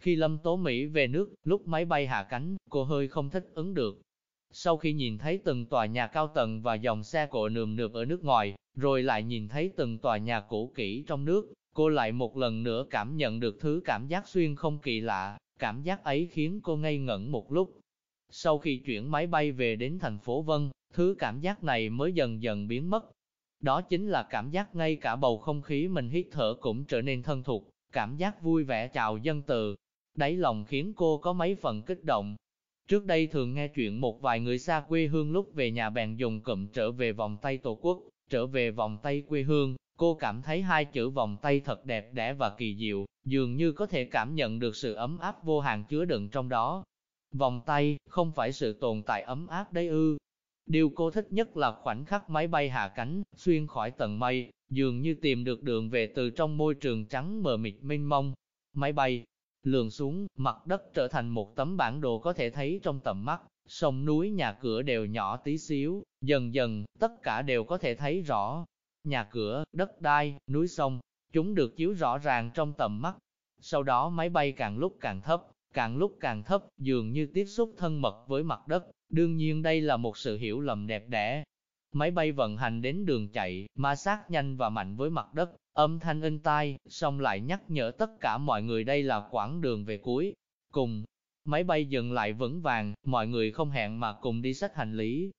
Khi Lâm Tố Mỹ về nước, lúc máy bay hạ cánh, cô hơi không thích ứng được. Sau khi nhìn thấy từng tòa nhà cao tầng và dòng xe cộ nườm nượp ở nước ngoài, rồi lại nhìn thấy từng tòa nhà cũ kỹ trong nước, cô lại một lần nữa cảm nhận được thứ cảm giác xuyên không kỳ lạ, cảm giác ấy khiến cô ngây ngẩn một lúc. Sau khi chuyển máy bay về đến thành phố Vân, thứ cảm giác này mới dần dần biến mất. Đó chính là cảm giác ngay cả bầu không khí mình hít thở cũng trở nên thân thuộc, cảm giác vui vẻ chào dân từ. Đáy lòng khiến cô có mấy phần kích động. Trước đây thường nghe chuyện một vài người xa quê hương lúc về nhà bèn dùng cụm trở về vòng tay tổ quốc, trở về vòng tay quê hương, cô cảm thấy hai chữ vòng tay thật đẹp đẽ và kỳ diệu, dường như có thể cảm nhận được sự ấm áp vô hạn chứa đựng trong đó. Vòng tay, không phải sự tồn tại ấm áp đấy ư. Điều cô thích nhất là khoảnh khắc máy bay hạ cánh, xuyên khỏi tầng mây, dường như tìm được đường về từ trong môi trường trắng mờ mịt mênh mông. Máy bay, lường xuống, mặt đất trở thành một tấm bản đồ có thể thấy trong tầm mắt, sông núi nhà cửa đều nhỏ tí xíu, dần dần, tất cả đều có thể thấy rõ. Nhà cửa, đất đai, núi sông, chúng được chiếu rõ ràng trong tầm mắt. Sau đó máy bay càng lúc càng thấp, càng lúc càng thấp, dường như tiếp xúc thân mật với mặt đất. Đương nhiên đây là một sự hiểu lầm đẹp đẽ. Máy bay vận hành đến đường chạy, ma sát nhanh và mạnh với mặt đất, âm thanh in tai, xong lại nhắc nhở tất cả mọi người đây là quãng đường về cuối. Cùng, máy bay dừng lại vững vàng, mọi người không hẹn mà cùng đi xách hành lý.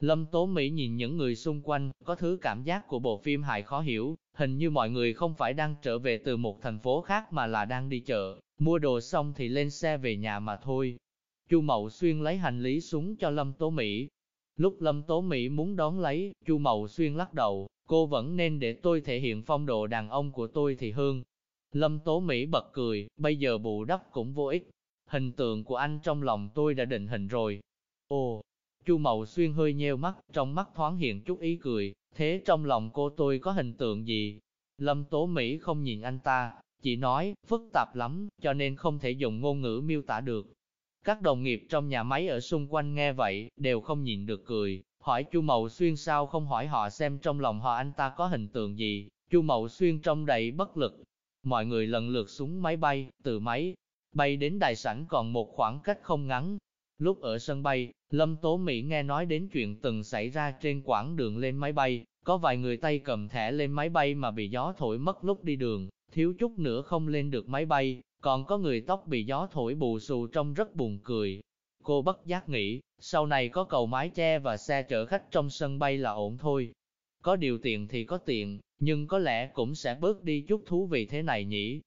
Lâm Tố Mỹ nhìn những người xung quanh, có thứ cảm giác của bộ phim hài khó hiểu, hình như mọi người không phải đang trở về từ một thành phố khác mà là đang đi chợ, mua đồ xong thì lên xe về nhà mà thôi. Chu Mậu Xuyên lấy hành lý súng cho Lâm Tố Mỹ. Lúc Lâm Tố Mỹ muốn đón lấy, Chu Mậu Xuyên lắc đầu, cô vẫn nên để tôi thể hiện phong độ đàn ông của tôi thì hơn. Lâm Tố Mỹ bật cười, bây giờ bù đắp cũng vô ích. Hình tượng của anh trong lòng tôi đã định hình rồi. Ồ, Chu Mậu Xuyên hơi nheo mắt, trong mắt thoáng hiện chút ý cười, thế trong lòng cô tôi có hình tượng gì? Lâm Tố Mỹ không nhìn anh ta, chỉ nói, phức tạp lắm, cho nên không thể dùng ngôn ngữ miêu tả được. Các đồng nghiệp trong nhà máy ở xung quanh nghe vậy, đều không nhìn được cười, hỏi Chu Mậu Xuyên sao không hỏi họ xem trong lòng họ anh ta có hình tượng gì, Chu Mậu Xuyên trong đầy bất lực. Mọi người lần lượt xuống máy bay, từ máy bay đến đại sảnh còn một khoảng cách không ngắn. Lúc ở sân bay, Lâm Tố Mỹ nghe nói đến chuyện từng xảy ra trên quãng đường lên máy bay, có vài người tay cầm thẻ lên máy bay mà bị gió thổi mất lúc đi đường, thiếu chút nữa không lên được máy bay, còn có người tóc bị gió thổi bù xù trông rất buồn cười. Cô bất giác nghĩ, sau này có cầu mái che và xe chở khách trong sân bay là ổn thôi. Có điều tiện thì có tiện, nhưng có lẽ cũng sẽ bớt đi chút thú vị thế này nhỉ.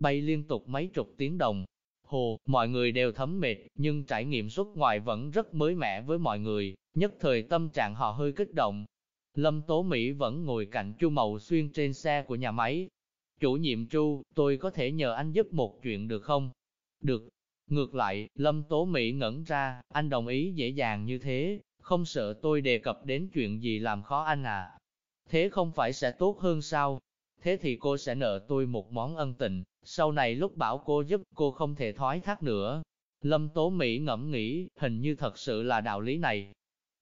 Bay liên tục mấy chục tiếng đồng. Hồ, mọi người đều thấm mệt, nhưng trải nghiệm xuất ngoại vẫn rất mới mẻ với mọi người, nhất thời tâm trạng họ hơi kích động. Lâm Tố Mỹ vẫn ngồi cạnh Chu Mậu Xuyên trên xe của nhà máy, Chủ nhiệm Chu, tôi có thể nhờ anh giúp một chuyện được không? Được. Ngược lại, Lâm Tố Mỹ ngẩn ra, anh đồng ý dễ dàng như thế, không sợ tôi đề cập đến chuyện gì làm khó anh à. Thế không phải sẽ tốt hơn sao? Thế thì cô sẽ nợ tôi một món ân tình, sau này lúc bảo cô giúp cô không thể thoái thác nữa. Lâm Tố Mỹ ngẫm nghĩ, hình như thật sự là đạo lý này.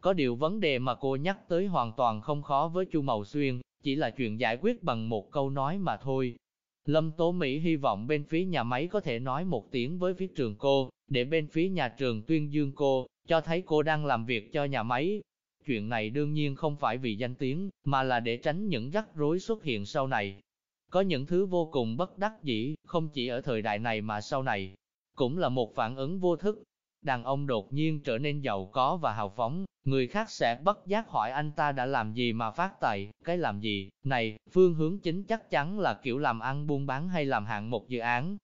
Có điều vấn đề mà cô nhắc tới hoàn toàn không khó với Chu Mậu Xuyên, chỉ là chuyện giải quyết bằng một câu nói mà thôi. Lâm Tố Mỹ hy vọng bên phía nhà máy có thể nói một tiếng với phía trường cô, để bên phía nhà trường tuyên dương cô, cho thấy cô đang làm việc cho nhà máy. Chuyện này đương nhiên không phải vì danh tiếng, mà là để tránh những rắc rối xuất hiện sau này. Có những thứ vô cùng bất đắc dĩ, không chỉ ở thời đại này mà sau này, cũng là một phản ứng vô thức. Đàn ông đột nhiên trở nên giàu có và hào phóng, Người khác sẽ bất giác hỏi anh ta đã làm gì mà phát tài, cái làm gì, này, phương hướng chính chắc chắn là kiểu làm ăn buôn bán hay làm hạng một dự án.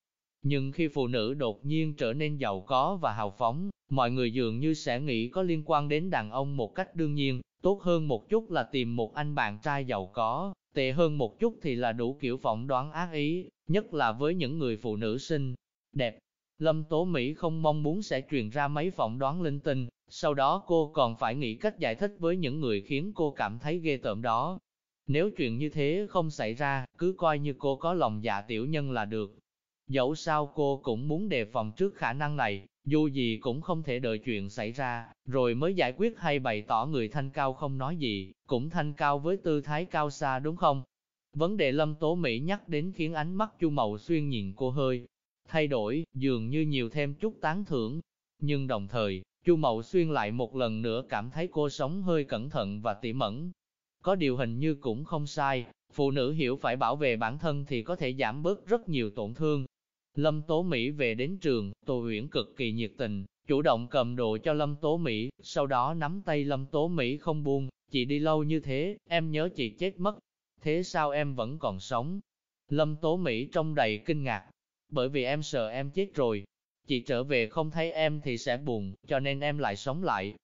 Nhưng khi phụ nữ đột nhiên trở nên giàu có và hào phóng, mọi người dường như sẽ nghĩ có liên quan đến đàn ông một cách đương nhiên, tốt hơn một chút là tìm một anh bạn trai giàu có, tệ hơn một chút thì là đủ kiểu phỏng đoán ác ý, nhất là với những người phụ nữ xinh, đẹp. Lâm Tố Mỹ không mong muốn sẽ truyền ra mấy phỏng đoán linh tinh, sau đó cô còn phải nghĩ cách giải thích với những người khiến cô cảm thấy ghê tởm đó. Nếu chuyện như thế không xảy ra, cứ coi như cô có lòng dạ tiểu nhân là được. Dẫu sao cô cũng muốn đề phòng trước khả năng này, dù gì cũng không thể đợi chuyện xảy ra, rồi mới giải quyết hay bày tỏ người thanh cao không nói gì, cũng thanh cao với tư thái cao xa đúng không? Vấn đề Lâm Tố Mỹ nhắc đến khiến ánh mắt Chu Mậu Xuyên nhìn cô hơi thay đổi, dường như nhiều thêm chút tán thưởng. Nhưng đồng thời, Chu Mậu Xuyên lại một lần nữa cảm thấy cô sống hơi cẩn thận và tỉ mẩn Có điều hình như cũng không sai, phụ nữ hiểu phải bảo vệ bản thân thì có thể giảm bớt rất nhiều tổn thương. Lâm Tố Mỹ về đến trường, Tô Uyển cực kỳ nhiệt tình, chủ động cầm đồ cho Lâm Tố Mỹ, sau đó nắm tay Lâm Tố Mỹ không buông, chị đi lâu như thế, em nhớ chị chết mất, thế sao em vẫn còn sống? Lâm Tố Mỹ trong đầy kinh ngạc, bởi vì em sợ em chết rồi, chị trở về không thấy em thì sẽ buồn, cho nên em lại sống lại.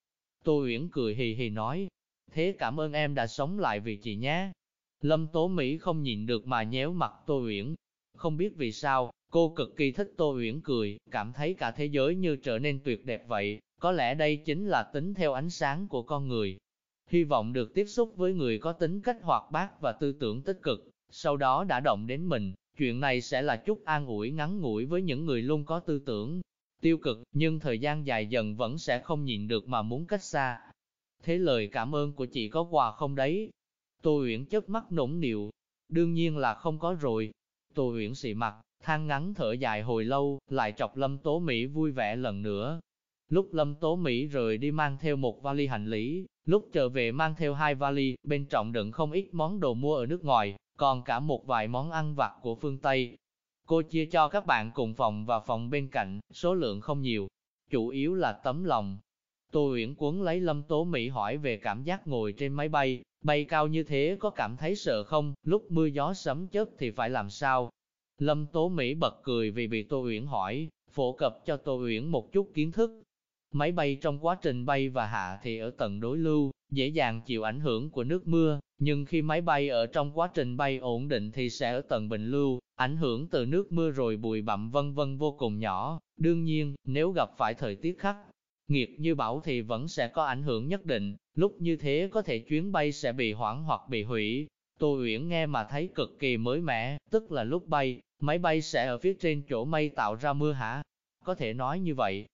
Tô Uyển cười hì hì nói, thế cảm ơn em đã sống lại vì chị nhé. Lâm Tố Mỹ không nhịn được mà nhéo mặt Tô Uyển, không biết vì sao, cô cực kỳ thích Tô Uyển cười, cảm thấy cả thế giới như trở nên tuyệt đẹp vậy, có lẽ đây chính là tính theo ánh sáng của con người. Hy vọng được tiếp xúc với người có tính cách hoạt bát và tư tưởng tích cực, sau đó đã động đến mình, chuyện này sẽ là chút an ủi ngắn ngủi với những người luôn có tư tưởng tiêu cực, nhưng thời gian dài dần vẫn sẽ không nhịn được mà muốn cách xa. Thế lời cảm ơn của chị có quà không đấy? Tô Uyển chớp mắt nũng nịu, đương nhiên là không có rồi. Tô Uyển xị mặt, than ngắn thở dài hồi lâu, lại chọc Lâm Tố Mỹ vui vẻ lần nữa. Lúc Lâm Tố Mỹ rời đi mang theo một vali hành lý, lúc trở về mang theo hai vali, bên trọng đựng không ít món đồ mua ở nước ngoài, còn cả một vài món ăn vặt của phương Tây. Cô chia cho các bạn cùng phòng và phòng bên cạnh, số lượng không nhiều, chủ yếu là tấm lòng. Tô Uyển Quấn lấy Lâm Tố Mỹ hỏi về cảm giác ngồi trên máy bay, bay cao như thế có cảm thấy sợ không, lúc mưa gió sấm chớp thì phải làm sao? Lâm Tố Mỹ bật cười vì bị Tô Uyển hỏi, phổ cập cho Tô Uyển một chút kiến thức. Máy bay trong quá trình bay và hạ thì ở tầng đối lưu, dễ dàng chịu ảnh hưởng của nước mưa, nhưng khi máy bay ở trong quá trình bay ổn định thì sẽ ở tầng bình lưu, ảnh hưởng từ nước mưa rồi bụi bặm vân vân vô cùng nhỏ. Đương nhiên, nếu gặp phải thời tiết khắc nghiệt như bão thì vẫn sẽ có ảnh hưởng nhất định, lúc như thế có thể chuyến bay sẽ bị hoãn hoặc bị hủy. Tô Uyển nghe mà thấy cực kỳ mới mẻ, tức là lúc bay, máy bay sẽ ở phía trên chỗ mây tạo ra mưa hả? Có thể nói như vậy.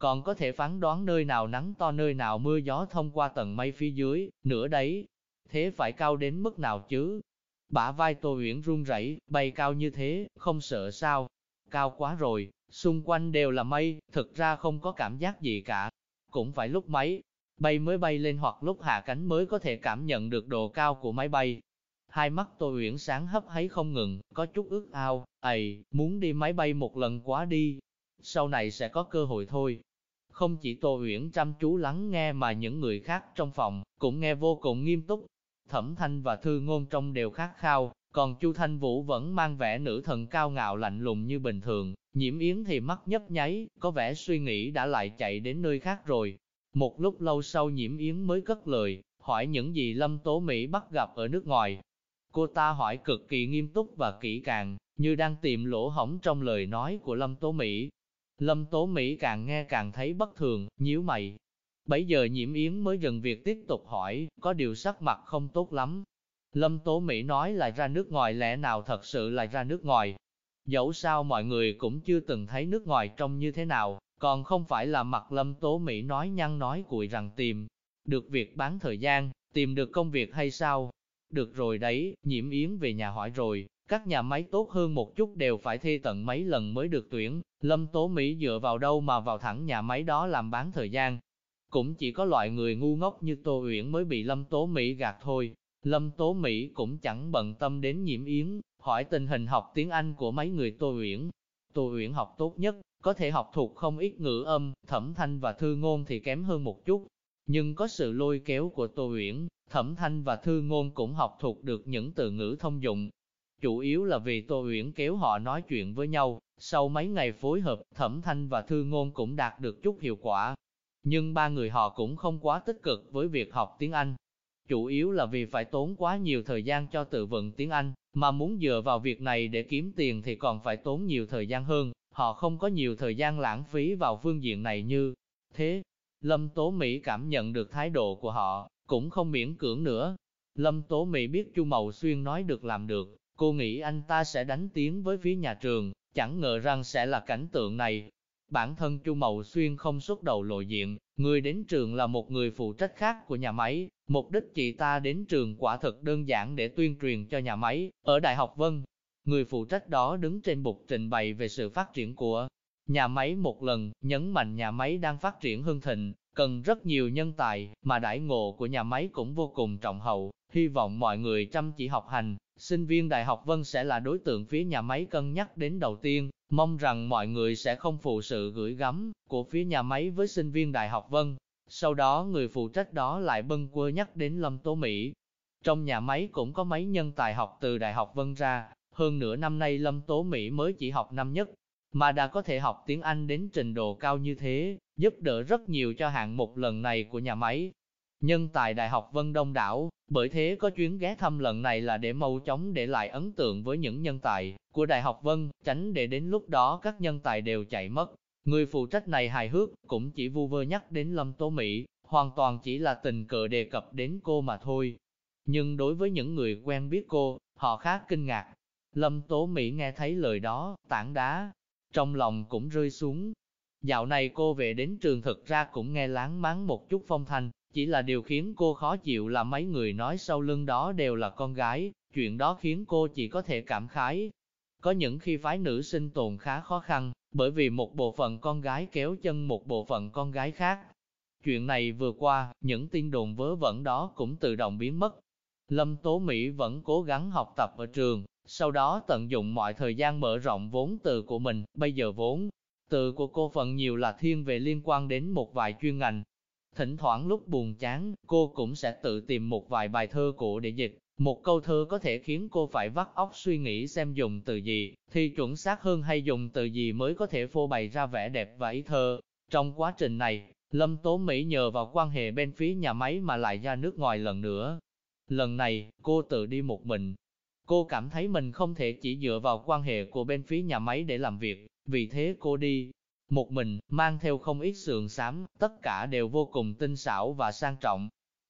Còn có thể phán đoán nơi nào nắng to nơi nào mưa gió thông qua tầng mây phía dưới, nữa đấy. Thế phải cao đến mức nào chứ? Bả vai Tô Uyển run rẩy, bay cao như thế, không sợ sao? Cao quá rồi, xung quanh đều là mây, thực ra không có cảm giác gì cả. Cũng phải lúc máy bay mới bay lên hoặc lúc hạ cánh mới có thể cảm nhận được độ cao của máy bay. Hai mắt Tô Uyển sáng hấp háy không ngừng, có chút ước ao, ầy, muốn đi máy bay một lần quá đi. Sau này sẽ có cơ hội thôi. Không chỉ Tô Uyển chăm chú lắng nghe mà những người khác trong phòng cũng nghe vô cùng nghiêm túc. Thẩm Thanh và Thư Ngôn trong đều khát khao, còn Chu Thanh Vũ vẫn mang vẻ nữ thần cao ngạo lạnh lùng như bình thường. Nhiễm Yến thì mắt nhấp nháy, có vẻ suy nghĩ đã lại chạy đến nơi khác rồi. Một lúc lâu sau Nhiễm Yến mới cất lời, hỏi những gì Lâm Tố Mỹ bắt gặp ở nước ngoài. Cô ta hỏi cực kỳ nghiêm túc và kỹ càng, như đang tìm lỗ hổng trong lời nói của Lâm Tố Mỹ. Lâm Tố Mỹ càng nghe càng thấy bất thường, nhíu mày. Bấy giờ nhiễm yến mới dừng việc tiếp tục hỏi, có điều sắc mặt không tốt lắm. Lâm Tố Mỹ nói là ra nước ngoài lẽ nào thật sự là ra nước ngoài. Dẫu sao mọi người cũng chưa từng thấy nước ngoài trông như thế nào, còn không phải là mặt Lâm Tố Mỹ nói nhăn nói cuội rằng tìm được việc bán thời gian, tìm được công việc hay sao? Được rồi đấy, nhiễm yến về nhà hỏi rồi, các nhà máy tốt hơn một chút đều phải thi tận mấy lần mới được tuyển, Lâm Tố Mỹ dựa vào đâu mà vào thẳng nhà máy đó làm bán thời gian. Cũng chỉ có loại người ngu ngốc như Tô Uyển mới bị Lâm Tố Mỹ gạt thôi. Lâm Tố Mỹ cũng chẳng bận tâm đến nhiễm yến, hỏi tình hình học tiếng Anh của mấy người Tô Uyển. Tô Uyển học tốt nhất, có thể học thuộc không ít ngữ âm, thẩm thanh và thư ngôn thì kém hơn một chút. Nhưng có sự lôi kéo của Tô Uyển, thẩm thanh và thư ngôn cũng học thuộc được những từ ngữ thông dụng, Chủ yếu là vì Tô Uyển kéo họ nói chuyện với nhau, sau mấy ngày phối hợp, Thẩm Thanh và Thư Ngôn cũng đạt được chút hiệu quả. Nhưng ba người họ cũng không quá tích cực với việc học tiếng Anh. Chủ yếu là vì phải tốn quá nhiều thời gian cho tự vận tiếng Anh, mà muốn dựa vào việc này để kiếm tiền thì còn phải tốn nhiều thời gian hơn, họ không có nhiều thời gian lãng phí vào phương diện này như thế. Lâm Tố Mỹ cảm nhận được thái độ của họ, cũng không miễn cưỡng nữa. Lâm Tố Mỹ biết Chu Mậu Xuyên nói được làm được, Cô nghĩ anh ta sẽ đánh tiếng với phía nhà trường, chẳng ngờ rằng sẽ là cảnh tượng này. Bản thân Chu Mậu Xuyên không xuất đầu lộ diện, người đến trường là một người phụ trách khác của nhà máy. Mục đích chị ta đến trường quả thực đơn giản để tuyên truyền cho nhà máy, ở Đại học Vân. người phụ trách đó đứng trên bục trình bày về sự phát triển của nhà máy một lần, nhấn mạnh nhà máy đang phát triển hưng thịnh, cần rất nhiều nhân tài, mà đãi ngộ của nhà máy cũng vô cùng trọng hậu, hy vọng mọi người chăm chỉ học hành, sinh viên Đại học Vân sẽ là đối tượng phía nhà máy cân nhắc đến đầu tiên, mong rằng mọi người sẽ không phụ sự gửi gắm của phía nhà máy với sinh viên Đại học Vân. Sau đó người phụ trách đó lại bâng quơ nhắc đến Lâm Tố Mỹ. Trong nhà máy cũng có mấy nhân tài học từ Đại học Vân ra, hơn nửa năm nay Lâm Tố Mỹ mới chỉ học năm nhất, mà đã có thể học tiếng Anh đến trình độ cao như thế, giúp đỡ rất nhiều cho hạng mục lần này của nhà máy. Nhân tài Đại học Vân Đông Đảo, bởi thế có chuyến ghé thăm lần này là để mau chóng để lại ấn tượng với những nhân tài của Đại học Vân, tránh để đến lúc đó các nhân tài đều chạy mất. Người phụ trách này hài hước, cũng chỉ vu vơ nhắc đến Lâm Tố Mỹ, hoàn toàn chỉ là tình cờ đề cập đến cô mà thôi. Nhưng đối với những người quen biết cô, họ khá kinh ngạc. Lâm Tố Mỹ nghe thấy lời đó, tảng đá, trong lòng cũng rơi xuống. Dạo này cô về đến trường thực ra cũng nghe láng máng một chút phong thanh, chỉ là điều khiến cô khó chịu là mấy người nói sau lưng đó đều là con gái, chuyện đó khiến cô chỉ có thể cảm khái. Có những khi phái nữ sinh tồn khá khó khăn, bởi vì một bộ phận con gái kéo chân một bộ phận con gái khác. Chuyện này vừa qua, những tin đồn vớ vẩn đó cũng tự động biến mất. Lâm Tố Mỹ vẫn cố gắng học tập ở trường, sau đó tận dụng mọi thời gian mở rộng vốn từ của mình, bây giờ vốn từ của cô phần nhiều là thiên về liên quan đến một vài chuyên ngành. Thỉnh thoảng lúc buồn chán, cô cũng sẽ tự tìm một vài bài thơ cổ để dịch. Một câu thơ có thể khiến cô phải vắt óc suy nghĩ xem dùng từ gì, thì chuẩn xác hơn hay dùng từ gì mới có thể phô bày ra vẻ đẹp và ý thơ. Trong quá trình này, Lâm Tố Mỹ nhờ vào quan hệ bên phía nhà máy mà lại ra nước ngoài lần nữa. Lần này, cô tự đi một mình, Cô cảm thấy mình không thể chỉ dựa vào quan hệ của bên phía nhà máy để làm việc, vì thế cô đi một mình, mang theo không ít sườn xám, tất cả đều vô cùng tinh xảo và sang trọng.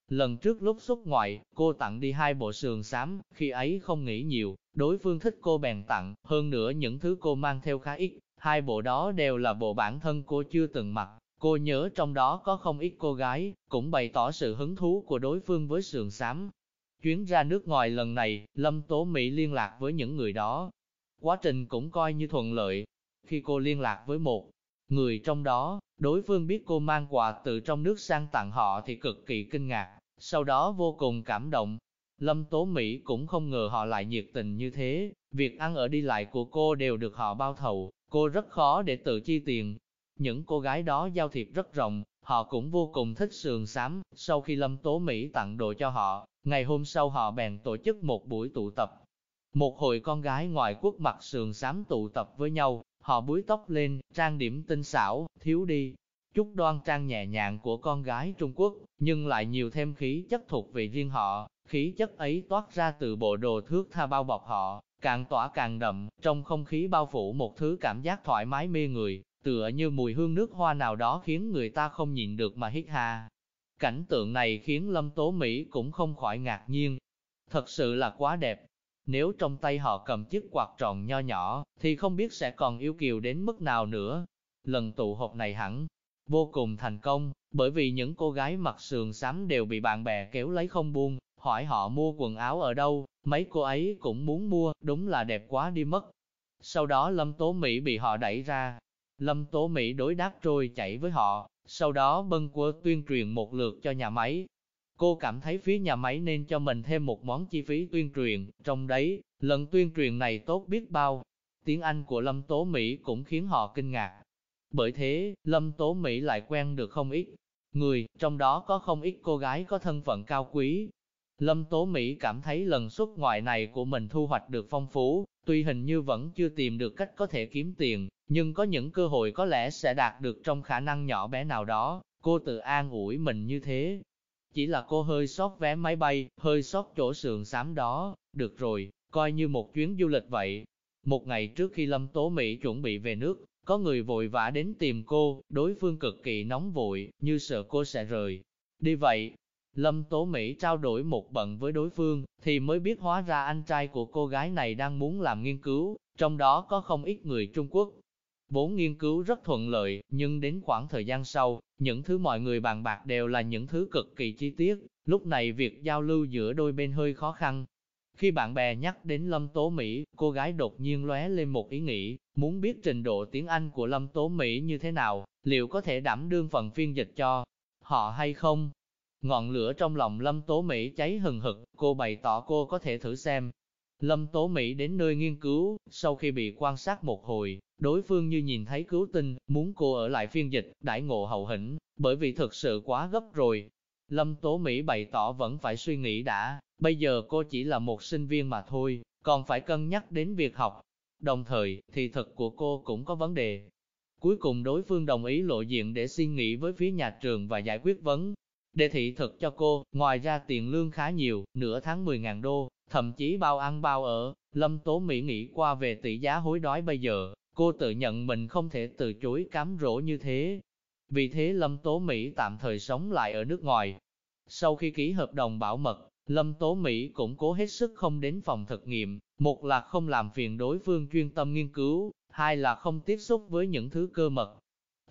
Lần trước lúc xuất ngoại, cô tặng đi hai bộ sườn xám, khi ấy không nghĩ nhiều, đối phương thích cô bèn tặng, hơn nữa những thứ cô mang theo khá ít, hai bộ đó đều là bộ bản thân cô chưa từng mặc. Cô nhớ trong đó có không ít cô gái, cũng bày tỏ sự hứng thú của đối phương với sườn xám, Chuyến ra nước ngoài lần này, Lâm Tố Mỹ liên lạc với những người đó. Quá trình cũng coi như thuận lợi. Khi cô liên lạc với một người trong đó, đối phương biết cô mang quà từ trong nước sang tặng họ thì cực kỳ kinh ngạc, sau đó vô cùng cảm động. Lâm Tố Mỹ cũng không ngờ họ lại nhiệt tình như thế, việc ăn ở đi lại của cô đều được họ bao thầu, cô rất khó để tự chi tiền. Những cô gái đó giao thiệp rất rộng, họ cũng vô cùng thích sườn xám, sau khi Lâm Tố Mỹ tặng đồ cho họ, Ngày hôm sau họ bèn tổ chức một buổi tụ tập. Một hồi con gái ngoại quốc mặc sườn xám tụ tập với nhau, họ búi tóc lên, trang điểm tinh xảo, thiếu đi. Chút đoan trang nhẹ nhàng của con gái Trung Quốc, nhưng lại nhiều thêm khí chất thuộc về riêng họ, khí chất ấy toát ra từ bộ đồ thước tha bao bọc họ, càng tỏa càng đậm, trong không khí bao phủ một thứ cảm giác thoải mái mê người, tựa như mùi hương nước hoa nào đó khiến người ta không nhịn được mà hít hà. Cảnh tượng này khiến Lâm Tố Mỹ cũng không khỏi ngạc nhiên. Thật sự là quá đẹp. Nếu trong tay họ cầm chiếc quạt tròn nho nhỏ, thì không biết sẽ còn yêu kiều đến mức nào nữa. Lần tụ họp này hẳn vô cùng thành công, bởi vì những cô gái mặc sườn xám đều bị bạn bè kéo lấy không buông, hỏi họ mua quần áo ở đâu, mấy cô ấy cũng muốn mua, đúng là đẹp quá đi mất. Sau đó Lâm Tố Mỹ bị họ đẩy ra. Lâm Tố Mỹ đối đáp trôi chảy với họ, sau đó bân quơ tuyên truyền một lượt cho nhà máy. Cô cảm thấy phía nhà máy nên cho mình thêm một món chi phí tuyên truyền, trong đấy, lần tuyên truyền này tốt biết bao. Tiếng Anh của Lâm Tố Mỹ cũng khiến họ kinh ngạc. Bởi thế, Lâm Tố Mỹ lại quen được không ít người, trong đó có không ít cô gái có thân phận cao quý. Lâm Tố Mỹ cảm thấy lần xuất ngoại này của mình thu hoạch được phong phú, tuy hình như vẫn chưa tìm được cách có thể kiếm tiền, nhưng có những cơ hội có lẽ sẽ đạt được trong khả năng nhỏ bé nào đó, cô tự an ủi mình như thế. Chỉ là cô hơi sót vé máy bay, hơi sót chỗ sườn xám đó, được rồi, coi như một chuyến du lịch vậy. Một ngày trước khi Lâm Tố Mỹ chuẩn bị về nước, có người vội vã đến tìm cô, đối phương cực kỳ nóng vội, như sợ cô sẽ rời. Đi vậy, Lâm Tố Mỹ trao đổi một bận với đối phương, thì mới biết hóa ra anh trai của cô gái này đang muốn làm nghiên cứu, trong đó có không ít người Trung Quốc, Vốn nghiên cứu rất thuận lợi, nhưng đến khoảng thời gian sau, những thứ mọi người bàn bạc đều là những thứ cực kỳ chi tiết, lúc này việc giao lưu giữa đôi bên hơi khó khăn. Khi bạn bè nhắc đến Lâm Tố Mỹ, cô gái đột nhiên lóe lên một ý nghĩ, muốn biết trình độ tiếng Anh của Lâm Tố Mỹ như thế nào, liệu có thể đảm đương phần phiên dịch cho họ hay không? Ngọn lửa trong lòng Lâm Tố Mỹ cháy hừng hực, cô bày tỏ cô có thể thử xem. Lâm Tố Mỹ đến nơi nghiên cứu, sau khi bị quan sát một hồi, đối phương như nhìn thấy cứu tinh, muốn cô ở lại phiên dịch, đãi ngộ hậu hĩnh, bởi vì thực sự quá gấp rồi. Lâm Tố Mỹ bày tỏ vẫn phải suy nghĩ đã, bây giờ cô chỉ là một sinh viên mà thôi, còn phải cân nhắc đến việc học. Đồng thời, thì thực của cô cũng có vấn đề. Cuối cùng đối phương đồng ý lộ diện để xin nghỉ với phía nhà trường và giải quyết vấn đề thị thực cho cô, ngoài ra tiền lương khá nhiều, nửa tháng 10.000 đô, thậm chí bao ăn bao ở. Lâm Tố Mỹ nghĩ qua về tỷ giá hối đoái bây giờ, cô tự nhận mình không thể từ chối cám rỗ như thế. Vì thế Lâm Tố Mỹ tạm thời sống lại ở nước ngoài. Sau khi ký hợp đồng bảo mật, Lâm Tố Mỹ cũng cố hết sức không đến phòng thực nghiệm, một là không làm phiền đối phương chuyên tâm nghiên cứu, hai là không tiếp xúc với những thứ cơ mật.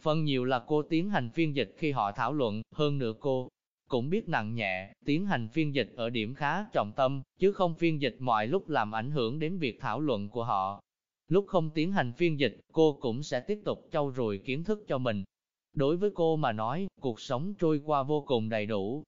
Phần nhiều là cô tiến hành phiên dịch khi họ thảo luận, hơn nữa cô cũng biết nặng nhẹ, tiến hành phiên dịch ở điểm khá trọng tâm, chứ không phiên dịch mọi lúc làm ảnh hưởng đến việc thảo luận của họ. Lúc không tiến hành phiên dịch, cô cũng sẽ tiếp tục trau dồi kiến thức cho mình. Đối với cô mà nói, cuộc sống trôi qua vô cùng đầy đủ.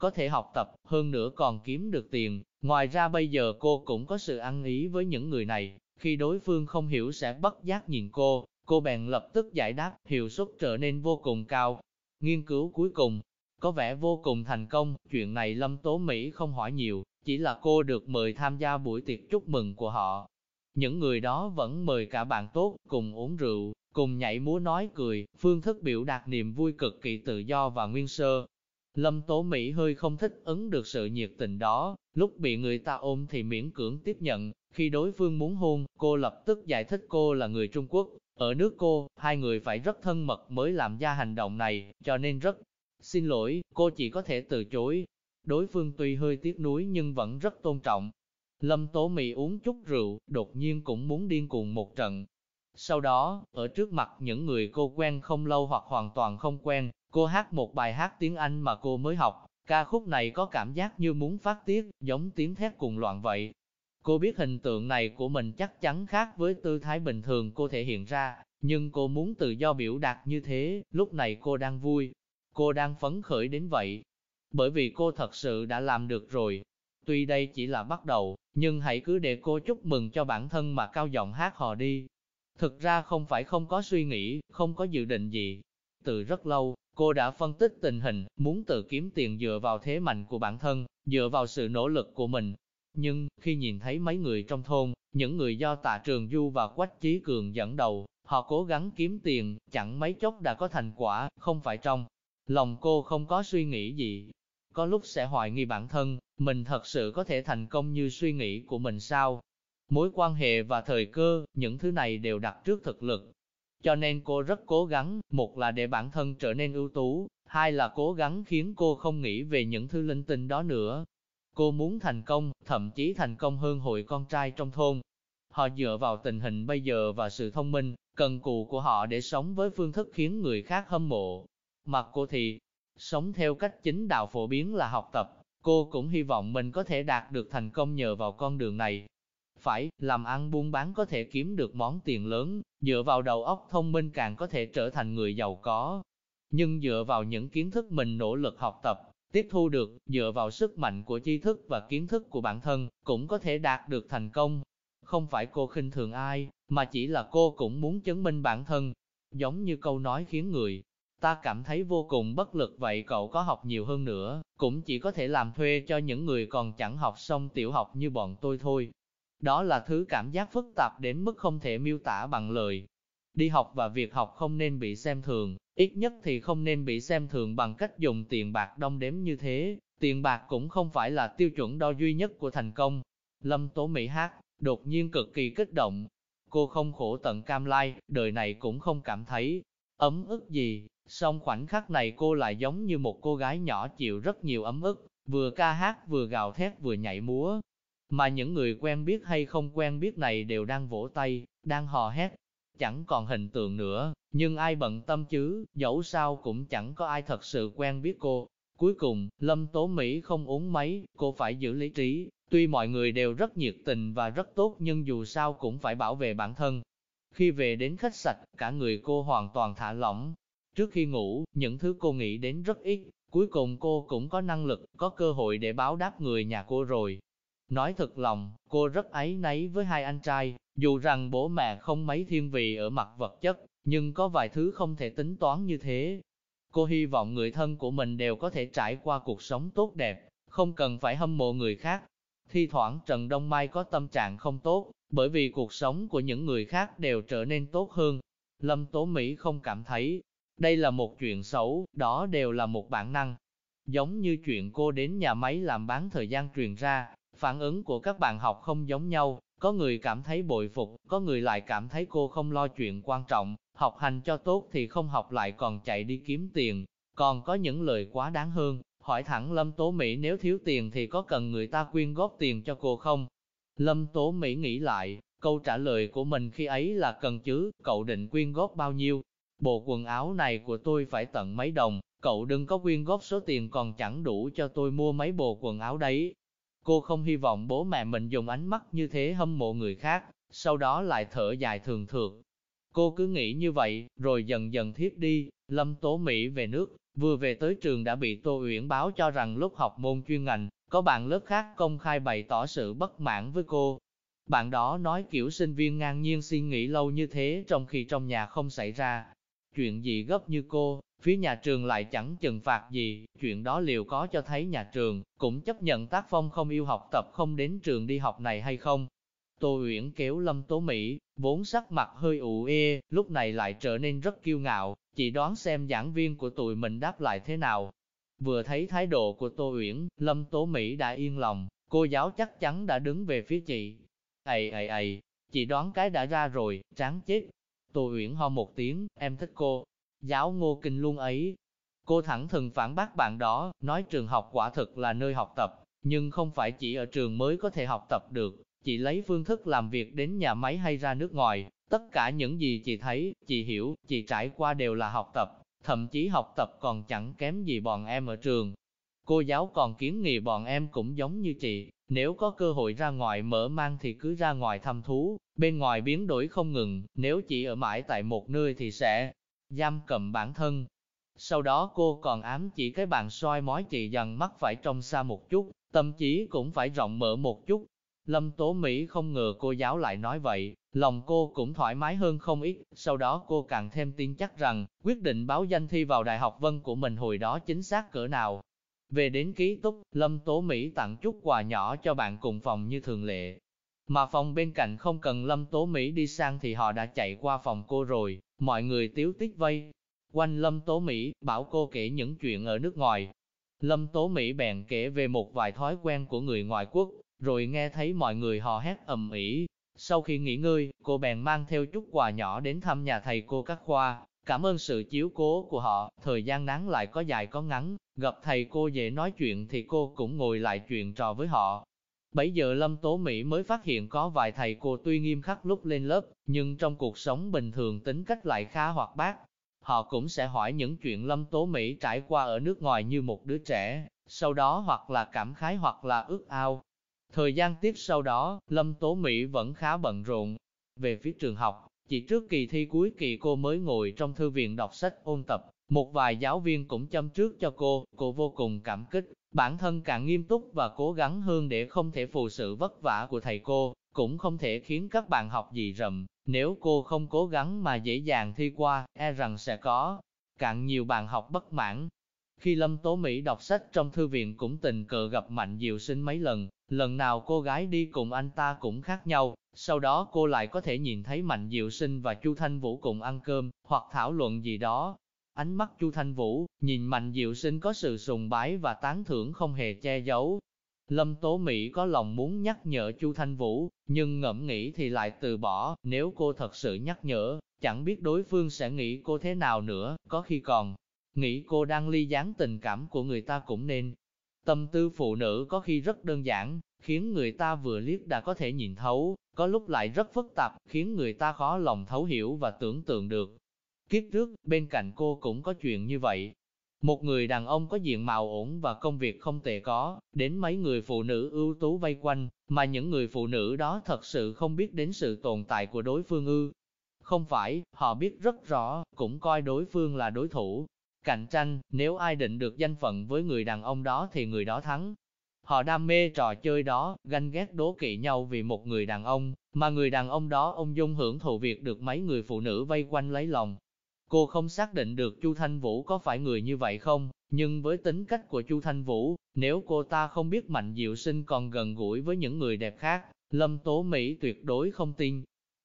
Có thể học tập, hơn nữa còn kiếm được tiền. Ngoài ra bây giờ cô cũng có sự ăn ý với những người này. Khi đối phương không hiểu sẽ bất giác nhìn cô, cô bèn lập tức giải đáp, hiệu suất trở nên vô cùng cao. Nghiên cứu cuối cùng, có vẻ vô cùng thành công, chuyện này Lâm Tố Mỹ không hỏi nhiều, chỉ là cô được mời tham gia buổi tiệc chúc mừng của họ. Những người đó vẫn mời cả bạn tốt, cùng uống rượu, cùng nhảy múa nói cười, phương thức biểu đạt niềm vui cực kỳ tự do và nguyên sơ. Lâm Tố Mỹ hơi không thích ứng được sự nhiệt tình đó, lúc bị người ta ôm thì miễn cưỡng tiếp nhận, khi đối phương muốn hôn, cô lập tức giải thích cô là người Trung Quốc, ở nước cô, hai người phải rất thân mật mới làm ra hành động này, cho nên rất xin lỗi, cô chỉ có thể từ chối. Đối phương tuy hơi tiếc nuối nhưng vẫn rất tôn trọng, Lâm Tố Mỹ uống chút rượu, đột nhiên cũng muốn điên cuồng một trận. Sau đó, ở trước mặt những người cô quen không lâu hoặc hoàn toàn không quen, cô hát một bài hát tiếng Anh mà cô mới học. Ca khúc này có cảm giác như muốn phát tiết, giống tiếng thét cùng loạn vậy. Cô biết hình tượng này của mình chắc chắn khác với tư thái bình thường cô thể hiện ra, nhưng cô muốn tự do biểu đạt như thế, lúc này cô đang vui, cô đang phấn khởi đến vậy. Bởi vì cô thật sự đã làm được rồi, Tuy đây chỉ là bắt đầu, nhưng hãy cứ để cô chúc mừng cho bản thân mà cao giọng hát hò đi. Thực ra không phải không có suy nghĩ, không có dự định gì. Từ rất lâu, cô đã phân tích tình hình, muốn tự kiếm tiền dựa vào thế mạnh của bản thân, dựa vào sự nỗ lực của mình. Nhưng, khi nhìn thấy mấy người trong thôn, những người do tạ trường du và quách trí cường dẫn đầu, họ cố gắng kiếm tiền, chẳng mấy chốc đã có thành quả, không phải trong. Lòng cô không có suy nghĩ gì, có lúc sẽ hoài nghi bản thân, mình thật sự có thể thành công như suy nghĩ của mình sao? Mối quan hệ và thời cơ, những thứ này đều đặt trước thực lực. Cho nên cô rất cố gắng, một là để bản thân trở nên ưu tú, hai là cố gắng khiến cô không nghĩ về những thứ linh tinh đó nữa. Cô muốn thành công, thậm chí thành công hơn hội con trai trong thôn. Họ dựa vào tình hình bây giờ và sự thông minh, cần cù của họ để sống với phương thức khiến người khác hâm mộ. Mặt cô thì, sống theo cách chính đạo phổ biến là học tập, Cô cũng hy vọng mình có thể đạt được thành công nhờ vào con đường này. Phải, làm ăn buôn bán có thể kiếm được món tiền lớn, dựa vào đầu óc thông minh càng có thể trở thành người giàu có. Nhưng dựa vào những kiến thức mình nỗ lực học tập, tiếp thu được, dựa vào sức mạnh của tri thức và kiến thức của bản thân, cũng có thể đạt được thành công. Không phải cô khinh thường ai, mà chỉ là cô cũng muốn chứng minh bản thân. Giống như câu nói khiến người Ta cảm thấy vô cùng bất lực vậy cậu có học nhiều hơn nữa, cũng chỉ có thể làm thuê cho những người còn chẳng học xong tiểu học như bọn tôi thôi. Đó là thứ cảm giác phức tạp đến mức không thể miêu tả bằng lời. Đi học và việc học không nên bị xem thường, ít nhất thì không nên bị xem thường bằng cách dùng tiền bạc đông đếm như thế. Tiền bạc cũng không phải là tiêu chuẩn đo duy nhất của thành công. Lâm Tố Mỹ hát, đột nhiên cực kỳ kích động. Cô không khổ tận cam lai, đời này cũng không cảm thấy ấm ức gì, Song khoảnh khắc này cô lại giống như một cô gái nhỏ chịu rất nhiều ấm ức, vừa ca hát vừa gào thét vừa nhảy múa. Mà những người quen biết hay không quen biết này đều đang vỗ tay, đang hò hét. Chẳng còn hình tượng nữa, nhưng ai bận tâm chứ, dẫu sao cũng chẳng có ai thật sự quen biết cô. Cuối cùng, Lâm Tố Mỹ không uống mấy, cô phải giữ lý trí, Tuy mọi người đều rất nhiệt tình và rất tốt nhưng dù sao cũng phải bảo vệ bản thân. Khi về đến khách sạch, cả người cô hoàn toàn thả lỏng. Trước khi ngủ, những thứ cô nghĩ đến rất ít, cuối cùng cô cũng có năng lực, có cơ hội để báo đáp người nhà cô rồi. Nói thật lòng, cô rất ấy nấy với hai anh trai, dù rằng bố mẹ không mấy thiên vị ở mặt vật chất, nhưng có vài thứ không thể tính toán như thế. Cô hy vọng người thân của mình đều có thể trải qua cuộc sống tốt đẹp, không cần phải hâm mộ người khác. Thi thoảng Trần Đông Mai có tâm trạng không tốt, bởi vì cuộc sống của những người khác đều trở nên tốt hơn. Lâm Tố Mỹ không cảm thấy đây là một chuyện xấu, đó đều là một bản năng. Giống như chuyện cô đến nhà máy làm bán thời gian truyền ra, phản ứng của các bạn học không giống nhau, có người cảm thấy bội phục, có người lại cảm thấy cô không lo chuyện quan trọng, học hành cho tốt thì không học lại còn chạy đi kiếm tiền, còn có những lời quá đáng hơn, hỏi thẳng Lâm Tố Mỹ nếu thiếu tiền thì có cần người ta quyên góp tiền cho cô không? Lâm Tố Mỹ nghĩ lại, câu trả lời của mình khi ấy là cần chứ, cậu định quyên góp bao nhiêu? Bộ quần áo này của tôi phải tận mấy đồng, cậu đừng có quyên góp số tiền còn chẳng đủ cho tôi mua mấy bộ quần áo đấy. Cô không hy vọng bố mẹ mình dùng ánh mắt như thế hâm mộ người khác, sau đó lại thở dài thường thường. Cô cứ nghĩ như vậy, rồi dần dần thiếp đi, Lâm Tố Mỹ về nước, vừa về tới trường đã bị Tô Uyển báo cho rằng lúc học môn chuyên ngành, có bạn lớp khác công khai bày tỏ sự bất mãn với cô. Bạn đó nói kiểu sinh viên ngang nhiên suy nghĩ lâu như thế trong khi trong nhà không xảy ra. Chuyện gì gấp như cô, phía nhà trường lại chẳng trừng phạt gì, chuyện đó liệu có cho thấy nhà trường cũng chấp nhận tác phong không yêu học tập không đến trường đi học này hay không. Tô Uyển kéo Lâm Tố Mỹ, vốn sắc mặt hơi ủ ê, lúc này lại trở nên rất kiêu ngạo, chị đoán xem giảng viên của tụi mình đáp lại thế nào. Vừa thấy thái độ của Tô Uyển, Lâm Tố Mỹ đã yên lòng, cô giáo chắc chắn đã đứng về phía chị. Ây ây ây, chị đoán cái đã ra rồi, tráng chết. Tô Uyển ho một tiếng, em thích cô. Giáo ngô kinh luôn ấy. Cô thẳng thừng phản bác bạn đó, nói trường học quả thực là nơi học tập, nhưng không phải chỉ ở trường mới có thể học tập được. Chị lấy phương thức làm việc đến nhà máy hay ra nước ngoài, tất cả những gì chị thấy, chị hiểu, chị trải qua đều là học tập, thậm chí học tập còn chẳng kém gì bọn em ở trường. Cô giáo còn kiến nghị bọn em cũng giống như chị, nếu có cơ hội ra ngoài mở mang thì cứ ra ngoài thăm thú, bên ngoài biến đổi không ngừng, nếu chị ở mãi tại một nơi thì sẽ giam cầm bản thân. Sau đó cô còn ám chỉ cái bàn soi mói chị dần mắt phải trông xa một chút, tâm trí cũng phải rộng mở một chút. Lâm Tố Mỹ không ngờ cô giáo lại nói vậy, lòng cô cũng thoải mái hơn không ít, sau đó cô càng thêm tin chắc rằng, quyết định báo danh thi vào Đại học Vân của mình hồi đó chính xác cỡ nào. Về đến ký túc, Lâm Tố Mỹ tặng chút quà nhỏ cho bạn cùng phòng như thường lệ. Mà phòng bên cạnh không cần Lâm Tố Mỹ đi sang thì họ đã chạy qua phòng cô rồi, mọi người tiếu tích vây. Quanh Lâm Tố Mỹ, bảo cô kể những chuyện ở nước ngoài. Lâm Tố Mỹ bèn kể về một vài thói quen của người ngoại quốc, rồi nghe thấy mọi người hò hét ầm ĩ. Sau khi nghỉ ngơi, cô bèn mang theo chút quà nhỏ đến thăm nhà thầy cô các khoa, cảm ơn sự chiếu cố của họ, thời gian nắng lại có dài có ngắn, gặp thầy cô dễ nói chuyện thì cô cũng ngồi lại chuyện trò với họ. Bấy giờ Lâm Tố Mỹ mới phát hiện có vài thầy cô tuy nghiêm khắc lúc lên lớp, nhưng trong cuộc sống bình thường tính cách lại khá hoạt bát. Họ cũng sẽ hỏi những chuyện Lâm Tố Mỹ trải qua ở nước ngoài như một đứa trẻ, sau đó hoặc là cảm khái hoặc là ước ao, Thời gian tiếp sau đó, Lâm Tố Mỹ vẫn khá bận rộn. Về phía trường học, chỉ trước kỳ thi cuối kỳ cô mới ngồi trong thư viện đọc sách ôn tập, một vài giáo viên cũng chăm trước cho cô, cô vô cùng cảm kích, bản thân càng nghiêm túc và cố gắng hơn để không thể phụ sự vất vả của thầy cô, cũng không thể khiến các bạn học gì rầm, nếu cô không cố gắng mà dễ dàng thi qua, e rằng sẽ có càng nhiều bạn học bất mãn. Khi Lâm Tố Mỹ đọc sách trong thư viện cũng tình cờ gặp Mạnh Diệu Sinh mấy lần, Lần nào cô gái đi cùng anh ta cũng khác nhau, sau đó cô lại có thể nhìn thấy Mạnh Diệu Sinh và Chu Thanh Vũ cùng ăn cơm, hoặc thảo luận gì đó. Ánh mắt Chu Thanh Vũ, nhìn Mạnh Diệu Sinh có sự sùng bái và tán thưởng không hề che giấu. Lâm Tố Mỹ có lòng muốn nhắc nhở Chu Thanh Vũ, nhưng ngẫm nghĩ thì lại từ bỏ, nếu cô thật sự nhắc nhở, chẳng biết đối phương sẽ nghĩ cô thế nào nữa, có khi còn nghĩ cô đang ly gián tình cảm của người ta cũng nên. Tâm tư phụ nữ có khi rất đơn giản, khiến người ta vừa liếc đã có thể nhìn thấu, có lúc lại rất phức tạp, khiến người ta khó lòng thấu hiểu và tưởng tượng được. Kiếp trước, bên cạnh cô cũng có chuyện như vậy. Một người đàn ông có diện mạo ổn và công việc không tệ có, đến mấy người phụ nữ ưu tú vây quanh, mà những người phụ nữ đó thật sự không biết đến sự tồn tại của đối phương ư. Không phải, họ biết rất rõ, cũng coi đối phương là đối thủ. Cạnh tranh, nếu ai định được danh phận với người đàn ông đó thì người đó thắng. Họ đam mê trò chơi đó, ganh ghét đố kỵ nhau vì một người đàn ông, mà người đàn ông đó ông dung hưởng thụ việc được mấy người phụ nữ vây quanh lấy lòng. Cô không xác định được Chu Thanh Vũ có phải người như vậy không, nhưng với tính cách của Chu Thanh Vũ, nếu cô ta không biết Mạnh Diệu Sinh còn gần gũi với những người đẹp khác, Lâm Tố Mỹ tuyệt đối không tin.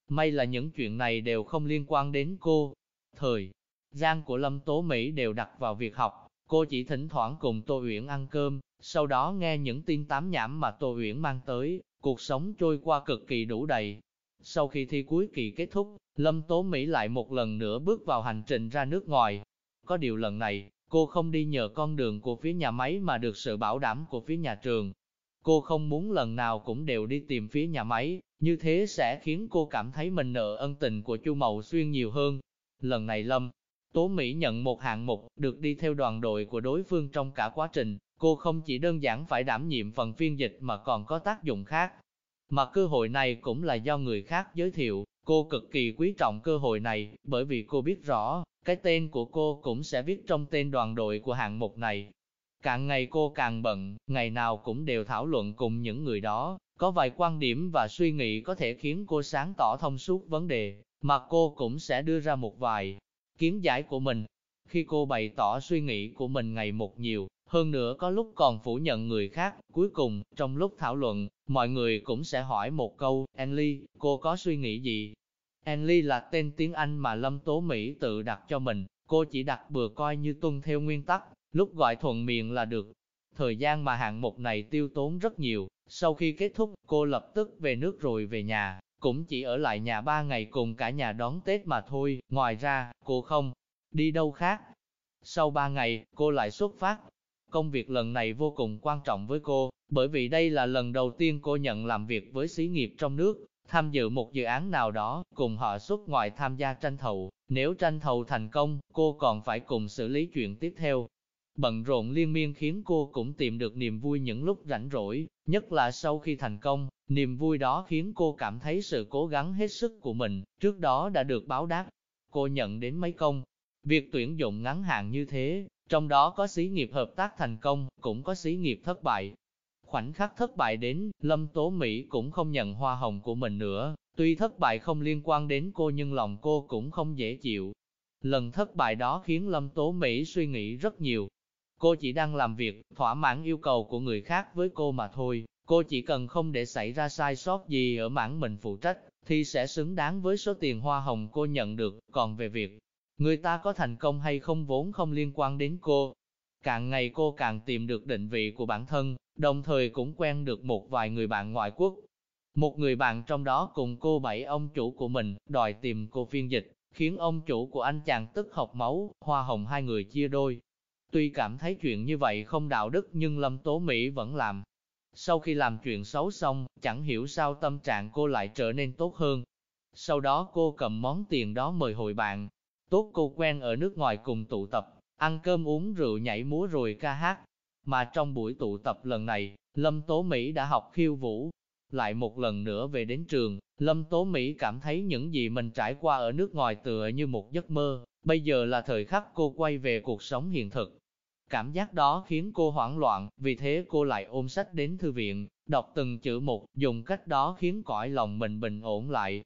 May là những chuyện này đều không liên quan đến cô. Thời gian của Lâm Tố Mỹ đều đặt vào việc học, cô chỉ thỉnh thoảng cùng Tô Uyển ăn cơm, sau đó nghe những tin tám nhảm mà Tô Uyển mang tới, cuộc sống trôi qua cực kỳ đủ đầy. Sau khi thi cuối kỳ kết thúc, Lâm Tố Mỹ lại một lần nữa bước vào hành trình ra nước ngoài. Có điều lần này, cô không đi nhờ con đường của phía nhà máy mà được sự bảo đảm của phía nhà trường. Cô không muốn lần nào cũng đều đi tìm phía nhà máy, như thế sẽ khiến cô cảm thấy mình nợ ân tình của Chu Mậu Xuyên nhiều hơn. Lần này Lâm Tố Mỹ nhận một hạng mục, được đi theo đoàn đội của đối phương trong cả quá trình, cô không chỉ đơn giản phải đảm nhiệm phần phiên dịch mà còn có tác dụng khác. Mà cơ hội này cũng là do người khác giới thiệu, cô cực kỳ quý trọng cơ hội này, bởi vì cô biết rõ, cái tên của cô cũng sẽ viết trong tên đoàn đội của hạng mục này. Càng ngày cô càng bận, ngày nào cũng đều thảo luận cùng những người đó, có vài quan điểm và suy nghĩ có thể khiến cô sáng tỏ thông suốt vấn đề, mà cô cũng sẽ đưa ra một vài kiến giải của mình. Khi cô bày tỏ suy nghĩ của mình ngày một nhiều, hơn nữa có lúc còn phủ nhận người khác, cuối cùng, trong lúc thảo luận, mọi người cũng sẽ hỏi một câu, Enly, cô có suy nghĩ gì? Enly là tên tiếng Anh mà Lâm Tố Mỹ tự đặt cho mình, cô chỉ đặt bừa coi như tuân theo nguyên tắc, lúc gọi thuận miệng là được. Thời gian mà hạng mục này tiêu tốn rất nhiều, sau khi kết thúc, cô lập tức về nước rồi về nhà, cũng chỉ ở lại nhà ba ngày cùng cả nhà đón Tết mà thôi, ngoài ra, cô không đi đâu khác. Sau ba ngày, cô lại xuất phát. Công việc lần này vô cùng quan trọng với cô, bởi vì đây là lần đầu tiên cô nhận làm việc với xí nghiệp trong nước, tham dự một dự án nào đó, cùng họ xuất ngoại tham gia tranh thầu. Nếu tranh thầu thành công, cô còn phải cùng xử lý chuyện tiếp theo. Bận rộn liên miên khiến cô cũng tìm được niềm vui những lúc rảnh rỗi, nhất là sau khi thành công, niềm vui đó khiến cô cảm thấy sự cố gắng hết sức của mình, trước đó đã được báo đáp. Cô nhận đến mấy công, việc tuyển dụng ngắn hạn như thế, trong đó có xí nghiệp hợp tác thành công, cũng có xí nghiệp thất bại. Khoảnh khắc thất bại đến, Lâm Tố Mỹ cũng không nhận hoa hồng của mình nữa, tuy thất bại không liên quan đến cô nhưng lòng cô cũng không dễ chịu. Lần thất bại đó khiến Lâm Tố Mỹ suy nghĩ rất nhiều, Cô chỉ đang làm việc, thỏa mãn yêu cầu của người khác với cô mà thôi. Cô chỉ cần không để xảy ra sai sót gì ở mảng mình phụ trách, thì sẽ xứng đáng với số tiền hoa hồng cô nhận được. Còn về việc, người ta có thành công hay không vốn không liên quan đến cô. Càng ngày cô càng tìm được định vị của bản thân, đồng thời cũng quen được một vài người bạn ngoại quốc. Một người bạn trong đó cùng cô bảy ông chủ của mình, đòi tìm cô phiên dịch, khiến ông chủ của anh chàng tức học máu, hoa hồng hai người chia đôi. Tuy cảm thấy chuyện như vậy không đạo đức nhưng Lâm Tố Mỹ vẫn làm. Sau khi làm chuyện xấu xong, chẳng hiểu sao tâm trạng cô lại trở nên tốt hơn. Sau đó cô cầm món tiền đó mời hội bạn. Tốt cô quen ở nước ngoài cùng tụ tập, ăn cơm uống rượu nhảy múa rồi ca hát. Mà trong buổi tụ tập lần này, Lâm Tố Mỹ đã học khiêu vũ. Lại một lần nữa về đến trường, Lâm Tố Mỹ cảm thấy những gì mình trải qua ở nước ngoài tựa như một giấc mơ, bây giờ là thời khắc cô quay về cuộc sống hiện thực. Cảm giác đó khiến cô hoảng loạn, vì thế cô lại ôm sách đến thư viện, đọc từng chữ một, dùng cách đó khiến cõi lòng mình bình ổn lại.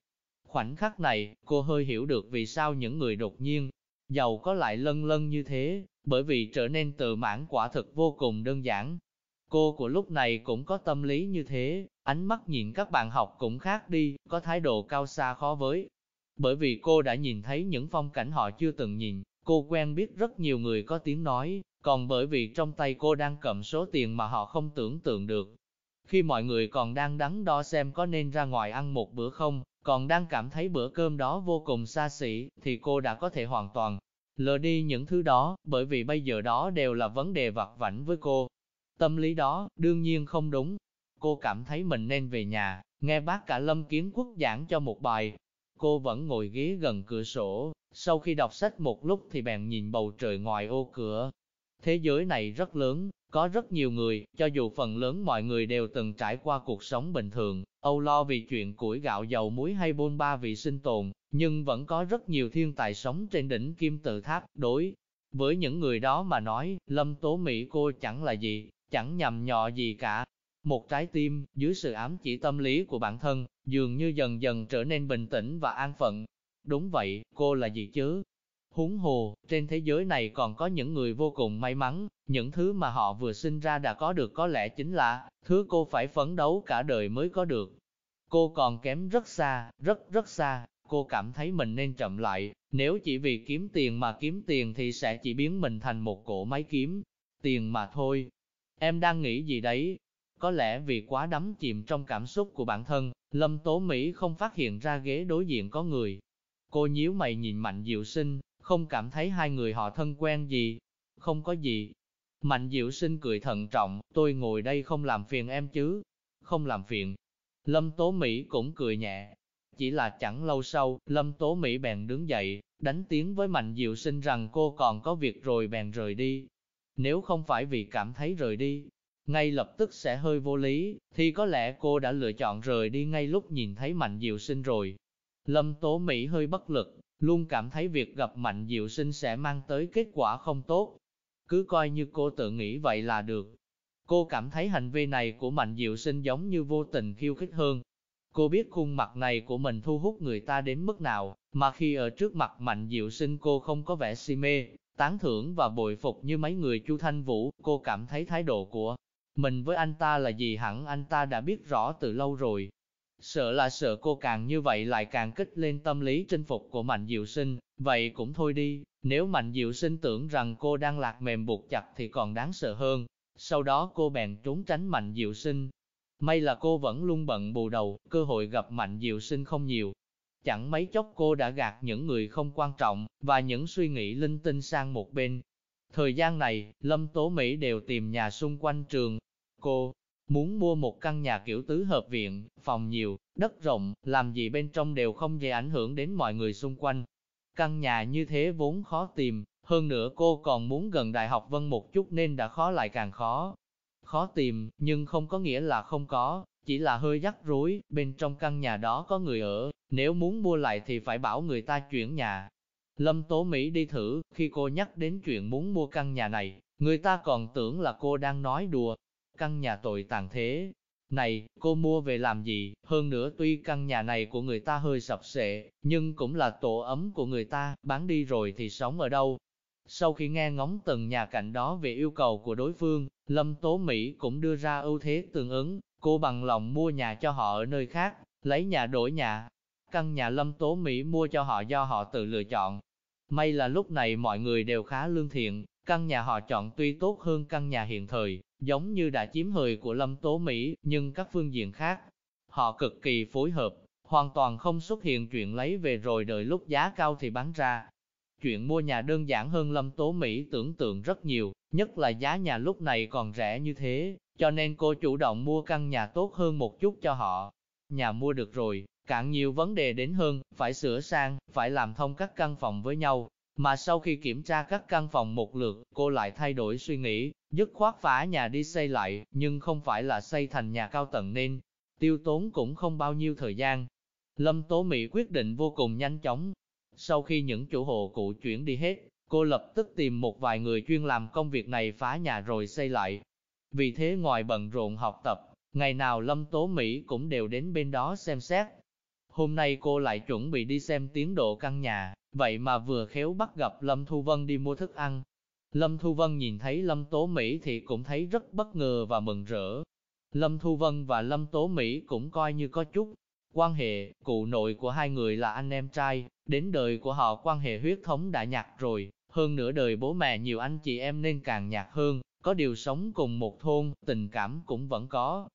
Khoảnh khắc này, cô hơi hiểu được vì sao những người đột nhiên, giàu có lại lân lân như thế, bởi vì trở nên tự mãn quả thực vô cùng đơn giản. Cô của lúc này cũng có tâm lý như thế, ánh mắt nhìn các bạn học cũng khác đi, có thái độ cao xa khó với. Bởi vì cô đã nhìn thấy những phong cảnh họ chưa từng nhìn, cô quen biết rất nhiều người có tiếng nói, còn bởi vì trong tay cô đang cầm số tiền mà họ không tưởng tượng được. Khi mọi người còn đang đắn đo xem có nên ra ngoài ăn một bữa không, còn đang cảm thấy bữa cơm đó vô cùng xa xỉ, thì cô đã có thể hoàn toàn lờ đi những thứ đó, bởi vì bây giờ đó đều là vấn đề vặt vảnh với cô. Tâm lý đó, đương nhiên không đúng. Cô cảm thấy mình nên về nhà, nghe bác cả Lâm Kiến Quốc giảng cho một bài. Cô vẫn ngồi ghế gần cửa sổ, sau khi đọc sách một lúc thì bèn nhìn bầu trời ngoài ô cửa, Thế giới này rất lớn, có rất nhiều người, cho dù phần lớn mọi người đều từng trải qua cuộc sống bình thường, âu lo vì chuyện củi gạo dầu muối hay bôn ba vì sinh tồn, nhưng vẫn có rất nhiều thiên tài sống trên đỉnh kim tự tháp. Đối với những người đó mà nói, Lâm Tố Mỹ cô chẳng là gì, chẳng nhầm nhọ gì cả. Một trái tim, dưới sự ám chỉ tâm lý của bản thân, dường như dần dần trở nên bình tĩnh và an phận. Đúng vậy, cô là gì chứ? Huống hồ, trên thế giới này còn có những người vô cùng may mắn, những thứ mà họ vừa sinh ra đã có được có lẽ chính là, thứ cô phải phấn đấu cả đời mới có được. Cô còn kém rất xa, rất rất xa, cô cảm thấy mình nên chậm lại, nếu chỉ vì kiếm tiền mà kiếm tiền thì sẽ chỉ biến mình thành một cỗ máy kiếm tiền mà thôi. Em đang nghĩ gì đấy? Có lẽ vì quá đắm chìm trong cảm xúc của bản thân, Lâm Tố Mỹ không phát hiện ra ghế đối diện có người. Cô nhíu mày nhìn Mạnh Diệu Sinh, không cảm thấy hai người họ thân quen gì. Không có gì. Mạnh Diệu Sinh cười thận trọng, tôi ngồi đây không làm phiền em chứ. Không làm phiền. Lâm Tố Mỹ cũng cười nhẹ. Chỉ là chẳng lâu sau, Lâm Tố Mỹ bèn đứng dậy, đánh tiếng với Mạnh Diệu Sinh rằng cô còn có việc rồi bèn rời đi. Nếu không phải vì cảm thấy rời đi, ngay lập tức sẽ hơi vô lý, thì có lẽ cô đã lựa chọn rời đi ngay lúc nhìn thấy Mạnh Diệu Sinh rồi. Lâm Tố Mỹ hơi bất lực, luôn cảm thấy việc gặp Mạnh Diệu Sinh sẽ mang tới kết quả không tốt. Cứ coi như cô tự nghĩ vậy là được. Cô cảm thấy hành vi này của Mạnh Diệu Sinh giống như vô tình khiêu khích hơn. Cô biết khuôn mặt này của mình thu hút người ta đến mức nào, mà khi ở trước mặt Mạnh Diệu Sinh cô không có vẻ si mê, tán thưởng và bội phục như mấy người Chu Thanh Vũ, cô cảm thấy thái độ của mình với anh ta là gì hẳn anh ta đã biết rõ từ lâu rồi. Sợ là sợ cô càng như vậy lại càng kích lên tâm lý chinh phục của Mạnh Diệu Sinh, vậy cũng thôi đi, nếu Mạnh Diệu Sinh tưởng rằng cô đang lạc mềm buộc chặt thì còn đáng sợ hơn. Sau đó cô bèn trốn tránh Mạnh Diệu Sinh. May là cô vẫn luôn bận bù đầu, cơ hội gặp Mạnh Diệu Sinh không nhiều. Chẳng mấy chốc cô đã gạt những người không quan trọng, và những suy nghĩ linh tinh sang một bên. Thời gian này, Lâm Tố Mỹ đều tìm nhà xung quanh trường. Cô Muốn mua một căn nhà kiểu tứ hợp viện, phòng nhiều, đất rộng, làm gì bên trong đều không gây ảnh hưởng đến mọi người xung quanh. Căn nhà như thế vốn khó tìm, hơn nữa cô còn muốn gần Đại học Vân một chút nên đã khó lại càng khó. Khó tìm, nhưng không có nghĩa là không có, chỉ là hơi rắc rối, bên trong căn nhà đó có người ở, nếu muốn mua lại thì phải bảo người ta chuyển nhà. Lâm Tố Mỹ đi thử, khi cô nhắc đến chuyện muốn mua căn nhà này, người ta còn tưởng là cô đang nói đùa, Căn nhà tồi tàn thế, này, cô mua về làm gì, hơn nữa tuy căn nhà này của người ta hơi sập sệ, nhưng cũng là tổ ấm của người ta, bán đi rồi thì sống ở đâu. Sau khi nghe ngóng từng nhà cạnh đó về yêu cầu của đối phương, Lâm Tố Mỹ cũng đưa ra ưu thế tương ứng, cô bằng lòng mua nhà cho họ ở nơi khác, lấy nhà đổi nhà. Căn nhà Lâm Tố Mỹ mua cho họ do họ tự lựa chọn. May là lúc này mọi người đều khá lương thiện, căn nhà họ chọn tuy tốt hơn căn nhà hiện thời, giống như đã chiếm hời của Lâm Tố Mỹ, nhưng các phương diện khác, họ cực kỳ phối hợp, hoàn toàn không xuất hiện chuyện lấy về rồi đợi lúc giá cao thì bán ra. Chuyện mua nhà đơn giản hơn Lâm Tố Mỹ tưởng tượng rất nhiều, nhất là giá nhà lúc này còn rẻ như thế, cho nên cô chủ động mua căn nhà tốt hơn một chút cho họ. Nhà mua được rồi, càng nhiều vấn đề đến hơn, phải sửa sang, phải làm thông các căn phòng với nhau, mà sau khi kiểm tra các căn phòng một lượt, cô lại thay đổi suy nghĩ, dứt khoát phá nhà đi xây lại, nhưng không phải là xây thành nhà cao tầng nên, tiêu tốn cũng không bao nhiêu thời gian. Lâm Tố Mỹ quyết định vô cùng nhanh chóng. Sau khi những chủ hộ cũ chuyển đi hết, cô lập tức tìm một vài người chuyên làm công việc này phá nhà rồi xây lại. Vì thế ngoài bận rộn học tập, ngày nào Lâm Tố Mỹ cũng đều đến bên đó xem xét. Hôm nay cô lại chuẩn bị đi xem tiến độ căn nhà, Vậy mà vừa khéo bắt gặp Lâm Thu Vân đi mua thức ăn. Lâm Thu Vân nhìn thấy Lâm Tố Mỹ thì cũng thấy rất bất ngờ và mừng rỡ. Lâm Thu Vân và Lâm Tố Mỹ cũng coi như có chút quan hệ, cụ nội của hai người là anh em trai, đến đời của họ quan hệ huyết thống đã nhạt rồi, hơn nữa đời bố mẹ nhiều anh chị em nên càng nhạt hơn, có điều sống cùng một thôn, tình cảm cũng vẫn có.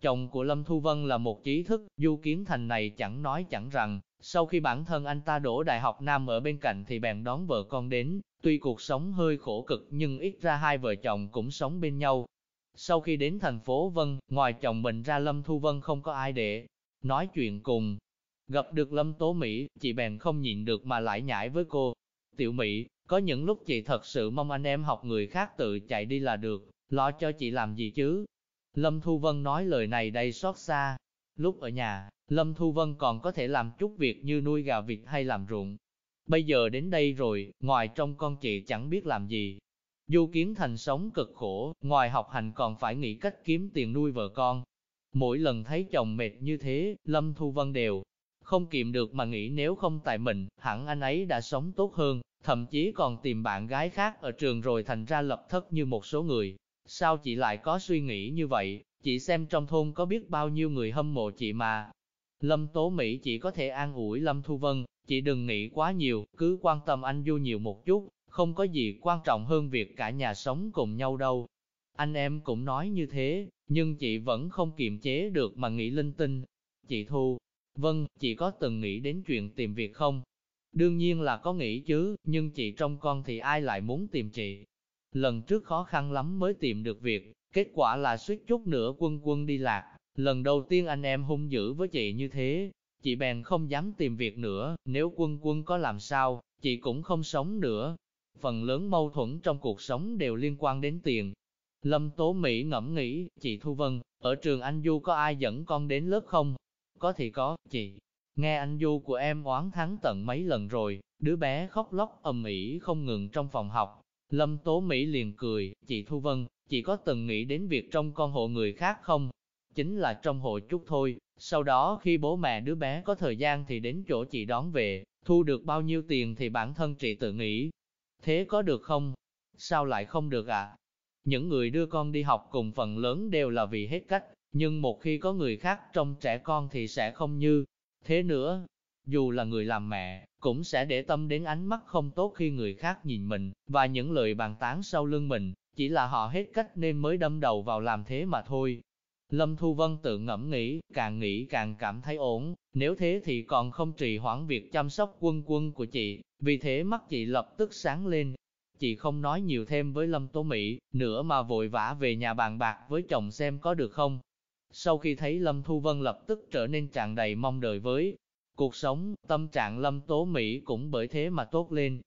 Chồng của Lâm Thu Vân là một trí thức, Du Kiến Thành này chẳng nói chẳng rằng, sau khi bản thân anh ta đổ đại học Nam ở bên cạnh thì bèn đón vợ con đến, tuy cuộc sống hơi khổ cực nhưng ít ra hai vợ chồng cũng sống bên nhau. Sau khi đến thành phố Vân, ngoài chồng mình ra Lâm Thu Vân không có ai để nói chuyện cùng. Gặp được Lâm Tố Mỹ, chị bèn không nhịn được mà lại nhảy với cô. Tiểu Mỹ, Có những lúc chị thật sự mong anh em học người khác tự chạy đi là được, lo cho chị làm gì chứ. Lâm Thu Vân nói lời này đầy xót xa. Lúc ở nhà, Lâm Thu Vân còn có thể làm chút việc như nuôi gà vịt hay làm ruộng. Bây giờ đến đây rồi, ngoài trong con chị chẳng biết làm gì. Du Kiến Thành sống cực khổ, ngoài học hành còn phải nghĩ cách kiếm tiền nuôi vợ con. Mỗi lần thấy chồng mệt như thế, Lâm Thu Vân đều không kiềm được mà nghĩ nếu không tại mình, hẳn anh ấy đã sống tốt hơn, thậm chí còn tìm bạn gái khác ở trường rồi thành ra lập thất như một số người. Sao chị lại có suy nghĩ như vậy, chị xem trong thôn có biết bao nhiêu người hâm mộ chị mà. Lâm Tố Mỹ chỉ có thể an ủi Lâm Thu Vân, chị đừng nghĩ quá nhiều, cứ quan tâm anh Du nhiều một chút, không có gì quan trọng hơn việc cả nhà sống cùng nhau đâu. Anh em cũng nói như thế, nhưng chị vẫn không kiềm chế được mà nghĩ linh tinh. Chị Thu, Vân, chị có từng nghĩ đến chuyện tìm việc không? Đương nhiên là có nghĩ chứ, nhưng chị trong con thì ai lại muốn tìm chị? Lần trước khó khăn lắm mới tìm được việc, kết quả là suýt chút nữa quân quân đi lạc. Lần đầu tiên anh em hung dữ với chị như thế, chị bèn không dám tìm việc nữa, nếu quân quân có làm sao, chị cũng không sống nữa. Phần lớn mâu thuẫn trong cuộc sống đều liên quan đến tiền. Lâm Tố Mỹ ngẫm nghĩ, chị Thu Vân, ở trường Anh Du có ai dẫn con đến lớp không? Có thì có, chị. Nghe anh Du của em oán thắng tận mấy lần rồi, đứa bé khóc lóc ầm ĩ không ngừng trong phòng học. Lâm Tố Mỹ liền cười, chị Thu Vân, chỉ có từng nghĩ đến việc trong con hộ người khác không? Chính là trong hộ chút thôi, sau đó khi bố mẹ đứa bé có thời gian thì đến chỗ chị đón về, thu được bao nhiêu tiền thì bản thân chị tự nghĩ. Thế có được không? Sao lại không được ạ? À? Những người đưa con đi học cùng phần lớn đều là vì hết cách, nhưng một khi có người khác trong trẻ con thì sẽ không như thế nữa. Dù là người làm mẹ, cũng sẽ để tâm đến ánh mắt không tốt khi người khác nhìn mình, và những lời bàn tán sau lưng mình, chỉ là họ hết cách nên mới đâm đầu vào làm thế mà thôi. Lâm Thu Vân tự ngẫm nghĩ, càng nghĩ càng cảm thấy ổn, nếu thế thì còn không trì hoãn việc chăm sóc quân quân của chị, vì thế mắt chị lập tức sáng lên. Chị không nói nhiều thêm với Lâm Tố Mỹ, nữa mà vội vã về nhà bàn bạc với chồng xem có được không. Sau khi thấy Lâm Thu Vân lập tức trở nên tràn đầy mong đợi với cuộc sống, tâm trạng Lâm Tố Mỹ cũng bởi thế mà tốt lên.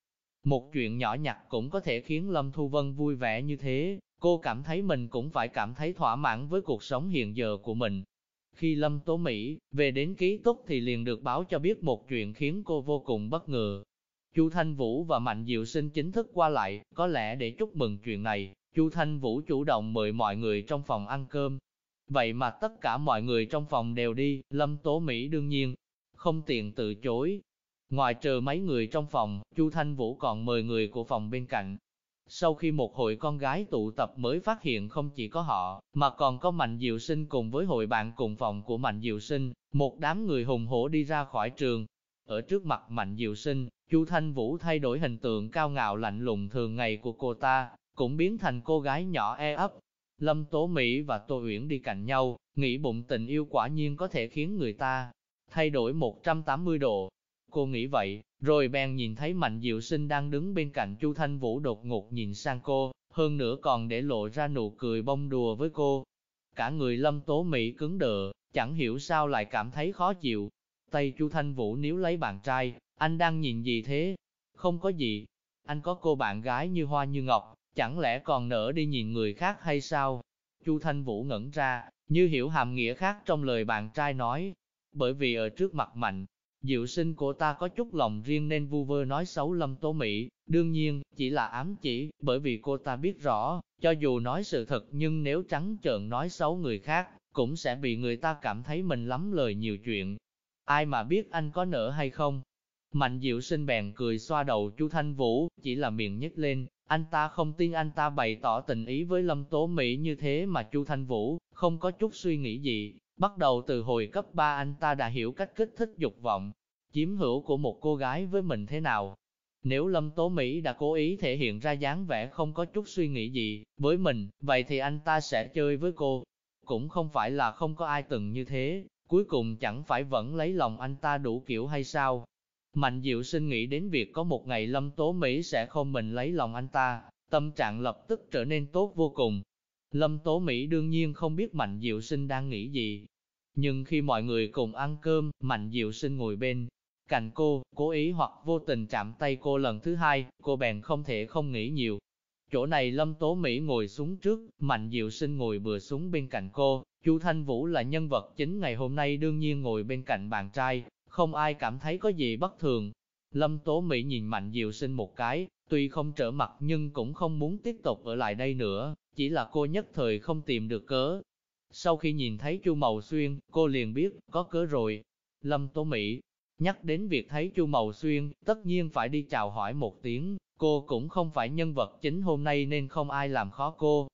Một chuyện nhỏ nhặt cũng có thể khiến Lâm Thu Vân vui vẻ như thế, cô cảm thấy mình cũng phải cảm thấy thỏa mãn với cuộc sống hiện giờ của mình. Khi Lâm Tố Mỹ về đến ký túc thì liền được báo cho biết một chuyện khiến cô vô cùng bất ngờ. Chu Thanh Vũ và Mạnh Diệu Sinh chính thức qua lại, có lẽ để chúc mừng chuyện này, Chu Thanh Vũ chủ động mời mọi người trong phòng ăn cơm, Vậy mà tất cả mọi người trong phòng đều đi, Lâm Tố Mỹ đương nhiên, không tiện từ chối. Ngoài trừ mấy người trong phòng, Chu Thanh Vũ còn mời người của phòng bên cạnh. Sau khi một hội con gái tụ tập mới phát hiện không chỉ có họ, mà còn có Mạnh Diệu Sinh cùng với hội bạn cùng phòng của Mạnh Diệu Sinh, một đám người hùng hổ đi ra khỏi trường. Ở trước mặt Mạnh Diệu Sinh, Chu Thanh Vũ thay đổi hình tượng cao ngạo lạnh lùng thường ngày của cô ta, cũng biến thành cô gái nhỏ e ấp, Lâm Tố Mỹ và Tô Uyển đi cạnh nhau, nghĩ bụng tình yêu quả nhiên có thể khiến người ta thay đổi 180 độ. Cô nghĩ vậy, rồi bèn nhìn thấy Mạnh Diệu Sinh đang đứng bên cạnh Chu Thanh Vũ đột ngột nhìn sang cô, hơn nữa còn để lộ ra nụ cười bông đùa với cô. Cả người Lâm Tố Mỹ cứng đờ, chẳng hiểu sao lại cảm thấy khó chịu. Tay Chu Thanh Vũ níu lấy bạn trai, anh đang nhìn gì thế? Không có gì, anh có cô bạn gái như hoa như ngọc, chẳng lẽ còn nỡ đi nhìn người khác hay sao? Chu Thanh Vũ ngẩn ra, như hiểu hàm nghĩa khác trong lời bạn trai nói. Bởi vì ở trước mặt mạnh, diệu sinh của ta có chút lòng riêng nên vu vơ nói xấu Lâm Tố Mỹ, đương nhiên, chỉ là ám chỉ, bởi vì cô ta biết rõ, cho dù nói sự thật nhưng nếu trắng trợn nói xấu người khác, cũng sẽ bị người ta cảm thấy mình lắm lời nhiều chuyện. Ai mà biết anh có nỡ hay không? Mạnh diệu sinh bèn cười xoa đầu Chu Thanh Vũ, chỉ là miệng nhếch lên, anh ta không tin anh ta bày tỏ tình ý với Lâm Tố Mỹ như thế mà Chu Thanh Vũ không có chút suy nghĩ gì. Bắt đầu từ hồi cấp 3 anh ta đã hiểu cách kích thích dục vọng, chiếm hữu của một cô gái với mình thế nào. Nếu Lâm Tố Mỹ đã cố ý thể hiện ra dáng vẻ không có chút suy nghĩ gì với mình, vậy thì anh ta sẽ chơi với cô. Cũng không phải là không có ai từng như thế, cuối cùng chẳng phải vẫn lấy lòng anh ta đủ kiểu hay sao. Mạnh Diệu Sinh nghĩ đến việc có một ngày Lâm Tố Mỹ sẽ không mình lấy lòng anh ta, tâm trạng lập tức trở nên tốt vô cùng. Lâm Tố Mỹ đương nhiên không biết Mạnh Diệu Sinh đang nghĩ gì. Nhưng khi mọi người cùng ăn cơm, Mạnh Diệu Sinh ngồi bên cạnh cô, cố ý hoặc vô tình chạm tay cô lần thứ hai, cô bèn không thể không nghĩ nhiều. Chỗ này Lâm Tố Mỹ ngồi xuống trước, Mạnh Diệu Sinh ngồi vừa xuống bên cạnh cô, Chu Thanh Vũ là nhân vật chính ngày hôm nay đương nhiên ngồi bên cạnh bạn trai, không ai cảm thấy có gì bất thường. Lâm Tố Mỹ nhìn Mạnh Diệu Sinh một cái, tuy không trở mặt nhưng cũng không muốn tiếp tục ở lại đây nữa, chỉ là cô nhất thời không tìm được cớ. Sau khi nhìn thấy Chu Mậu Xuyên, cô liền biết, có cớ rồi. Lâm Tố Mỹ nhắc đến việc thấy Chu Mậu Xuyên, tất nhiên phải đi chào hỏi một tiếng, cô cũng không phải nhân vật chính hôm nay nên không ai làm khó cô.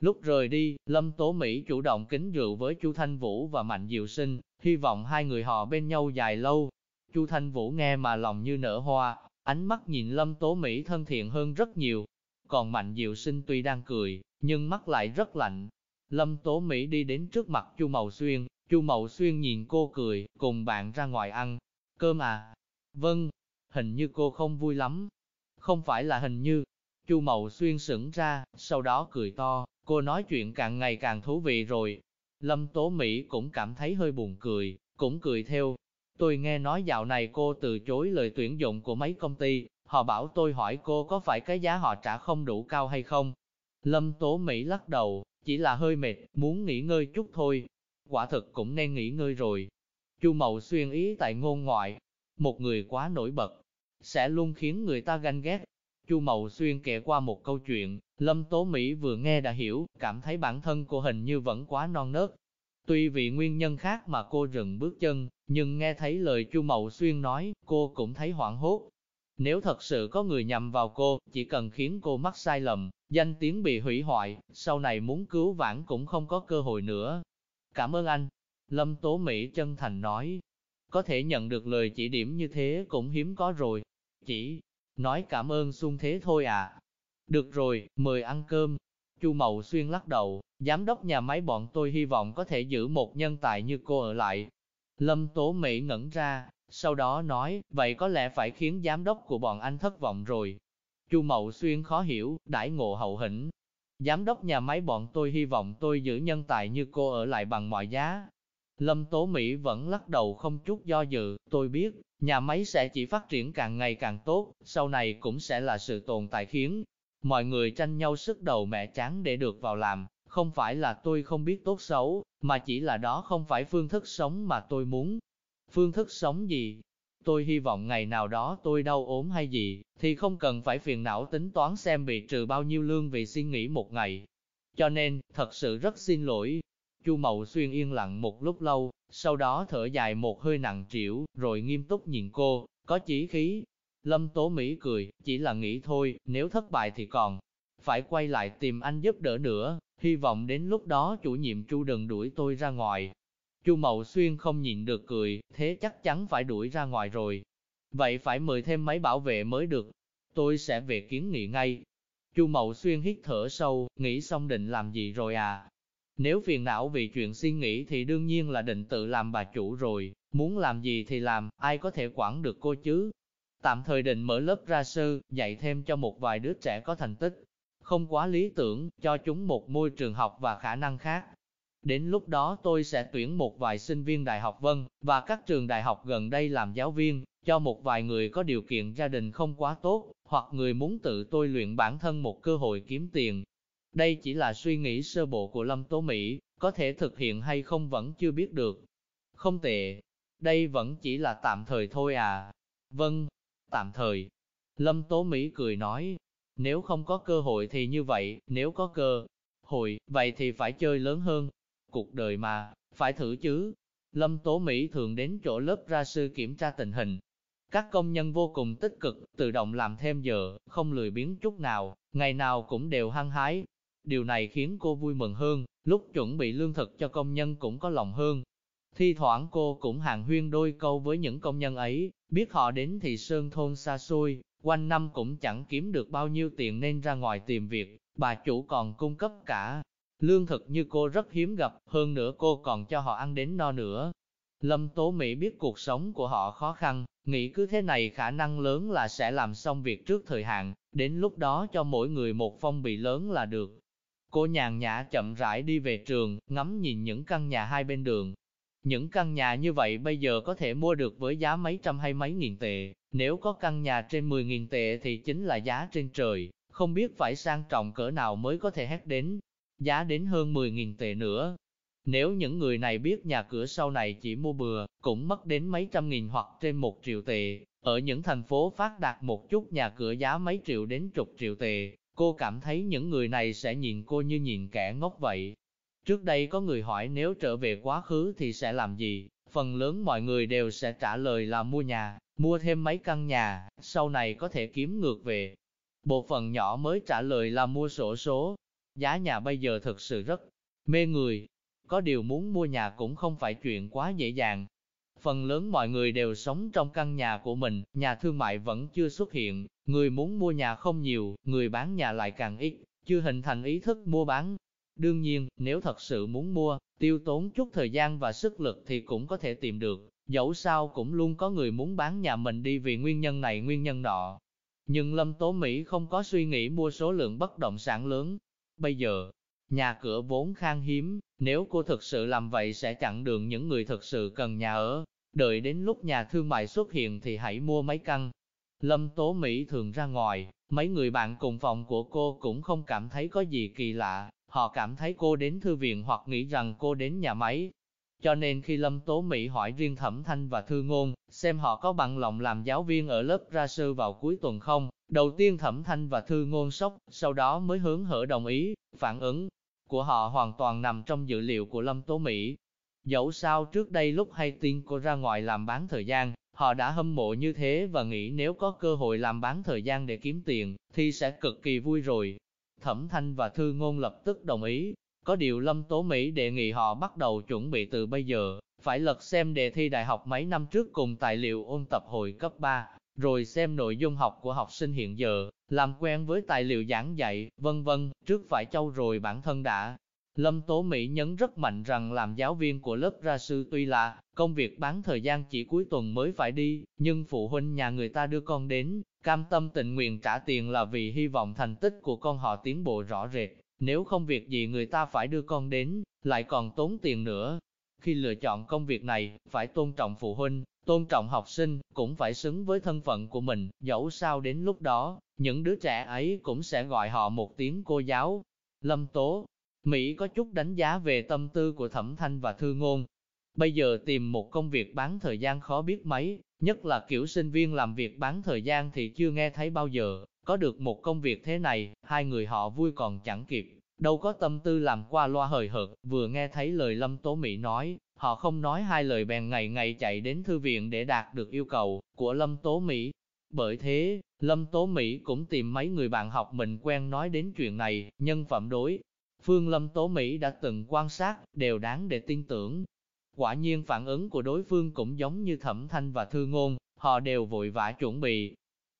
Lúc rời đi, Lâm Tố Mỹ chủ động kính rượu với Chu Thanh Vũ và Mạnh Diệu Sinh, hy vọng hai người họ bên nhau dài lâu. Chu Thanh Vũ nghe mà lòng như nở hoa, ánh mắt nhìn Lâm Tố Mỹ thân thiện hơn rất nhiều. Còn Mạnh Diệu Sinh tuy đang cười, nhưng mắt lại rất lạnh. Lâm Tố Mỹ đi đến trước mặt Chu Mậu Xuyên, Chu Mậu Xuyên nhìn cô cười, cùng bạn ra ngoài ăn. Cơm à? Vâng, hình như cô không vui lắm. Không phải là hình như. Chu Mậu Xuyên sững ra, sau đó cười to, cô nói chuyện càng ngày càng thú vị rồi. Lâm Tố Mỹ cũng cảm thấy hơi buồn cười, cũng cười theo. Tôi nghe nói dạo này cô từ chối lời tuyển dụng của mấy công ty, họ bảo tôi hỏi cô có phải cái giá họ trả không đủ cao hay không. Lâm Tố Mỹ lắc đầu, chỉ là hơi mệt, muốn nghỉ ngơi chút thôi. Quả thực cũng nên nghỉ ngơi rồi. Chu Mậu xuyên ý tại ngôn ngoại, một người quá nổi bật, sẽ luôn khiến người ta ganh ghét. Chu Mậu xuyên kể qua một câu chuyện, Lâm Tố Mỹ vừa nghe đã hiểu, cảm thấy bản thân cô hình như vẫn quá non nớt. Tuy vì nguyên nhân khác mà cô dừng bước chân, nhưng nghe thấy lời Chu Mậu Xuyên nói, cô cũng thấy hoảng hốt. Nếu thật sự có người nhầm vào cô, chỉ cần khiến cô mắc sai lầm, danh tiếng bị hủy hoại, sau này muốn cứu vãn cũng không có cơ hội nữa. Cảm ơn anh. Lâm Tố Mỹ chân thành nói. Có thể nhận được lời chỉ điểm như thế cũng hiếm có rồi. Chỉ nói cảm ơn xung thế thôi à. Được rồi, mời ăn cơm. Chu Mậu Xuyên lắc đầu, giám đốc nhà máy bọn tôi hy vọng có thể giữ một nhân tài như cô ở lại. Lâm Tố Mỹ ngẩn ra, sau đó nói, vậy có lẽ phải khiến giám đốc của bọn anh thất vọng rồi. Chu Mậu Xuyên khó hiểu, đãi ngộ hậu hĩnh. Giám đốc nhà máy bọn tôi hy vọng tôi giữ nhân tài như cô ở lại bằng mọi giá. Lâm Tố Mỹ vẫn lắc đầu không chút do dự, tôi biết, nhà máy sẽ chỉ phát triển càng ngày càng tốt, sau này cũng sẽ là sự tồn tại khiến mọi người tranh nhau sức đầu mẹ chán để được vào làm, không phải là tôi không biết tốt xấu, mà chỉ là đó không phải phương thức sống mà tôi muốn. Phương thức sống gì? Tôi hy vọng ngày nào đó tôi đau ốm hay gì, thì không cần phải phiền não tính toán xem bị trừ bao nhiêu lương vì xin nghỉ một ngày. Cho nên, thật sự rất xin lỗi. Chu Mậu Xuyên yên lặng một lúc lâu, sau đó thở dài một hơi nặng trĩu, rồi nghiêm túc nhìn cô, có chỉ khí. Lâm Tố Mỹ cười, chỉ là nghĩ thôi, nếu thất bại thì còn phải quay lại tìm anh giúp đỡ nữa, hy vọng đến lúc đó chủ nhiệm Chu đừng đuổi tôi ra ngoài. Chu Mậu Xuyên không nhịn được cười, thế chắc chắn phải đuổi ra ngoài rồi. Vậy phải mời thêm mấy bảo vệ mới được. Tôi sẽ về kiến nghị ngay. Chu Mậu Xuyên hít thở sâu, nghĩ xong định làm gì rồi à? Nếu phiền não vì chuyện suy nghĩ thì đương nhiên là định tự làm bà chủ rồi, muốn làm gì thì làm, ai có thể quản được cô chứ? Tạm thời định mở lớp ra sư, dạy thêm cho một vài đứa trẻ có thành tích, không quá lý tưởng, cho chúng một môi trường học và khả năng khác. Đến lúc đó tôi sẽ tuyển một vài sinh viên đại học vân, và các trường đại học gần đây làm giáo viên, cho một vài người có điều kiện gia đình không quá tốt, hoặc người muốn tự tôi luyện bản thân một cơ hội kiếm tiền. Đây chỉ là suy nghĩ sơ bộ của Lâm Tố Mỹ, có thể thực hiện hay không vẫn chưa biết được. Không tệ, đây vẫn chỉ là tạm thời thôi à. Vâng, tạm thời. Lâm Tố Mỹ cười nói, nếu không có cơ hội thì như vậy, nếu có cơ hội, vậy thì phải chơi lớn hơn. Cuộc đời mà, phải thử chứ. Lâm Tố Mỹ thường đến chỗ lớp ra sư kiểm tra tình hình. Các công nhân vô cùng tích cực, tự động làm thêm giờ, không lười biếng chút nào, ngày nào cũng đều hăng hái. Điều này khiến cô vui mừng hơn, lúc chuẩn bị lương thực cho công nhân cũng có lòng hơn. Thi thoảng cô cũng hàng huyên đôi câu với những công nhân ấy, biết họ đến thì sơn thôn xa xôi, quanh năm cũng chẳng kiếm được bao nhiêu tiền nên ra ngoài tìm việc, bà chủ còn cung cấp cả. Lương thực như cô rất hiếm gặp, hơn nữa cô còn cho họ ăn đến no nữa. Lâm Tố Mỹ biết cuộc sống của họ khó khăn, nghĩ cứ thế này khả năng lớn là sẽ làm xong việc trước thời hạn, đến lúc đó cho mỗi người một phong bì lớn là được. Cô nhàn nhã chậm rãi đi về trường, ngắm nhìn những căn nhà hai bên đường. Những căn nhà như vậy bây giờ có thể mua được với giá mấy trăm hay mấy nghìn tệ, nếu có căn nhà trên 10.000 tệ thì chính là giá trên trời, không biết phải sang trọng cỡ nào mới có thể hét đến, giá đến hơn 10.000 tệ nữa. Nếu những người này biết nhà cửa sau này chỉ mua bừa, cũng mất đến mấy trăm nghìn hoặc trên một triệu tệ, ở những thành phố phát đạt một chút nhà cửa giá mấy triệu đến chục triệu tệ, cô cảm thấy những người này sẽ nhìn cô như nhìn kẻ ngốc vậy. Trước đây có người hỏi nếu trở về quá khứ thì sẽ làm gì, phần lớn mọi người đều sẽ trả lời là mua nhà, mua thêm mấy căn nhà, sau này có thể kiếm ngược về. Bộ phận nhỏ mới trả lời là mua sổ số. Giá nhà bây giờ thực sự rất mê người. Có điều muốn mua nhà cũng không phải chuyện quá dễ dàng. Phần lớn mọi người đều sống trong căn nhà của mình, nhà thương mại vẫn chưa xuất hiện, người muốn mua nhà không nhiều, người bán nhà lại càng ít, chưa hình thành ý thức mua bán. Đương nhiên, nếu thật sự muốn mua, tiêu tốn chút thời gian và sức lực thì cũng có thể tìm được, dẫu sao cũng luôn có người muốn bán nhà mình đi vì nguyên nhân này nguyên nhân nọ. Nhưng Lâm Tố Mỹ không có suy nghĩ mua số lượng bất động sản lớn. Bây giờ, nhà cửa vốn khan hiếm, nếu cô thực sự làm vậy sẽ chặn đường những người thực sự cần nhà ở. Đợi đến lúc nhà thương mại xuất hiện thì hãy mua mấy căn. Lâm Tố Mỹ thường ra ngoài, mấy người bạn cùng phòng của cô cũng không cảm thấy có gì kỳ lạ, họ cảm thấy cô đến thư viện hoặc nghĩ rằng cô đến nhà máy, cho nên khi Lâm Tố Mỹ hỏi riêng Thẩm Thanh và Thư Ngôn, xem họ có bằng lòng làm giáo viên ở lớp ra sư vào cuối tuần không, đầu tiên Thẩm Thanh và Thư Ngôn sốc, sau đó mới hướng hở đồng ý, phản ứng của họ hoàn toàn nằm trong dữ liệu của Lâm Tố Mỹ. Dẫu sao trước đây lúc hay tin cô ra ngoài làm bán thời gian, họ đã hâm mộ như thế và nghĩ nếu có cơ hội làm bán thời gian để kiếm tiền, thì sẽ cực kỳ vui rồi. Thẩm Thanh và Thư Ngôn lập tức đồng ý, có điều Lâm Tố Mỹ đề nghị họ bắt đầu chuẩn bị từ bây giờ, phải lật xem đề thi đại học mấy năm trước cùng tài liệu ôn tập hồi cấp 3, rồi xem nội dung học của học sinh hiện giờ, làm quen với tài liệu giảng dạy, vân vân, trước phải châu rồi bản thân đã. Lâm Tố Mỹ nhấn rất mạnh rằng làm giáo viên của lớp ra sư tuy là công việc bán thời gian chỉ cuối tuần mới phải đi, nhưng phụ huynh nhà người ta đưa con đến, cam tâm tình nguyện trả tiền là vì hy vọng thành tích của con họ tiến bộ rõ rệt. Nếu không việc gì người ta phải đưa con đến, lại còn tốn tiền nữa. Khi lựa chọn công việc này, phải tôn trọng phụ huynh, tôn trọng học sinh, cũng phải xứng với thân phận của mình, dẫu sao đến lúc đó, những đứa trẻ ấy cũng sẽ gọi họ một tiếng cô giáo. Lâm Tố, Mỹ có chút đánh giá về tâm tư của Thẩm Thanh và Thư Ngôn. Bây giờ tìm một công việc bán thời gian khó biết mấy, nhất là kiểu sinh viên làm việc bán thời gian thì chưa nghe thấy bao giờ. Có được một công việc thế này, hai người họ vui còn chẳng kịp, đâu có tâm tư làm qua loa hời hợt, vừa nghe thấy lời Lâm Tố Mỹ nói, họ không nói hai lời bèn ngày ngày chạy đến thư viện để đạt được yêu cầu của Lâm Tố Mỹ. Bởi thế, Lâm Tố Mỹ cũng tìm mấy người bạn học mình quen nói đến chuyện này, nhân phẩm đối. Phương Lâm Tố Mỹ đã từng quan sát, đều đáng để tin tưởng. Quả nhiên phản ứng của đối phương cũng giống như Thẩm Thanh và Thư Ngôn, họ đều vội vã chuẩn bị,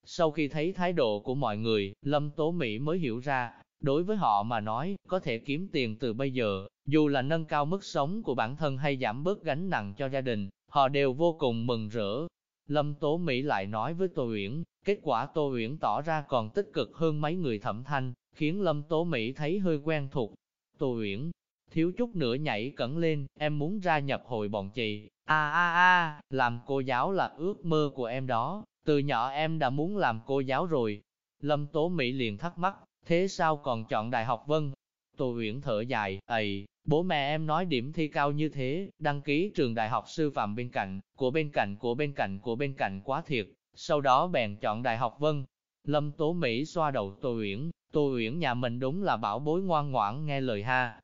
sau khi thấy thái độ của mọi người, Lâm Tố Mỹ mới hiểu ra, đối với họ mà nói, có thể kiếm tiền từ bây giờ, dù là nâng cao mức sống của bản thân hay giảm bớt gánh nặng cho gia đình, họ đều vô cùng mừng rỡ. Lâm Tố Mỹ lại nói với Tô Uyển, kết quả Tô Uyển tỏ ra còn tích cực hơn mấy người thẩm thanh, khiến Lâm Tố Mỹ thấy hơi quen thuộc. Tô Uyển, thiếu chút nữa nhảy cẩn lên, em muốn ra nhập hội bọn chị. A a a, làm cô giáo là ước mơ của em đó. Từ nhỏ em đã muốn làm cô giáo rồi. Lâm Tố Mỹ liền thắc mắc, thế sao còn chọn Đại học Vân? Tô Uyển thở dài, ầy, bố mẹ em nói điểm thi cao như thế, đăng ký trường đại học sư phạm bên cạnh, của bên cạnh của bên cạnh của bên cạnh quá thiệt, sau đó bèn chọn Đại học Vân. Lâm Tố Mỹ xoa đầu Tô Uyển, Tô Uyển nhà mình đúng là bảo bối ngoan ngoãn nghe lời ha.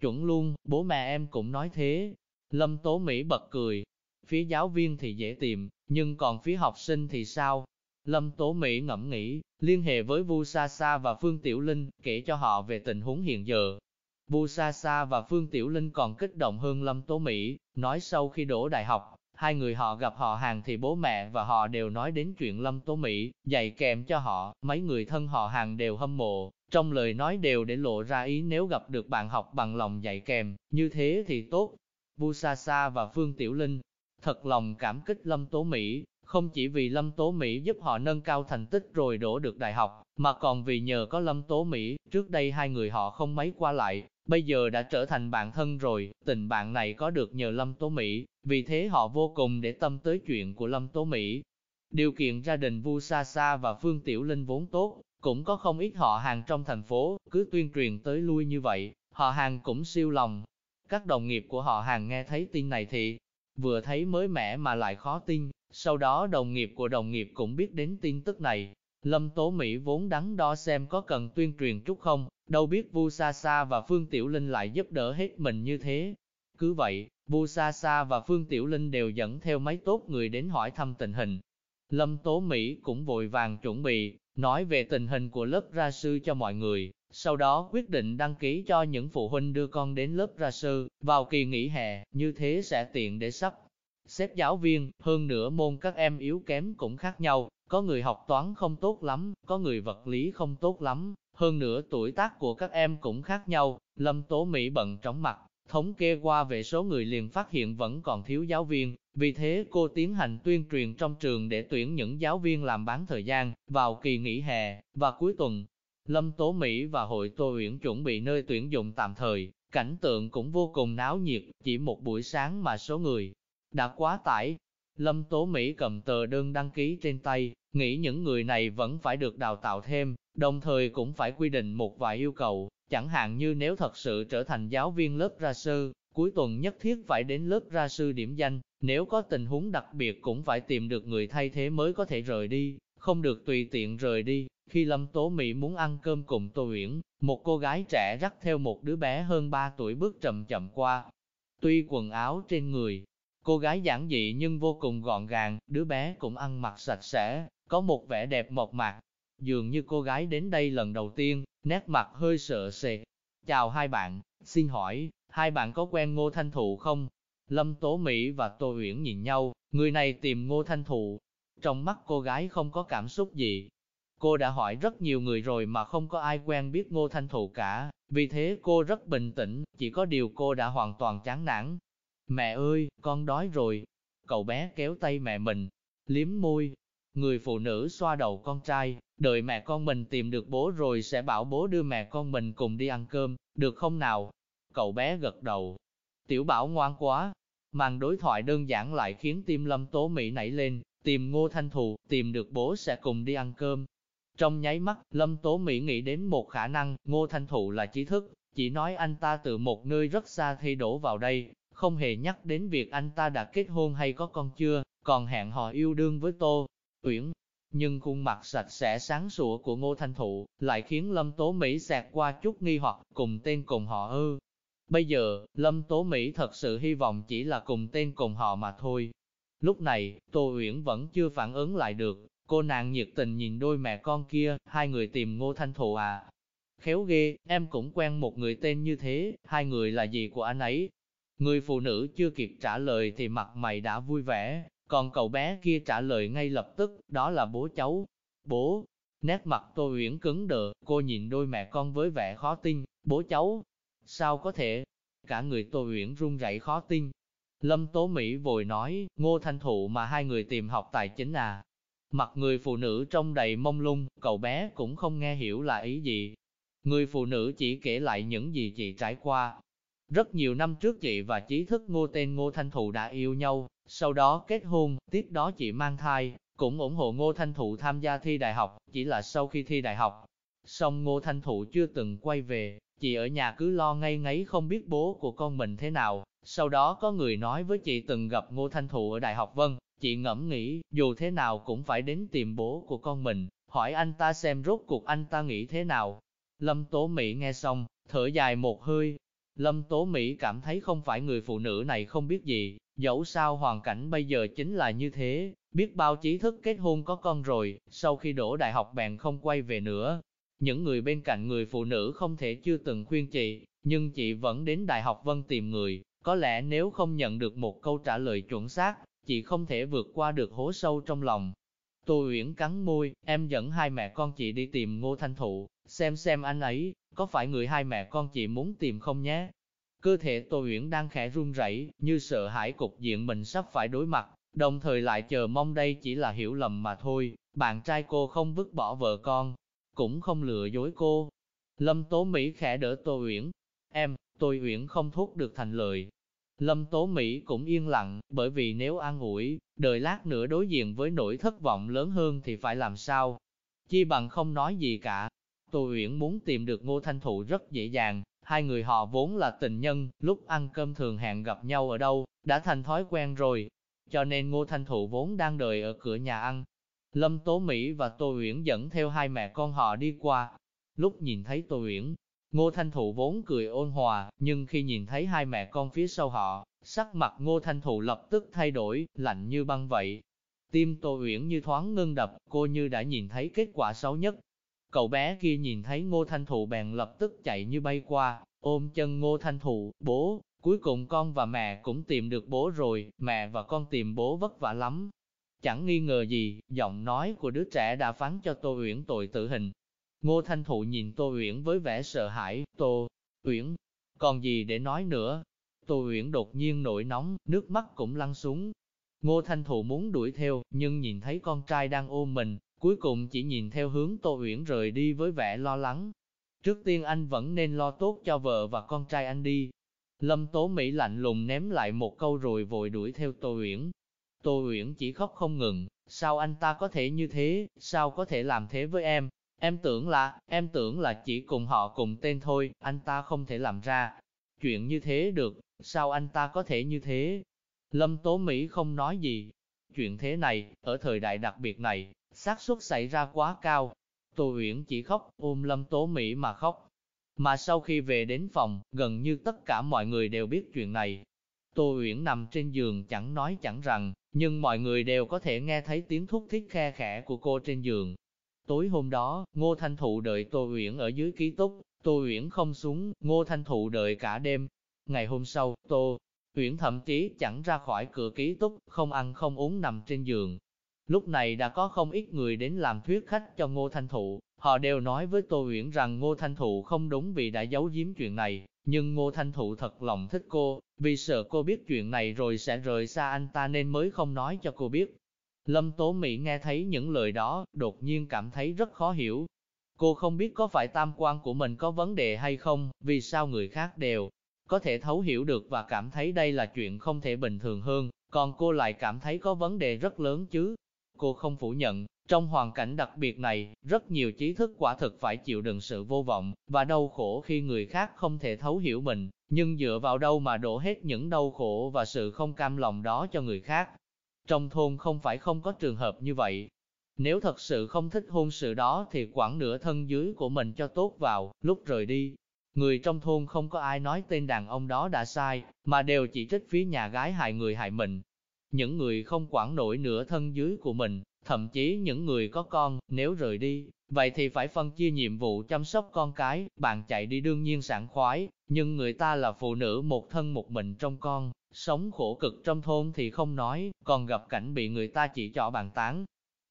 Chuẩn luôn, bố mẹ em cũng nói thế. Lâm Tố Mỹ bật cười. Phía giáo viên thì dễ tìm, nhưng còn phía học sinh thì sao? Lâm Tố Mỹ ngẫm nghĩ, liên hệ với Vu Sa Sa và Phương Tiểu Linh, kể cho họ về tình huống hiện giờ. Vu Sa Sa và Phương Tiểu Linh còn kích động hơn Lâm Tố Mỹ, nói sau khi đổ đại học, hai người họ gặp họ hàng thì bố mẹ và họ đều nói đến chuyện Lâm Tố Mỹ, dạy kèm cho họ, mấy người thân họ hàng đều hâm mộ, trong lời nói đều để lộ ra ý nếu gặp được bạn học bằng lòng dạy kèm, như thế thì tốt. Vu Sa Sa và Phương Tiểu Linh thật lòng cảm kích Lâm Tố Mỹ, không chỉ vì Lâm Tố Mỹ giúp họ nâng cao thành tích rồi đổ được đại học, mà còn vì nhờ có Lâm Tố Mỹ, trước đây hai người họ không mấy qua lại, bây giờ đã trở thành bạn thân rồi, tình bạn này có được nhờ Lâm Tố Mỹ, vì thế họ vô cùng để tâm tới chuyện của Lâm Tố Mỹ. Điều kiện gia đình Vu Sa Sa và Phương Tiểu Linh vốn tốt, cũng có không ít họ hàng trong thành phố, cứ tuyên truyền tới lui như vậy, họ hàng cũng siêu lòng. Các đồng nghiệp của họ hàng nghe thấy tin này thì, vừa thấy mới mẻ mà lại khó tin, sau đó đồng nghiệp của đồng nghiệp cũng biết đến tin tức này. Lâm Tố Mỹ vốn đắn đo xem có cần tuyên truyền chút không, đâu biết Vu Sa Sa và Phương Tiểu Linh lại giúp đỡ hết mình như thế. Cứ vậy, Vu Sa Sa và Phương Tiểu Linh đều dẫn theo mấy tốt người đến hỏi thăm tình hình. Lâm Tố Mỹ cũng vội vàng chuẩn bị, nói về tình hình của lớp ra sư cho mọi người, sau đó quyết định đăng ký cho những phụ huynh đưa con đến lớp ra sư, vào kỳ nghỉ hè, như thế sẽ tiện để sắp xếp giáo viên, hơn nữa môn các em yếu kém cũng khác nhau, có người học toán không tốt lắm, có người vật lý không tốt lắm, hơn nữa tuổi tác của các em cũng khác nhau, Lâm Tố Mỹ bận trống mặt, thống kê qua về số người liền phát hiện vẫn còn thiếu giáo viên, vì thế cô tiến hành tuyên truyền trong trường để tuyển những giáo viên làm bán thời gian, vào kỳ nghỉ hè, và cuối tuần. Lâm Tố Mỹ và hội Tô Uyển chuẩn bị nơi tuyển dụng tạm thời, cảnh tượng cũng vô cùng náo nhiệt, chỉ một buổi sáng mà số người đã quá tải. Lâm Tố Mỹ cầm tờ đơn đăng ký trên tay, nghĩ những người này vẫn phải được đào tạo thêm, đồng thời cũng phải quy định một vài yêu cầu, chẳng hạn như nếu thật sự trở thành giáo viên lớp ra sư, cuối tuần nhất thiết phải đến lớp ra sư điểm danh, nếu có tình huống đặc biệt cũng phải tìm được người thay thế mới có thể rời đi, không được tùy tiện rời đi. Khi Lâm Tố Mỹ muốn ăn cơm cùng Tô Uyển, một cô gái trẻ rắc theo một đứa bé hơn 3 tuổi bước chậm chậm qua. Tuy quần áo trên người, cô gái giản dị nhưng vô cùng gọn gàng, đứa bé cũng ăn mặc sạch sẽ, có một vẻ đẹp mộc mạc. Dường như cô gái đến đây lần đầu tiên, nét mặt hơi sợ sệt. Chào hai bạn, xin hỏi, hai bạn có quen Ngô Thanh Thụ không? Lâm Tố Mỹ và Tô Uyển nhìn nhau, người này tìm Ngô Thanh Thụ. Trong mắt cô gái không có cảm xúc gì. Cô đã hỏi rất nhiều người rồi mà không có ai quen biết Ngô Thanh Thụ cả, vì thế cô rất bình tĩnh, chỉ có điều cô đã hoàn toàn chán nản. Mẹ ơi, con đói rồi. Cậu bé kéo tay mẹ mình, liếm môi. Người phụ nữ xoa đầu con trai, đợi mẹ con mình tìm được bố rồi sẽ bảo bố đưa mẹ con mình cùng đi ăn cơm, được không nào? Cậu bé gật đầu. Tiểu bảo ngoan quá. Màn đối thoại đơn giản lại khiến tim lâm tố Mỹ nảy lên, tìm ngô thanh thù, tìm được bố sẽ cùng đi ăn cơm. Trong nháy mắt, Lâm Tố Mỹ nghĩ đến một khả năng, Ngô Thanh Thụ là trí thức, chỉ nói anh ta từ một nơi rất xa thi đổ vào đây, không hề nhắc đến việc anh ta đã kết hôn hay có con chưa, còn hẹn hò yêu đương với Tô Uyển. Nhưng khuôn mặt sạch sẽ sáng sủa của Ngô Thanh Thụ lại khiến Lâm Tố Mỹ xẹt qua chút nghi hoặc cùng tên cùng họ ư. Bây giờ, Lâm Tố Mỹ thật sự hy vọng chỉ là cùng tên cùng họ mà thôi. Lúc này, Tô Uyển vẫn chưa phản ứng lại được, cô nàng nhiệt tình nhìn đôi mẹ con kia, hai người tìm Ngô Thanh Thụ à. Khéo ghê, em cũng quen một người tên như thế, hai người là gì của anh ấy, Người phụ nữ chưa kịp trả lời thì mặt mày đã vui vẻ, còn cậu bé kia trả lời ngay lập tức, đó là bố cháu. Bố, nét mặt Tô Uyển cứng đờ, cô nhìn đôi mẹ con với vẻ khó tin, bố cháu, sao có thể? Cả người Tô Uyển run rẩy khó tin. Lâm Tố Mỹ vội nói, ngô thanh thụ mà hai người tìm học tài chính à. Mặt người phụ nữ trông đầy mông lung, cậu bé cũng không nghe hiểu là ý gì. Người phụ nữ chỉ kể lại những gì chị trải qua, rất nhiều năm trước chị và trí thức ngô tên Ngô Thanh Thụ đã yêu nhau, sau đó kết hôn, tiếp đó chị mang thai, cũng ủng hộ Ngô Thanh Thụ tham gia thi đại học, chỉ là sau khi thi đại học. Xong Ngô Thanh Thụ chưa từng quay về, chị ở nhà cứ lo ngay ngáy không biết bố của con mình thế nào. Sau đó có người nói với chị từng gặp Ngô Thanh Thụ ở Đại học Vân, chị ngẫm nghĩ, dù thế nào cũng phải đến tìm bố của con mình, hỏi anh ta xem rốt cuộc anh ta nghĩ thế nào. Lâm Tố Mỹ nghe xong, thở dài một hơi, Lâm Tố Mỹ cảm thấy không phải người phụ nữ này không biết gì, dẫu sao hoàn cảnh bây giờ chính là như thế, biết bao trí thức kết hôn có con rồi, sau khi đổ đại học bèn không quay về nữa. Những người bên cạnh người phụ nữ không thể chưa từng khuyên chị, nhưng chị vẫn đến Đại học Vân tìm người, có lẽ nếu không nhận được một câu trả lời chuẩn xác, chị không thể vượt qua được hố sâu trong lòng. Tô Uyển cắn môi, em dẫn hai mẹ con chị đi tìm Ngô Thanh Thụ, xem xem anh ấy, có phải người hai mẹ con chị muốn tìm không nhé? Cơ thể Tô Uyển đang khẽ run rẩy, như sợ hãi cục diện mình sắp phải đối mặt, đồng thời lại chờ mong đây chỉ là hiểu lầm mà thôi, bạn trai cô không vứt bỏ vợ con, cũng không lừa dối cô. Lâm Tố Mỹ khẽ đỡ Tô Uyển. Em, tôi Uyển không thốt được thành lời. Lâm Tố Mỹ cũng yên lặng, bởi vì nếu an ủi, đợi lát nữa đối diện với nỗi thất vọng lớn hơn thì phải làm sao? Chi bằng không nói gì cả. Tô Uyển muốn tìm được Ngô Thanh Thụ rất dễ dàng, hai người họ vốn là tình nhân, lúc ăn cơm thường hẹn gặp nhau ở đâu, đã thành thói quen rồi. Cho nên Ngô Thanh Thụ vốn đang đợi ở cửa nhà ăn. Lâm Tố Mỹ và Tô Uyển dẫn theo hai mẹ con họ đi qua. Lúc nhìn thấy Tô Uyển, Ngô Thanh Thụ vốn cười ôn hòa, nhưng khi nhìn thấy hai mẹ con phía sau họ, sắc mặt Ngô Thanh Thụ lập tức thay đổi, lạnh như băng vậy. Tim Tô Uyển như thoáng ngưng đập, cô như đã nhìn thấy kết quả xấu nhất. Cậu bé kia nhìn thấy Ngô Thanh Thụ bèn lập tức chạy như bay qua, ôm chân Ngô Thanh Thụ, bố, cuối cùng con và mẹ cũng tìm được bố rồi, mẹ và con tìm bố vất vả lắm. Chẳng nghi ngờ gì, giọng nói của đứa trẻ đã phán cho Tô Uyển tội tử hình, Ngô Thanh Thụ nhìn Tô Uyển với vẻ sợ hãi, Tô Uyển, còn gì để nói nữa? Tô Uyển đột nhiên nổi nóng, nước mắt cũng lăn xuống. Ngô Thanh Thụ muốn đuổi theo, nhưng nhìn thấy con trai đang ôm mình, cuối cùng chỉ nhìn theo hướng Tô Uyển rời đi với vẻ lo lắng. Trước tiên anh vẫn nên lo tốt cho vợ và con trai anh đi. Lâm Tố Mỹ lạnh lùng ném lại một câu rồi vội đuổi theo Tô Uyển. Tô Uyển chỉ khóc không ngừng, sao anh ta có thể như thế, sao có thể làm thế với em, Em tưởng là, em tưởng là chỉ cùng họ cùng tên thôi, anh ta không thể làm ra. Chuyện như thế được, sao anh ta có thể như thế? Lâm Tố Mỹ không nói gì. Chuyện thế này, ở thời đại đặc biệt này, xác suất xảy ra quá cao. Tô Uyển chỉ khóc, ôm Lâm Tố Mỹ mà khóc. Mà sau khi về đến phòng, gần như tất cả mọi người đều biết chuyện này. Tô Uyển nằm trên giường chẳng nói chẳng rằng, nhưng mọi người đều có thể nghe thấy tiếng thúc thiết khe khẽ của cô trên giường. Tối hôm đó, Ngô Thanh Thụ đợi Tô Uyển ở dưới ký túc, Tô Uyển không xuống, Ngô Thanh Thụ đợi cả đêm. Ngày hôm sau, Tô Uyển thậm chí chẳng ra khỏi cửa ký túc, không ăn không uống nằm trên giường. Lúc này đã có không ít người đến làm thuyết khách cho Ngô Thanh Thụ, họ đều nói với Tô Uyển rằng Ngô Thanh Thụ không đúng vì đã giấu giếm chuyện này, nhưng Ngô Thanh Thụ thật lòng thích cô, vì sợ cô biết chuyện này rồi sẽ rời xa anh ta nên mới không nói cho cô biết. Lâm Tố Mỹ nghe thấy những lời đó, đột nhiên cảm thấy rất khó hiểu. Cô không biết có phải tam quan của mình có vấn đề hay không, vì sao người khác đều có thể thấu hiểu được và cảm thấy đây là chuyện không thể bình thường hơn, còn cô lại cảm thấy có vấn đề rất lớn chứ. Cô không phủ nhận, trong hoàn cảnh đặc biệt này, rất nhiều trí thức quả thực phải chịu đựng sự vô vọng và đau khổ khi người khác không thể thấu hiểu mình, nhưng dựa vào đâu mà đổ hết những đau khổ và sự không cam lòng đó cho người khác. Trong thôn không phải không có trường hợp như vậy. Nếu thật sự không thích hôn sự đó thì quản nửa thân dưới của mình cho tốt vào, lúc rời đi. Người trong thôn không có ai nói tên đàn ông đó đã sai, mà đều chỉ trích phía nhà gái hại người hại mình. Những người không quản nổi nửa thân dưới của mình, thậm chí những người có con, nếu rời đi, vậy thì phải phân chia nhiệm vụ chăm sóc con cái, bạn chạy đi đương nhiên sảng khoái, nhưng người ta là phụ nữ một thân một mình trong con, Sống khổ cực trong thôn thì không nói, còn gặp cảnh bị người ta chỉ cho bàn tán.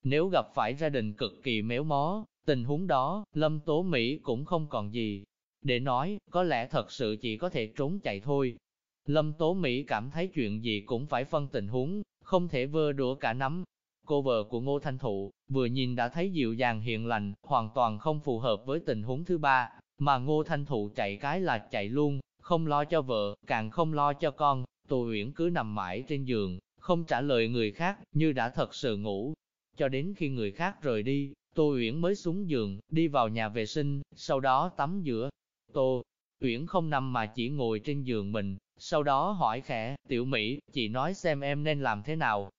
Nếu gặp phải gia đình cực kỳ méo mó, tình huống đó, Lâm Tố Mỹ cũng không còn gì. Để nói, có lẽ thật sự chỉ có thể trốn chạy thôi. Lâm Tố Mỹ cảm thấy chuyện gì cũng phải phân tình huống, không thể vơ đũa cả nắm. Cô vợ của Ngô Thanh Thụ, vừa nhìn đã thấy dịu dàng hiền lành, hoàn toàn không phù hợp với tình huống thứ ba, mà Ngô Thanh Thụ chạy cái là chạy luôn, không lo cho vợ, càng không lo cho con, Tô Uyển cứ nằm mãi trên giường, không trả lời người khác, như đã thật sự ngủ. Cho đến khi người khác rời đi, Tô Uyển mới xuống giường, đi vào nhà vệ sinh, sau đó tắm giữa. Tô Uyển không nằm mà chỉ ngồi trên giường mình, sau đó hỏi khẽ, tiểu Mỹ, chị nói xem em nên làm thế nào.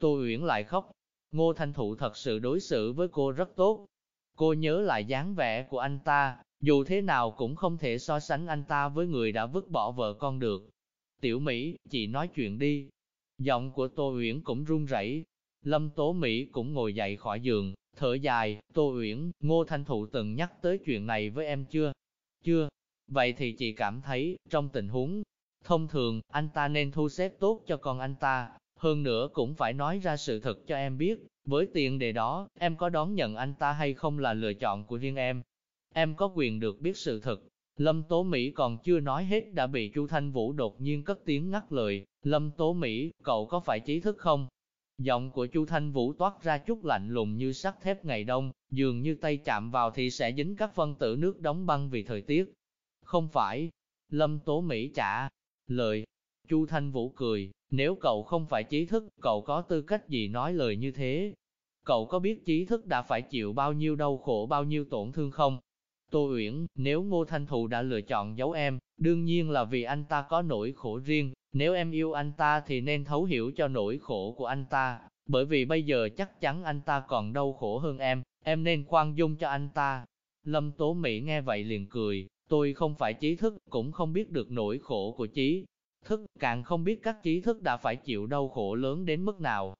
Tô Uyển lại khóc. Ngô Thanh Thụ thật sự đối xử với cô rất tốt. Cô nhớ lại dáng vẻ của anh ta, dù thế nào cũng không thể so sánh anh ta với người đã vứt bỏ vợ con được. Tiểu Mỹ, chị nói chuyện đi. Giọng của Tô Uyển cũng run rẩy. Lâm Tố Mỹ cũng ngồi dậy khỏi giường, thở dài, Tô Uyển, Ngô Thanh Thụ từng nhắc tới chuyện này với em chưa? Chưa. Vậy thì chị cảm thấy, trong tình huống thông thường, anh ta nên thu xếp tốt cho con anh ta, hơn nữa cũng phải nói ra sự thật cho em biết, với tiền đề đó, em có đón nhận anh ta hay không là lựa chọn của riêng em. Em có quyền được biết sự thật, Lâm Tố Mỹ còn chưa nói hết đã bị Chu Thanh Vũ đột nhiên cất tiếng ngắt lời, Lâm Tố Mỹ, cậu có phải trí thức không? Giọng của Chu Thanh Vũ toát ra chút lạnh lùng như sắt thép ngày đông, dường như tay chạm vào thì sẽ dính các phân tử nước đóng băng vì thời tiết. Không phải. Lâm Tố Mỹ trả lời. Chu Thanh Vũ cười, nếu cậu không phải trí thức, cậu có tư cách gì nói lời như thế? Cậu có biết trí thức đã phải chịu bao nhiêu đau khổ bao nhiêu tổn thương không? Tô Uyển, nếu Ngô Thanh Thụ đã lựa chọn giấu em, đương nhiên là vì anh ta có nỗi khổ riêng, nếu em yêu anh ta thì nên thấu hiểu cho nỗi khổ của anh ta, bởi vì bây giờ chắc chắn anh ta còn đau khổ hơn em, em nên khoan dung cho anh ta. Lâm Tố Mỹ nghe vậy liền cười, tôi không phải trí thức, cũng không biết được nỗi khổ của trí thức, càng không biết các trí thức đã phải chịu đau khổ lớn đến mức nào.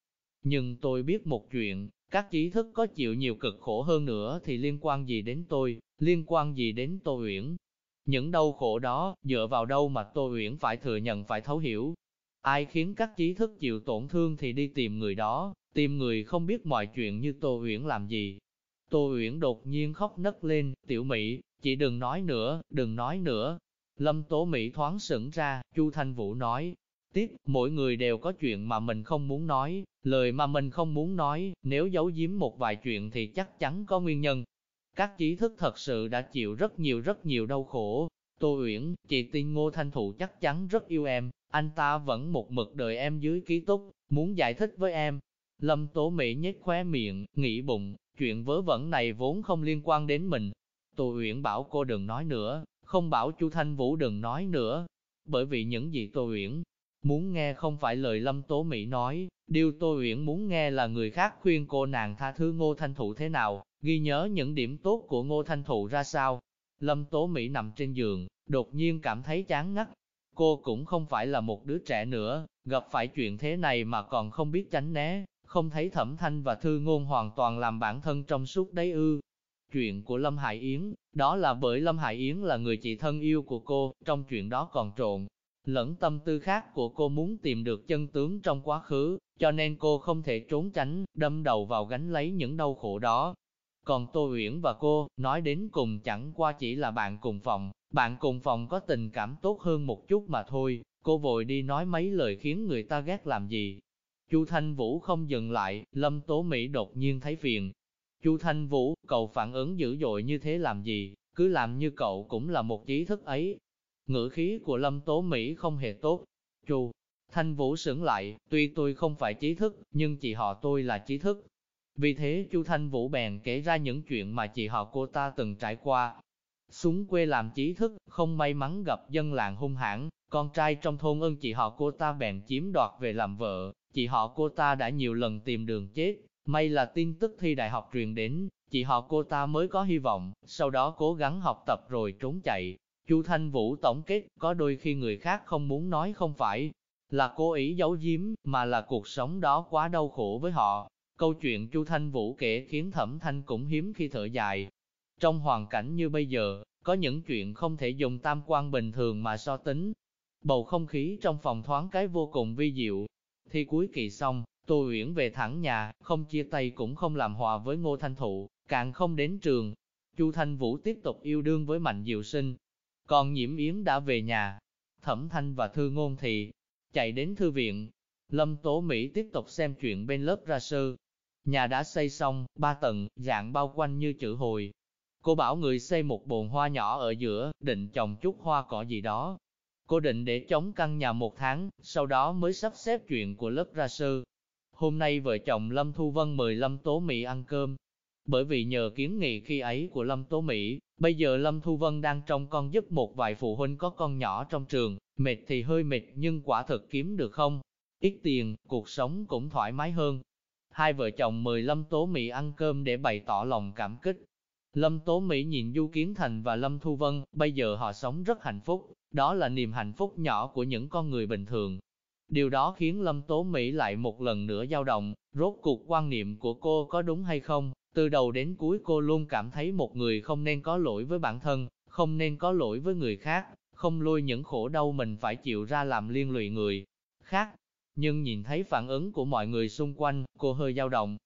Nhưng tôi biết một chuyện, các trí thức có chịu nhiều cực khổ hơn nữa thì liên quan gì đến tôi, liên quan gì đến Tô Uyển. Những đau khổ đó, dựa vào đâu mà Tô Uyển phải thừa nhận phải thấu hiểu. Ai khiến các trí thức chịu tổn thương thì đi tìm người đó, tìm người không biết mọi chuyện như Tô Uyển làm gì. Tô Uyển đột nhiên khóc nấc lên, tiểu Mỹ, chị đừng nói nữa, đừng nói nữa. Lâm Tố Mỹ thoáng sững ra, Chu Thanh Vũ nói, tiếp, mỗi người đều có chuyện mà mình không muốn nói, lời mà mình không muốn nói, nếu giấu giếm một vài chuyện thì chắc chắn có nguyên nhân. Các trí thức thật sự đã chịu rất nhiều rất nhiều đau khổ. Tô Uyển, chị tin Ngô Thanh Thụ chắc chắn rất yêu em, anh ta vẫn một mực đợi em dưới ký túc, muốn giải thích với em. Lâm Tố Mỹ nhếch khóe miệng, nghĩ bụng, chuyện vớ vẩn này vốn không liên quan đến mình. Tô Uyển bảo cô đừng nói nữa, không bảo Chu Thanh Vũ đừng nói nữa, bởi vì những gì Tô Uyển muốn nghe không phải lời Lâm Tố Mỹ nói, điều Tô Uyển muốn nghe là người khác khuyên cô nàng tha thứ Ngô Thanh Thụ thế nào, ghi nhớ những điểm tốt của Ngô Thanh Thụ ra sao. Lâm Tố Mỹ nằm trên giường, đột nhiên cảm thấy chán ngắt. Cô cũng không phải là một đứa trẻ nữa, gặp phải chuyện thế này mà còn không biết tránh né, không thấy thẩm thanh và thư ngôn hoàn toàn làm bản thân trong suốt đấy ư. Chuyện của Lâm Hải Yến, đó là bởi Lâm Hải Yến là người chị thân yêu của cô, trong chuyện đó còn trộn. Lẫn tâm tư khác của cô muốn tìm được chân tướng trong quá khứ, cho nên cô không thể trốn tránh, đâm đầu vào gánh lấy những đau khổ đó. Còn Tô Uyển và cô, nói đến cùng chẳng qua chỉ là bạn cùng phòng, bạn cùng phòng có tình cảm tốt hơn một chút mà thôi, cô vội đi nói mấy lời khiến người ta ghét làm gì. Chu Thanh Vũ không dừng lại, Lâm Tố Mỹ đột nhiên thấy phiền, Chu Thanh Vũ, cậu phản ứng dữ dội như thế làm gì, cứ làm như cậu cũng là một trí thức ấy. Ngữ khí của Lâm Tố Mỹ không hề tốt. Chu Thanh Vũ sững lại, tuy tôi không phải trí thức, nhưng chị họ tôi là trí thức. Vì thế Chu Thanh Vũ bèn kể ra những chuyện mà chị họ cô ta từng trải qua. Xuống quê làm trí thức, không may mắn gặp dân làng hung hãn, con trai trong thôn ưng chị họ cô ta bèn chiếm đoạt về làm vợ, chị họ cô ta đã nhiều lần tìm đường chết, May là tin tức thi đại học truyền đến, chị họ cô ta mới có hy vọng, sau đó cố gắng học tập rồi trốn chạy. Chu Thanh Vũ tổng kết, có đôi khi người khác không muốn nói không phải là cố ý giấu giếm, mà là cuộc sống đó quá đau khổ với họ. Câu chuyện Chu Thanh Vũ kể khiến Thẩm Thanh cũng hiếm khi thở dài. Trong hoàn cảnh như bây giờ, có những chuyện không thể dùng tam quan bình thường mà so tính. Bầu không khí trong phòng thoáng cái vô cùng vi diệu. Thi cuối kỳ xong, Tô Uyển về thẳng nhà, không chia tay cũng không làm hòa với Ngô Thanh Thụ, càng không đến trường. Chu Thanh Vũ tiếp tục yêu đương với Mạnh Diệu Sinh. Còn Nhiễm Yến đã về nhà. Thẩm Thanh và Thư Ngôn thì chạy đến thư viện. Lâm Tố Mỹ tiếp tục xem chuyện bên lớp ra sư. Nhà đã xây xong, ba tầng, dạng bao quanh như chữ hồi. Cô bảo người xây một bồn hoa nhỏ ở giữa, định trồng chút hoa cỏ gì đó. Cô định để chống căn nhà một tháng, sau đó mới sắp xếp chuyện của lớp ra sư. Hôm nay vợ chồng Lâm Thu Vân mời Lâm Tố Mỹ ăn cơm. Bởi vì nhờ kiến nghị khi ấy của Lâm Tố Mỹ, bây giờ Lâm Thu Vân đang trông con giúp một vài phụ huynh có con nhỏ trong trường, mệt thì hơi mệt nhưng quả thực kiếm được không? Ít tiền, cuộc sống cũng thoải mái hơn. Hai vợ chồng mời Lâm Tố Mỹ ăn cơm để bày tỏ lòng cảm kích. Lâm Tố Mỹ nhìn Du Kiến Thành và Lâm Thu Vân, bây giờ họ sống rất hạnh phúc, đó là niềm hạnh phúc nhỏ của những con người bình thường, Điều đó khiến Lâm Tố Mỹ lại một lần nữa dao động, rốt cuộc quan niệm của cô có đúng hay không, từ đầu đến cuối cô luôn cảm thấy một người không nên có lỗi với bản thân, không nên có lỗi với người khác, không lôi những khổ đau mình phải chịu ra làm liên lụy người khác. Nhưng nhìn thấy phản ứng của mọi người xung quanh, cô hơi dao động.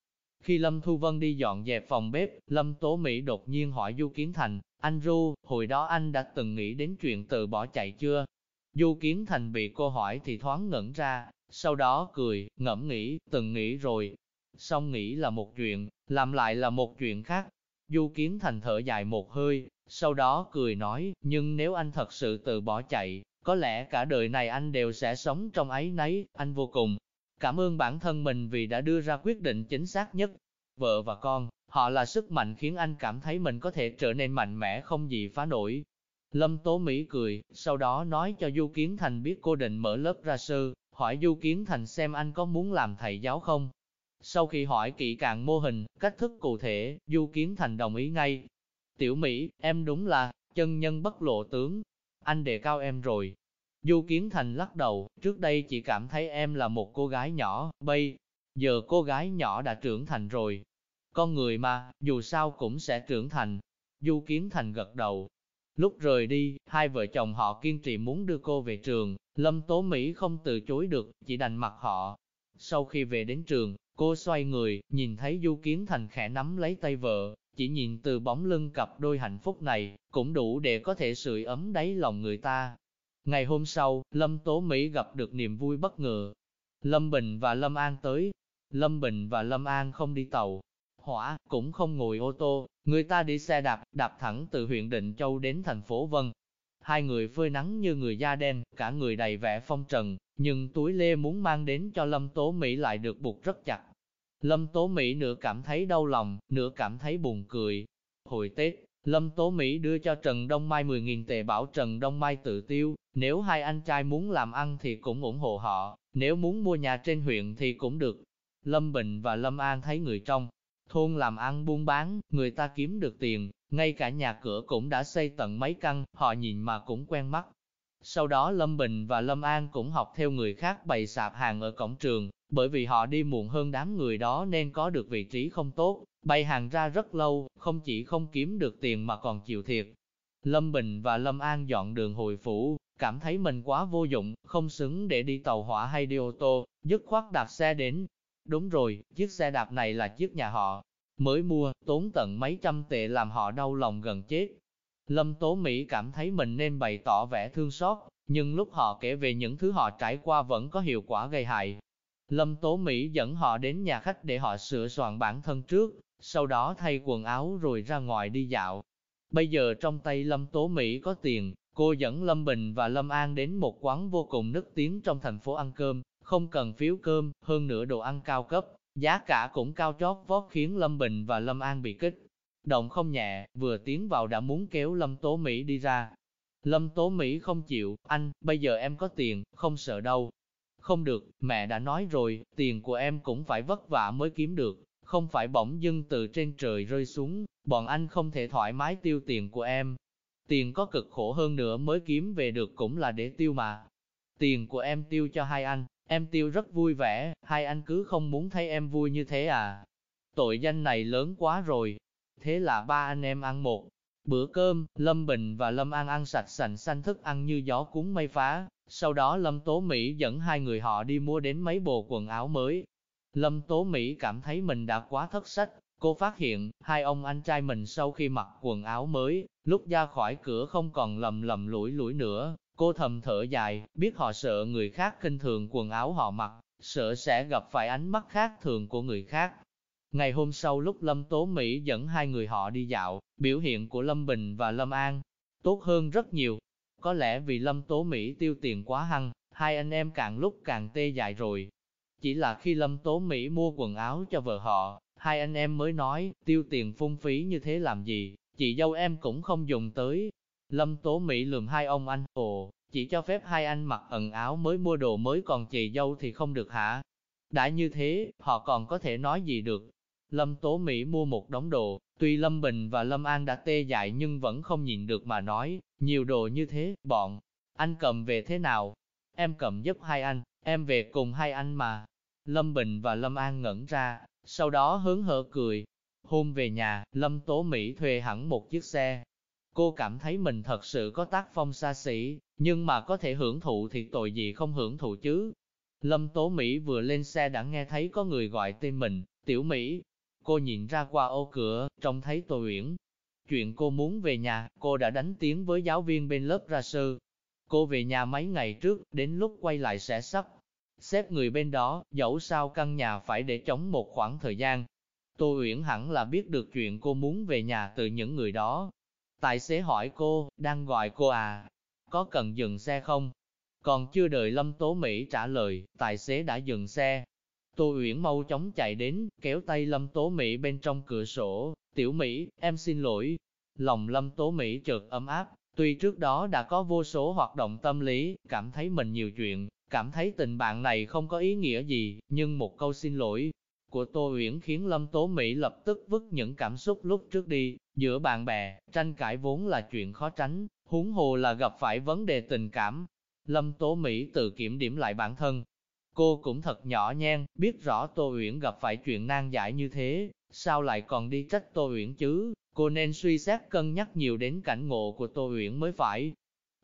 Khi Lâm Thu Vân đi dọn dẹp phòng bếp, Lâm Tố Mỹ đột nhiên hỏi Du Kiến Thành, anh Ru, hồi đó anh đã từng nghĩ đến chuyện từ bỏ chạy chưa? Du Kiến Thành bị cô hỏi thì thoáng ngẩn ra, sau đó cười, ngẫm nghĩ, từng nghĩ rồi. Xong nghĩ là một chuyện, làm lại là một chuyện khác. Du Kiến Thành thở dài một hơi, sau đó cười nói, nhưng nếu anh thật sự từ bỏ chạy, có lẽ cả đời này anh đều sẽ sống trong ấy nấy, anh vô cùng. Cảm ơn bản thân mình vì đã đưa ra quyết định chính xác nhất. Vợ và con, họ là sức mạnh khiến anh cảm thấy mình có thể trở nên mạnh mẽ không gì phá nổi. Lâm Tố Mỹ cười, sau đó nói cho Du Kiến Thành biết cô định mở lớp ra sư, hỏi Du Kiến Thành xem anh có muốn làm thầy giáo không. Sau khi hỏi kỹ càng mô hình, cách thức cụ thể, Du Kiến Thành đồng ý ngay. Tiểu Mỹ, em đúng là, chân nhân bất lộ tướng. Anh đề cao em rồi. Du Kiến Thành lắc đầu, trước đây chỉ cảm thấy em là một cô gái nhỏ, bây giờ cô gái nhỏ đã trưởng thành rồi. Con người mà, dù sao cũng sẽ trưởng thành. Du Kiến Thành gật đầu. Lúc rời đi, hai vợ chồng họ kiên trì muốn đưa cô về trường, Lâm Tố Mỹ không từ chối được, chỉ đành mặt họ. Sau khi về đến trường, cô xoay người, nhìn thấy Du Kiến Thành khẽ nắm lấy tay vợ, chỉ nhìn từ bóng lưng cặp đôi hạnh phúc này, cũng đủ để có thể sưởi ấm đáy lòng người ta. Ngày hôm sau, Lâm Tố Mỹ gặp được niềm vui bất ngờ. Lâm Bình và Lâm An tới. Lâm Bình và Lâm An không đi tàu, hỏa, cũng không ngồi ô tô, người ta đi xe đạp, đạp thẳng từ huyện Định Châu đến thành phố Vân. Hai người phơi nắng như người da đen, cả người đầy vẻ phong trần, nhưng túi lê muốn mang đến cho Lâm Tố Mỹ lại được buộc rất chặt. Lâm Tố Mỹ nửa cảm thấy đau lòng, nửa cảm thấy buồn cười. Hồi Tết, Lâm Tố Mỹ đưa cho Trần Đông Mai 10.000 tệ bảo Trần Đông Mai tự tiêu, nếu hai anh trai muốn làm ăn thì cũng ủng hộ họ, nếu muốn mua nhà trên huyện thì cũng được. Lâm Bình và Lâm An thấy người trong thôn làm ăn buôn bán, người ta kiếm được tiền, ngay cả nhà cửa cũng đã xây tận mấy căn, họ nhìn mà cũng quen mắt. Sau đó Lâm Bình và Lâm An cũng học theo người khác bày sạp hàng ở cổng trường, bởi vì họ đi muộn hơn đám người đó nên có được vị trí không tốt, bày hàng ra rất lâu, không chỉ không kiếm được tiền mà còn chịu thiệt. Lâm Bình và Lâm An dọn đường hồi phủ, cảm thấy mình quá vô dụng, không xứng để đi tàu hỏa hay đi ô tô, dứt khoát đạp xe đến. Đúng rồi, chiếc xe đạp này là chiếc nhà họ, mới mua, tốn tận mấy trăm tệ làm họ đau lòng gần chết. Lâm Tố Mỹ cảm thấy mình nên bày tỏ vẻ thương xót, nhưng lúc họ kể về những thứ họ trải qua vẫn có hiệu quả gây hại. Lâm Tố Mỹ dẫn họ đến nhà khách để họ sửa soạn bản thân trước, sau đó thay quần áo rồi ra ngoài đi dạo. Bây giờ trong tay Lâm Tố Mỹ có tiền, cô dẫn Lâm Bình và Lâm An đến một quán vô cùng nức tiếng trong thành phố ăn cơm, không cần phiếu cơm, hơn nữa đồ ăn cao cấp, giá cả cũng cao chót vót khiến Lâm Bình và Lâm An bị kích. Động không nhẹ, vừa tiến vào đã muốn kéo Lâm Tố Mỹ đi ra. Lâm Tố Mỹ không chịu, anh, bây giờ em có tiền, không sợ đâu. Không được, mẹ đã nói rồi, tiền của em cũng phải vất vả mới kiếm được, không phải bỗng dưng từ trên trời rơi xuống, bọn anh không thể thoải mái tiêu tiền của em. Tiền có cực khổ hơn nữa mới kiếm về được cũng là để tiêu mà. Tiền của em tiêu cho hai anh, Em tiêu rất vui vẻ, hai anh cứ không muốn thấy em vui như thế à. Tội danh này lớn quá rồi. Thế là ba anh em ăn một bữa cơm, Lâm Bình và Lâm An ăn sạch sành xanh thức ăn như gió cuốn mây phá. Sau đó Lâm Tố Mỹ dẫn hai người họ đi mua đến mấy bộ quần áo mới. Lâm Tố Mỹ cảm thấy mình đã quá thất sách. Cô phát hiện, hai ông anh trai mình sau khi mặc quần áo mới, lúc ra khỏi cửa không còn lầm lầm lũi lũi nữa, Cô thầm thở dài, biết họ sợ người khác kinh thường quần áo họ mặc, sợ sẽ gặp phải ánh mắt khác thường của người khác. Ngày hôm sau lúc Lâm Tố Mỹ dẫn hai người họ đi dạo, biểu hiện của Lâm Bình và Lâm An tốt hơn rất nhiều. Có lẽ vì Lâm Tố Mỹ tiêu tiền quá hăng, hai anh em càng lúc càng tê dại rồi. Chỉ là khi Lâm Tố Mỹ mua quần áo cho vợ họ, hai anh em mới nói, tiêu tiền phung phí như thế làm gì, chị dâu em cũng không dùng tới, Lâm Tố Mỹ lườm hai ông anh, ồ, chỉ cho phép hai anh mặc ẩn áo mới mua đồ mới còn chị dâu thì không được hả? Đã như thế, họ còn có thể nói gì được? Lâm Tố Mỹ mua một đống đồ, tuy Lâm Bình và Lâm An đã tê dại nhưng vẫn không nhìn được mà nói, nhiều đồ như thế, bọn, anh cầm về thế nào? Em cầm giúp hai anh, em về cùng hai anh mà. Lâm Bình và Lâm An ngẩn ra, sau đó hướng hở cười. Hôm về nhà, Lâm Tố Mỹ thuê hẳn một chiếc xe, Cô cảm thấy mình thật sự có tác phong xa xỉ, nhưng mà có thể hưởng thụ thì tội gì không hưởng thụ chứ. Lâm Tố Mỹ vừa lên xe đã nghe thấy có người gọi tên mình, Tiểu Mỹ. Cô nhìn ra qua ô cửa, trông thấy Tô Uyển. Chuyện cô muốn về nhà, cô đã đánh tiếng với giáo viên bên lớp ra sư. Cô về nhà mấy ngày trước, đến lúc quay lại sẽ sắp. Xếp người bên đó, dẫu sao căn nhà phải để chống một khoảng thời gian. Tô Uyển hẳn là biết được chuyện cô muốn về nhà từ những người đó. Tài xế hỏi cô, đang gọi cô à? Có cần dừng xe không? Còn chưa đợi Lâm Tố Mỹ trả lời, tài xế đã dừng xe. Tô Uyển mau chóng chạy đến, kéo tay Lâm Tố Mỹ bên trong cửa sổ. Tiểu Mỹ, em xin lỗi. Lòng Lâm Tố Mỹ chợt ấm áp, tuy trước đó đã có vô số hoạt động tâm lý, cảm thấy mình nhiều chuyện, cảm thấy tình bạn này không có ý nghĩa gì, nhưng một câu xin lỗi, của Tô Uyển khiến Lâm Tố Mỹ lập tức vứt những cảm xúc lúc trước đi, giữa bạn bè, tranh cãi vốn là chuyện khó tránh, huống hồ là gặp phải vấn đề tình cảm. Lâm Tố Mỹ tự kiểm điểm lại bản thân. Cô cũng thật nhỏ nhen, biết rõ Tô Uyển gặp phải chuyện nan giải như thế, sao lại còn đi trách Tô Uyển chứ, cô nên suy xét cân nhắc nhiều đến cảnh ngộ của Tô Uyển mới phải.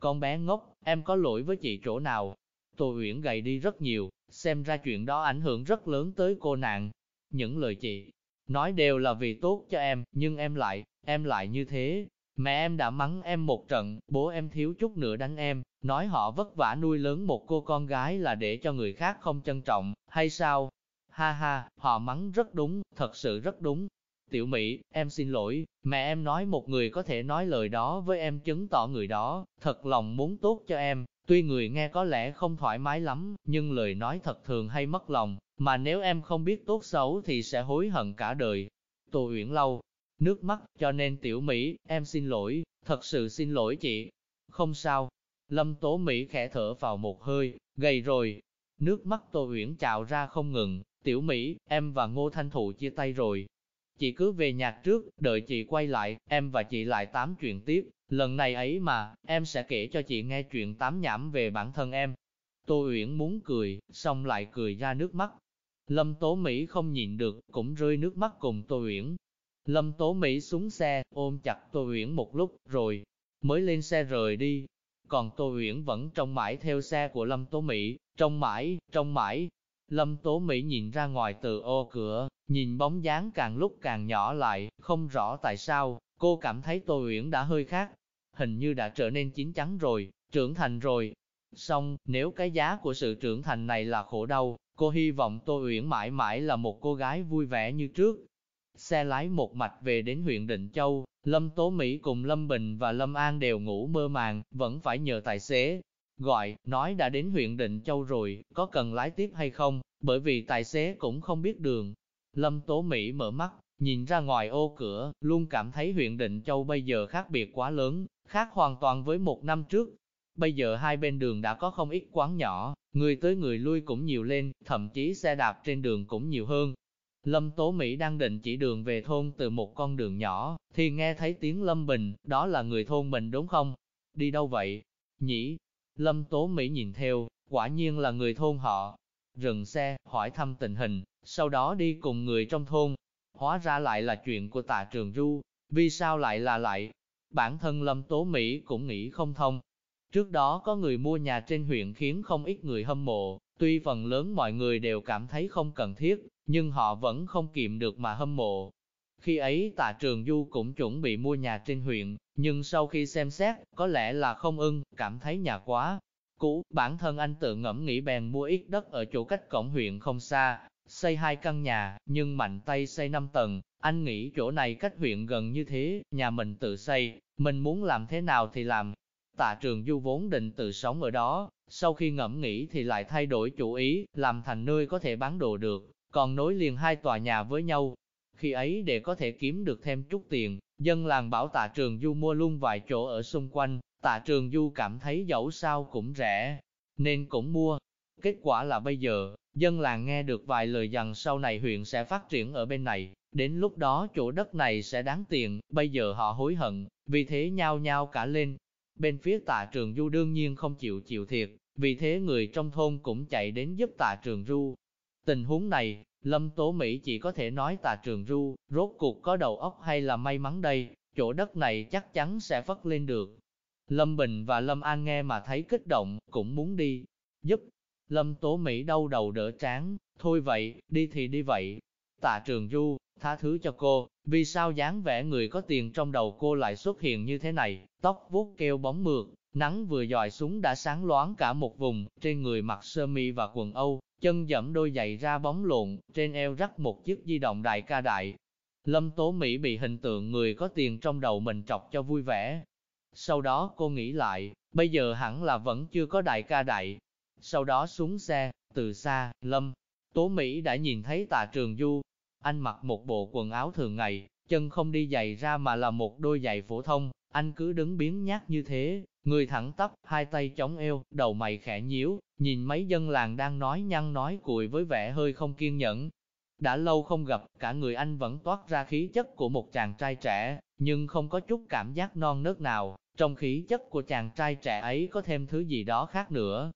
Con bé ngốc, em có lỗi với chị chỗ nào? Tô Uyển gầy đi rất nhiều, xem ra chuyện đó ảnh hưởng rất lớn tới cô nàng. Những lời chị nói đều là vì tốt cho em, nhưng em lại, em lại như thế. Mẹ em đã mắng em một trận, bố em thiếu chút nữa đánh em, nói họ vất vả nuôi lớn một cô con gái là để cho người khác không trân trọng, hay sao? Ha ha, họ mắng rất đúng, thật sự rất đúng. Tiểu Mỹ, em xin lỗi, mẹ em nói một người có thể nói lời đó với em chứng tỏ người đó, thật lòng muốn tốt cho em, tuy người nghe có lẽ không thoải mái lắm, nhưng lời nói thật thường hay mất lòng, mà nếu em không biết tốt xấu thì sẽ hối hận cả đời. Tô Uyển lâu, nước mắt, cho nên tiểu Mỹ, em xin lỗi, thật sự xin lỗi chị. Không sao. Lâm Tố Mỹ khẽ thở vào một hơi, gầy rồi. Nước mắt Tô Uyển trào ra không ngừng, tiểu Mỹ, em và Ngô Thanh Thụ chia tay rồi. Chị cứ về nhà trước, đợi chị quay lại, em và chị lại tám chuyện tiếp. Lần này ấy mà, em sẽ kể cho chị nghe chuyện tám nhảm về bản thân em. Tô Uyển muốn cười, xong lại cười ra nước mắt, Lâm Tố Mỹ không nhịn được, cũng rơi nước mắt cùng Tô Uyển. Lâm Tố Mỹ xuống xe, ôm chặt Tô Uyển một lúc, rồi mới lên xe rời đi. Còn Tô Uyển vẫn trông mãi theo xe của Lâm Tố Mỹ, trông mãi, trông mãi. Lâm Tố Mỹ nhìn ra ngoài từ ô cửa, nhìn bóng dáng càng lúc càng nhỏ lại, không rõ tại sao, cô cảm thấy Tô Uyển đã hơi khác. Hình như đã trở nên chín chắn rồi, trưởng thành rồi. Xong, nếu cái giá của sự trưởng thành này là khổ đau, Cô hy vọng Tô Uyển mãi mãi là một cô gái vui vẻ như trước. Xe lái một mạch về đến huyện Định Châu, Lâm Tố Mỹ cùng Lâm Bình và Lâm An đều ngủ mơ màng, vẫn phải nhờ tài xế. Gọi, nói đã đến huyện Định Châu rồi, có cần lái tiếp hay không, bởi vì tài xế cũng không biết đường. Lâm Tố Mỹ mở mắt, nhìn ra ngoài ô cửa, luôn cảm thấy huyện Định Châu bây giờ khác biệt quá lớn, khác hoàn toàn với một năm trước. Bây giờ hai bên đường đã có không ít quán nhỏ, người tới người lui cũng nhiều lên, thậm chí xe đạp trên đường cũng nhiều hơn. Lâm Tố Mỹ đang định chỉ đường về thôn từ một con đường nhỏ, thì nghe thấy tiếng Lâm Bình, đó là người thôn mình đúng không? Đi đâu vậy? Nhỉ? Lâm Tố Mỹ nhìn theo, quả nhiên là người thôn họ. Rừng xe, hỏi thăm tình hình, sau đó đi cùng người trong thôn. Hóa ra lại là chuyện của tạ trường Du, vì sao lại là lại? Bản thân Lâm Tố Mỹ cũng nghĩ không thông, Trước đó có người mua nhà trên huyện khiến không ít người hâm mộ, tuy phần lớn mọi người đều cảm thấy không cần thiết, nhưng họ vẫn không kiềm được mà hâm mộ. Khi ấy tạ trường Du cũng chuẩn bị mua nhà trên huyện, nhưng sau khi xem xét, có lẽ là không ưng, cảm thấy nhà quá cũ, bản thân anh tự ngẫm nghĩ bèn mua ít đất ở chỗ cách cổng huyện không xa, xây hai căn nhà, nhưng mạnh tay xây 5 tầng, anh nghĩ chỗ này cách huyện gần như thế, nhà mình tự xây, mình muốn làm thế nào thì làm, Tạ trường du vốn định tự sống ở đó, sau khi ngẫm nghĩ thì lại thay đổi chủ ý, làm thành nơi có thể bán đồ được, còn nối liền hai tòa nhà với nhau. Khi ấy để có thể kiếm được thêm chút tiền, dân làng bảo tạ trường du mua luôn vài chỗ ở xung quanh, tạ trường du cảm thấy dẫu sao cũng rẻ, nên cũng mua. Kết quả là bây giờ, dân làng nghe được vài lời rằng sau này huyện sẽ phát triển ở bên này, đến lúc đó chỗ đất này sẽ đáng tiền, bây giờ họ hối hận, vì thế nhao nhao cả lên, Bên phía tạ trường du đương nhiên không chịu chịu thiệt, vì thế người trong thôn cũng chạy đến giúp tạ trường du. Tình huống này, Lâm Tố Mỹ chỉ có thể nói tạ trường du, rốt cuộc có đầu óc hay là may mắn đây, chỗ đất này chắc chắn sẽ phất lên được. Lâm Bình và Lâm An nghe mà thấy kích động, cũng muốn đi, giúp. Lâm Tố Mỹ đau đầu đỡ tráng, thôi vậy, đi thì đi vậy. Tạ Trường Du, tha thứ cho cô, vì sao dáng vẻ người có tiền trong đầu cô lại xuất hiện như thế này, tóc vuốt keo bóng mượt, nắng vừa dòi xuống đã sáng loáng cả một vùng, trên người mặc sơ mi và quần Âu, chân dẫm đôi giày ra bóng lộn, trên eo rắc một chiếc di động đại ca đại. Lâm Tố Mỹ bị hình tượng người có tiền trong đầu mình chọc cho vui vẻ. Sau đó cô nghĩ lại, bây giờ hẳn là vẫn chưa có đại ca đại. Sau đó xuống xe, từ xa, Lâm Tố Mỹ đã nhìn thấy tạ trường du. Anh mặc một bộ quần áo thường ngày, chân không đi giày ra mà là một đôi giày phổ thông, anh cứ đứng biến nhát như thế, người thẳng tắp, hai tay chống eo, đầu mày khẽ nhíu, nhìn mấy dân làng đang nói nhăn nói cuội với vẻ hơi không kiên nhẫn. Đã lâu không gặp, cả người anh vẫn toát ra khí chất của một chàng trai trẻ, nhưng không có chút cảm giác non nớt nào, trong khí chất của chàng trai trẻ ấy có thêm thứ gì đó khác nữa.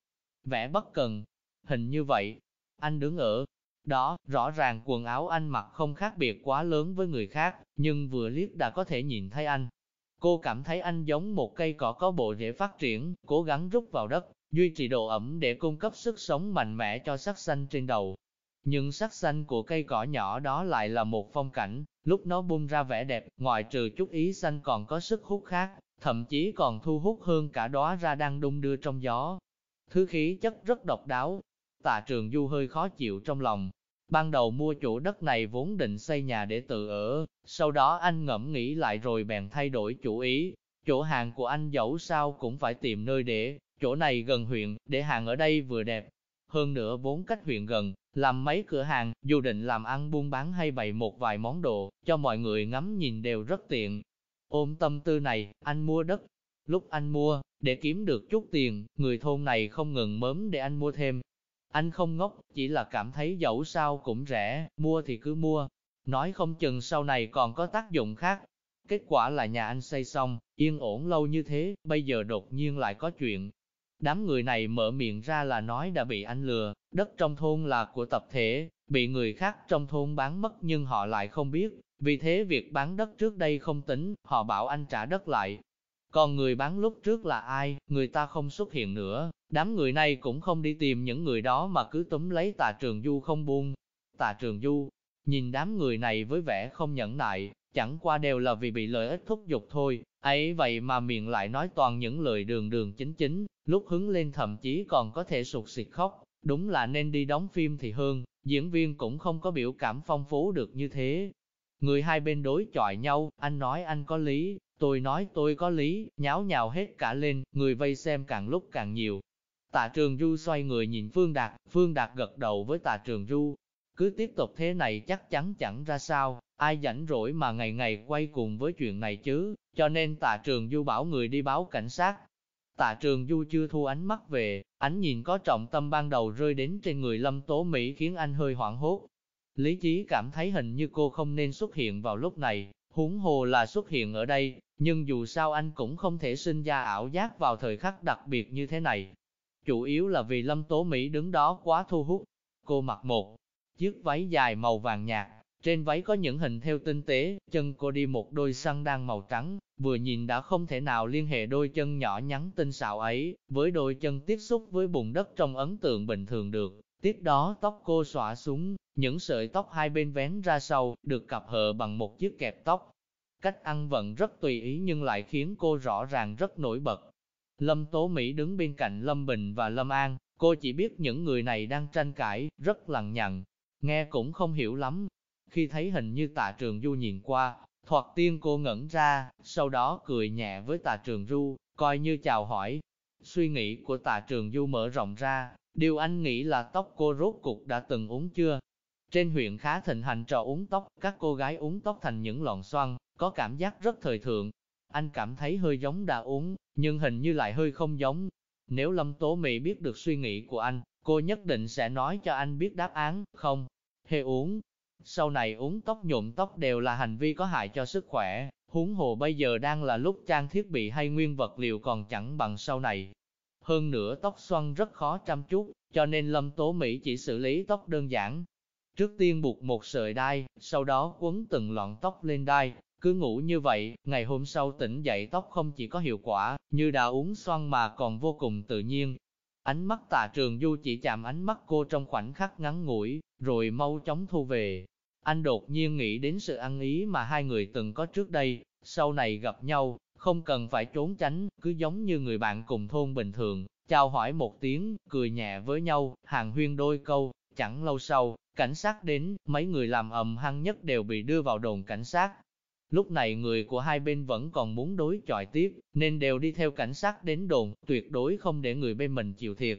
Vẻ bất cần, hình như vậy, anh đứng ở đó, rõ ràng quần áo anh mặc không khác biệt quá lớn với người khác, nhưng vừa liếc đã có thể nhìn thấy anh. Cô cảm thấy anh giống một cây cỏ có bộ rễ phát triển, cố gắng rút vào đất, duy trì độ ẩm để cung cấp sức sống mạnh mẽ cho sắc xanh trên đầu. Nhưng sắc xanh của cây cỏ nhỏ đó lại là một phong cảnh, lúc nó bung ra vẻ đẹp, ngoài trừ chút ý xanh còn có sức hút khác, thậm chí còn thu hút hơn cả đóa ra đang đung đưa trong gió. Thứ khí chất rất độc đáo, Tạ Trường Du hơi khó chịu trong lòng. Ban đầu mua chủ đất này vốn định xây nhà để tự ở, sau đó anh ngẫm nghĩ lại rồi bèn thay đổi chủ ý. Chỗ hàng của anh dẫu sao cũng phải tìm nơi để, chỗ này gần huyện, để hàng ở đây vừa đẹp. Hơn nữa vốn cách huyện gần, làm mấy cửa hàng, dù định làm ăn buôn bán hay bày một vài món đồ, cho mọi người ngắm nhìn đều rất tiện. Ôm tâm tư này, anh mua đất. Lúc anh mua, để kiếm được chút tiền, người thôn này không ngừng mớm để anh mua thêm, anh không ngốc, chỉ là cảm thấy dẫu sao cũng rẻ, mua thì cứ mua. Nói không chừng sau này còn có tác dụng khác. Kết quả là nhà anh xây xong, yên ổn lâu như thế, bây giờ đột nhiên lại có chuyện. Đám người này mở miệng ra là nói đã bị anh lừa, đất trong thôn là của tập thể, bị người khác trong thôn bán mất nhưng họ lại không biết. Vì thế việc bán đất trước đây không tính, họ bảo anh trả đất lại, còn người bán lúc trước là ai, người ta không xuất hiện nữa, đám người này cũng không đi tìm những người đó mà cứ túm lấy tà trường du không buông. Tà trường du, nhìn đám người này với vẻ không nhẫn nại, chẳng qua đều là vì bị lợi ích thúc giục thôi, ấy vậy mà miệng lại nói toàn những lời đường đường chính chính, lúc hứng lên thậm chí còn có thể sụt xịt khóc, đúng là nên đi đóng phim thì hơn, diễn viên cũng không có biểu cảm phong phú được như thế. Người hai bên đối chọi nhau, anh nói anh có lý, Tôi nói tôi có lý, nháo nhào hết cả lên, người vây xem càng lúc càng nhiều. Tạ Trường Du xoay người nhìn Phương Đạt, Phương Đạt gật đầu với Tạ Trường Du. Cứ tiếp tục thế này chắc chắn chẳng ra sao, ai rảnh rỗi mà ngày ngày quay cùng với chuyện này chứ, cho nên Tạ Trường Du bảo người đi báo cảnh sát. Tạ Trường Du chưa thu ánh mắt về, ánh nhìn có trọng tâm ban đầu rơi đến trên người Lâm Tố Mỹ khiến anh hơi hoảng hốt. Lý trí cảm thấy hình như cô không nên xuất hiện vào lúc này, huống hồ là xuất hiện ở đây, nhưng dù sao anh cũng không thể sinh ra ảo giác vào thời khắc đặc biệt như thế này. Chủ yếu là vì Lâm Tố Mỹ đứng đó quá thu hút. Cô mặc một chiếc váy dài màu vàng nhạt, trên váy có những hình theo tinh tế, chân cô đi một đôi xăng đan màu trắng, vừa nhìn đã không thể nào liên hệ đôi chân nhỏ nhắn tinh xạo ấy, với đôi chân tiếp xúc với bùn đất trong ấn tượng bình thường được. Tiếp đó tóc cô xõa xuống, những sợi tóc hai bên vén ra sau, được cặp hờ bằng một chiếc kẹp tóc, Cách ăn vận rất tùy ý nhưng lại khiến cô rõ ràng rất nổi bật. Lâm Tố Mỹ đứng bên cạnh Lâm Bình và Lâm An, cô chỉ biết những người này đang tranh cãi, rất lằng nhằng, nghe cũng không hiểu lắm. Khi thấy hình như tạ trường du nhìn qua, thoạt tiên cô ngẩn ra, sau đó cười nhẹ với tạ trường du, coi như chào hỏi. Suy nghĩ của tạ trường du mở rộng ra, điều anh nghĩ là tóc cô rốt cục đã từng uống chưa, trên huyện khá thịnh hành trò uống tóc, các cô gái uống tóc thành những lọn xoăn, có cảm giác rất thời thượng. Anh cảm thấy hơi giống đã uống, nhưng hình như lại hơi không giống. Nếu Lâm Tố Mỹ biết được suy nghĩ của anh, cô nhất định sẽ nói cho anh biết đáp án, không, hề uống. Sau này uống tóc nhuộm tóc đều là hành vi có hại cho sức khỏe, huống hồ bây giờ đang là lúc trang thiết bị hay nguyên vật liệu còn chẳng bằng sau này. Hơn nữa tóc xoăn rất khó chăm chút, cho nên Lâm Tố Mỹ chỉ xử lý tóc đơn giản, Trước tiên buộc một sợi đai, sau đó quấn từng lọn tóc lên đai, cứ ngủ như vậy, ngày hôm sau tỉnh dậy tóc không chỉ có hiệu quả, như đã uống xoăn mà còn vô cùng tự nhiên. Ánh mắt tạ trường du chỉ chạm ánh mắt cô trong khoảnh khắc ngắn ngủi, rồi mau chóng thu về. Anh đột nhiên nghĩ đến sự ăn ý mà hai người từng có trước đây, sau này gặp nhau, không cần phải trốn tránh, cứ giống như người bạn cùng thôn bình thường, chào hỏi một tiếng, cười nhẹ với nhau, hàng huyên đôi câu, chẳng lâu sau, cảnh sát đến, mấy người làm ầm hăng nhất đều bị đưa vào đồn cảnh sát. Lúc này người của hai bên vẫn còn muốn đối chọi tiếp, nên đều đi theo cảnh sát đến đồn, tuyệt đối không để người bên mình chịu thiệt.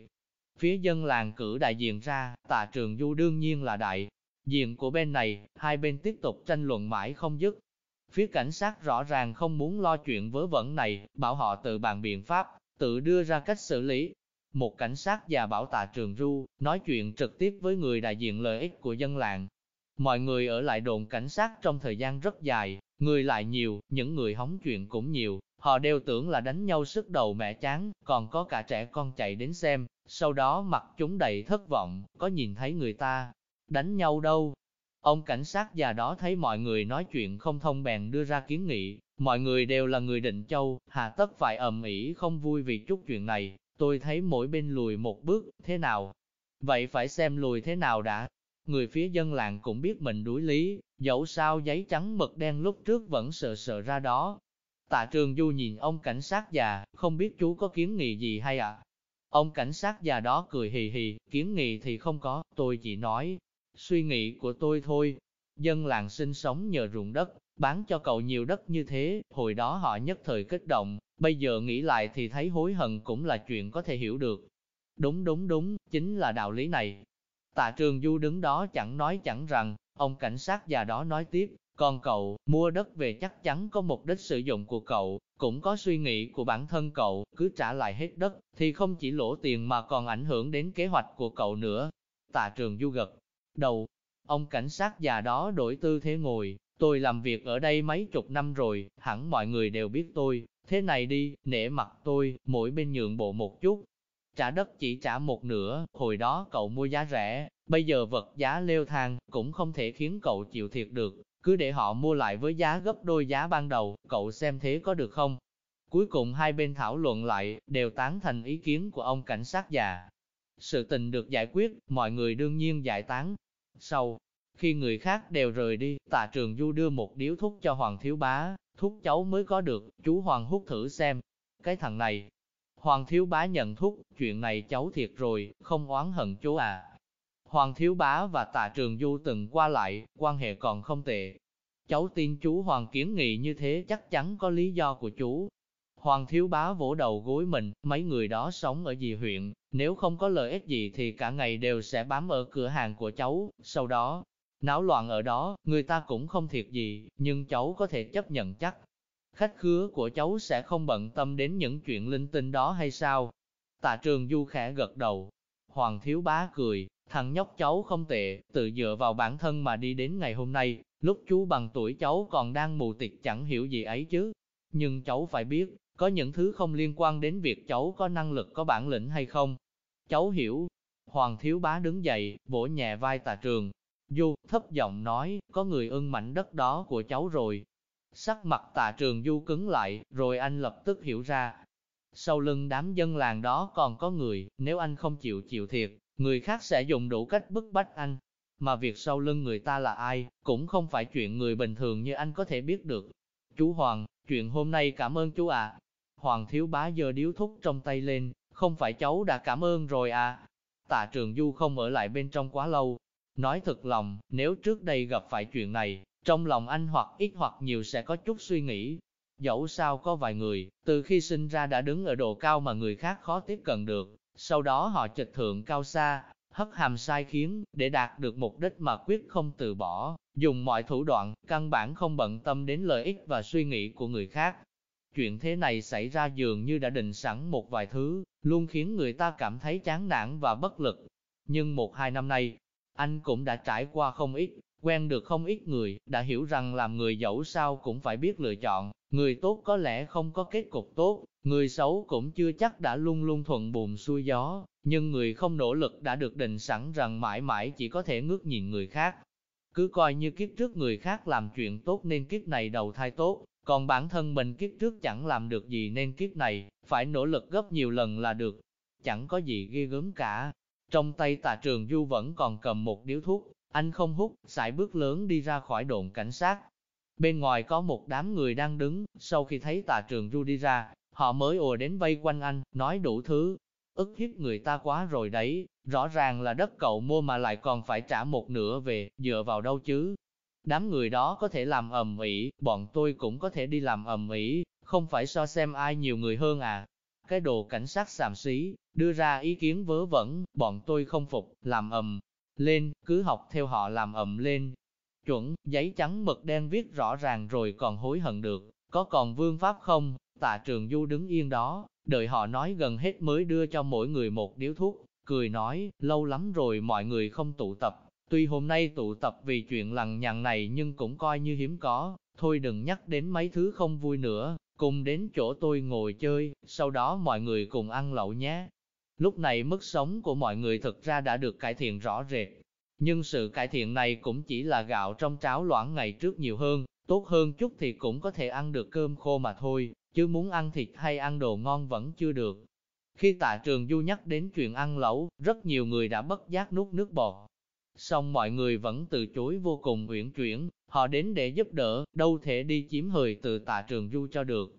Phía dân làng cử đại diện ra, tạ trường du đương nhiên là đại diện của bên này, hai bên tiếp tục tranh luận mãi không dứt. Phía cảnh sát rõ ràng không muốn lo chuyện vớ vẩn này, bảo họ tự bàn biện pháp, tự đưa ra cách xử lý. Một cảnh sát già bảo tạ trường du, nói chuyện trực tiếp với người đại diện lợi ích của dân làng. Mọi người ở lại đồn cảnh sát trong thời gian rất dài, người lại nhiều, những người hóng chuyện cũng nhiều, họ đều tưởng là đánh nhau sức đầu mẹ chán, còn có cả trẻ con chạy đến xem, sau đó mặt chúng đầy thất vọng, có nhìn thấy người ta đánh nhau đâu. Ông cảnh sát già đó thấy mọi người nói chuyện không thông bèn đưa ra kiến nghị, mọi người đều là người định châu, hà tất phải ầm ĩ không vui vì chút chuyện này, tôi thấy mỗi bên lùi một bước, thế nào? Vậy phải xem lùi thế nào đã? Người phía dân làng cũng biết mình đuối lý, dẫu sao giấy trắng mực đen lúc trước vẫn sợ sợ ra đó. Tạ trường du nhìn ông cảnh sát già, không biết chú có kiến nghị gì hay ạ? Ông cảnh sát già đó cười hì hì, kiến nghị thì không có, tôi chỉ nói, suy nghĩ của tôi thôi. Dân làng sinh sống nhờ ruộng đất, bán cho cậu nhiều đất như thế, hồi đó họ nhất thời kích động, bây giờ nghĩ lại thì thấy hối hận cũng là chuyện có thể hiểu được. Đúng đúng đúng, chính là đạo lý này. Tạ trường du đứng đó chẳng nói chẳng rằng, ông cảnh sát già đó nói tiếp, còn cậu, mua đất về chắc chắn có mục đích sử dụng của cậu, cũng có suy nghĩ của bản thân cậu, cứ trả lại hết đất, thì không chỉ lỗ tiền mà còn ảnh hưởng đến kế hoạch của cậu nữa. Tạ trường du gật đầu, ông cảnh sát già đó đổi tư thế ngồi, tôi làm việc ở đây mấy chục năm rồi, hẳn mọi người đều biết tôi, thế này đi, nể mặt tôi, mỗi bên nhượng bộ một chút. Trả đất chỉ trả một nửa, hồi đó cậu mua giá rẻ, bây giờ vật giá leo thang, cũng không thể khiến cậu chịu thiệt được, cứ để họ mua lại với giá gấp đôi giá ban đầu, cậu xem thế có được không? Cuối cùng hai bên thảo luận lại, đều tán thành ý kiến của ông cảnh sát già. Sự tình được giải quyết, mọi người đương nhiên giải tán. Sau, khi người khác đều rời đi, tạ trường du đưa một điếu thuốc cho Hoàng Thiếu Bá, thuốc cháu mới có được, chú Hoàng hút thử xem. Cái thằng này, Hoàng Thiếu Bá nhận thuốc, chuyện này cháu thiệt rồi, không oán hận chú à. Hoàng Thiếu Bá và Tạ Trường Du từng qua lại, quan hệ còn không tệ. Cháu tin chú Hoàng kiến nghị như thế chắc chắn có lý do của chú. Hoàng Thiếu Bá vỗ đầu gối mình, mấy người đó sống ở dì huyện, nếu không có lợi ích gì thì cả ngày đều sẽ bám ở cửa hàng của cháu, sau đó, náo loạn ở đó, người ta cũng không thiệt gì, nhưng cháu có thể chấp nhận chắc. Khách khứa của cháu sẽ không bận tâm đến những chuyện linh tinh đó hay sao? Tạ trường du khẽ gật đầu. Hoàng thiếu bá cười, thằng nhóc cháu không tệ, tự dựa vào bản thân mà đi đến ngày hôm nay, lúc chú bằng tuổi cháu còn đang mù tịt chẳng hiểu gì ấy chứ. Nhưng cháu phải biết, có những thứ không liên quan đến việc cháu có năng lực có bản lĩnh hay không. Cháu hiểu. Hoàng thiếu bá đứng dậy, vỗ nhẹ vai tà trường. Du, thấp giọng nói, có người ưng mảnh đất đó của cháu rồi. Sắc mặt tà trường du cứng lại, rồi anh lập tức hiểu ra. Sau lưng đám dân làng đó còn có người, nếu anh không chịu chịu thiệt, người khác sẽ dùng đủ cách bức bách anh. Mà việc sau lưng người ta là ai, cũng không phải chuyện người bình thường như anh có thể biết được. Chú Hoàng, chuyện hôm nay cảm ơn chú ạ. Hoàng thiếu bá giơ điếu thúc trong tay lên, không phải cháu đã cảm ơn rồi à. Tạ trường du không ở lại bên trong quá lâu. Nói thật lòng, nếu trước đây gặp phải chuyện này, trong lòng anh hoặc ít hoặc nhiều sẽ có chút suy nghĩ. Dẫu sao có vài người, từ khi sinh ra đã đứng ở độ cao mà người khác khó tiếp cận được, sau đó họ trịch thượng cao xa, hất hàm sai khiến, để đạt được mục đích mà quyết không từ bỏ, dùng mọi thủ đoạn, căn bản không bận tâm đến lợi ích và suy nghĩ của người khác. Chuyện thế này xảy ra dường như đã định sẵn một vài thứ, luôn khiến người ta cảm thấy chán nản và bất lực. Nhưng một hai năm nay, anh cũng đã trải qua không ít, quen được không ít người, đã hiểu rằng làm người dẫu sao cũng phải biết lựa chọn, người tốt có lẽ không có kết cục tốt, người xấu cũng chưa chắc đã luôn luôn thuận buồm xuôi gió, nhưng người không nỗ lực đã được định sẵn rằng mãi mãi chỉ có thể ngước nhìn người khác. Cứ coi như kiếp trước người khác làm chuyện tốt nên kiếp này đầu thai tốt, còn bản thân mình kiếp trước chẳng làm được gì nên kiếp này, phải nỗ lực gấp nhiều lần là được. Chẳng có gì ghê gớm cả. Trong tay tà trường du vẫn còn cầm một điếu thuốc, anh không hút, sải bước lớn đi ra khỏi đồn cảnh sát. Bên ngoài có một đám người đang đứng, sau khi thấy tà trường du đi ra, họ mới ùa đến vây quanh anh, nói đủ thứ. ức hiếp người ta quá rồi đấy, rõ ràng là đất cậu mua mà lại còn phải trả một nửa về, dựa vào đâu chứ. Đám người đó có thể làm ầm ĩ, bọn tôi cũng có thể đi làm ầm ĩ, không phải so xem ai nhiều người hơn à. Cái đồ cảnh sát xàm xí, đưa ra ý kiến vớ vẩn, bọn tôi không phục, làm ầm lên, cứ học theo họ làm ầm lên. Chuẩn, giấy trắng mực đen viết rõ ràng rồi còn hối hận được, có còn vương pháp không? Tạ trường du đứng yên đó, đợi họ nói gần hết mới đưa cho mỗi người một điếu thuốc, cười nói, lâu lắm rồi mọi người không tụ tập, tuy hôm nay tụ tập vì chuyện lằng nhằng này nhưng cũng coi như hiếm có, thôi đừng nhắc đến mấy thứ không vui nữa, cùng đến chỗ tôi ngồi chơi, sau đó mọi người cùng ăn lẩu nhé. Lúc này mức sống của mọi người thực ra đã được cải thiện rõ rệt, nhưng sự cải thiện này cũng chỉ là gạo trong cháo loãng ngày trước nhiều hơn, tốt hơn chút thì cũng có thể ăn được cơm khô mà thôi, chứ muốn ăn thịt hay ăn đồ ngon vẫn chưa được. Khi tạ trường du nhắc đến chuyện ăn lẩu, rất nhiều người đã bất giác nuốt nước bọt. Xong mọi người vẫn từ chối vô cùng uyển chuyển, họ đến để giúp đỡ, đâu thể đi chiếm hời từ tạ trường du cho được.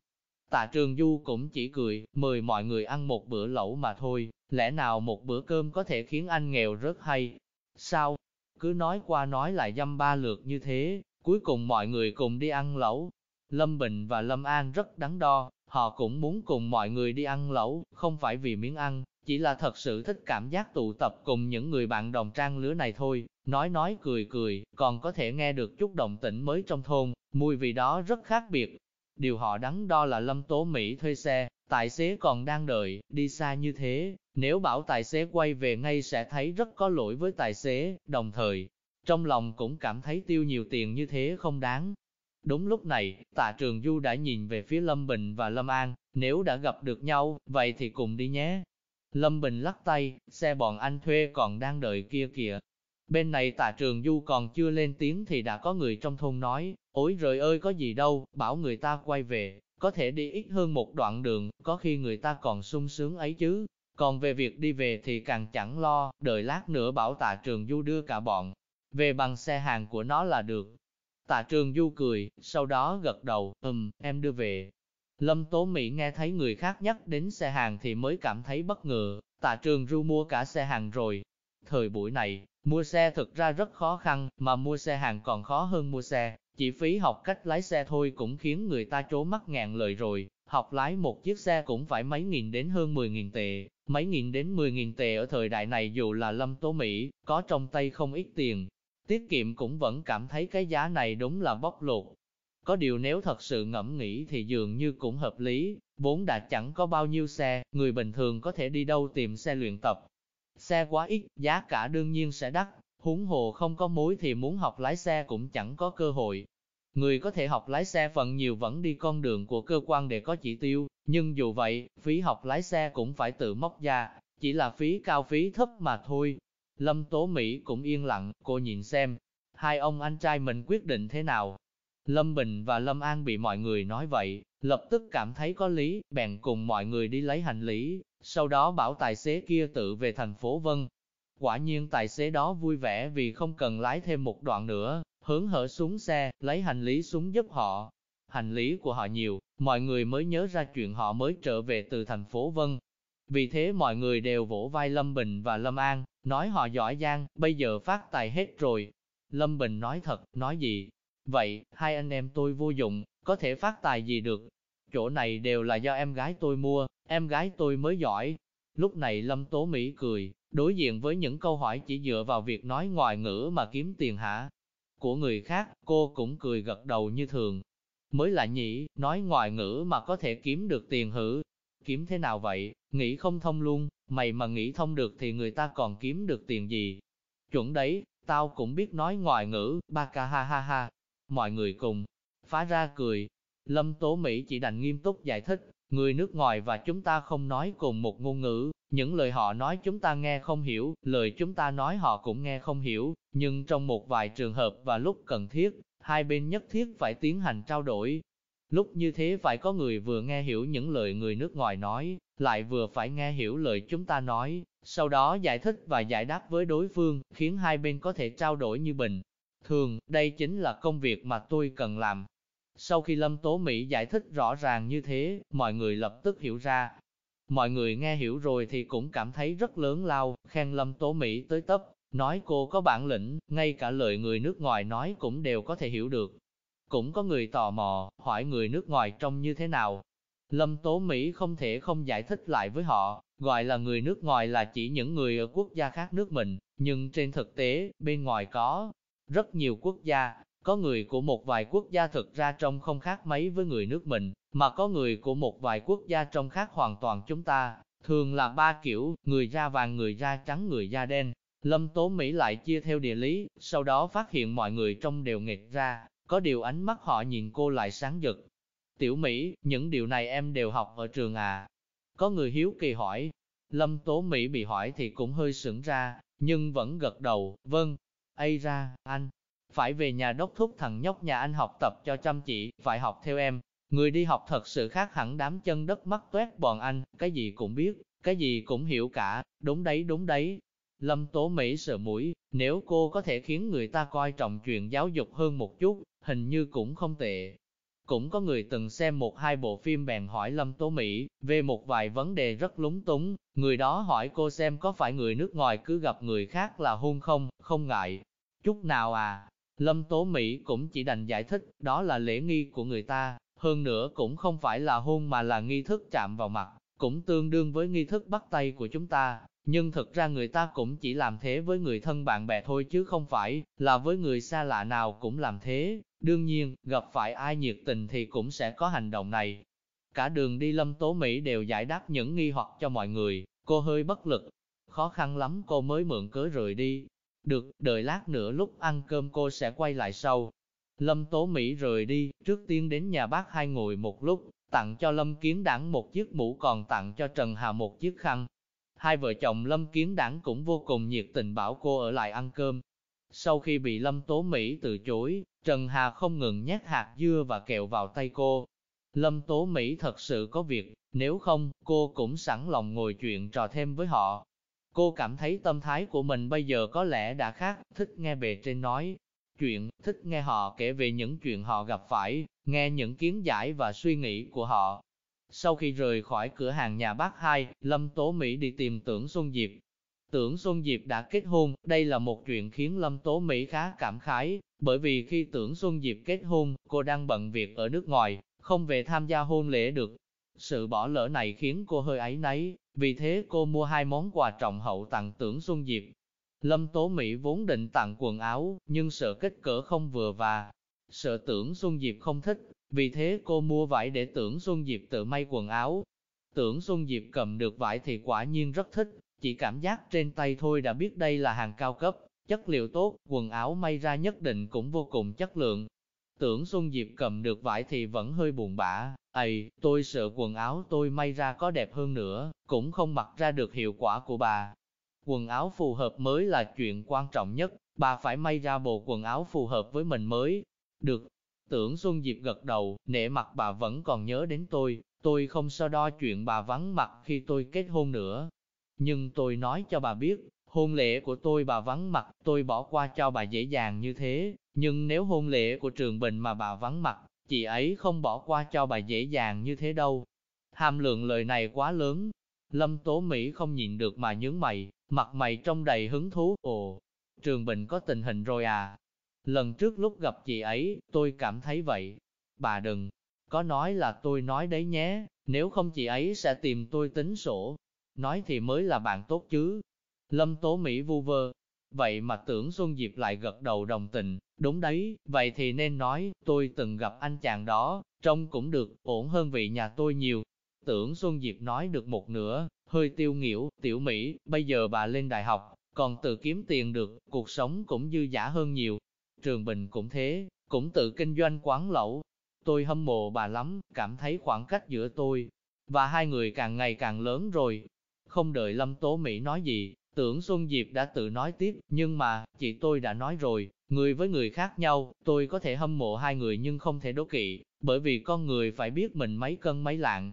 Tạ trường du cũng chỉ cười, mời mọi người ăn một bữa lẩu mà thôi, lẽ nào một bữa cơm có thể khiến anh nghèo rất hay? Sao? Cứ nói qua nói lại dăm ba lượt như thế, cuối cùng mọi người cùng đi ăn lẩu. Lâm Bình và Lâm An rất đắn đo, họ cũng muốn cùng mọi người đi ăn lẩu, không phải vì miếng ăn, chỉ là thật sự thích cảm giác tụ tập cùng những người bạn đồng trang lứa này thôi, nói nói cười cười, còn có thể nghe được chút động tĩnh mới trong thôn, mùi vị đó rất khác biệt. Điều họ đắn đo là Lâm Tố Mỹ thuê xe, tài xế còn đang đợi, đi xa như thế, nếu bảo tài xế quay về ngay sẽ thấy rất có lỗi với tài xế, đồng thời, trong lòng cũng cảm thấy tiêu nhiều tiền như thế không đáng. Đúng lúc này, tạ trường Du đã nhìn về phía Lâm Bình và Lâm An, nếu đã gặp được nhau, vậy thì cùng đi nhé. Lâm Bình lắc tay, xe bọn anh thuê còn đang đợi kia kìa. Bên này tạ trường Du còn chưa lên tiếng thì đã có người trong thôn nói, ôi rời ơi có gì đâu, bảo người ta quay về, có thể đi ít hơn một đoạn đường, có khi người ta còn sung sướng ấy chứ. Còn về việc đi về thì càng chẳng lo, đợi lát nữa bảo tạ trường Du đưa cả bọn, về bằng xe hàng của nó là được. Tạ trường Du cười, sau đó gật đầu, ừm, em đưa về. Lâm Tố Mỹ nghe thấy người khác nhắc đến xe hàng thì mới cảm thấy bất ngờ, tạ trường ru mua cả xe hàng rồi. Thời buổi này, mua xe thực ra rất khó khăn, mà mua xe hàng còn khó hơn mua xe, chỉ phí học cách lái xe thôi cũng khiến người ta trố mắt ngàn lời rồi, học lái một chiếc xe cũng phải mấy nghìn đến hơn 10 nghìn tệ, mấy nghìn đến 10 nghìn tệ ở thời đại này dù là Lâm Tố Mỹ, có trong tay không ít tiền, tiết kiệm cũng vẫn cảm thấy cái giá này đúng là bóc lột. Có điều nếu thật sự ngẫm nghĩ thì dường như cũng hợp lý, vốn đã chẳng có bao nhiêu xe, người bình thường có thể đi đâu tìm xe luyện tập. Xe quá ít, giá cả đương nhiên sẽ đắt, huống hồ không có mối thì muốn học lái xe cũng chẳng có cơ hội. Người có thể học lái xe phần nhiều vẫn đi con đường của cơ quan để có chỉ tiêu, nhưng dù vậy, phí học lái xe cũng phải tự móc ra, chỉ là phí cao phí thấp mà thôi. Lâm Tố Mỹ cũng yên lặng, cô nhìn xem, hai ông anh trai mình quyết định thế nào. Lâm Bình và Lâm An bị mọi người nói vậy, lập tức cảm thấy có lý, bèn cùng mọi người đi lấy hành lý, sau đó bảo tài xế kia tự về thành phố Vân. Quả nhiên tài xế đó vui vẻ vì không cần lái thêm một đoạn nữa, hướng hở xuống xe, lấy hành lý xuống giúp họ. Hành lý của họ nhiều, mọi người mới nhớ ra chuyện họ mới trở về từ thành phố Vân. Vì thế mọi người đều vỗ vai Lâm Bình và Lâm An, nói họ giỏi giang, bây giờ phát tài hết rồi. Lâm Bình nói thật, nói gì? Vậy, hai anh em tôi vô dụng, có thể phát tài gì được? Chỗ này đều là do em gái tôi mua, em gái tôi mới giỏi. Lúc này Lâm Tố Mỹ cười, đối diện với những câu hỏi chỉ dựa vào việc nói ngoài ngữ mà kiếm tiền hả? Của người khác, cô cũng cười gật đầu như thường. Mới là nhỉ, nói ngoài ngữ mà có thể kiếm được tiền hử. Kiếm thế nào vậy, nghĩ không thông luôn, mày mà nghĩ thông được thì người ta còn kiếm được tiền gì. Chuẩn đấy, tao cũng biết nói ngoài ngữ, ba ca ha ha ha. Mọi người cùng, phá ra cười. Lâm Tố Mỹ chỉ đành nghiêm túc giải thích, người nước ngoài và chúng ta không nói cùng một ngôn ngữ, những lời họ nói chúng ta nghe không hiểu, lời chúng ta nói họ cũng nghe không hiểu, nhưng trong một vài trường hợp và lúc cần thiết, hai bên nhất thiết phải tiến hành trao đổi. Lúc như thế phải có người vừa nghe hiểu những lời người nước ngoài nói, lại vừa phải nghe hiểu lời chúng ta nói, sau đó giải thích và giải đáp với đối phương, khiến hai bên có thể trao đổi như bình. Thường, đây chính là công việc mà tôi cần làm. Sau khi Lâm Tố Mỹ giải thích rõ ràng như thế, mọi người lập tức hiểu ra, Mọi người nghe hiểu rồi thì cũng cảm thấy rất lớn lao, khen Lâm Tố Mỹ tới tấp, nói cô có bản lĩnh, ngay cả lời người nước ngoài nói cũng đều có thể hiểu được. Cũng có người tò mò, hỏi người nước ngoài trông như thế nào. Lâm Tố Mỹ không thể không giải thích lại với họ, gọi là người nước ngoài là chỉ những người ở quốc gia khác nước mình, nhưng trên thực tế, bên ngoài có rất nhiều quốc gia, có người của một vài quốc gia thực ra trông không khác mấy với người nước mình, mà có người của một vài quốc gia trông khác hoàn toàn chúng ta, thường là ba kiểu, người da vàng, người da trắng, người da đen. Lâm Tố Mỹ lại chia theo địa lý, sau đó phát hiện mọi người trông đều nghịch ra, có điều ánh mắt họ nhìn cô lại sáng rực. Tiểu Mỹ, những điều này em đều học ở trường à? Có người hiếu kỳ hỏi. Lâm Tố Mỹ bị hỏi thì cũng hơi sững ra, nhưng vẫn gật đầu, vâng. Ây ra, anh, phải về nhà đốc thúc thằng nhóc nhà anh học tập cho chăm chỉ, phải học theo em. Người đi học thật sự khác hẳn đám chân đất mắt toét bọn anh, cái gì cũng biết, cái gì cũng hiểu cả, đúng đấy đúng đấy. Lâm Tố Mỹ sợ mũi, nếu cô có thể khiến người ta coi trọng chuyện giáo dục hơn một chút, hình như cũng không tệ. Cũng có người từng xem một hai bộ phim bèn hỏi Lâm Tố Mỹ về một vài vấn đề rất lúng túng, người đó hỏi cô xem có phải người nước ngoài cứ gặp người khác là hôn không, không ngại. Chút nào à, Lâm Tố Mỹ cũng chỉ đành giải thích, đó là lễ nghi của người ta, hơn nữa cũng không phải là hôn mà là nghi thức chạm vào mặt, cũng tương đương với nghi thức bắt tay của chúng ta, nhưng thực ra người ta cũng chỉ làm thế với người thân bạn bè thôi chứ không phải là với người xa lạ nào cũng làm thế. Đương nhiên, gặp phải ai nhiệt tình thì cũng sẽ có hành động này. Cả đường đi Lâm Tố Mỹ đều giải đáp những nghi hoặc cho mọi người, cô hơi bất lực. Khó khăn lắm cô mới mượn cớ rời đi, được, đợi lát nữa lúc ăn cơm cô sẽ quay lại sau. Lâm Tố Mỹ rời đi, trước tiên đến nhà bác hai ngồi một lúc, tặng cho Lâm Kiến Đảng một chiếc mũ còn tặng cho Trần Hà một chiếc khăn. Hai vợ chồng Lâm Kiến Đảng cũng vô cùng nhiệt tình bảo cô ở lại ăn cơm. Sau khi bị Lâm Tố Mỹ từ chối, Trần Hà không ngừng nhét hạt dưa và kẹo vào tay cô. Lâm Tố Mỹ thật sự có việc, nếu không, cô cũng sẵn lòng ngồi chuyện trò thêm với họ. Cô cảm thấy tâm thái của mình bây giờ có lẽ đã khác, thích nghe bề trên nói chuyện, thích nghe họ kể về những chuyện họ gặp phải, nghe những kiến giải và suy nghĩ của họ. Sau khi rời khỏi cửa hàng nhà bác hai, Lâm Tố Mỹ đi tìm Tưởng Xuân Diệp. Tưởng Xuân Diệp đã kết hôn, đây là một chuyện khiến Lâm Tố Mỹ khá cảm khái, bởi vì khi Tưởng Xuân Diệp kết hôn, cô đang bận việc ở nước ngoài, không về tham gia hôn lễ được. Sự bỏ lỡ này khiến cô hơi ấy náy, vì thế cô mua hai món quà trọng hậu tặng tưởng Xuân Diệp. Lâm Tố Mỹ vốn định tặng quần áo, nhưng sợ kích cỡ không vừa và sợ tưởng Xuân Diệp không thích, vì thế cô mua vải để tưởng Xuân Diệp tự may quần áo. Tưởng Xuân Diệp cầm được vải thì quả nhiên rất thích, chỉ cảm giác trên tay thôi đã biết đây là hàng cao cấp, chất liệu tốt, quần áo may ra nhất định cũng vô cùng chất lượng. Tưởng Xuân Diệp cầm được vải thì vẫn hơi buồn bã, ầy, tôi sợ quần áo tôi may ra có đẹp hơn nữa, cũng không mặc ra được hiệu quả của bà. Quần áo phù hợp mới là chuyện quan trọng nhất, bà phải may ra bộ quần áo phù hợp với mình mới. Được, tưởng Xuân Diệp gật đầu, nể mặt bà vẫn còn nhớ đến tôi, tôi không so đo chuyện bà vắng mặt khi tôi kết hôn nữa. Nhưng tôi nói cho bà biết, hôn lễ của tôi bà vắng mặt, tôi bỏ qua cho bà dễ dàng như thế, nhưng nếu hôn lễ của Trường Bình mà bà vắng mặt, chị ấy không bỏ qua cho bà dễ dàng như thế đâu. Hàm lượng lời này quá lớn. Lâm Tố Mỹ không nhịn được mà nhướng mày, mặt mày trong đầy hứng thú. Ồ, Trường Bình có tình hình rồi à? Lần trước lúc gặp chị ấy, tôi cảm thấy vậy. Bà đừng, có nói là tôi nói đấy nhé, nếu không chị ấy sẽ tìm tôi tính sổ. Nói thì mới là bạn tốt chứ. Lâm Tố Mỹ vu vơ, Vậy mà tưởng Xuân Diệp lại gật đầu đồng tình, đúng đấy, vậy thì nên nói, tôi từng gặp anh chàng đó, trông cũng được, ổn hơn vị nhà tôi nhiều. Tưởng Xuân Diệp nói được một nửa, hơi tiêu nghỉu, tiểu Mỹ, bây giờ bà lên đại học, còn tự kiếm tiền được, cuộc sống cũng dư giả hơn nhiều. Trường Bình cũng thế, cũng tự kinh doanh quán lẩu. Tôi hâm mộ bà lắm, cảm thấy khoảng cách giữa tôi và hai người càng ngày càng lớn rồi. Không đợi Lâm Tố Mỹ nói gì, Tưởng Xuân Diệp đã tự nói tiếp, nhưng mà, chị tôi đã nói rồi, người với người khác nhau, tôi có thể hâm mộ hai người nhưng không thể đố kỵ, bởi vì con người phải biết mình mấy cân mấy lạng.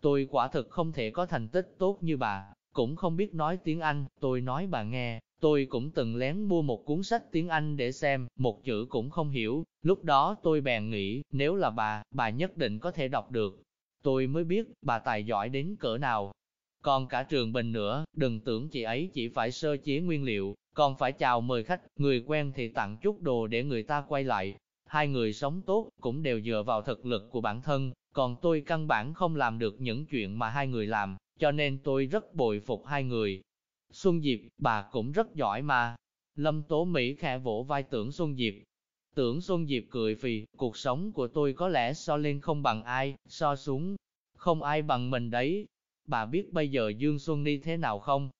Tôi quả thực không thể có thành tích tốt như bà, cũng không biết nói tiếng Anh, tôi nói bà nghe, tôi cũng từng lén mua một cuốn sách tiếng Anh để xem, một chữ cũng không hiểu, lúc đó tôi bèn nghĩ, nếu là bà, bà nhất định có thể đọc được. Tôi mới biết, bà tài giỏi đến cỡ nào, còn cả trường bình nữa, đừng tưởng chị ấy chỉ phải sơ chế nguyên liệu, còn phải chào mời khách, người quen thì tặng chút đồ để người ta quay lại. Hai người sống tốt, cũng đều dựa vào thực lực của bản thân, còn tôi căn bản không làm được những chuyện mà hai người làm, cho nên tôi rất bội phục hai người. Xuân Diệp, bà cũng rất giỏi mà. Lâm Tố Mỹ khẽ vỗ vai tưởng Xuân Diệp. Tưởng Xuân Diệp cười vì cuộc sống của tôi có lẽ so lên không bằng ai, so xuống, không ai bằng mình đấy. Bà biết bây giờ Dương Xuân đi thế nào không?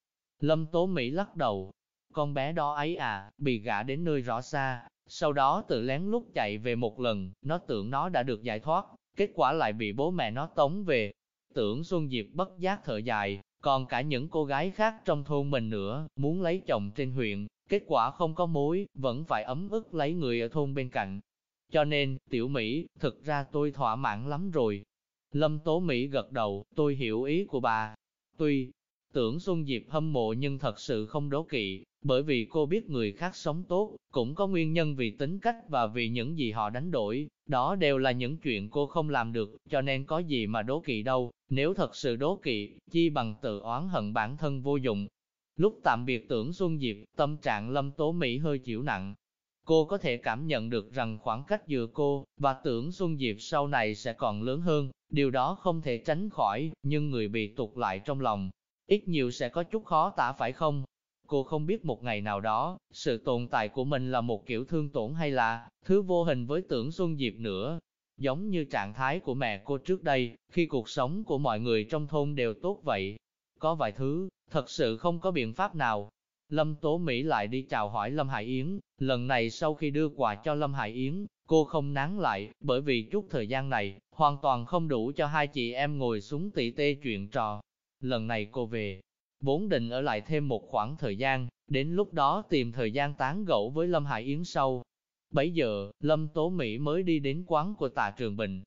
Lâm Tố Mỹ lắc đầu. Con bé đó ấy à, bị gã đến nơi rõ xa, sau đó tự lén lút chạy về một lần, nó tưởng nó đã được giải thoát, kết quả lại bị bố mẹ nó tống về. Tưởng Xuân Diệp bất giác thở dài, còn cả những cô gái khác trong thôn mình nữa, muốn lấy chồng trên huyện, kết quả không có mối, vẫn phải ấm ức lấy người ở thôn bên cạnh. Cho nên, tiểu Mỹ, thực ra tôi thỏa mãn lắm rồi. Lâm Tố Mỹ gật đầu, tôi hiểu ý của bà. Tuy, tưởng Xuân Diệp hâm mộ nhưng thật sự không đố kỵ, bởi vì cô biết người khác sống tốt, cũng có nguyên nhân vì tính cách và vì những gì họ đánh đổi, đó đều là những chuyện cô không làm được, cho nên có gì mà đố kỵ đâu, nếu thật sự đố kỵ, chi bằng tự oán hận bản thân vô dụng. Lúc tạm biệt tưởng Xuân Diệp, tâm trạng Lâm Tố Mỹ hơi chịu nặng. Cô có thể cảm nhận được rằng khoảng cách giữa cô và tưởng Xuân Diệp sau này sẽ còn lớn hơn, điều đó không thể tránh khỏi, nhưng người bị tụt lại trong lòng, ít nhiều sẽ có chút khó tả phải không? Cô không biết một ngày nào đó, sự tồn tại của mình là một kiểu thương tổn hay là thứ vô hình với tưởng Xuân Diệp nữa. Giống như trạng thái của mẹ cô trước đây, khi cuộc sống của mọi người trong thôn đều tốt vậy. Có vài thứ, thật sự không có biện pháp nào. Lâm Tố Mỹ lại đi chào hỏi Lâm Hải Yến, lần này sau khi đưa quà cho Lâm Hải Yến, cô không nán lại, bởi vì chút thời gian này, hoàn toàn không đủ cho hai chị em ngồi xuống tỉ tê chuyện trò. Lần này cô về, vốn định ở lại thêm một khoảng thời gian, đến lúc đó tìm thời gian tán gẫu với Lâm Hải Yến sau. Bấy giờ, Lâm Tố Mỹ mới đi đến quán của tạ Trường Bình.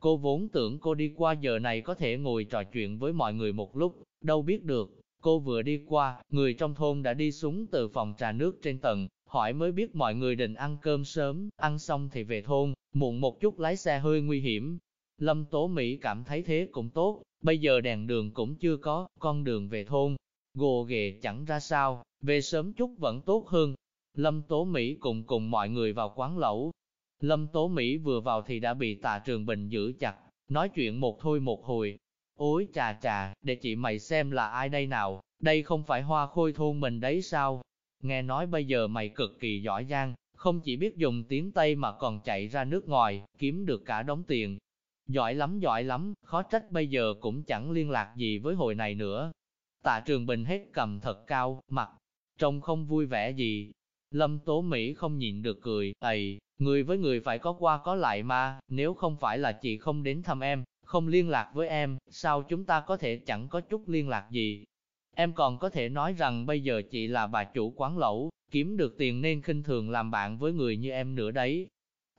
Cô vốn tưởng cô đi qua giờ này có thể ngồi trò chuyện với mọi người một lúc, đâu biết được. Cô vừa đi qua, người trong thôn đã đi xuống từ phòng trà nước trên tầng, hỏi mới biết mọi người định ăn cơm sớm, ăn xong thì về thôn, muộn một chút lái xe hơi nguy hiểm. Lâm Tố Mỹ cảm thấy thế cũng tốt, bây giờ đèn đường cũng chưa có, con đường về thôn, gồ ghề chẳng ra sao, về sớm chút vẫn tốt hơn. Lâm Tố Mỹ cùng cùng mọi người vào quán lẩu. Lâm Tố Mỹ vừa vào thì đã bị tạ trường bình giữ chặt, nói chuyện một thôi một hồi. Ôi trà trà, để chị mày xem là ai đây nào, đây không phải hoa khôi thôn mình đấy sao? Nghe nói bây giờ mày cực kỳ giỏi giang, không chỉ biết dùng tiếng Tây mà còn chạy ra nước ngoài, kiếm được cả đống tiền. Giỏi lắm giỏi lắm, khó trách bây giờ cũng chẳng liên lạc gì với hồi này nữa. Tạ Trường Bình hết cầm thật cao, mặt, trông không vui vẻ gì. Lâm Tố Mỹ không nhịn được cười, Ây, người với người phải có qua có lại mà, nếu không phải là chị không đến thăm em, không liên lạc với em, sao chúng ta có thể chẳng có chút liên lạc gì. Em còn có thể nói rằng bây giờ chị là bà chủ quán lẩu, kiếm được tiền nên khinh thường làm bạn với người như em nữa đấy.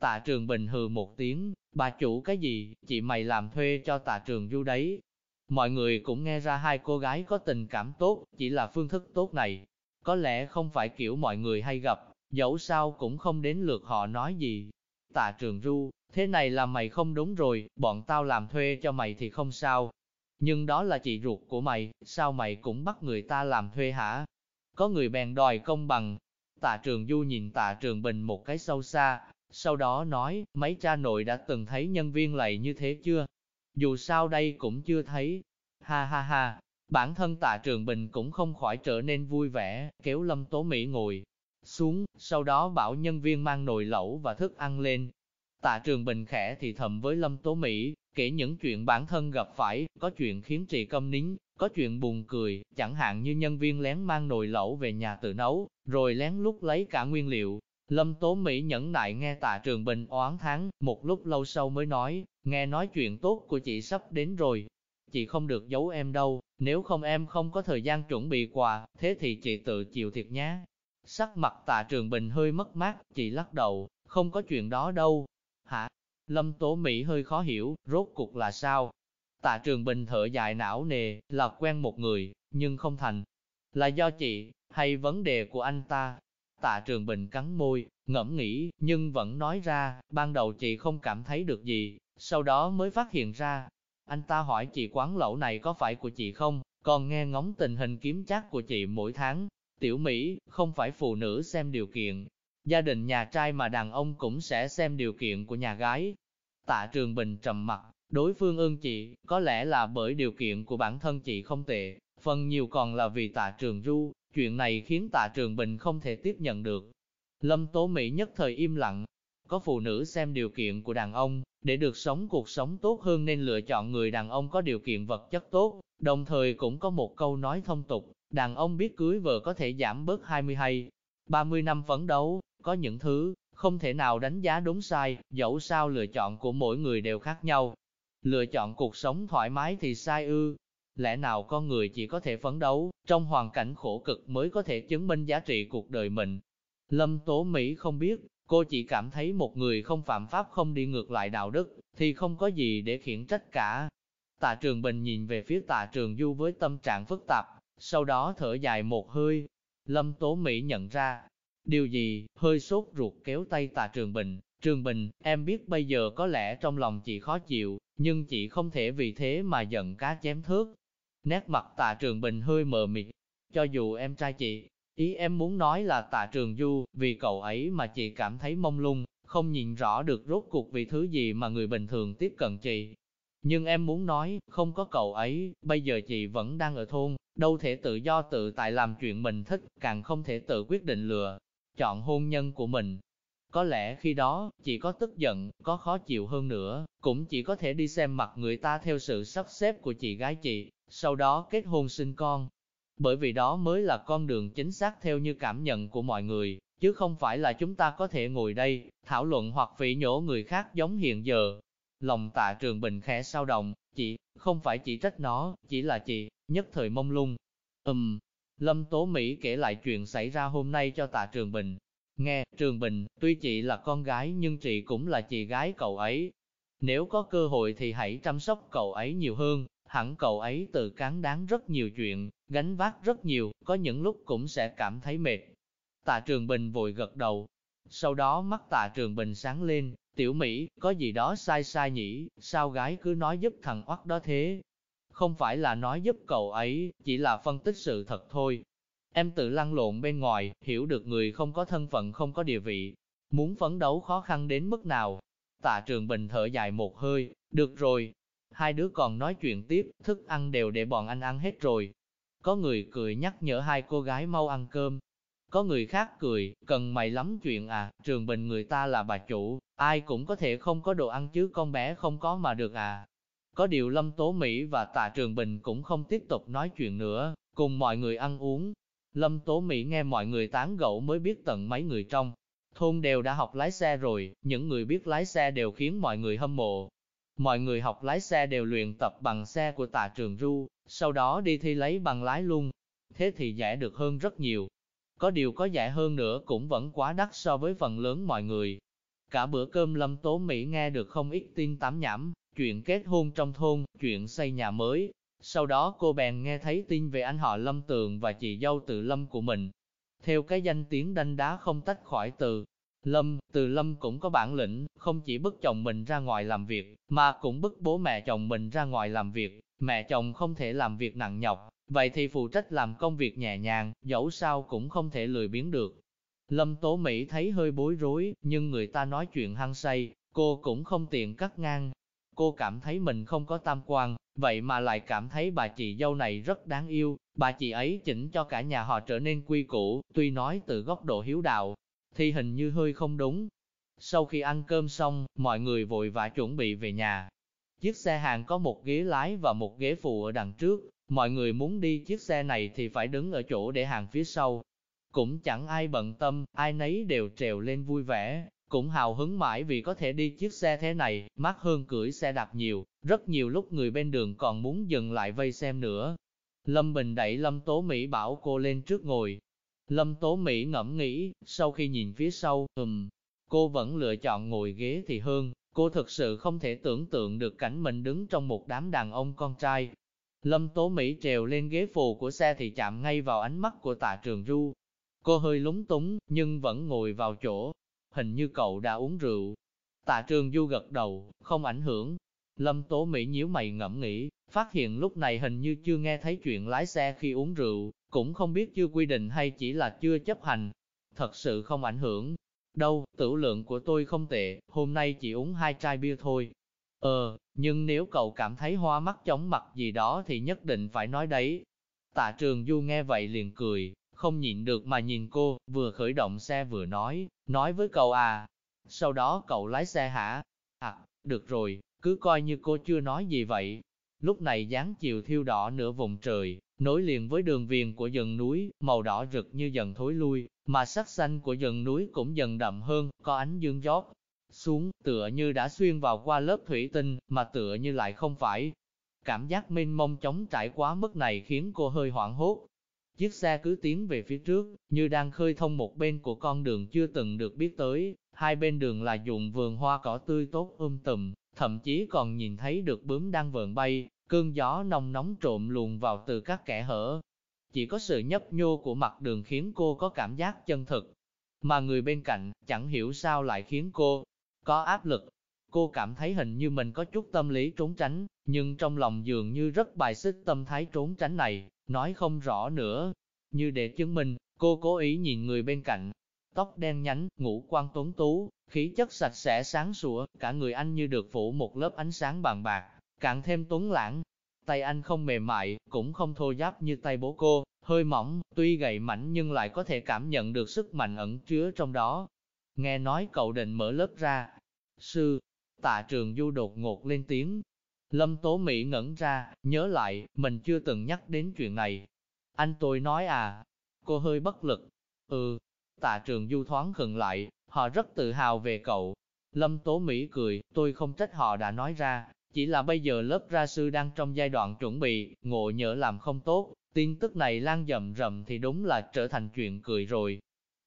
Tạ Trường Bình hừ một tiếng, bà chủ cái gì, chị mày làm thuê cho tạ Trường Du đấy, Mọi người cũng nghe ra hai cô gái có tình cảm tốt, chỉ là phương thức tốt này. Có lẽ không phải kiểu mọi người hay gặp, dẫu sao cũng không đến lượt họ nói gì. Tạ trường Du, thế này là mày không đúng rồi, bọn tao làm thuê cho mày thì không sao. Nhưng đó là chị ruột của mày, sao mày cũng bắt người ta làm thuê hả? Có người bèn đòi công bằng. Tạ trường du nhìn tạ trường bình một cái sâu xa, sau đó nói, mấy cha nội đã từng thấy nhân viên lầy như thế chưa? dù sao đây cũng chưa thấy. Ha ha ha, bản thân tạ trường bình cũng không khỏi trở nên vui vẻ, kéo lâm tố Mỹ ngồi xuống, sau đó bảo nhân viên mang nồi lẩu và thức ăn lên. Tạ trường bình khẽ thì thầm với lâm tố Mỹ, kể những chuyện bản thân gặp phải, có chuyện khiến trì câm nín, có chuyện buồn cười, chẳng hạn như nhân viên lén mang nồi lẩu về nhà tự nấu, rồi lén lút lấy cả nguyên liệu, Lâm Tố Mỹ nhẫn nại nghe tạ trường bình oán thắng, một lúc lâu sau mới nói, nghe nói chuyện tốt của chị sắp đến rồi. Chị không được giấu em đâu, nếu không em không có thời gian chuẩn bị quà, thế thì chị tự chịu thiệt nhé. Sắc mặt tạ trường bình hơi mất mát, chị lắc đầu, không có chuyện đó đâu. Hả? Lâm Tố Mỹ hơi khó hiểu, rốt cuộc là sao? Tạ trường bình thở dài não nề, là quen một người, nhưng không thành. Là do chị, hay vấn đề của anh ta, Tạ Trường Bình cắn môi, ngẫm nghĩ, nhưng vẫn nói ra, ban đầu chị không cảm thấy được gì, sau đó mới phát hiện ra. Anh ta hỏi chị quán lẩu này có phải của chị không? còn nghe ngóng tình hình kiếm chắc của chị mỗi tháng. Tiểu Mỹ, không phải phụ nữ xem điều kiện, gia đình nhà trai mà đàn ông cũng sẽ xem điều kiện của nhà gái. Tạ Trường Bình trầm mặt, đối phương ưng chị, có lẽ là bởi điều kiện của bản thân chị không tệ, phần nhiều còn là vì Tạ Trường Du, chuyện này khiến Tạ Trường Bình không thể tiếp nhận được. Lâm Tố Mỹ nhất thời im lặng, có phụ nữ xem điều kiện của đàn ông, để được sống cuộc sống tốt hơn nên lựa chọn người đàn ông có điều kiện vật chất tốt, đồng thời cũng có một câu nói thông tục, đàn ông biết cưới vợ có thể giảm bớt 20 hay 30 năm phấn đấu, có những thứ, không thể nào đánh giá đúng sai, dẫu sao lựa chọn của mỗi người đều khác nhau. Lựa chọn cuộc sống thoải mái thì sai ư. Lẽ nào con người chỉ có thể phấn đấu, trong hoàn cảnh khổ cực mới có thể chứng minh giá trị cuộc đời mình. Lâm Tố Mỹ không biết, cô chỉ cảm thấy một người không phạm pháp không đi ngược lại đạo đức, thì không có gì để khiển trách cả. Tạ Trường Bình nhìn về phía Tạ Trường Du với tâm trạng phức tạp, sau đó thở dài một hơi. Lâm Tố Mỹ nhận ra, Điều gì, hơi sốt ruột kéo tay tà Trường Bình, Trường Bình, em biết bây giờ có lẽ trong lòng chị khó chịu, nhưng chị không thể vì thế mà giận cá chém thước. Nét mặt tạ Trường Bình hơi mờ mịt, cho dù em trai chị, ý em muốn nói là tạ Trường Du, vì cậu ấy mà chị cảm thấy mông lung, không nhìn rõ được rốt cuộc vì thứ gì mà người bình thường tiếp cận chị. Nhưng em muốn nói, không có cậu ấy, bây giờ chị vẫn đang ở thôn, đâu thể tự do tự tại làm chuyện mình thích, càng không thể tự quyết định lừa, chọn hôn nhân của mình. Có lẽ khi đó, chỉ có tức giận, có khó chịu hơn nữa, cũng chỉ có thể đi xem mặt người ta theo sự sắp xếp của chị gái chị, sau đó kết hôn sinh con. Bởi vì đó mới là con đường chính xác theo như cảm nhận của mọi người, chứ không phải là chúng ta có thể ngồi đây, thảo luận hoặc phỉ nhổ người khác giống hiện giờ. Lòng tạ trường bình khẽ sao động, chị, không phải chỉ trách nó, chỉ là chị, nhất thời mông lung. Ừm, Lâm Tố Mỹ kể lại chuyện xảy ra hôm nay cho tạ Trường Bình. Nghe, Trường Bình, tuy chị là con gái nhưng chị cũng là chị gái cậu ấy. Nếu có cơ hội thì hãy chăm sóc cậu ấy nhiều hơn, hẳn cậu ấy tự cán đáng rất nhiều chuyện, gánh vác rất nhiều, có những lúc cũng sẽ cảm thấy mệt. Tạ Trường Bình vội gật đầu. Sau đó mắt tạ Trường Bình sáng lên, tiểu Mỹ, có gì đó sai sai nhỉ, sao gái cứ nói giúp thằng oắt đó thế, không phải là nói giúp cậu ấy, chỉ là phân tích sự thật thôi. Em tự lăn lộn bên ngoài, hiểu được người không có thân phận không có địa vị, muốn phấn đấu khó khăn đến mức nào. Tạ Trường Bình thở dài một hơi, được rồi. Hai đứa còn nói chuyện tiếp, thức ăn đều để bọn anh ăn hết rồi. Có người cười nhắc nhở hai cô gái mau ăn cơm. Có người khác cười, cần mày lắm chuyện à, Trường Bình người ta là bà chủ, ai cũng có thể không có đồ ăn chứ con bé không có mà được à. Có điều Lâm Tố Mỹ và Tạ Trường Bình cũng không tiếp tục nói chuyện nữa, cùng mọi người ăn uống. Lâm Tố Mỹ nghe mọi người tán gẫu mới biết tận mấy người trong. Thôn đều đã học lái xe rồi, những người biết lái xe đều khiến mọi người hâm mộ. Mọi người học lái xe đều luyện tập bằng xe của tà Trường ru, sau đó đi thi lấy bằng lái luôn. Thế thì dễ được hơn rất nhiều. Có điều có dễ hơn nữa cũng vẫn quá đắt so với phần lớn mọi người. Cả bữa cơm Lâm Tố Mỹ nghe được không ít tin tám nhảm, chuyện kết hôn trong thôn, chuyện xây nhà mới. Sau đó cô bèn nghe thấy tin về anh họ Lâm Tường và chị dâu tự Lâm của mình. Theo cái danh tiếng đanh đá không tách khỏi từ Lâm, Từ Lâm cũng có bản lĩnh, không chỉ bức chồng mình ra ngoài làm việc, mà cũng bức bố mẹ chồng mình ra ngoài làm việc. Mẹ chồng không thể làm việc nặng nhọc, vậy thì phụ trách làm công việc nhẹ nhàng, dẫu sao cũng không thể lười biếng được. Lâm Tố Mỹ thấy hơi bối rối, nhưng người ta nói chuyện hăng say, cô cũng không tiện cắt ngang, Cô cảm thấy mình không có tam quan, vậy mà lại cảm thấy bà chị dâu này rất đáng yêu, bà chị ấy chỉnh cho cả nhà họ trở nên quy củ, tuy nói từ góc độ hiếu đạo, thì hình như hơi không đúng. Sau khi ăn cơm xong, mọi người vội vã chuẩn bị về nhà. Chiếc xe hàng có một ghế lái và một ghế phụ ở đằng trước, mọi người muốn đi chiếc xe này thì phải đứng ở chỗ để hàng phía sau. Cũng chẳng ai bận tâm, ai nấy đều trèo lên vui vẻ, cũng hào hứng mãi vì có thể đi chiếc xe thế này, mát hơn cưỡi xe đạp nhiều, rất nhiều lúc người bên đường còn muốn dừng lại vây xem nữa. Lâm Bình đẩy Lâm Tố Mỹ bảo cô lên trước ngồi. Lâm Tố Mỹ ngẫm nghĩ, sau khi nhìn phía sau, ừm, cô vẫn lựa chọn ngồi ghế thì hơn, cô thực sự không thể tưởng tượng được cảnh mình đứng trong một đám đàn ông con trai. Lâm Tố Mỹ trèo lên ghế phù của xe thì chạm ngay vào ánh mắt của tạ trường ru. Cô hơi lúng túng, nhưng vẫn ngồi vào chỗ, hình như cậu đã uống rượu. Tạ trường du gật đầu, không ảnh hưởng. Lâm Tố Mỹ nhíu mày ngẫm nghĩ, phát hiện lúc này hình như chưa nghe thấy chuyện lái xe khi uống rượu, cũng không biết chưa quy định hay chỉ là chưa chấp hành. Thật sự không ảnh hưởng. Đâu, tử lượng của tôi không tệ, hôm nay chỉ uống hai chai bia thôi. Ờ, nhưng nếu cậu cảm thấy hoa mắt chóng mặt gì đó thì nhất định phải nói đấy. Tạ trường Du nghe vậy liền cười, không nhịn được mà nhìn cô, vừa khởi động xe vừa nói, nói với cậu à. Sau đó cậu lái xe hả? À, được rồi, cứ coi như cô chưa nói gì vậy. Lúc này dáng chiều thiêu đỏ nửa vùng trời, nối liền với đường viền của dần núi, màu đỏ rực như dần thối lui, mà sắc xanh của dần núi cũng dần đậm hơn, có ánh dương giót xuống, tựa như đã xuyên vào qua lớp thủy tinh, mà tựa như lại không phải. Cảm giác mênh mông chóng trải quá mức này khiến cô hơi hoảng hốt. Chiếc xe cứ tiến về phía trước, như đang khơi thông một bên của con đường chưa từng được biết tới, hai bên đường là dụng vườn hoa cỏ tươi tốt um tùm, thậm chí còn nhìn thấy được bướm đang vờn bay, cơn gió nồng nóng trộm luồn vào từ các kẻ hở. Chỉ có sự nhấp nhô của mặt đường khiến cô có cảm giác chân thực, mà người bên cạnh chẳng hiểu sao lại khiến cô có áp lực. Cô cảm thấy hình như mình có chút tâm lý trốn tránh, nhưng trong lòng dường như rất bài xích tâm thái trốn tránh này, nói không rõ nữa. Như để chứng minh, cô cố ý nhìn người bên cạnh. Tóc đen nhánh, ngũ quan tuấn tú, khí chất sạch sẽ sáng sủa, cả người anh như được phủ một lớp ánh sáng bàn bạc, càng thêm tuấn lãng. Tay anh không mềm mại, cũng không thô giáp như tay bố cô, hơi mỏng, tuy gầy mảnh nhưng lại có thể cảm nhận được sức mạnh ẩn chứa trong đó. Nghe nói cậu định mở lớp ra. Sư, tạ trường du đột ngột lên tiếng. Lâm Tố Mỹ ngẩn ra, nhớ lại, mình chưa từng nhắc đến chuyện này. Anh tôi nói à, cô hơi bất lực. Ừ, tạ trường du thoáng khừng lại, họ rất tự hào về cậu. Lâm Tố Mỹ cười, tôi không trách họ đã nói ra, chỉ là bây giờ lớp ra sư đang trong giai đoạn chuẩn bị, ngộ nhỡ làm không tốt, tin tức này lan dầm rầm thì đúng là trở thành chuyện cười rồi.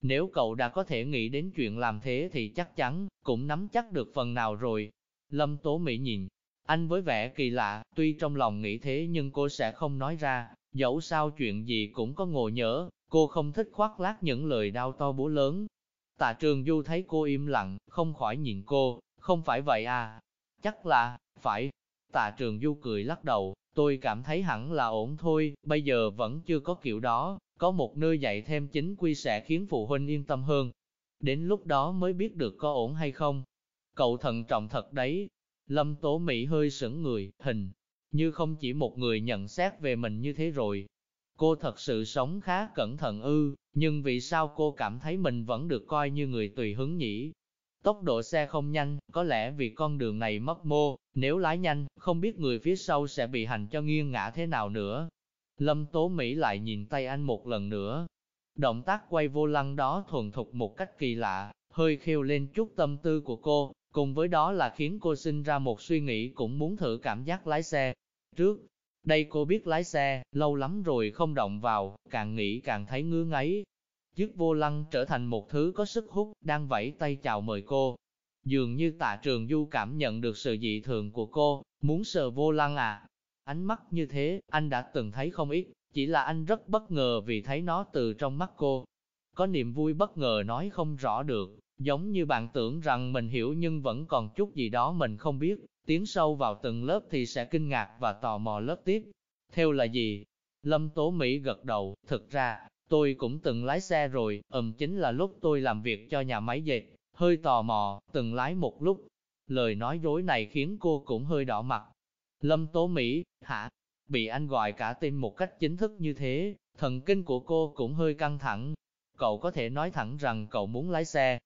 Nếu cậu đã có thể nghĩ đến chuyện làm thế thì chắc chắn, cũng nắm chắc được phần nào rồi. Lâm Tố Mỹ nhìn, anh với vẻ kỳ lạ, tuy trong lòng nghĩ thế nhưng cô sẽ không nói ra, dẫu sao chuyện gì cũng có ngộ nhớ, cô không thích khoác lác những lời đau to búa lớn. Tạ Trường Du thấy cô im lặng, không khỏi nhìn cô, không phải vậy à, chắc là, phải. Tạ Trường Du cười lắc đầu, tôi cảm thấy hẳn là ổn thôi, bây giờ vẫn chưa có kiểu đó, có một nơi dạy thêm chính quy sẽ khiến phụ huynh yên tâm hơn. Đến lúc đó mới biết được có ổn hay không. Cậu thận trọng thật đấy. Lâm Tố Mỹ hơi sững người, hình, như không chỉ một người nhận xét về mình như thế rồi. Cô thật sự sống khá cẩn thận ư, nhưng vì sao cô cảm thấy mình vẫn được coi như người tùy hứng nhỉ? Tốc độ xe không nhanh, có lẽ vì con đường này mất mô, nếu lái nhanh, không biết người phía sau sẽ bị hành cho nghiêng ngã thế nào nữa. Lâm Tố Mỹ lại nhìn tay anh một lần nữa. Động tác quay vô lăng đó thuần thục một cách kỳ lạ, hơi khiêu lên chút tâm tư của cô, cùng với đó là khiến cô sinh ra một suy nghĩ cũng muốn thử cảm giác lái xe. Trước, đây cô biết lái xe, lâu lắm rồi không động vào, càng nghĩ càng thấy ngứa ngáy. Chiếc vô lăng trở thành một thứ có sức hút, đang vẫy tay chào mời cô. Dường như tạ trường du cảm nhận được sự dị thường của cô, muốn sờ vô lăng à, Ánh mắt như thế, anh đã từng thấy không ít, chỉ là anh rất bất ngờ vì thấy nó từ trong mắt cô. Có niềm vui bất ngờ nói không rõ được, giống như bạn tưởng rằng mình hiểu nhưng vẫn còn chút gì đó mình không biết, tiến sâu vào từng lớp thì sẽ kinh ngạc và tò mò lớp tiếp. Theo là gì? Lâm Tố Mỹ gật đầu, thực ra, tôi cũng từng lái xe rồi, ừm chính là lúc tôi làm việc cho nhà máy dệt, hơi tò mò, từng lái một lúc. Lời nói dối này khiến cô cũng hơi đỏ mặt, Lâm Tố Mỹ, hả? Bị anh gọi cả tên một cách chính thức như thế, thần kinh của cô cũng hơi căng thẳng. Cậu có thể nói thẳng rằng cậu muốn lái xe.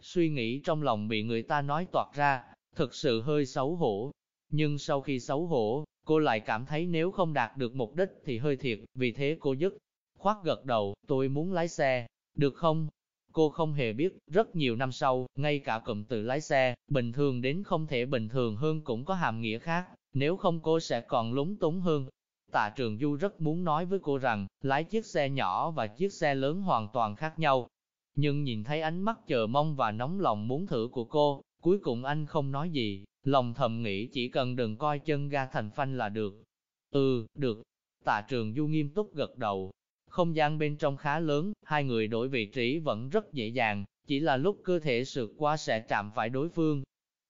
Suy nghĩ trong lòng bị người ta nói toạt ra, thực sự hơi xấu hổ. Nhưng sau khi xấu hổ, cô lại cảm thấy nếu không đạt được mục đích thì hơi thiệt, vì thế cô dứt. Khoát gật đầu, tôi muốn lái xe, được không? Cô không hề biết, rất nhiều năm sau, ngay cả cụm từ lái xe, bình thường đến không thể bình thường hơn cũng có hàm nghĩa khác nếu không cô sẽ còn lúng túng hơn. Tạ Trường Du rất muốn nói với cô rằng, lái chiếc xe nhỏ và chiếc xe lớn hoàn toàn khác nhau. Nhưng nhìn thấy ánh mắt chờ mong và nóng lòng muốn thử của cô, cuối cùng anh không nói gì, lòng thầm nghĩ chỉ cần đừng coi chân ga thành phanh là được. Ừ, được. Tạ Trường Du nghiêm túc gật đầu. Không gian bên trong khá lớn, hai người đổi vị trí vẫn rất dễ dàng, chỉ là lúc cơ thể sượt qua sẽ chạm phải đối phương,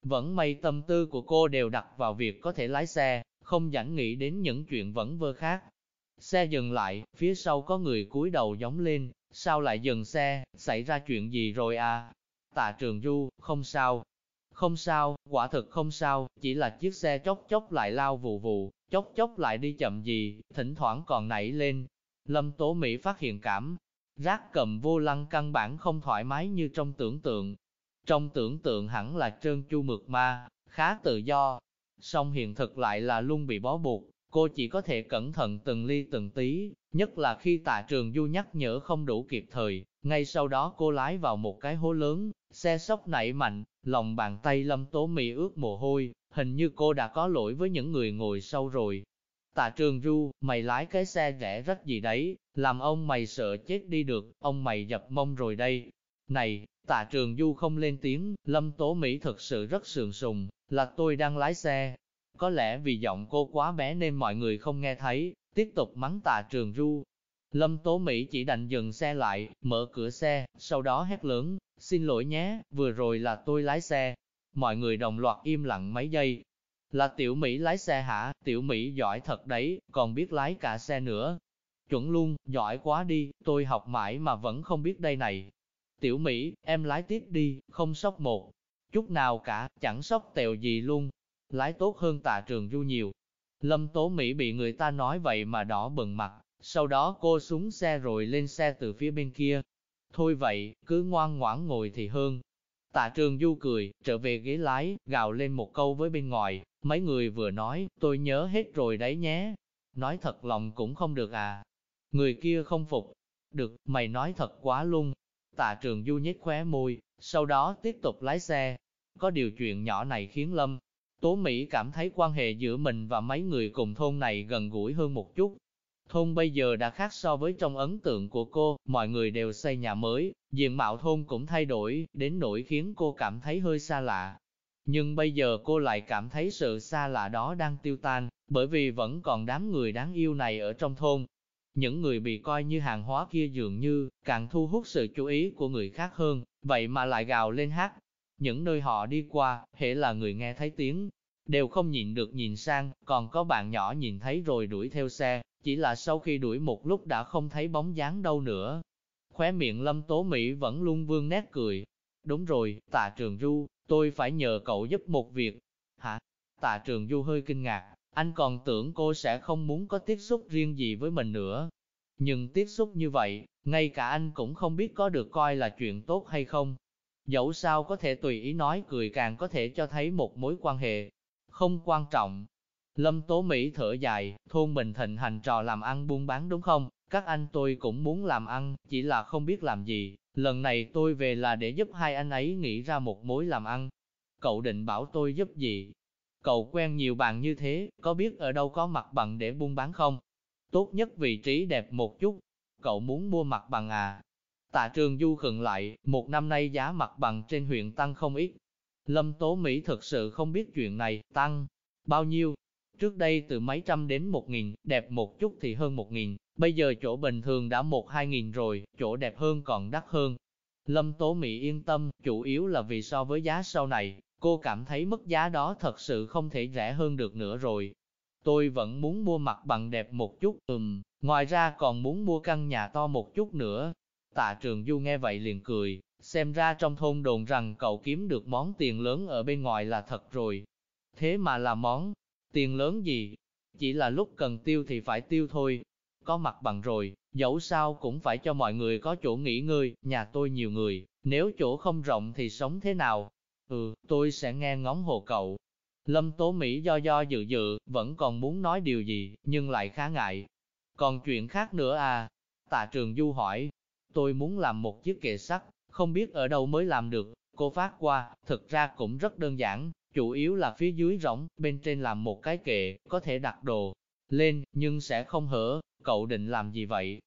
vẫn may tâm tư của cô đều đặt vào việc có thể lái xe, không dãn nghĩ đến những chuyện vẫn vơ khác. Xe dừng lại, phía sau có người cúi đầu giống lên, sao lại dừng xe, xảy ra chuyện gì rồi à? Tạ Trường Du, không sao. Không sao, quả thực không sao, chỉ là chiếc xe chốc chốc lại lao vù vù, chốc chốc lại đi chậm gì, thỉnh thoảng còn nảy lên. Lâm Tố Mỹ phát hiện cảm, rác cầm vô lăng căn bản không thoải mái như trong tưởng tượng. Trong tưởng tượng hẳn là trơn chu mượt ma, khá tự do, song hiện thực lại là luôn bị bó buộc, cô chỉ có thể cẩn thận từng ly từng tí, nhất là khi tạ trường du nhắc nhở không đủ kịp thời, ngay sau đó cô lái vào một cái hố lớn, xe sốc nảy mạnh, lòng bàn tay lâm tố mì ướt mồ hôi, hình như cô đã có lỗi với những người ngồi sau rồi. Tạ trường du, mày lái cái xe rẻ rất gì đấy, làm ông mày sợ chết đi được, ông mày dập mông rồi đây. Này, tạ trường du không lên tiếng, lâm tố Mỹ thật sự rất sườn sùng, là tôi đang lái xe. Có lẽ vì giọng cô quá bé nên mọi người không nghe thấy, tiếp tục mắng tạ trường du. Lâm Tố Mỹ chỉ đành dừng xe lại, mở cửa xe, sau đó hét lớn, xin lỗi nhé, vừa rồi là tôi lái xe. Mọi người đồng loạt im lặng mấy giây. Là tiểu Mỹ lái xe hả, tiểu Mỹ giỏi thật đấy, còn biết lái cả xe nữa. Chuẩn luôn, giỏi quá đi, tôi học mãi mà vẫn không biết đây này. Tiểu Mỹ, em lái tiếp đi, không sốc một chút nào cả, chẳng sốc tèo gì luôn. Lái tốt hơn tà trường du nhiều. Lâm Tố Mỹ bị người ta nói vậy mà đỏ bừng mặt, sau đó cô xuống xe rồi lên xe từ phía bên kia. Thôi vậy, cứ ngoan ngoãn ngồi thì hơn. Tạ trường du cười, trở về ghế lái, gào lên một câu với bên ngoài, mấy người vừa nói, tôi nhớ hết rồi đấy nhé. Nói thật lòng cũng không được à. Người kia không phục. Được, mày nói thật quá luôn. Tạ trường du nhếch khóe môi, sau đó tiếp tục lái xe. Có điều chuyện nhỏ này khiến Lâm Tố Mỹ cảm thấy quan hệ giữa mình và mấy người cùng thôn này gần gũi hơn một chút. Thôn bây giờ đã khác so với trong ấn tượng của cô, mọi người đều xây nhà mới, diện mạo thôn cũng thay đổi, đến nỗi khiến cô cảm thấy hơi xa lạ. Nhưng bây giờ cô lại cảm thấy sự xa lạ đó đang tiêu tan, bởi vì vẫn còn đám người đáng yêu này ở trong thôn. Những người bị coi như hàng hóa kia dường như càng thu hút sự chú ý của người khác hơn, vậy mà lại gào lên hát. Những nơi họ đi qua, hệ là người nghe thấy tiếng, đều không nhịn được nhìn sang, còn có bạn nhỏ nhìn thấy rồi đuổi theo xe, chỉ là sau khi đuổi một lúc đã không thấy bóng dáng đâu nữa. Khóe miệng lâm tố Mỹ vẫn luôn vương nét cười. Đúng rồi, tạ trường du, tôi phải nhờ cậu giúp một việc. Hả? Tạ trường du hơi kinh ngạc, anh còn tưởng cô sẽ không muốn có tiếp xúc riêng gì với mình nữa. Nhưng tiếp xúc như vậy, ngay cả anh cũng không biết có được coi là chuyện tốt hay không. Dẫu sao có thể tùy ý nói cười càng có thể cho thấy một mối quan hệ không quan trọng. Lâm Tố Mỹ thở dài, thôn mình thịnh hành trò làm ăn buôn bán đúng không? Các anh tôi cũng muốn làm ăn, chỉ là không biết làm gì. Lần này tôi về là để giúp hai anh ấy nghĩ ra một mối làm ăn. Cậu định bảo tôi giúp gì? Cậu quen nhiều bạn như thế, có biết ở đâu có mặt bằng để buôn bán không? Tốt nhất vị trí đẹp một chút. Cậu muốn mua mặt bằng à? Tạ trường du khựng lại, một năm nay giá mặt bằng trên huyện tăng không ít, Lâm Tố Mỹ thực sự không biết chuyện này, tăng bao nhiêu. Trước đây từ mấy trăm đến một nghìn, đẹp một chút thì hơn một nghìn, bây giờ chỗ bình thường đã một hai nghìn rồi, chỗ đẹp hơn còn đắt hơn. Lâm Tố Mỹ yên tâm, chủ yếu là vì so với giá sau này, cô cảm thấy mức giá đó thật sự không thể rẻ hơn được nữa rồi. Tôi vẫn muốn mua mặt bằng đẹp một chút, ừm, ngoài ra còn muốn mua căn nhà to một chút nữa. Tạ Trường Du nghe vậy liền cười, Xem ra trong thôn đồn rằng cậu kiếm được món tiền lớn ở bên ngoài là thật rồi. Thế mà là món tiền lớn gì? Chỉ là lúc cần tiêu thì phải tiêu thôi. Có mặt bằng rồi, dẫu sao cũng phải cho mọi người có chỗ nghỉ ngơi, nhà tôi nhiều người, nếu chỗ không rộng thì sống thế nào? Ừ, tôi sẽ nghe ngóng hồ cậu. Lâm Tố Mỹ do do dự dự, vẫn còn muốn nói điều gì, nhưng lại khá ngại. Còn chuyện khác nữa à? Tạ Trường Du hỏi, tôi muốn làm một chiếc kệ sắt, không biết ở đâu mới làm được. Cô phát qua, thực ra cũng rất đơn giản, chủ yếu là phía dưới rỗng, bên trên làm một cái kệ, có thể đặt đồ lên, nhưng sẽ không hở, cậu định làm gì vậy?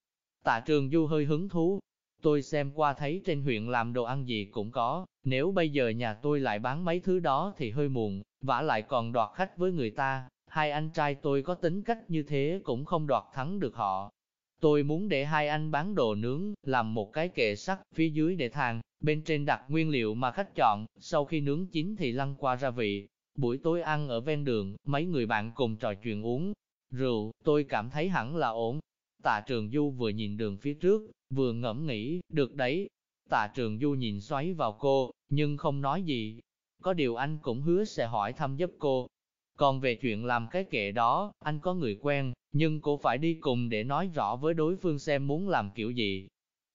Tạ trường du hơi hứng thú, tôi xem qua thấy trên huyện làm đồ ăn gì cũng có, nếu bây giờ nhà tôi lại bán mấy thứ đó thì hơi muộn, vả lại còn đoạt khách với người ta, hai anh trai tôi có tính cách như thế cũng không đoạt thắng được họ, Tôi muốn để hai anh bán đồ nướng, làm một cái kệ sắt, phía dưới để than, bên trên đặt nguyên liệu mà khách chọn, sau khi nướng chín thì lăn qua gia vị. Buổi tối ăn ở ven đường, mấy người bạn cùng trò chuyện uống rượu, tôi cảm thấy hẳn là ổn. Tạ Trường Du vừa nhìn đường phía trước, vừa ngẫm nghĩ, được đấy. Tạ Trường Du nhìn xoáy vào cô, nhưng không nói gì. Có điều anh cũng hứa sẽ hỏi thăm giúp cô. Còn về chuyện làm cái kệ đó, anh có người quen, nhưng cô phải đi cùng để nói rõ với đối phương xem muốn làm kiểu gì.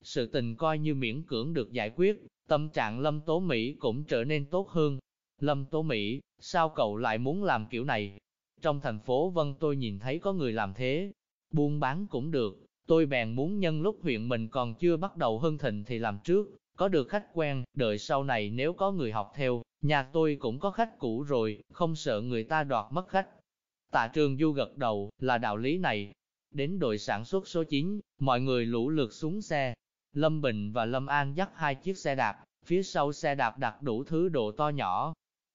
Sự tình coi như miễn cưỡng được giải quyết, tâm trạng Lâm Tố Mỹ cũng trở nên tốt hơn. Lâm Tố Mỹ, sao cậu lại muốn làm kiểu này? Trong thành phố Vân tôi nhìn thấy có người làm thế, buôn bán cũng được, tôi bèn muốn nhân lúc huyện mình còn chưa bắt đầu hưng thịnh thì làm trước, có được khách quen, đợi sau này nếu có người học theo, nhà tôi cũng có khách cũ rồi, không sợ người ta đoạt mất khách. Tạ trường du gật đầu, là đạo lý này. Đến đội sản xuất số 9, mọi người lũ lượt xuống xe. Lâm Bình và Lâm An dắt hai chiếc xe đạp, phía sau xe đạp đặt đủ thứ độ to nhỏ.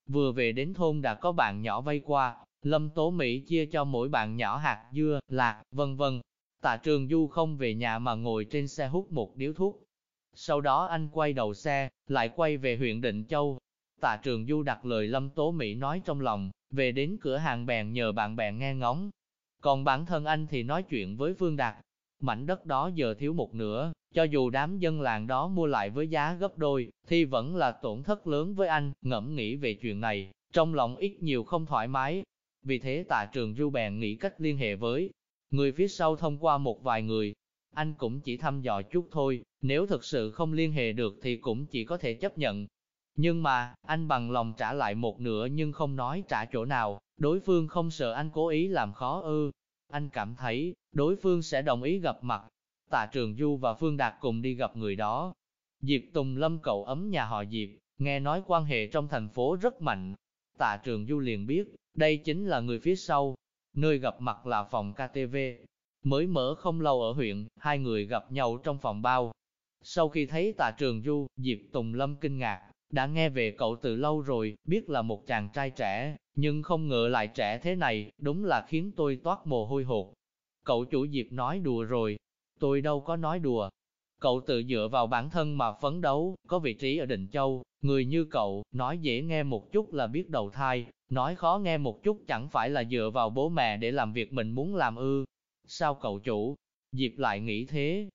Vừa về đến thôn đã có bạn nhỏ vây qua, Lâm Tố Mỹ chia cho mỗi bạn nhỏ hạt dưa, lạc, vân vân. Tạ Trường Du không về nhà mà ngồi trên xe hút một điếu thuốc. Sau đó anh quay đầu xe, lại quay về huyện Định Châu. Tạ Trường Du đặt lời Lâm Tố Mỹ nói trong lòng, về đến cửa hàng bèn nhờ bạn bè nghe ngóng. Còn bản thân anh thì nói chuyện với Phương Đạt. Mảnh đất đó giờ thiếu một nửa, cho dù đám dân làng đó mua lại với giá gấp đôi, thì vẫn là tổn thất lớn với anh, ngẫm nghĩ về chuyện này, trong lòng ít nhiều không thoải mái, vì thế tạ trường du bèn nghĩ cách liên hệ với người phía sau thông qua một vài người. Anh cũng chỉ thăm dò chút thôi, nếu thực sự không liên hệ được thì cũng chỉ có thể chấp nhận. Nhưng mà, anh bằng lòng trả lại một nửa nhưng không nói trả chỗ nào, đối phương không sợ anh cố ý làm khó ư. Anh cảm thấy, đối phương sẽ đồng ý gặp mặt. Tạ Trường Du và Phương Đạt cùng đi gặp người đó. Diệp Tùng Lâm cậu ấm nhà họ Diệp, nghe nói quan hệ trong thành phố rất mạnh. Tạ Trường Du liền biết, đây chính là người phía sau, nơi gặp mặt là phòng KTV. Mới mở không lâu ở huyện, hai người gặp nhau trong phòng bao. Sau khi thấy tạ trường du, Diệp Tùng Lâm kinh ngạc, đã nghe về cậu từ lâu rồi, biết là một chàng trai trẻ, nhưng không ngờ lại trẻ thế này, đúng là khiến tôi toát mồ hôi hột. Cậu chủ Diệp nói đùa rồi, tôi đâu có nói đùa. Cậu tự dựa vào bản thân mà phấn đấu, có vị trí ở Định Châu, người như cậu, nói dễ nghe một chút là biết đầu thai, Nói khó nghe một chút chẳng phải là dựa vào bố mẹ để làm việc mình muốn làm ư. Sao cậu chủ? Diệp lại nghĩ thế.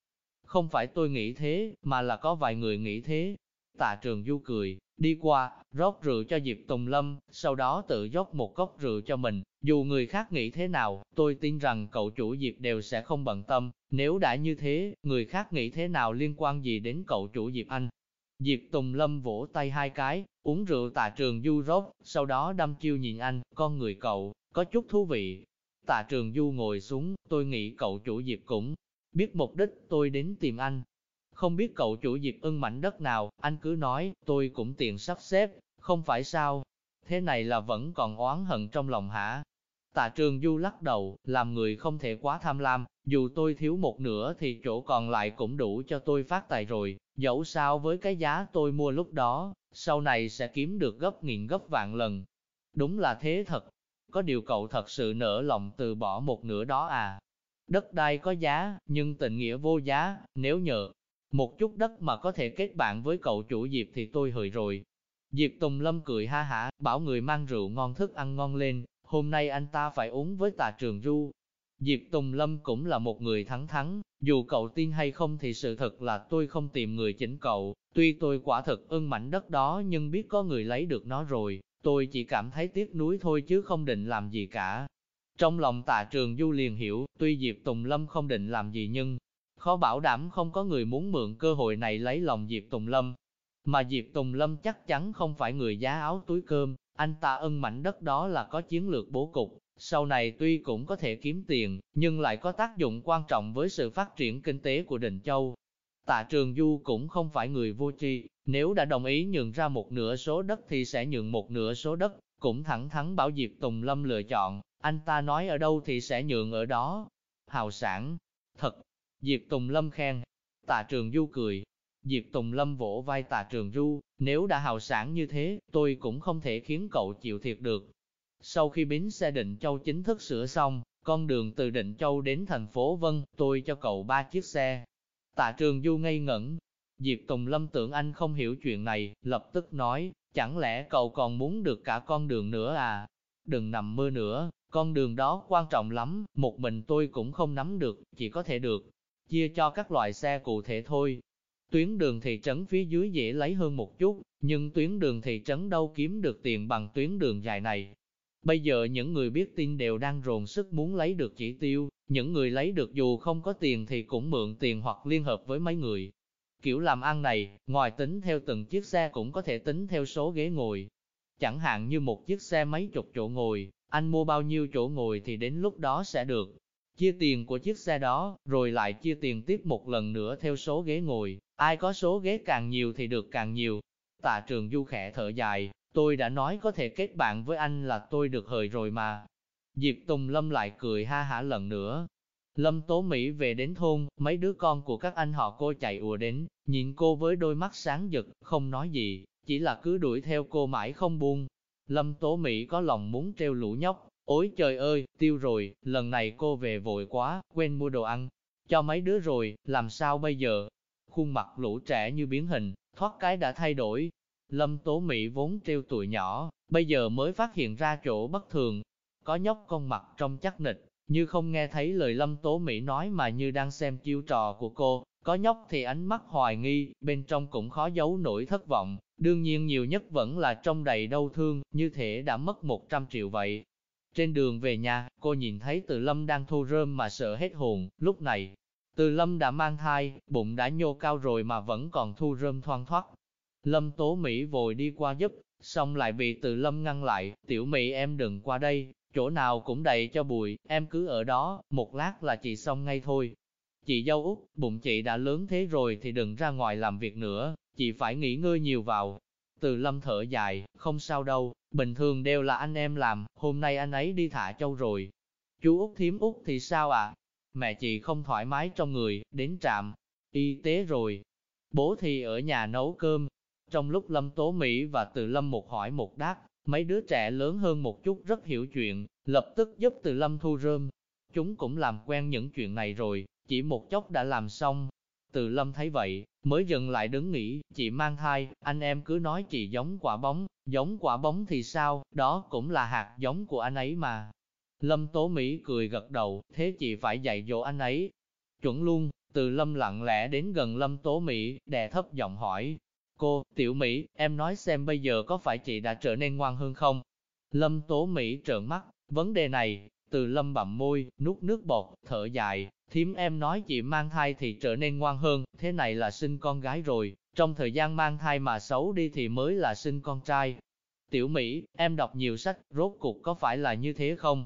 Không phải tôi nghĩ thế, mà là có vài người nghĩ thế. Tạ trường du cười, đi qua, rót rượu cho Diệp Tùng Lâm, sau đó tự rót một cốc rượu cho mình. Dù người khác nghĩ thế nào, tôi tin rằng cậu chủ Diệp đều sẽ không bận tâm. Nếu đã như thế, người khác nghĩ thế nào liên quan gì đến cậu chủ Diệp Anh? Diệp Tùng Lâm vỗ tay hai cái, uống rượu tạ trường du rốt, sau đó đâm chiêu nhìn anh, con người cậu, có chút thú vị. Tạ trường du ngồi xuống, tôi nghĩ cậu chủ Diệp cũng biết mục đích tôi đến tìm anh. Không biết cậu chủ Diệp ưng mảnh đất nào, anh cứ nói, tôi cũng tiện sắp xếp, không phải sao. Thế này là vẫn còn oán hận trong lòng hả? Tạ trường du lắc đầu, làm người không thể quá tham lam, dù tôi thiếu một nửa thì chỗ còn lại cũng đủ cho tôi phát tài rồi, dẫu sao với cái giá tôi mua lúc đó, sau này sẽ kiếm được gấp nghìn gấp vạn lần. Đúng là thế thật, có điều cậu thật sự nỡ lòng từ bỏ một nửa đó à. Đất đai có giá, nhưng tình nghĩa vô giá, nếu nhờ một chút đất mà có thể kết bạn với cậu chủ Diệp thì tôi hời rồi. Diệp Tùng Lâm cười ha hả, bảo người mang rượu ngon thức ăn ngon lên, hôm nay anh ta phải uống với tà trường du. Diệp Tùng Lâm cũng là một người thắng thắng, dù cậu tin hay không thì sự thật là tôi không tìm người chỉnh cậu, tuy tôi quả thực ưng mảnh đất đó nhưng biết có người lấy được nó rồi, tôi chỉ cảm thấy tiếc nuối thôi chứ không định làm gì cả. Trong lòng tạ trường du liền hiểu, tuy Diệp Tùng Lâm không định làm gì nhưng, khó bảo đảm không có người muốn mượn cơ hội này lấy lòng Diệp Tùng Lâm. Mà Diệp Tùng Lâm chắc chắn không phải người giá áo túi cơm, anh ta ân mảnh đất đó là có chiến lược bố cục, sau này tuy cũng có thể kiếm tiền, nhưng lại có tác dụng quan trọng với sự phát triển kinh tế của Định Châu. Tạ Trường Du cũng không phải người vô tri, nếu đã đồng ý nhường ra một nửa số đất thì sẽ nhường một nửa số đất, cũng thẳng thắn bảo Diệp Tùng Lâm lựa chọn, anh ta nói ở đâu thì sẽ nhường ở đó. Hào sản, thật, Diệp Tùng Lâm khen, Tạ Trường Du cười, Diệp Tùng Lâm vỗ vai Tạ Trường Du, nếu đã hào sản như thế, tôi cũng không thể khiến cậu chịu thiệt được, sau khi bến xe Định Châu chính thức sửa xong, con đường từ Định Châu đến thành phố Vân, tôi cho cậu ba chiếc xe. Tạ Trường Du ngây ngẩn. Diệp Tùng Lâm tưởng anh không hiểu chuyện này, lập tức nói, Chẳng lẽ cậu còn muốn được cả con đường nữa à? Đừng nằm mơ nữa, con đường đó quan trọng lắm, một mình tôi cũng không nắm được, chỉ có thể được chia cho các loại xe cụ thể thôi. Tuyến đường thị trấn phía dưới dễ lấy hơn một chút, nhưng tuyến đường thị trấn đâu kiếm được tiền bằng tuyến đường dài này. Bây giờ những người biết tin đều đang rồn sức muốn lấy được chỉ tiêu, những người lấy được dù không có tiền thì cũng mượn tiền hoặc liên hợp với mấy người. Kiểu làm ăn này, ngoài tính theo từng chiếc xe cũng có thể tính theo số ghế ngồi. Chẳng hạn như một chiếc xe mấy chục chỗ ngồi, anh mua bao nhiêu chỗ ngồi thì đến lúc đó sẽ được chia tiền của chiếc xe đó, rồi lại chia tiền tiếp một lần nữa theo số ghế ngồi, ai có số ghế càng nhiều thì được càng nhiều. Tạ trường du khẽ thở dài, tôi đã nói có thể kết bạn với anh là tôi được hời rồi mà. Diệp Tùng Lâm lại cười ha hả lần nữa. Lâm Tố Mỹ về đến thôn, mấy đứa con của các anh họ cô chạy ùa đến, nhìn cô với đôi mắt sáng rực, không nói gì, chỉ là cứ đuổi theo cô mãi không buông. Lâm Tố Mỹ có lòng muốn treo lũ nhóc, Ôi trời ơi, tiêu rồi, lần này cô về vội quá, quên mua đồ ăn, cho mấy đứa rồi, làm sao bây giờ? Khuôn mặt lũ trẻ như biến hình, thoát cái đã thay đổi. Lâm Tố Mỹ vốn treo tuổi nhỏ, bây giờ mới phát hiện ra chỗ bất thường. Có nhóc con mặt trong chắc nịch, như không nghe thấy lời Lâm Tố Mỹ nói mà như đang xem chiêu trò của cô. Có nhóc thì ánh mắt hoài nghi, bên trong cũng khó giấu nỗi thất vọng. Đương nhiên nhiều nhất vẫn là trong đầy đau thương, như thể đã mất 100 triệu vậy. Trên đường về nhà, cô nhìn thấy Từ Lâm đang thu rơm mà sợ hết hồn, lúc này, Từ Lâm đã mang thai, bụng đã nhô cao rồi mà vẫn còn thu rơm thoang thoát. Lâm Tố Mỹ vội đi qua giúp, xong lại bị Từ Lâm ngăn lại, tiểu Mỹ em đừng qua đây, chỗ nào cũng đầy cho bụi, em cứ ở đó, một lát là chị xong ngay thôi. Chị dâu út, bụng chị đã lớn thế rồi thì đừng ra ngoài làm việc nữa, chị phải nghỉ ngơi nhiều vào. Từ lâm thở dài, không sao đâu, bình thường đều là anh em làm, hôm nay anh ấy đi thả châu rồi. Chú út thím út thì sao ạ? À? Mẹ chị không thoải mái trong người, đến trạm, y tế rồi. Bố thì ở nhà nấu cơm. Trong lúc Lâm Tố Mỹ và Từ Lâm một hỏi một đáp, mấy đứa trẻ lớn hơn một chút rất hiểu chuyện, lập tức giúp Từ Lâm thu rơm. Chúng cũng làm quen những chuyện này rồi, chỉ một chốc đã làm xong, từ lâm thấy vậy, mới dừng lại đứng nghĩ, chị mang thai, anh em cứ nói chị giống quả bóng, giống quả bóng thì sao, đó cũng là hạt giống của anh ấy mà. Lâm Tố Mỹ cười gật đầu, thế chị phải dạy dỗ anh ấy. Chuẩn luôn, từ lâm lặng lẽ đến gần Lâm Tố Mỹ, đè thấp giọng hỏi. Cô, Tiểu Mỹ, em nói xem bây giờ có phải chị đã trở nên ngoan hơn không? Lâm Tố Mỹ trợn mắt, vấn đề này, từ lâm bậm môi, nuốt nước bọt, thở dài, thím em nói chị mang thai thì trở nên ngoan hơn, thế này là sinh con gái rồi, trong thời gian mang thai mà xấu đi thì mới là sinh con trai. Tiểu Mỹ, em đọc nhiều sách, rốt cuộc có phải là như thế không?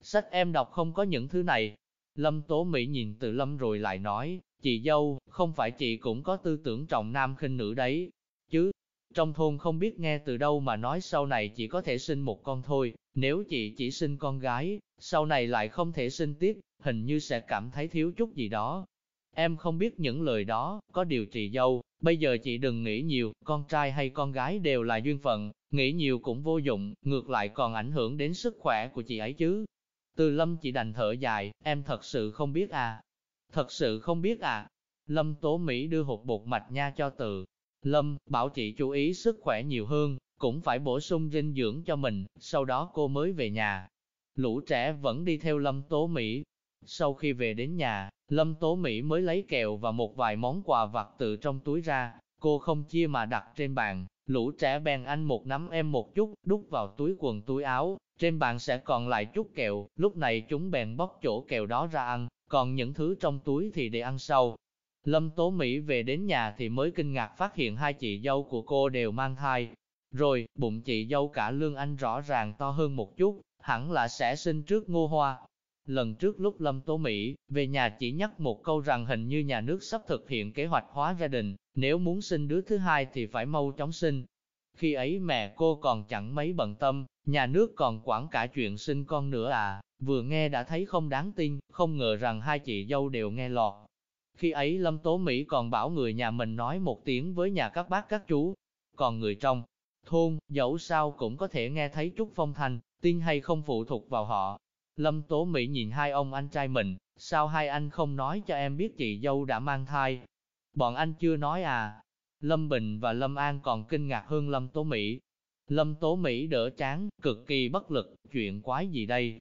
Sách em đọc không có những thứ này. Lâm Tố Mỹ nhìn từ Lâm rồi lại nói, chị dâu, không phải chị cũng có tư tưởng trọng nam khinh nữ đấy, chứ, trong thôn không biết nghe từ đâu mà nói sau này chỉ có thể sinh một con thôi, nếu chị chỉ sinh con gái, sau này lại không thể sinh tiếp, hình như sẽ cảm thấy thiếu chút gì đó. Em không biết những lời đó, có điều chị dâu, bây giờ chị đừng nghĩ nhiều, con trai hay con gái đều là duyên phận, nghĩ nhiều cũng vô dụng, ngược lại còn ảnh hưởng đến sức khỏe của chị ấy chứ. Từ lâm chị đành thở dài, em thật sự không biết à. Thật sự không biết à. Lâm Tố Mỹ đưa hộp bột mạch nha cho từ, Lâm, bảo chị chú ý sức khỏe nhiều hơn, cũng phải bổ sung dinh dưỡng cho mình, sau đó cô mới về nhà. Lũ trẻ vẫn đi theo Lâm Tố Mỹ. Sau khi về đến nhà, Lâm Tố Mỹ mới lấy kẹo và một vài món quà vặt từ trong túi ra, cô không chia mà đặt trên bàn, lũ trẻ bèn anh một nắm em một chút, đút vào túi quần túi áo, trên bàn sẽ còn lại chút kẹo, lúc này chúng bèn bóc chỗ kẹo đó ra ăn, còn những thứ trong túi thì để ăn sau. Lâm Tố Mỹ về đến nhà thì mới kinh ngạc phát hiện hai chị dâu của cô đều mang thai. Rồi, bụng chị dâu cả Lương Anh rõ ràng to hơn một chút, hẳn là sẽ sinh trước ngô hoa. Lần trước lúc Lâm Tố Mỹ về nhà chỉ nhắc một câu rằng hình như nhà nước sắp thực hiện kế hoạch hóa gia đình, nếu muốn sinh đứa thứ hai thì phải mau chóng sinh. Khi ấy mẹ cô còn chẳng mấy bận tâm, nhà nước còn quản cả chuyện sinh con nữa à, vừa nghe đã thấy không đáng tin, không ngờ rằng hai chị dâu đều nghe lọt, khi ấy Lâm Tố Mỹ còn bảo người nhà mình nói một tiếng với nhà các bác các chú. Còn người trong thôn, dẫu sao cũng có thể nghe thấy chút phong thanh, tin hay không phụ thuộc vào họ. Lâm Tố Mỹ nhìn hai ông anh trai mình, sao hai anh không nói cho em biết chị dâu đã mang thai? Bọn anh chưa nói à? Lâm Bình và Lâm An còn kinh ngạc hơn Lâm Tố Mỹ, Lâm Tố Mỹ đỡ chán, cực kỳ bất lực, chuyện quái gì đây?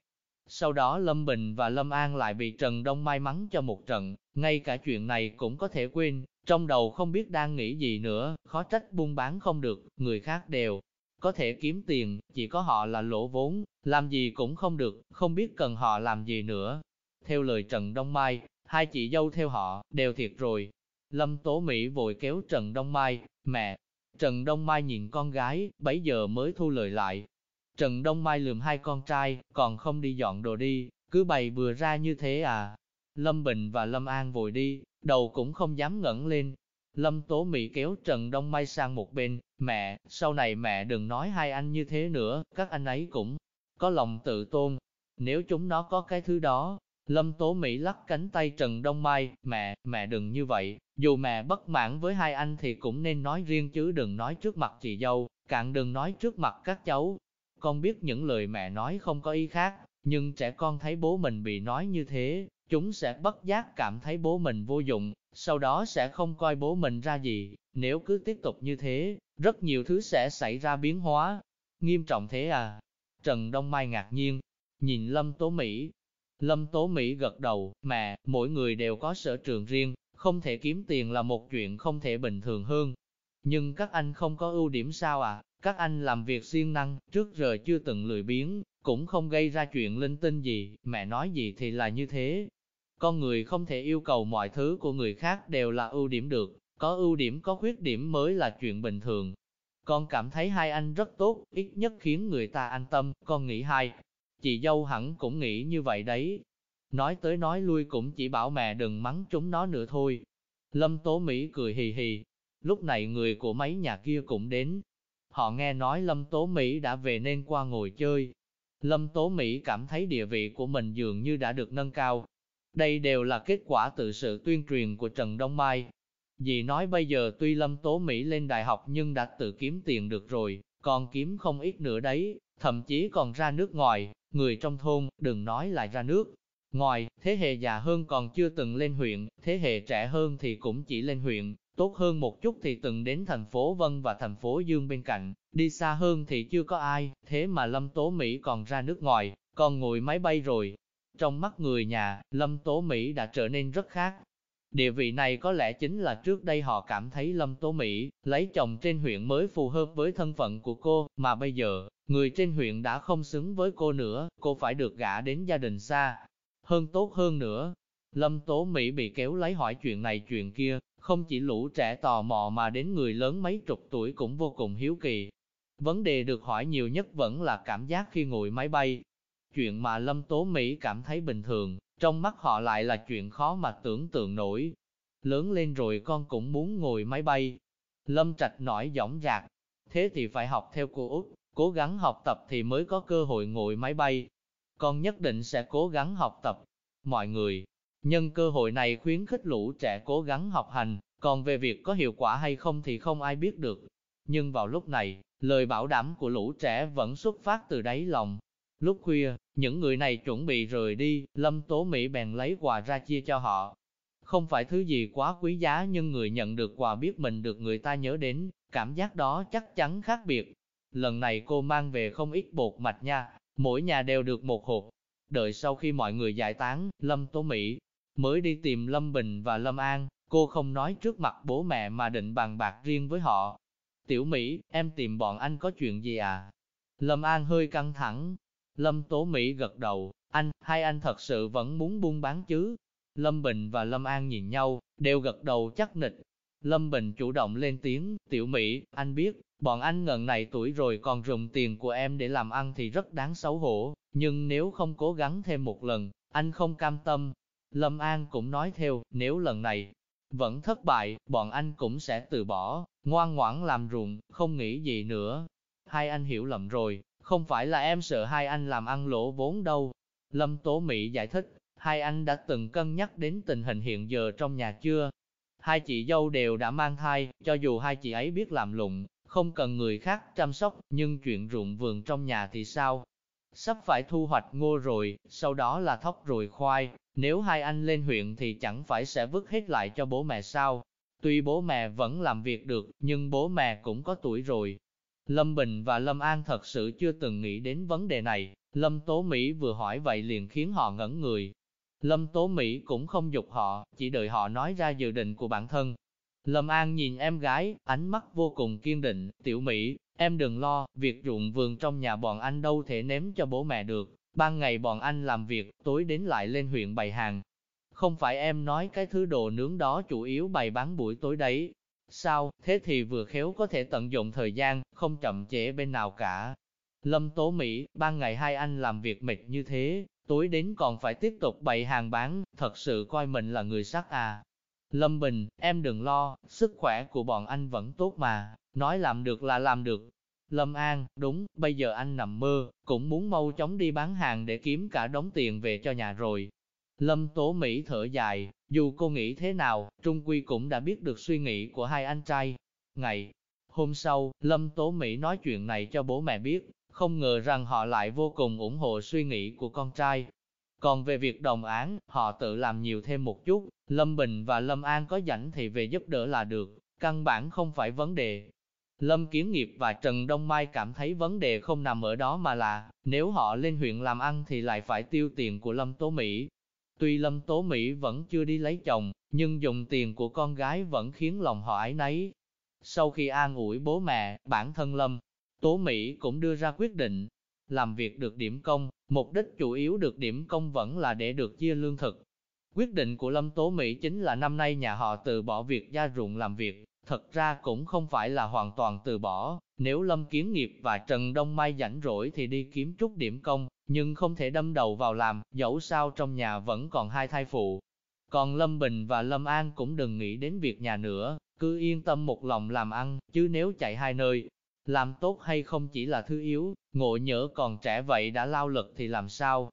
Sau đó Lâm Bình và Lâm An lại bị Trần Đông may mắn cho một trận, ngay cả chuyện này cũng có thể quên, trong đầu không biết đang nghĩ gì nữa, khó trách buôn bán không được, người khác đều có thể kiếm tiền, chỉ có họ là lỗ vốn, làm gì cũng không được, không biết cần họ làm gì nữa. Theo lời Trần Đông Mai, hai chị dâu theo họ, đều thiệt rồi. Lâm Tố Mỹ vội kéo Trần Đông Mai, mẹ. Trần Đông Mai nhìn con gái, bấy giờ mới thu lời lại. Trần Đông Mai lườm hai con trai, còn không đi dọn đồ đi, cứ bày bừa ra như thế à. Lâm Bình và Lâm An vội đi, đầu cũng không dám ngẩng lên. Lâm Tố Mỹ kéo Trần Đông Mai sang một bên, mẹ, sau này mẹ đừng nói hai anh như thế nữa, các anh ấy cũng có lòng tự tôn. Nếu chúng nó có cái thứ đó, Lâm Tố Mỹ lắc cánh tay Trần Đông Mai, mẹ, mẹ đừng như vậy, dù mẹ bất mãn với hai anh thì cũng nên nói riêng chứ đừng nói trước mặt chị dâu, cạn đừng nói trước mặt các cháu. Con biết những lời mẹ nói không có ý khác, nhưng trẻ con thấy bố mình bị nói như thế, chúng sẽ bất giác cảm thấy bố mình vô dụng, sau đó sẽ không coi bố mình ra gì, nếu cứ tiếp tục như thế, rất nhiều thứ sẽ xảy ra biến hóa. Nghiêm trọng thế à? Trần Đông Mai ngạc nhiên, nhìn Lâm Tố Mỹ. Lâm Tố Mỹ gật đầu, mẹ, mỗi người đều có sở trường riêng, không thể kiếm tiền là một chuyện không thể bình thường hơn. Nhưng các anh không có ưu điểm sao à? Các anh làm việc siêng năng, trước giờ chưa từng lười biếng, cũng không gây ra chuyện linh tinh gì, mẹ nói gì thì là như thế. Con người không thể yêu cầu mọi thứ của người khác đều là ưu điểm được, có ưu điểm có khuyết điểm mới là chuyện bình thường. Con cảm thấy hai anh rất tốt, ít nhất khiến người ta an tâm, con nghĩ hai. Chị dâu hẳn cũng nghĩ như vậy đấy. Nói tới nói lui cũng chỉ bảo mẹ đừng mắng chúng nó nữa thôi. Lâm Tố Mỹ cười hì hì. Lúc này người của mấy nhà kia cũng đến. Họ nghe nói Lâm Tố Mỹ đã về nên qua ngồi chơi. Lâm Tố Mỹ cảm thấy địa vị của mình dường như đã được nâng cao. Đây đều là kết quả từ sự tuyên truyền của Trần Đông Mai. Dì nói bây giờ tuy Lâm Tố Mỹ lên đại học nhưng đã tự kiếm tiền được rồi, còn kiếm không ít nữa đấy, thậm chí còn ra nước ngoài, người trong thôn, đừng nói lại ra nước. Ngoài, thế hệ già hơn còn chưa từng lên huyện, thế hệ trẻ hơn thì cũng chỉ lên huyện, tốt hơn một chút thì từng đến thành phố Vân và thành phố Dương bên cạnh, đi xa hơn thì chưa có ai, thế mà Lâm Tố Mỹ còn ra nước ngoài, còn ngồi máy bay rồi. Trong mắt người nhà, Lâm Tố Mỹ đã trở nên rất khác, Địa vị này có lẽ chính là trước đây họ cảm thấy Lâm Tố Mỹ lấy chồng trên huyện mới phù hợp với thân phận của cô, mà bây giờ, người trên huyện đã không xứng với cô nữa, cô phải được gả đến gia đình xa. Hơn tốt hơn nữa, Lâm Tố Mỹ bị kéo lấy hỏi chuyện này chuyện kia, không chỉ lũ trẻ tò mò mà đến người lớn mấy chục tuổi cũng vô cùng hiếu kỳ. Vấn đề được hỏi nhiều nhất vẫn là cảm giác khi ngồi máy bay. Chuyện mà Lâm Tố Mỹ cảm thấy bình thường, trong mắt họ lại là chuyện khó mà tưởng tượng nổi. Lớn lên rồi con cũng muốn ngồi máy bay. Lâm Trạch nói giọng rạc. Thế thì phải học theo cô Út, cố gắng học tập thì mới có cơ hội ngồi máy bay. Con nhất định sẽ cố gắng học tập. Mọi người, nhân cơ hội này khuyến khích lũ trẻ cố gắng học hành, còn về việc có hiệu quả hay không thì không ai biết được. Nhưng vào lúc này, lời bảo đảm của lũ trẻ vẫn xuất phát từ đáy lòng, Lúc khuya, những người này chuẩn bị rời đi, Lâm Tố Mỹ bèn lấy quà ra chia cho họ. Không phải thứ gì quá quý giá nhưng người nhận được quà biết mình được người ta nhớ đến, cảm giác đó chắc chắn khác biệt. Lần này cô mang về không ít bột mạch nha, mỗi nhà đều được một hộp. Đợi sau khi mọi người giải tán, Lâm Tố Mỹ mới đi tìm Lâm Bình và Lâm An, cô không nói trước mặt bố mẹ mà định bàn bạc riêng với họ. Tiểu Mỹ, em tìm bọn anh có chuyện gì à? Lâm An hơi căng thẳng, Lâm Tố Mỹ gật đầu, anh, hai anh thật sự vẫn muốn buôn bán chứ. Lâm Bình và Lâm An nhìn nhau, đều gật đầu chắc nịch. Lâm Bình chủ động lên tiếng, tiểu Mỹ, anh biết, bọn anh ngần này tuổi rồi còn dùng tiền của em để làm ăn thì rất đáng xấu hổ, nhưng nếu không cố gắng thêm một lần, anh không cam tâm. Lâm An cũng nói theo, nếu lần này vẫn thất bại, bọn anh cũng sẽ từ bỏ, ngoan ngoãn làm ruộng, không nghĩ gì nữa. Hai anh hiểu lầm rồi, không phải là em sợ hai anh làm ăn lỗ vốn đâu. Lâm Tố Mỹ giải thích, hai anh đã từng cân nhắc đến tình hình hiện giờ trong nhà chưa? Hai chị dâu đều đã mang thai, cho dù hai chị ấy biết làm lụng, không cần người khác chăm sóc, nhưng chuyện ruộng vườn trong nhà thì sao? Sắp phải thu hoạch ngô rồi, sau đó là thóc rồi khoai, nếu hai anh lên huyện thì chẳng phải sẽ vứt hết lại cho bố mẹ sao? Tuy bố mẹ vẫn làm việc được, nhưng bố mẹ cũng có tuổi rồi. Lâm Bình và Lâm An thật sự chưa từng nghĩ đến vấn đề này, Lâm Tố Mỹ vừa hỏi vậy liền khiến họ ngẩn người. Lâm Tố Mỹ cũng không dục họ, chỉ đợi họ nói ra dự định của bản thân. Lâm An nhìn em gái, ánh mắt vô cùng kiên định, tiểu Mỹ, em đừng lo, việc ruộng vườn trong nhà bọn anh đâu thể ném cho bố mẹ được, ban ngày bọn anh làm việc, tối đến lại lên huyện bày hàng. Không phải em nói cái thứ đồ nướng đó chủ yếu bày bán buổi tối đấy, Sao, thế thì vừa khéo có thể tận dụng thời gian, không chậm trễ bên nào cả. Lâm Tố Mỹ, ban ngày hai anh làm việc mệt như thế, tối đến còn phải tiếp tục bày hàng bán, thật sự coi mình là người sắc à. Lâm Bình, em đừng lo, sức khỏe của bọn anh vẫn tốt mà, nói làm được là làm được. Lâm An, đúng, bây giờ anh nằm mơ, cũng muốn mau chóng đi bán hàng để kiếm cả đống tiền về cho nhà rồi. Lâm Tố Mỹ thở dài, dù cô nghĩ thế nào, Trung Quy cũng đã biết được suy nghĩ của hai anh trai. Ngày hôm sau, Lâm Tố Mỹ nói chuyện này cho bố mẹ biết, không ngờ rằng họ lại vô cùng ủng hộ suy nghĩ của con trai. Còn về việc đồng án, họ tự làm nhiều thêm một chút, Lâm Bình và Lâm An có rảnh thì về giúp đỡ là được, căn bản không phải vấn đề. Lâm Kiến Nghiệp và Trần Đông Mai cảm thấy vấn đề không nằm ở đó mà là, nếu họ lên huyện làm ăn thì lại phải tiêu tiền của Lâm Tố Mỹ, Tuy Lâm Tố Mỹ vẫn chưa đi lấy chồng, nhưng dùng tiền của con gái vẫn khiến lòng họ ái nấy. Sau khi an ủi bố mẹ, bản thân Lâm, Tố Mỹ cũng đưa ra quyết định, làm việc được điểm công, mục đích chủ yếu được điểm công vẫn là để được chia lương thực. Quyết định của Lâm Tố Mỹ chính là năm nay nhà họ từ bỏ việc gia ruộng làm việc, thật ra cũng không phải là hoàn toàn từ bỏ, nếu Lâm Kiến Nghiệp và Trần Đông Mai rảnh rỗi thì đi kiếm chút điểm công, nhưng không thể đâm đầu vào làm, dẫu sao trong nhà vẫn còn hai thai phụ. Còn Lâm Bình và Lâm An cũng đừng nghĩ đến việc nhà nữa, cứ yên tâm một lòng làm ăn, chứ nếu chạy hai nơi, làm tốt hay không chỉ là thứ yếu, ngộ nhỡ còn trẻ vậy đã lao lực thì làm sao?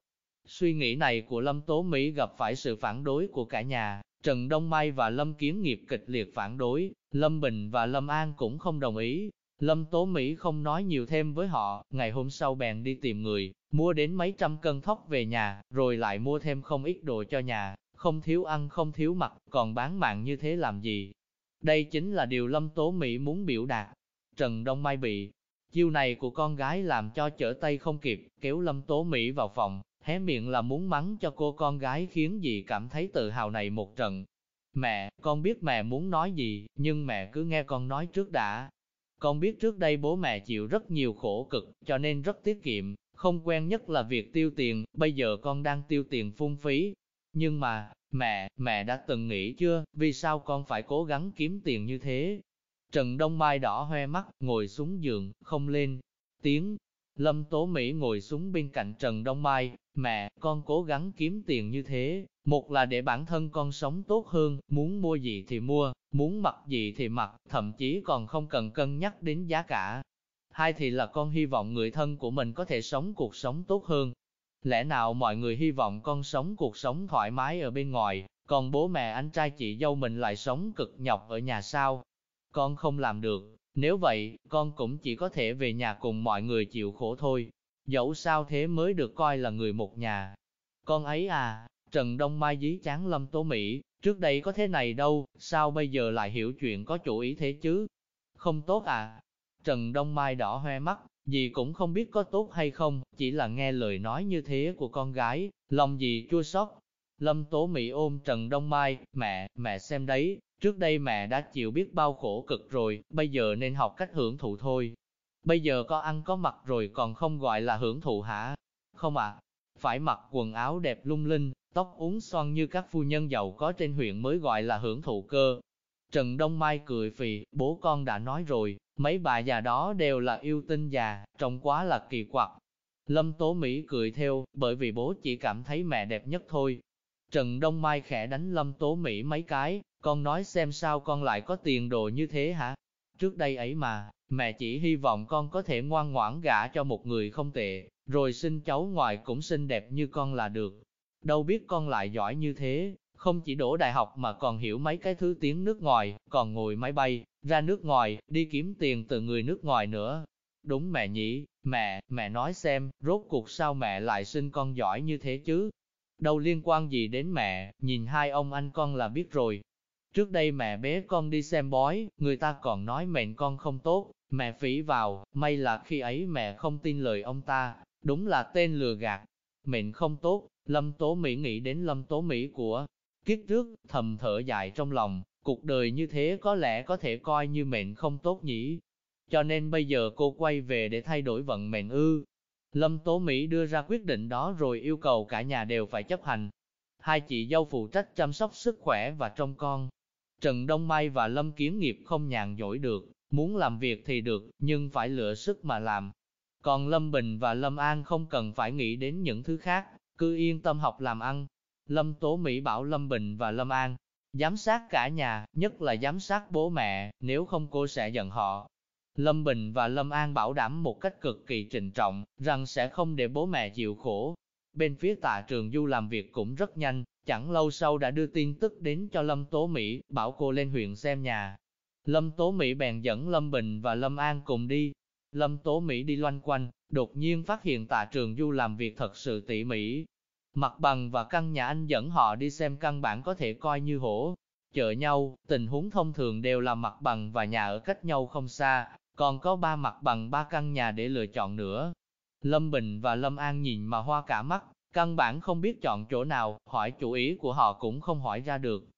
Suy nghĩ này của Lâm Tố Mỹ gặp phải sự phản đối của cả nhà, Trần Đông Mai và Lâm Kiến Nghiệp kịch liệt phản đối, Lâm Bình và Lâm An cũng không đồng ý. Lâm Tố Mỹ không nói nhiều thêm với họ, ngày hôm sau bèn đi tìm người, mua đến mấy trăm cân thóc về nhà, rồi lại mua thêm không ít đồ cho nhà, không thiếu ăn không thiếu mặc, còn bán mạng như thế làm gì. Đây chính là điều Lâm Tố Mỹ muốn biểu đạt. Trần Đông Mai bị chiêu này của con gái làm cho trở tay không kịp, kéo Lâm Tố Mỹ vào phòng, hé miệng là muốn mắng cho cô con gái khiến dì cảm thấy tự hào này một trận. Mẹ, con biết mẹ muốn nói gì, nhưng mẹ cứ nghe con nói trước đã. Con biết trước đây bố mẹ chịu rất nhiều khổ cực, cho nên rất tiết kiệm, không quen nhất là việc tiêu tiền, bây giờ con đang tiêu tiền phung phí. Nhưng mà, mẹ, mẹ đã từng nghĩ chưa, vì sao con phải cố gắng kiếm tiền như thế? Trần Đông Mai đỏ hoe mắt, ngồi xuống giường, không lên tiếng. Lâm Tố Mỹ ngồi xuống bên cạnh Trần Đông Mai, mẹ, con cố gắng kiếm tiền như thế, một là để bản thân con sống tốt hơn, muốn mua gì thì mua, muốn mặc gì thì mặc, thậm chí còn không cần cân nhắc đến giá cả, hai thì là con hy vọng người thân của mình có thể sống cuộc sống tốt hơn. Lẽ nào mọi người hy vọng con sống cuộc sống thoải mái ở bên ngoài, còn bố mẹ anh trai chị dâu mình lại sống cực nhọc ở nhà sao? Con không làm được, nếu vậy, con cũng chỉ có thể về nhà cùng mọi người chịu khổ thôi. Dẫu sao thế mới được coi là người một nhà. Con ấy à, Trần Đông Mai dí chán Lâm Tố Mỹ, trước đây có thế này đâu, sao bây giờ lại hiểu chuyện có chủ ý thế chứ? Không tốt à, Trần Đông Mai đỏ hoe mắt, dì cũng không biết có tốt hay không, chỉ là nghe lời nói như thế của con gái, lòng dì chua xót. Lâm Tố Mỹ ôm Trần Đông Mai, mẹ, mẹ xem đấy, trước đây mẹ đã chịu biết bao khổ cực rồi, bây giờ nên học cách hưởng thụ thôi. Bây giờ có ăn có mặc rồi còn không gọi là hưởng thụ hả? Không ạ, phải mặc quần áo đẹp lung linh, tóc uốn xoăn như các phu nhân giàu có trên huyện mới gọi là hưởng thụ cơ. Trần Đông Mai cười phì, bố con đã nói rồi, Mấy bà già đó đều là yêu tinh già, trông quá là kỳ quặc. Lâm Tố Mỹ cười theo, bởi vì bố chỉ cảm thấy mẹ đẹp nhất thôi. Trần Đông Mai khẽ đánh Lâm Tố Mỹ mấy cái, con nói xem sao con lại có tiền đồ như thế hả? Trước đây ấy mà, mẹ chỉ hy vọng con có thể ngoan ngoãn gả cho một người không tệ, rồi sinh cháu ngoài cũng xinh đẹp như con là được. Đâu biết con lại giỏi như thế, không chỉ đổ đại học mà còn hiểu mấy cái thứ tiếng nước ngoài, còn ngồi máy bay, ra nước ngoài, đi kiếm tiền từ người nước ngoài nữa. Đúng mẹ nhỉ, mẹ, mẹ nói xem, rốt cuộc sao mẹ lại sinh con giỏi như thế chứ? Đâu liên quan gì đến mẹ, nhìn hai ông anh con là biết rồi. Trước đây mẹ bé con đi xem bói, người ta còn nói mệnh con không tốt, Mẹ phỉ vào, may là khi ấy mẹ không tin lời ông ta, đúng là tên lừa gạt. Mệnh không tốt, Lâm Tố Mỹ nghĩ đến Lâm Tố Mỹ của kiếp trước, thầm thở dài trong lòng, cuộc đời như thế có lẽ có thể coi như mệnh không tốt nhỉ. Cho nên bây giờ cô quay về để thay đổi vận mệnh ư. Lâm Tố Mỹ đưa ra quyết định đó rồi yêu cầu cả nhà đều phải chấp hành. Hai chị dâu phụ trách chăm sóc sức khỏe và trông con. Trần Đông Mai và Lâm Kiến Nghiệp không nhàn dỗi được, muốn làm việc thì được, nhưng phải lựa sức mà làm. Còn Lâm Bình và Lâm An không cần phải nghĩ đến những thứ khác, cứ yên tâm học làm ăn. Lâm Tố Mỹ bảo Lâm Bình và Lâm An, giám sát cả nhà, nhất là giám sát bố mẹ, nếu không cô sẽ giận họ. Lâm Bình và Lâm An bảo đảm một cách cực kỳ trịnh trọng, rằng sẽ không để bố mẹ chịu khổ. Bên phía tạ trường Du làm việc cũng rất nhanh, chẳng lâu sau đã đưa tin tức đến cho Lâm Tố Mỹ, bảo cô lên huyện xem nhà. Lâm Tố Mỹ bèn dẫn Lâm Bình và Lâm An cùng đi. Lâm Tố Mỹ đi loanh quanh, đột nhiên phát hiện tạ trường Du làm việc thật sự tỉ mỉ. Mặt bằng và căn nhà anh dẫn họ đi xem căn bản có thể coi như hổ. Chợ nhau, tình huống thông thường đều là mặt bằng và nhà ở cách nhau không xa, còn có ba mặt bằng ba căn nhà để lựa chọn nữa. Lâm Bình và Lâm An nhìn mà hoa cả mắt, căn bản không biết chọn chỗ nào, hỏi chủ ý của họ cũng không hỏi ra được.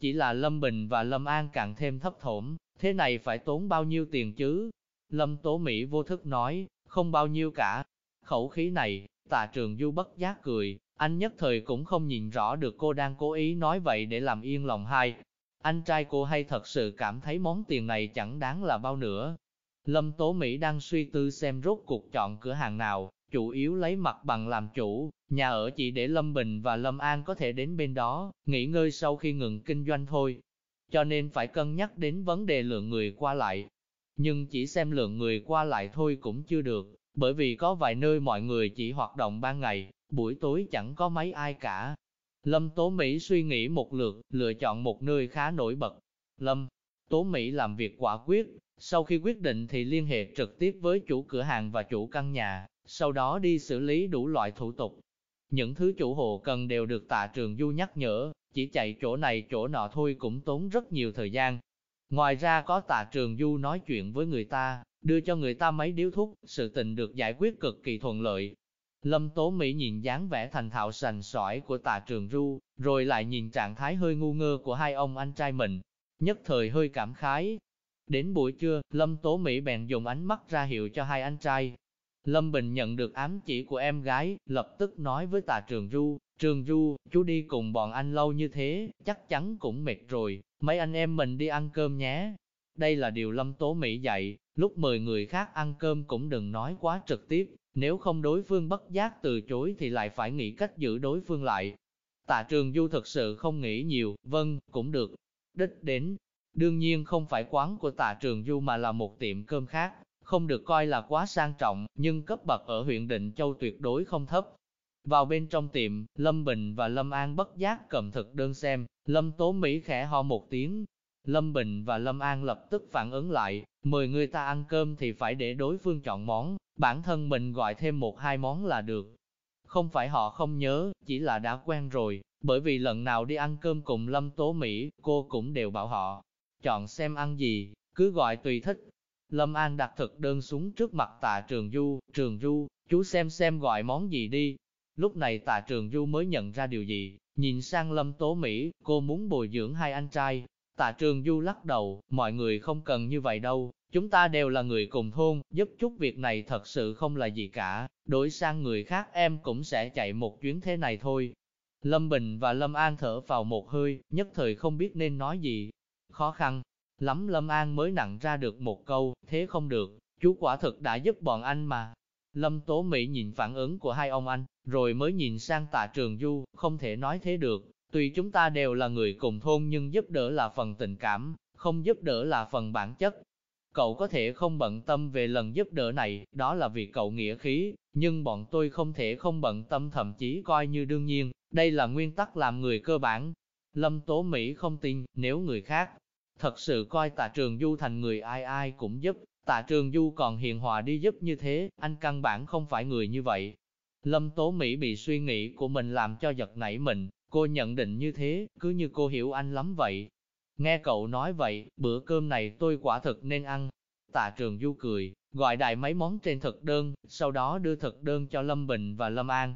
Chỉ là Lâm Bình và Lâm An càng thêm thấp thổm, thế này phải tốn bao nhiêu tiền chứ? Lâm Tố Mỹ vô thức nói, không bao nhiêu cả. Khẩu khí này, tạ trường du bất giác cười, anh nhất thời cũng không nhìn rõ được cô đang cố ý nói vậy để làm yên lòng hai. Anh trai cô hay thật sự cảm thấy món tiền này chẳng đáng là bao nữa. Lâm Tố Mỹ đang suy tư xem rốt cuộc chọn cửa hàng nào, chủ yếu lấy mặt bằng làm chủ, nhà ở chỉ để Lâm Bình và Lâm An có thể đến bên đó, nghỉ ngơi sau khi ngừng kinh doanh thôi. Cho nên phải cân nhắc đến vấn đề lượng người qua lại. Nhưng chỉ xem lượng người qua lại thôi cũng chưa được, bởi vì có vài nơi mọi người chỉ hoạt động ban ngày, buổi tối chẳng có mấy ai cả. Lâm Tố Mỹ suy nghĩ một lượt, lựa chọn một nơi khá nổi bật. Lâm Tố Mỹ làm việc quả quyết, sau khi quyết định thì liên hệ trực tiếp với chủ cửa hàng và chủ căn nhà, sau đó đi xử lý đủ loại thủ tục. Những thứ chủ hộ cần đều được tạ trường du nhắc nhở, chỉ chạy chỗ này chỗ nọ thôi cũng tốn rất nhiều thời gian. Ngoài ra có tạ trường du nói chuyện với người ta, đưa cho người ta mấy điếu thuốc, sự tình được giải quyết cực kỳ thuận lợi. Lâm Tố Mỹ nhìn dáng vẻ thành thạo sành sỏi của tạ trường du, rồi lại nhìn trạng thái hơi ngu ngơ của hai ông anh trai mình, nhất thời hơi cảm khái. Đến buổi trưa, Lâm Tố Mỹ bèn dùng ánh mắt ra hiệu cho hai anh trai, Lâm Bình nhận được ám chỉ của em gái, lập tức nói với tà Trường Du, Trường Du, chú đi cùng bọn anh lâu như thế, chắc chắn cũng mệt rồi, mấy anh em mình đi ăn cơm nhé. Đây là điều Lâm Tố Mỹ dạy, lúc mời người khác ăn cơm cũng đừng nói quá trực tiếp, nếu không đối phương bất giác từ chối thì lại phải nghĩ cách giữ đối phương lại. Tạ Trường Du thực sự không nghĩ nhiều, vâng, cũng được. Đích đến, đương nhiên không phải quán của Tạ Trường Du mà là một tiệm cơm khác, không được coi là quá sang trọng, nhưng cấp bậc ở huyện Định Châu tuyệt đối không thấp. Vào bên trong tiệm, Lâm Bình và Lâm An bất giác cầm thực đơn xem, Lâm Tố Mỹ khẽ ho một tiếng. Lâm Bình và Lâm An lập tức phản ứng lại, mời người ta ăn cơm thì phải để đối phương chọn món, bản thân mình gọi thêm một hai món là được. Không phải họ không nhớ, chỉ là đã quen rồi, bởi vì lần nào đi ăn cơm cùng Lâm Tố Mỹ, cô cũng đều bảo họ, chọn xem ăn gì, cứ gọi tùy thích, Lâm An đặt thực đơn xuống trước mặt tạ trường du, trường du, chú xem xem gọi món gì đi. Lúc này tạ trường du mới nhận ra điều gì, nhìn sang Lâm Tố Mỹ, cô muốn bồi dưỡng hai anh trai. Tạ trường du lắc đầu, mọi người không cần như vậy đâu, chúng ta đều là người cùng thôn, giúp chút việc này thật sự không là gì cả, đổi sang người khác em cũng sẽ chạy một chuyến thế này thôi. Lâm Bình và Lâm An thở vào một hơi, nhất thời không biết nên nói gì. Khó khăn, lắm Lâm An mới nặng ra được một câu, thế không được, chú quả thực đã giúp bọn anh mà. Lâm Tố Mỹ nhìn phản ứng của hai ông anh, rồi mới nhìn sang tạ trường du, không thể nói thế được, tuy chúng ta đều là người cùng thôn nhưng giúp đỡ là phần tình cảm, không giúp đỡ là phần bản chất. Cậu có thể không bận tâm về lần giúp đỡ này, đó là vì cậu nghĩa khí, nhưng bọn tôi không thể không bận tâm thậm chí coi như đương nhiên, đây là nguyên tắc làm người cơ bản. Lâm Tố Mỹ không tin, nếu người khác Thật sự coi tạ trường du thành người ai ai cũng giúp, tạ trường du còn hiền hòa đi giúp như thế, anh căn bản không phải người như vậy. Lâm Tố Mỹ bị suy nghĩ của mình làm cho giật nảy mình, cô nhận định như thế, cứ như cô hiểu anh lắm vậy. Nghe cậu nói vậy, bữa cơm này tôi quả thực nên ăn. Tạ Trường Du cười, gọi đại mấy món trên thực đơn, sau đó đưa thực đơn cho Lâm Bình và Lâm An.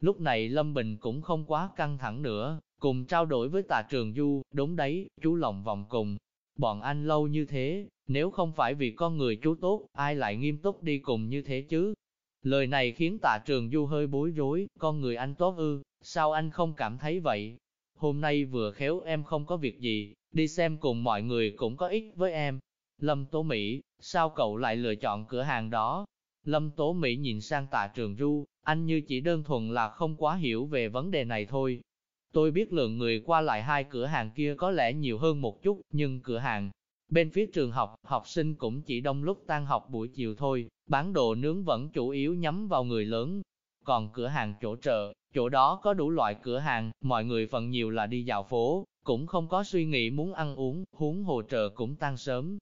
Lúc này Lâm Bình cũng không quá căng thẳng nữa, cùng trao đổi với Tạ Trường Du, đúng đấy, chú lòng vòng cùng. Bọn anh lâu như thế, nếu không phải vì con người chú tốt, ai lại nghiêm túc đi cùng như thế chứ? Lời này khiến Tạ Trường Du hơi bối rối, con người anh tốt ư, sao anh không cảm thấy vậy? Hôm nay vừa khéo em không có việc gì, đi xem cùng mọi người cũng có ích với em. Lâm Tố Mỹ, sao cậu lại lựa chọn cửa hàng đó? Lâm Tố Mỹ nhìn sang tạ trường du, anh như chỉ đơn thuần là không quá hiểu về vấn đề này thôi. Tôi biết lượng người qua lại hai cửa hàng kia có lẽ nhiều hơn một chút, nhưng cửa hàng bên phía trường học, học sinh cũng chỉ đông lúc tan học buổi chiều thôi, bán đồ nướng vẫn chủ yếu nhắm vào người lớn. Còn cửa hàng chỗ chợ, chỗ đó có đủ loại cửa hàng, mọi người phần nhiều là đi dạo phố, cũng không có suy nghĩ muốn ăn uống, huống hồ trợ cũng tan sớm,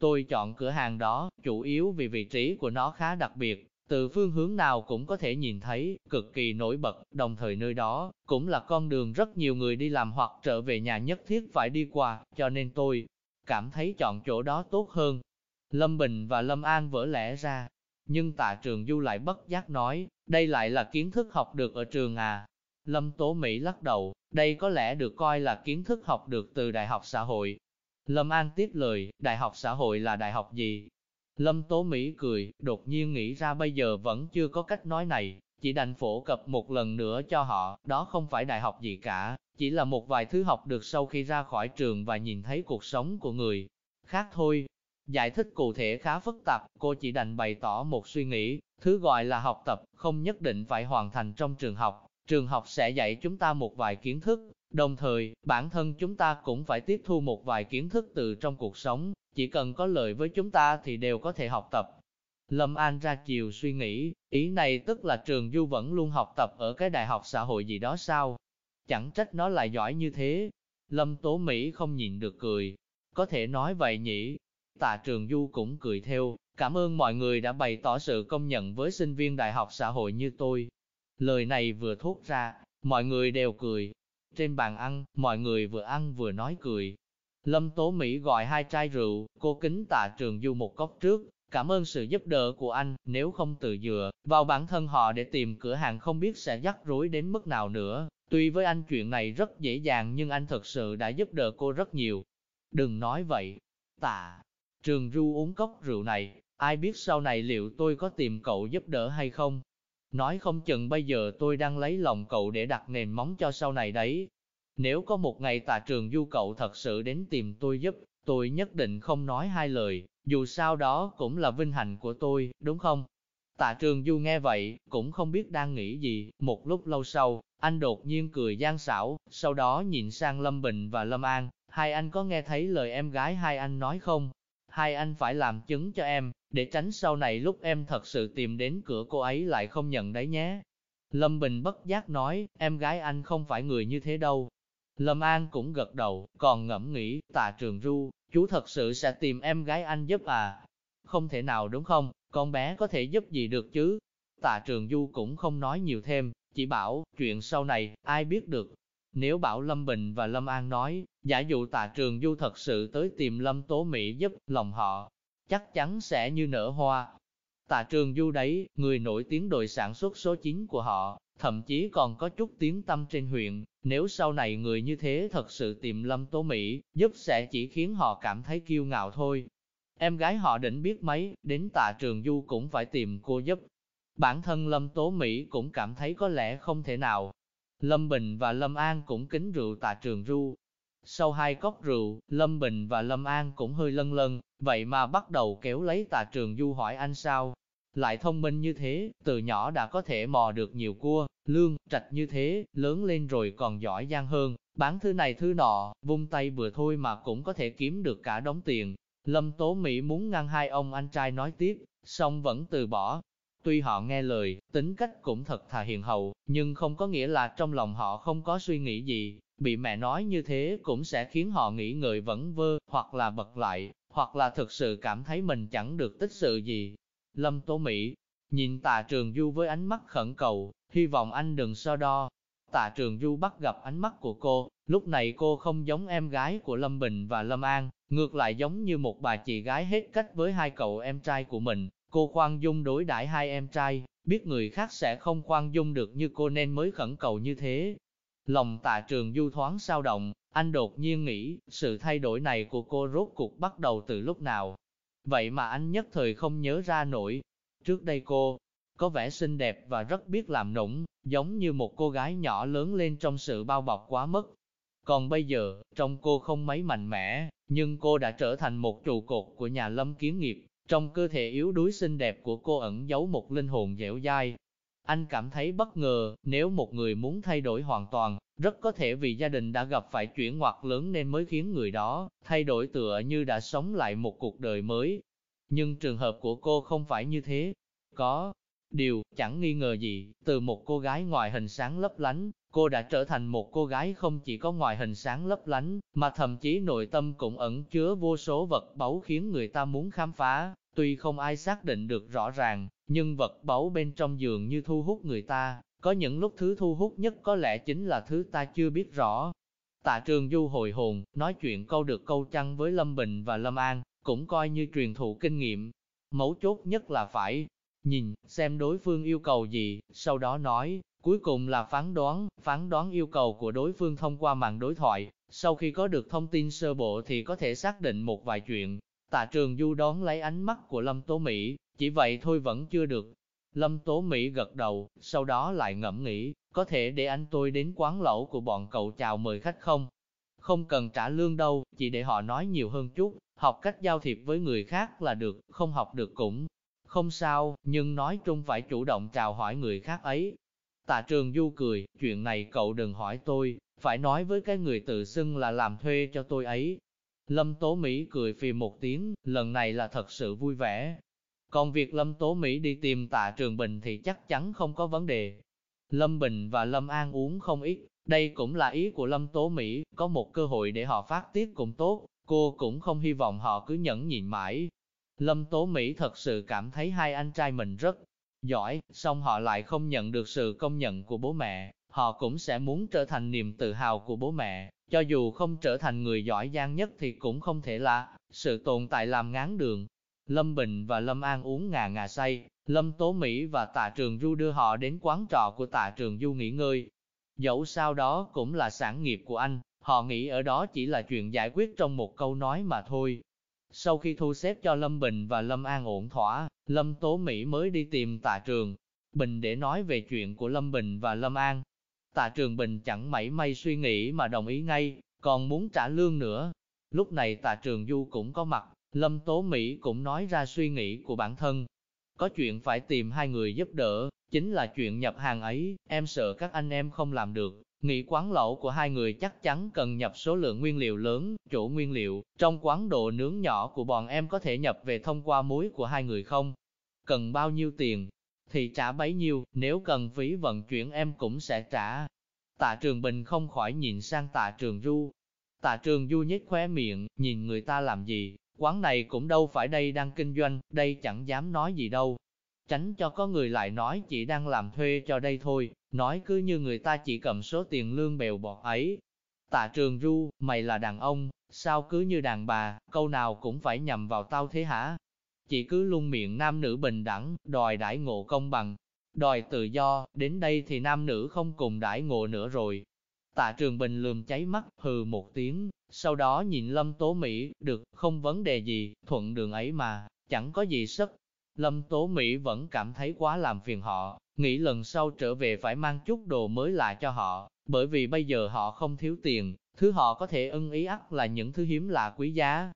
Tôi chọn cửa hàng đó, chủ yếu vì vị trí của nó khá đặc biệt, từ phương hướng nào cũng có thể nhìn thấy, cực kỳ nổi bật, đồng thời nơi đó, cũng là con đường rất nhiều người đi làm hoặc trở về nhà nhất thiết phải đi qua, cho nên tôi cảm thấy chọn chỗ đó tốt hơn. Lâm Bình và Lâm An vỡ lẽ ra, nhưng tạ trường du lại bất giác nói, đây lại là kiến thức học được ở trường à. Lâm Tố Mỹ lắc đầu, đây có lẽ được coi là kiến thức học được từ Đại học xã hội, Lâm An tiếp lời, đại học xã hội là đại học gì? Lâm Tố Mỹ cười, đột nhiên nghĩ ra bây giờ vẫn chưa có cách nói này, chỉ đành phổ cập một lần nữa cho họ, đó không phải đại học gì cả, chỉ là một vài thứ học được sau khi ra khỏi trường và nhìn thấy cuộc sống của người khác thôi. Giải thích cụ thể khá phức tạp, cô chỉ đành bày tỏ một suy nghĩ, thứ gọi là học tập, không nhất định phải hoàn thành trong trường học, trường học sẽ dạy chúng ta một vài kiến thức, Đồng thời, bản thân chúng ta cũng phải tiếp thu một vài kiến thức từ trong cuộc sống, chỉ cần có lợi với chúng ta thì đều có thể học tập. Lâm An ra chiều suy nghĩ, ý này tức là trường Du vẫn luôn học tập ở cái đại học xã hội gì đó sao? Chẳng trách nó lại giỏi như thế. Lâm Tố Mỹ không nhịn được cười. Có thể nói vậy nhỉ? Tạ trường Du cũng cười theo, cảm ơn mọi người đã bày tỏ sự công nhận với sinh viên đại học xã hội như tôi. Lời này vừa thốt ra, mọi người đều cười, trên bàn ăn, mọi người vừa ăn vừa nói cười. Lâm Tố Mỹ gọi hai chai rượu, cô kính tạ trường du một cốc trước, cảm ơn sự giúp đỡ của anh, nếu không tự dựa vào bản thân họ để tìm cửa hàng không biết sẽ rắc rối đến mức nào nữa. Tuy với anh chuyện này rất dễ dàng nhưng anh thật sự đã giúp đỡ cô rất nhiều. Đừng nói vậy, tạ. Trường Du uống cốc rượu này, ai biết sau này liệu tôi có tìm cậu giúp đỡ hay không? Nói không chừng bây giờ tôi đang lấy lòng cậu để đặt nền móng cho sau này đấy. Nếu có một ngày tạ trường du cậu thật sự đến tìm tôi giúp, tôi nhất định không nói hai lời, dù sao đó cũng là vinh hạnh của tôi, đúng không? Tạ trường du nghe vậy, cũng không biết đang nghĩ gì, một lúc lâu sau, anh đột nhiên cười gian xảo, sau đó nhìn sang Lâm Bình và Lâm An, hai anh có nghe thấy lời em gái hai anh nói không? Hai anh phải làm chứng cho em, để tránh sau này lúc em thật sự tìm đến cửa cô ấy lại không nhận đấy nhé. Lâm Bình bất giác nói, em gái anh không phải người như thế đâu. Lâm An cũng gật đầu, còn ngẫm nghĩ, tạ trường ru, chú thật sự sẽ tìm em gái anh giúp à? Không thể nào đúng không, con bé có thể giúp gì được chứ? Tạ trường du cũng không nói nhiều thêm, chỉ bảo, chuyện sau này, ai biết được. Nếu bảo Lâm Bình và Lâm An nói, giả dụ tạ trường du thật sự tới tìm Lâm Tố Mỹ giúp, lòng họ, chắc chắn sẽ như nở hoa. Tạ trường du đấy, người nổi tiếng đội sản xuất số 9 của họ, thậm chí còn có chút tiếng tâm trên huyện, nếu sau này người như thế thật sự tìm Lâm Tố Mỹ, giúp sẽ chỉ khiến họ cảm thấy kiêu ngạo thôi. Em gái họ định biết mấy, đến tạ trường du cũng phải tìm cô giúp. Bản thân Lâm Tố Mỹ cũng cảm thấy có lẽ không thể nào. Lâm Bình và Lâm An cũng kính rượu tạ trường du, sau hai cốc rượu, Lâm Bình và Lâm An cũng hơi lân lân, vậy mà bắt đầu kéo lấy tà trường du hỏi anh sao. Lại thông minh như thế, từ nhỏ đã có thể mò được nhiều cua, lương, trạch như thế, lớn lên rồi còn giỏi giang hơn, bán thứ này thứ nọ, vung tay vừa thôi mà cũng có thể kiếm được cả đống tiền. Lâm Tố Mỹ muốn ngăn hai ông anh trai nói tiếp, song vẫn từ bỏ. Tuy họ nghe lời, tính cách cũng thật thà hiền hậu, nhưng không có nghĩa là trong lòng họ không có suy nghĩ gì, Bị mẹ nói như thế cũng sẽ khiến họ nghĩ người vẫn vơ, hoặc là bật lại, hoặc là thực sự cảm thấy mình chẳng được tích sự gì. Lâm Tố Mỹ nhìn tà trường du với ánh mắt khẩn cầu, hy vọng anh đừng so đo. Tạ Trường Du bắt gặp ánh mắt của cô, lúc này cô không giống em gái của Lâm Bình và Lâm An, ngược lại giống như một bà chị gái hết cách với hai cậu em trai của mình. Cô khoan dung đối đãi hai em trai, biết người khác sẽ không khoan dung được như cô nên mới khẩn cầu như thế. Lòng tạ trường du thoáng sao động, anh đột nhiên nghĩ, sự thay đổi này của cô rốt cuộc bắt đầu từ lúc nào. Vậy mà anh nhất thời không nhớ ra nổi. Trước đây cô, có vẻ xinh đẹp và rất biết làm nũng, giống như một cô gái nhỏ lớn lên trong sự bao bọc quá mức. Còn bây giờ, trong cô không mấy mạnh mẽ, nhưng cô đã trở thành một trụ cột của nhà lâm kiến nghiệp. Trong cơ thể yếu đuối xinh đẹp của cô ẩn giấu một linh hồn dẻo dai. Anh cảm thấy bất ngờ, nếu một người muốn thay đổi hoàn toàn, rất có thể vì gia đình đã gặp phải chuyển ngoặt lớn nên mới khiến người đó thay đổi tựa như đã sống lại một cuộc đời mới. Nhưng trường hợp của cô không phải như thế. Có điều, chẳng nghi ngờ gì, từ một cô gái ngoài hình sáng lấp lánh, cô đã trở thành một cô gái không chỉ có ngoài hình sáng lấp lánh, mà thậm chí nội tâm cũng ẩn chứa vô số vật báu khiến người ta muốn khám phá. Tuy không ai xác định được rõ ràng, nhưng vật báu bên trong giường như thu hút người ta, có những lúc thứ thu hút nhất có lẽ chính là thứ ta chưa biết rõ. Tạ trường du hồi hồn, nói chuyện câu được câu chăng với Lâm Bình và Lâm An, cũng coi như truyền thụ kinh nghiệm. Mấu chốt nhất là phải nhìn, xem đối phương yêu cầu gì, sau đó nói, cuối cùng là phán đoán, phán đoán yêu cầu của đối phương thông qua màn đối thoại, sau khi có được thông tin sơ bộ thì có thể xác định một vài chuyện. Tạ trường du đón lấy ánh mắt của Lâm Tố Mỹ, chỉ vậy thôi vẫn chưa được. Lâm Tố Mỹ gật đầu, sau đó lại ngẫm nghĩ, có thể để anh tôi đến quán lẩu của bọn cậu chào mời khách không? Không cần trả lương đâu, chỉ để họ nói nhiều hơn chút, học cách giao thiệp với người khác là được, không học được cũng không sao, nhưng nói chung phải chủ động chào hỏi người khác ấy. Tạ trường du cười, chuyện này cậu đừng hỏi tôi, phải nói với cái người tự xưng là làm thuê cho tôi ấy. Lâm Tố Mỹ cười phì một tiếng, lần này là thật sự vui vẻ. Còn việc Lâm Tố Mỹ đi tìm tạ Trường Bình thì chắc chắn không có vấn đề. Lâm Bình và Lâm An uống không ít, đây cũng là ý của Lâm Tố Mỹ, có một cơ hội để họ phát tiết cũng tốt, cô cũng không hy vọng họ cứ nhẫn nhịn mãi. Lâm Tố Mỹ thật sự cảm thấy hai anh trai mình rất giỏi, song họ lại không nhận được sự công nhận của bố mẹ, họ cũng sẽ muốn trở thành niềm tự hào của bố mẹ, cho dù không trở thành người giỏi giang nhất thì cũng không thể là sự tồn tại làm ngán đường. Lâm Bình và Lâm An uống ngà ngà say, Lâm Tố Mỹ và Tạ Trường Du đưa họ đến quán trọ của Tạ Trường Du nghỉ ngơi. Dẫu sao đó cũng là sản nghiệp của anh, họ nghĩ ở đó chỉ là chuyện giải quyết trong một câu nói mà thôi. Sau khi thu xếp cho Lâm Bình và Lâm An ổn thỏa, Lâm Tố Mỹ mới đi tìm Tạ Trường Bình để nói về chuyện của Lâm Bình và Lâm An. Tạ Trường Bình chẳng mảy may suy nghĩ mà đồng ý ngay, còn muốn trả lương nữa. Lúc này Tạ Trường Du cũng có mặt, Lâm Tố Mỹ cũng nói ra suy nghĩ của bản thân. Có chuyện phải tìm hai người giúp đỡ, chính là chuyện nhập hàng ấy, em sợ các anh em không làm được. Nghĩ quán lẩu của hai người chắc chắn cần nhập số lượng nguyên liệu lớn, chỗ nguyên liệu, trong quán đồ nướng nhỏ của bọn em có thể nhập về thông qua muối của hai người không? Cần bao nhiêu tiền? Thì trả bấy nhiêu, nếu cần phí vận chuyển em cũng sẽ trả. Tạ Trường Bình không khỏi nhìn sang Tạ Trường Du. Tạ Trường Du nhếch khóe miệng, nhìn người ta làm gì, quán này cũng đâu phải đây đang kinh doanh, đây chẳng dám nói gì đâu. Tránh cho có người lại nói chỉ đang làm thuê cho đây thôi, nói cứ như người ta chỉ cầm số tiền lương bèo bọt ấy. Tạ trường ru, mày là đàn ông, sao cứ như đàn bà, câu nào cũng phải nhầm vào tao thế hả? Chỉ cứ luôn miệng nam nữ bình đẳng, đòi đãi ngộ công bằng, đòi tự do, đến đây thì nam nữ không cùng đãi ngộ nữa rồi. Tạ trường bình lườm cháy mắt, hừ một tiếng, sau đó nhìn Lâm Tố Mỹ, được, không vấn đề gì, thuận đường ấy mà, chẳng có gì sức. Lâm Tố Mỹ vẫn cảm thấy quá làm phiền họ, nghĩ lần sau trở về phải mang chút đồ mới lại cho họ, bởi vì bây giờ họ không thiếu tiền, thứ họ có thể ưng ý ắt là những thứ hiếm lạ quý giá.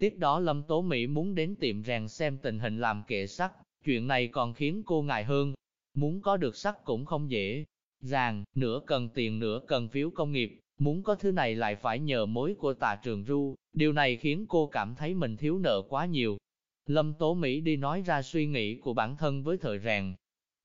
Tiếp đó Lâm Tố Mỹ muốn đến tiệm rèn xem tình hình làm kệ sắt, chuyện này còn khiến cô ngại hơn. Muốn có được sắt cũng không dễ. Ràng, nửa cần tiền nửa cần phiếu công nghiệp, muốn có thứ này lại phải nhờ mối của tà trường ru, điều này khiến cô cảm thấy mình thiếu nợ quá nhiều. Lâm Tố Mỹ đi nói ra suy nghĩ của bản thân với thời rèn,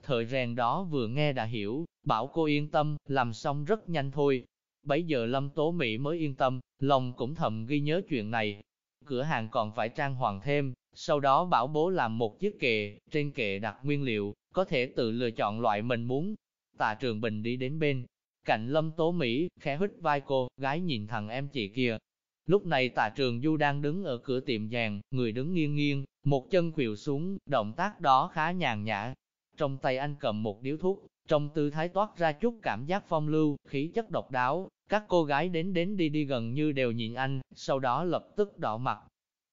Thời rèn đó vừa nghe đã hiểu, bảo cô yên tâm, làm xong rất nhanh thôi. Bấy giờ Lâm Tố Mỹ mới yên tâm, lòng cũng thầm ghi nhớ chuyện này. Cửa hàng còn phải trang hoàng thêm, sau đó bảo bố làm một chiếc kệ, trên kệ đặt nguyên liệu, có thể tự lựa chọn loại mình muốn. Tạ Trường Bình đi đến bên Cạnh lâm tố Mỹ, khẽ hít vai cô, gái nhìn thằng em chị kia. Lúc này tạ trường Du đang đứng ở cửa tiệm vàng, người đứng nghiêng nghiêng, một chân khuỵu xuống, động tác đó khá nhàn nhã. Trong tay anh cầm một điếu thuốc, trong tư thái toát ra chút cảm giác phong lưu, khí chất độc đáo, các cô gái đến đến đi đi gần như đều nhìn anh, sau đó lập tức đỏ mặt.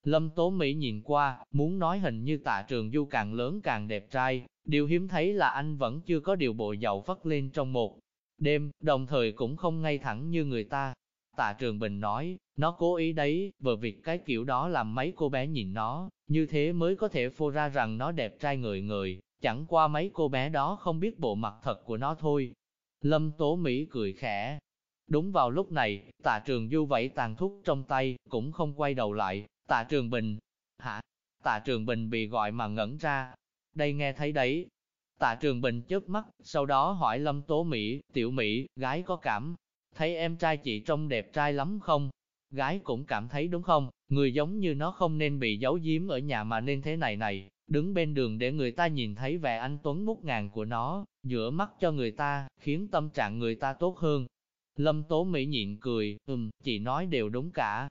Lâm Tố Mỹ nhìn qua, muốn nói hình như tạ trường du càng lớn càng đẹp trai, điều hiếm thấy là anh vẫn chưa có điều bộ giàu vắt lên trong một đêm, đồng thời cũng không ngay thẳng như người ta. Tạ Trường Bình nói, nó cố ý đấy, vừa việc cái kiểu đó làm mấy cô bé nhìn nó, như thế mới có thể phô ra rằng nó đẹp trai người người, chẳng qua mấy cô bé đó không biết bộ mặt thật của nó thôi. Lâm Tố Mỹ cười khẽ. Đúng vào lúc này, tạ trường du vẫy tàn thuốc trong tay, cũng không quay đầu lại, tạ trường bình. Hả? Tạ trường bình bị gọi mà ngẩn ra. Đây nghe thấy đấy. Tạ trường bình chớp mắt, sau đó hỏi Lâm Tố Mỹ, tiểu Mỹ, gái có cảm. Thấy em trai chị trông đẹp trai lắm không? Gái cũng cảm thấy đúng không? Người giống như nó không nên bị giấu giếm ở nhà mà nên thế này này đứng bên đường để người ta nhìn thấy vẻ anh tuấn mút ngàn của nó, giữa mắt cho người ta, khiến tâm trạng người ta tốt hơn. Lâm Tố Mỹ nhịn cười, ừm, chị nói đều đúng cả.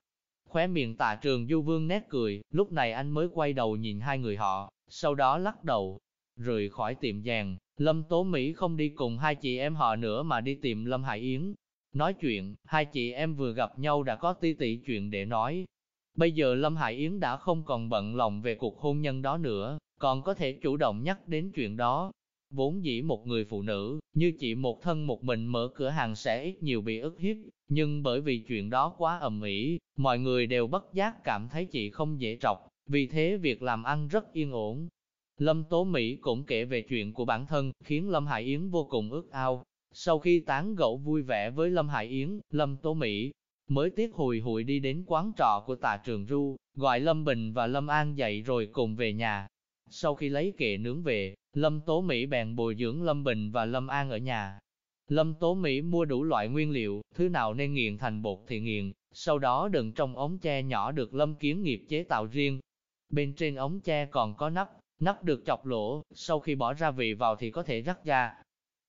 Khóe miệng tạ trường du vương nét cười, lúc này anh mới quay đầu nhìn hai người họ, sau đó lắc đầu, rời khỏi tiệm vàng. Lâm Tố Mỹ không đi cùng hai chị em họ nữa mà đi tìm Lâm Hải Yến. Nói chuyện, hai chị em vừa gặp nhau đã có ti tỷ chuyện để nói, Bây giờ Lâm Hải Yến đã không còn bận lòng về cuộc hôn nhân đó nữa, còn có thể chủ động nhắc đến chuyện đó. Vốn dĩ một người phụ nữ, như chị một thân một mình mở cửa hàng sẽ ít nhiều bị ức hiếp, nhưng bởi vì chuyện đó quá ầm ĩ, mọi người đều bất giác cảm thấy chị không dễ trọc, vì thế việc làm ăn rất yên ổn. Lâm Tố Mỹ cũng kể về chuyện của bản thân, khiến Lâm Hải Yến vô cùng ước ao. Sau khi tán gẫu vui vẻ với Lâm Hải Yến, Lâm Tố Mỹ mới tiếc hùi hụi đi đến quán trọ của tạ trường ru, gọi Lâm Bình và Lâm An dậy rồi cùng về nhà. Sau khi lấy kệ nướng về, Lâm Tố Mỹ bèn bồi dưỡng Lâm Bình và Lâm An ở nhà. Lâm Tố Mỹ mua đủ loại nguyên liệu, thứ nào nên nghiền thành bột thì nghiền, sau đó đựng trong ống tre nhỏ được Lâm Kiến Nghiệp chế tạo riêng. Bên trên ống tre còn có nắp, nắp được chọc lỗ, sau khi bỏ ra vị vào thì có thể rắc ra.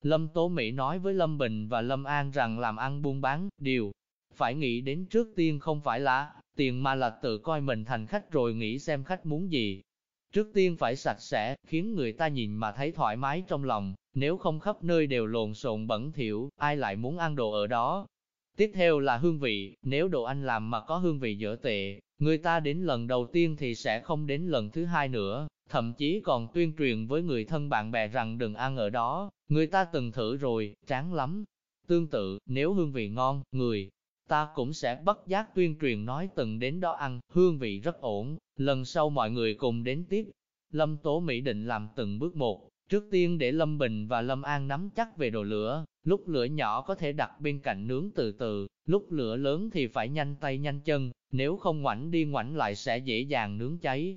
Lâm Tố Mỹ nói với Lâm Bình và Lâm An rằng làm ăn buôn bán, điều phải nghĩ đến trước tiên không phải là tiền mà là tự coi mình thành khách rồi nghĩ xem khách muốn gì. Trước tiên phải sạch sẽ, khiến người ta nhìn mà thấy thoải mái trong lòng, nếu không khắp nơi đều lộn xộn bẩn thỉu, ai lại muốn ăn đồ ở đó. Tiếp theo là hương vị, nếu đồ ăn làm mà có hương vị dở tệ, người ta đến lần đầu tiên thì sẽ không đến lần thứ hai nữa, thậm chí còn tuyên truyền với người thân bạn bè rằng đừng ăn ở đó, người ta từng thử rồi, chán lắm. Tương tự, nếu hương vị ngon, người ta cũng sẽ bất giác tuyên truyền nói từng đến đó ăn, hương vị rất ổn, lần sau mọi người cùng đến tiếp. Lâm Tố Mỹ định làm từng bước một, trước tiên để Lâm Bình và Lâm An nắm chắc về đồ lửa, lúc lửa nhỏ có thể đặt bên cạnh nướng từ từ, lúc lửa lớn thì phải nhanh tay nhanh chân, nếu không ngoảnh đi ngoảnh lại sẽ dễ dàng nướng cháy.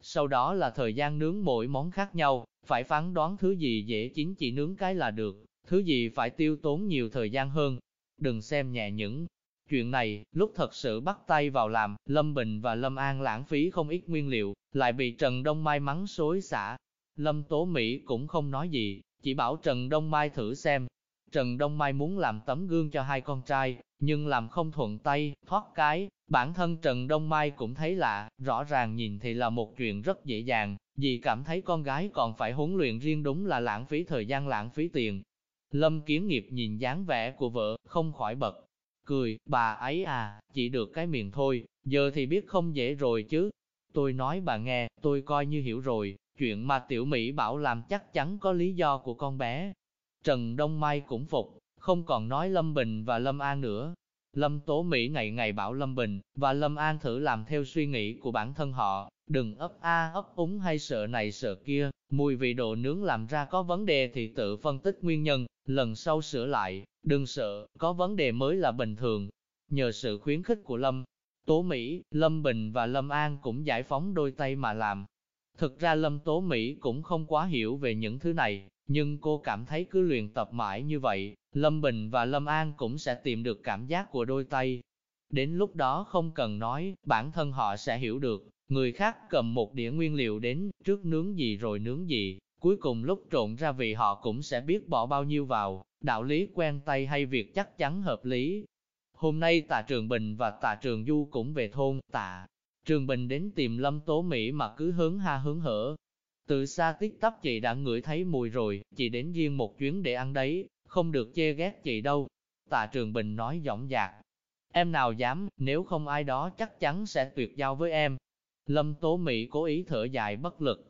Sau đó là thời gian nướng mỗi món khác nhau, phải phán đoán thứ gì dễ chín chỉ nướng cái là được, thứ gì phải tiêu tốn nhiều thời gian hơn. Đừng xem nhẹ những Chuyện này, lúc thật sự bắt tay vào làm, Lâm Bình và Lâm An lãng phí không ít nguyên liệu, lại bị Trần Đông Mai mắng xối xả. Lâm Tố Mỹ cũng không nói gì, chỉ bảo Trần Đông Mai thử xem. Trần Đông Mai muốn làm tấm gương cho hai con trai, nhưng làm không thuận tay, thoát cái. Bản thân Trần Đông Mai cũng thấy lạ, rõ ràng nhìn thì là một chuyện rất dễ dàng, vì cảm thấy con gái còn phải huấn luyện riêng đúng là lãng phí thời gian lãng phí tiền. Lâm Kiến Nghiệp nhìn dáng vẻ của vợ, không khỏi bật cười, bà ấy à, chỉ được cái miệng thôi, giờ thì biết không dễ rồi chứ. Tôi nói bà nghe, tôi coi như hiểu rồi, chuyện mà tiểu Mỹ bảo làm chắc chắn có lý do của con bé. Trần Đông Mai cũng phục, không còn nói Lâm Bình và Lâm An nữa. Lâm Tố Mỹ ngày ngày bảo Lâm Bình và Lâm An thử làm theo suy nghĩ của bản thân họ, đừng ấp a ấp úng hay sợ này sợ kia, mùi vị đồ nướng làm ra có vấn đề thì tự phân tích nguyên nhân, lần sau sửa lại, đừng sợ, có vấn đề mới là bình thường. Nhờ sự khuyến khích của Lâm, Tố Mỹ, Lâm Bình và Lâm An cũng giải phóng đôi tay mà làm. Thực ra Lâm Tố Mỹ cũng không quá hiểu về những thứ này, nhưng cô cảm thấy cứ luyện tập mãi như vậy, Lâm Bình và Lâm An cũng sẽ tìm được cảm giác của đôi tay. Đến lúc đó không cần nói, bản thân họ sẽ hiểu được, người khác cầm một đĩa nguyên liệu đến, trước nướng gì rồi nướng gì, cuối cùng lúc trộn ra vị họ cũng sẽ biết bỏ bao nhiêu vào, đạo lý quen tay hay việc chắc chắn hợp lý. Hôm nay tạ Trường Bình và tạ Trường Du cũng về thôn, tạ Trường Bình đến tìm Lâm Tố Mỹ mà cứ hướng ha hướng hở. Từ xa tích tắp chị đã ngửi thấy mùi rồi, chị đến riêng một chuyến để ăn đấy, không được chê ghét chị đâu. Tạ Trường Bình nói giọng dạc. Em nào dám, nếu không ai đó chắc chắn sẽ tuyệt giao với em. Lâm Tố Mỹ cố ý thở dài bất lực.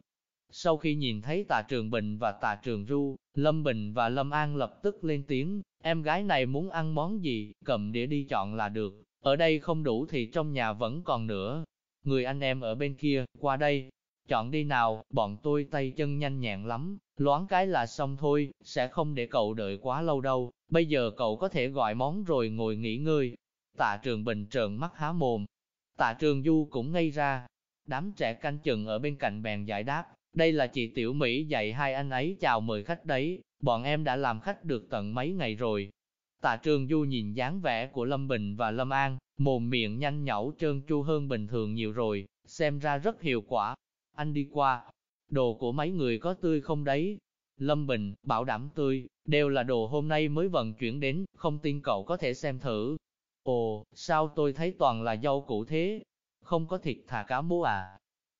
Sau khi nhìn thấy Tạ Trường Bình và Tạ Trường Du, Lâm Bình và Lâm An lập tức lên tiếng, em gái này muốn ăn món gì, cầm đĩa đi chọn là được, ở đây không đủ thì trong nhà vẫn còn nữa. Người anh em ở bên kia, qua đây, chọn đi nào, bọn tôi tay chân nhanh nhẹn lắm, loáng cái là xong thôi, sẽ không để cậu đợi quá lâu đâu, bây giờ cậu có thể gọi món rồi ngồi nghỉ ngơi. Tạ Trường Bình trợn mắt há mồm, Tạ Trường Du cũng ngây ra, đám trẻ canh chừng ở bên cạnh bèn giải đáp, đây là chị Tiểu Mỹ dạy hai anh ấy chào mời khách đấy, bọn em đã làm khách được tận mấy ngày rồi. Tạ Trường Du nhìn dáng vẻ của Lâm Bình và Lâm An, mồm miệng nhanh nhẩu trơn chu hơn bình thường nhiều rồi, xem ra rất hiệu quả. Anh đi qua, đồ của mấy người có tươi không đấy? Lâm Bình, bảo đảm tươi, đều là đồ hôm nay mới vận chuyển đến, không tin cậu có thể xem thử. Ồ, sao tôi thấy toàn là dâu củ thế? Không có thịt thà cá mú à?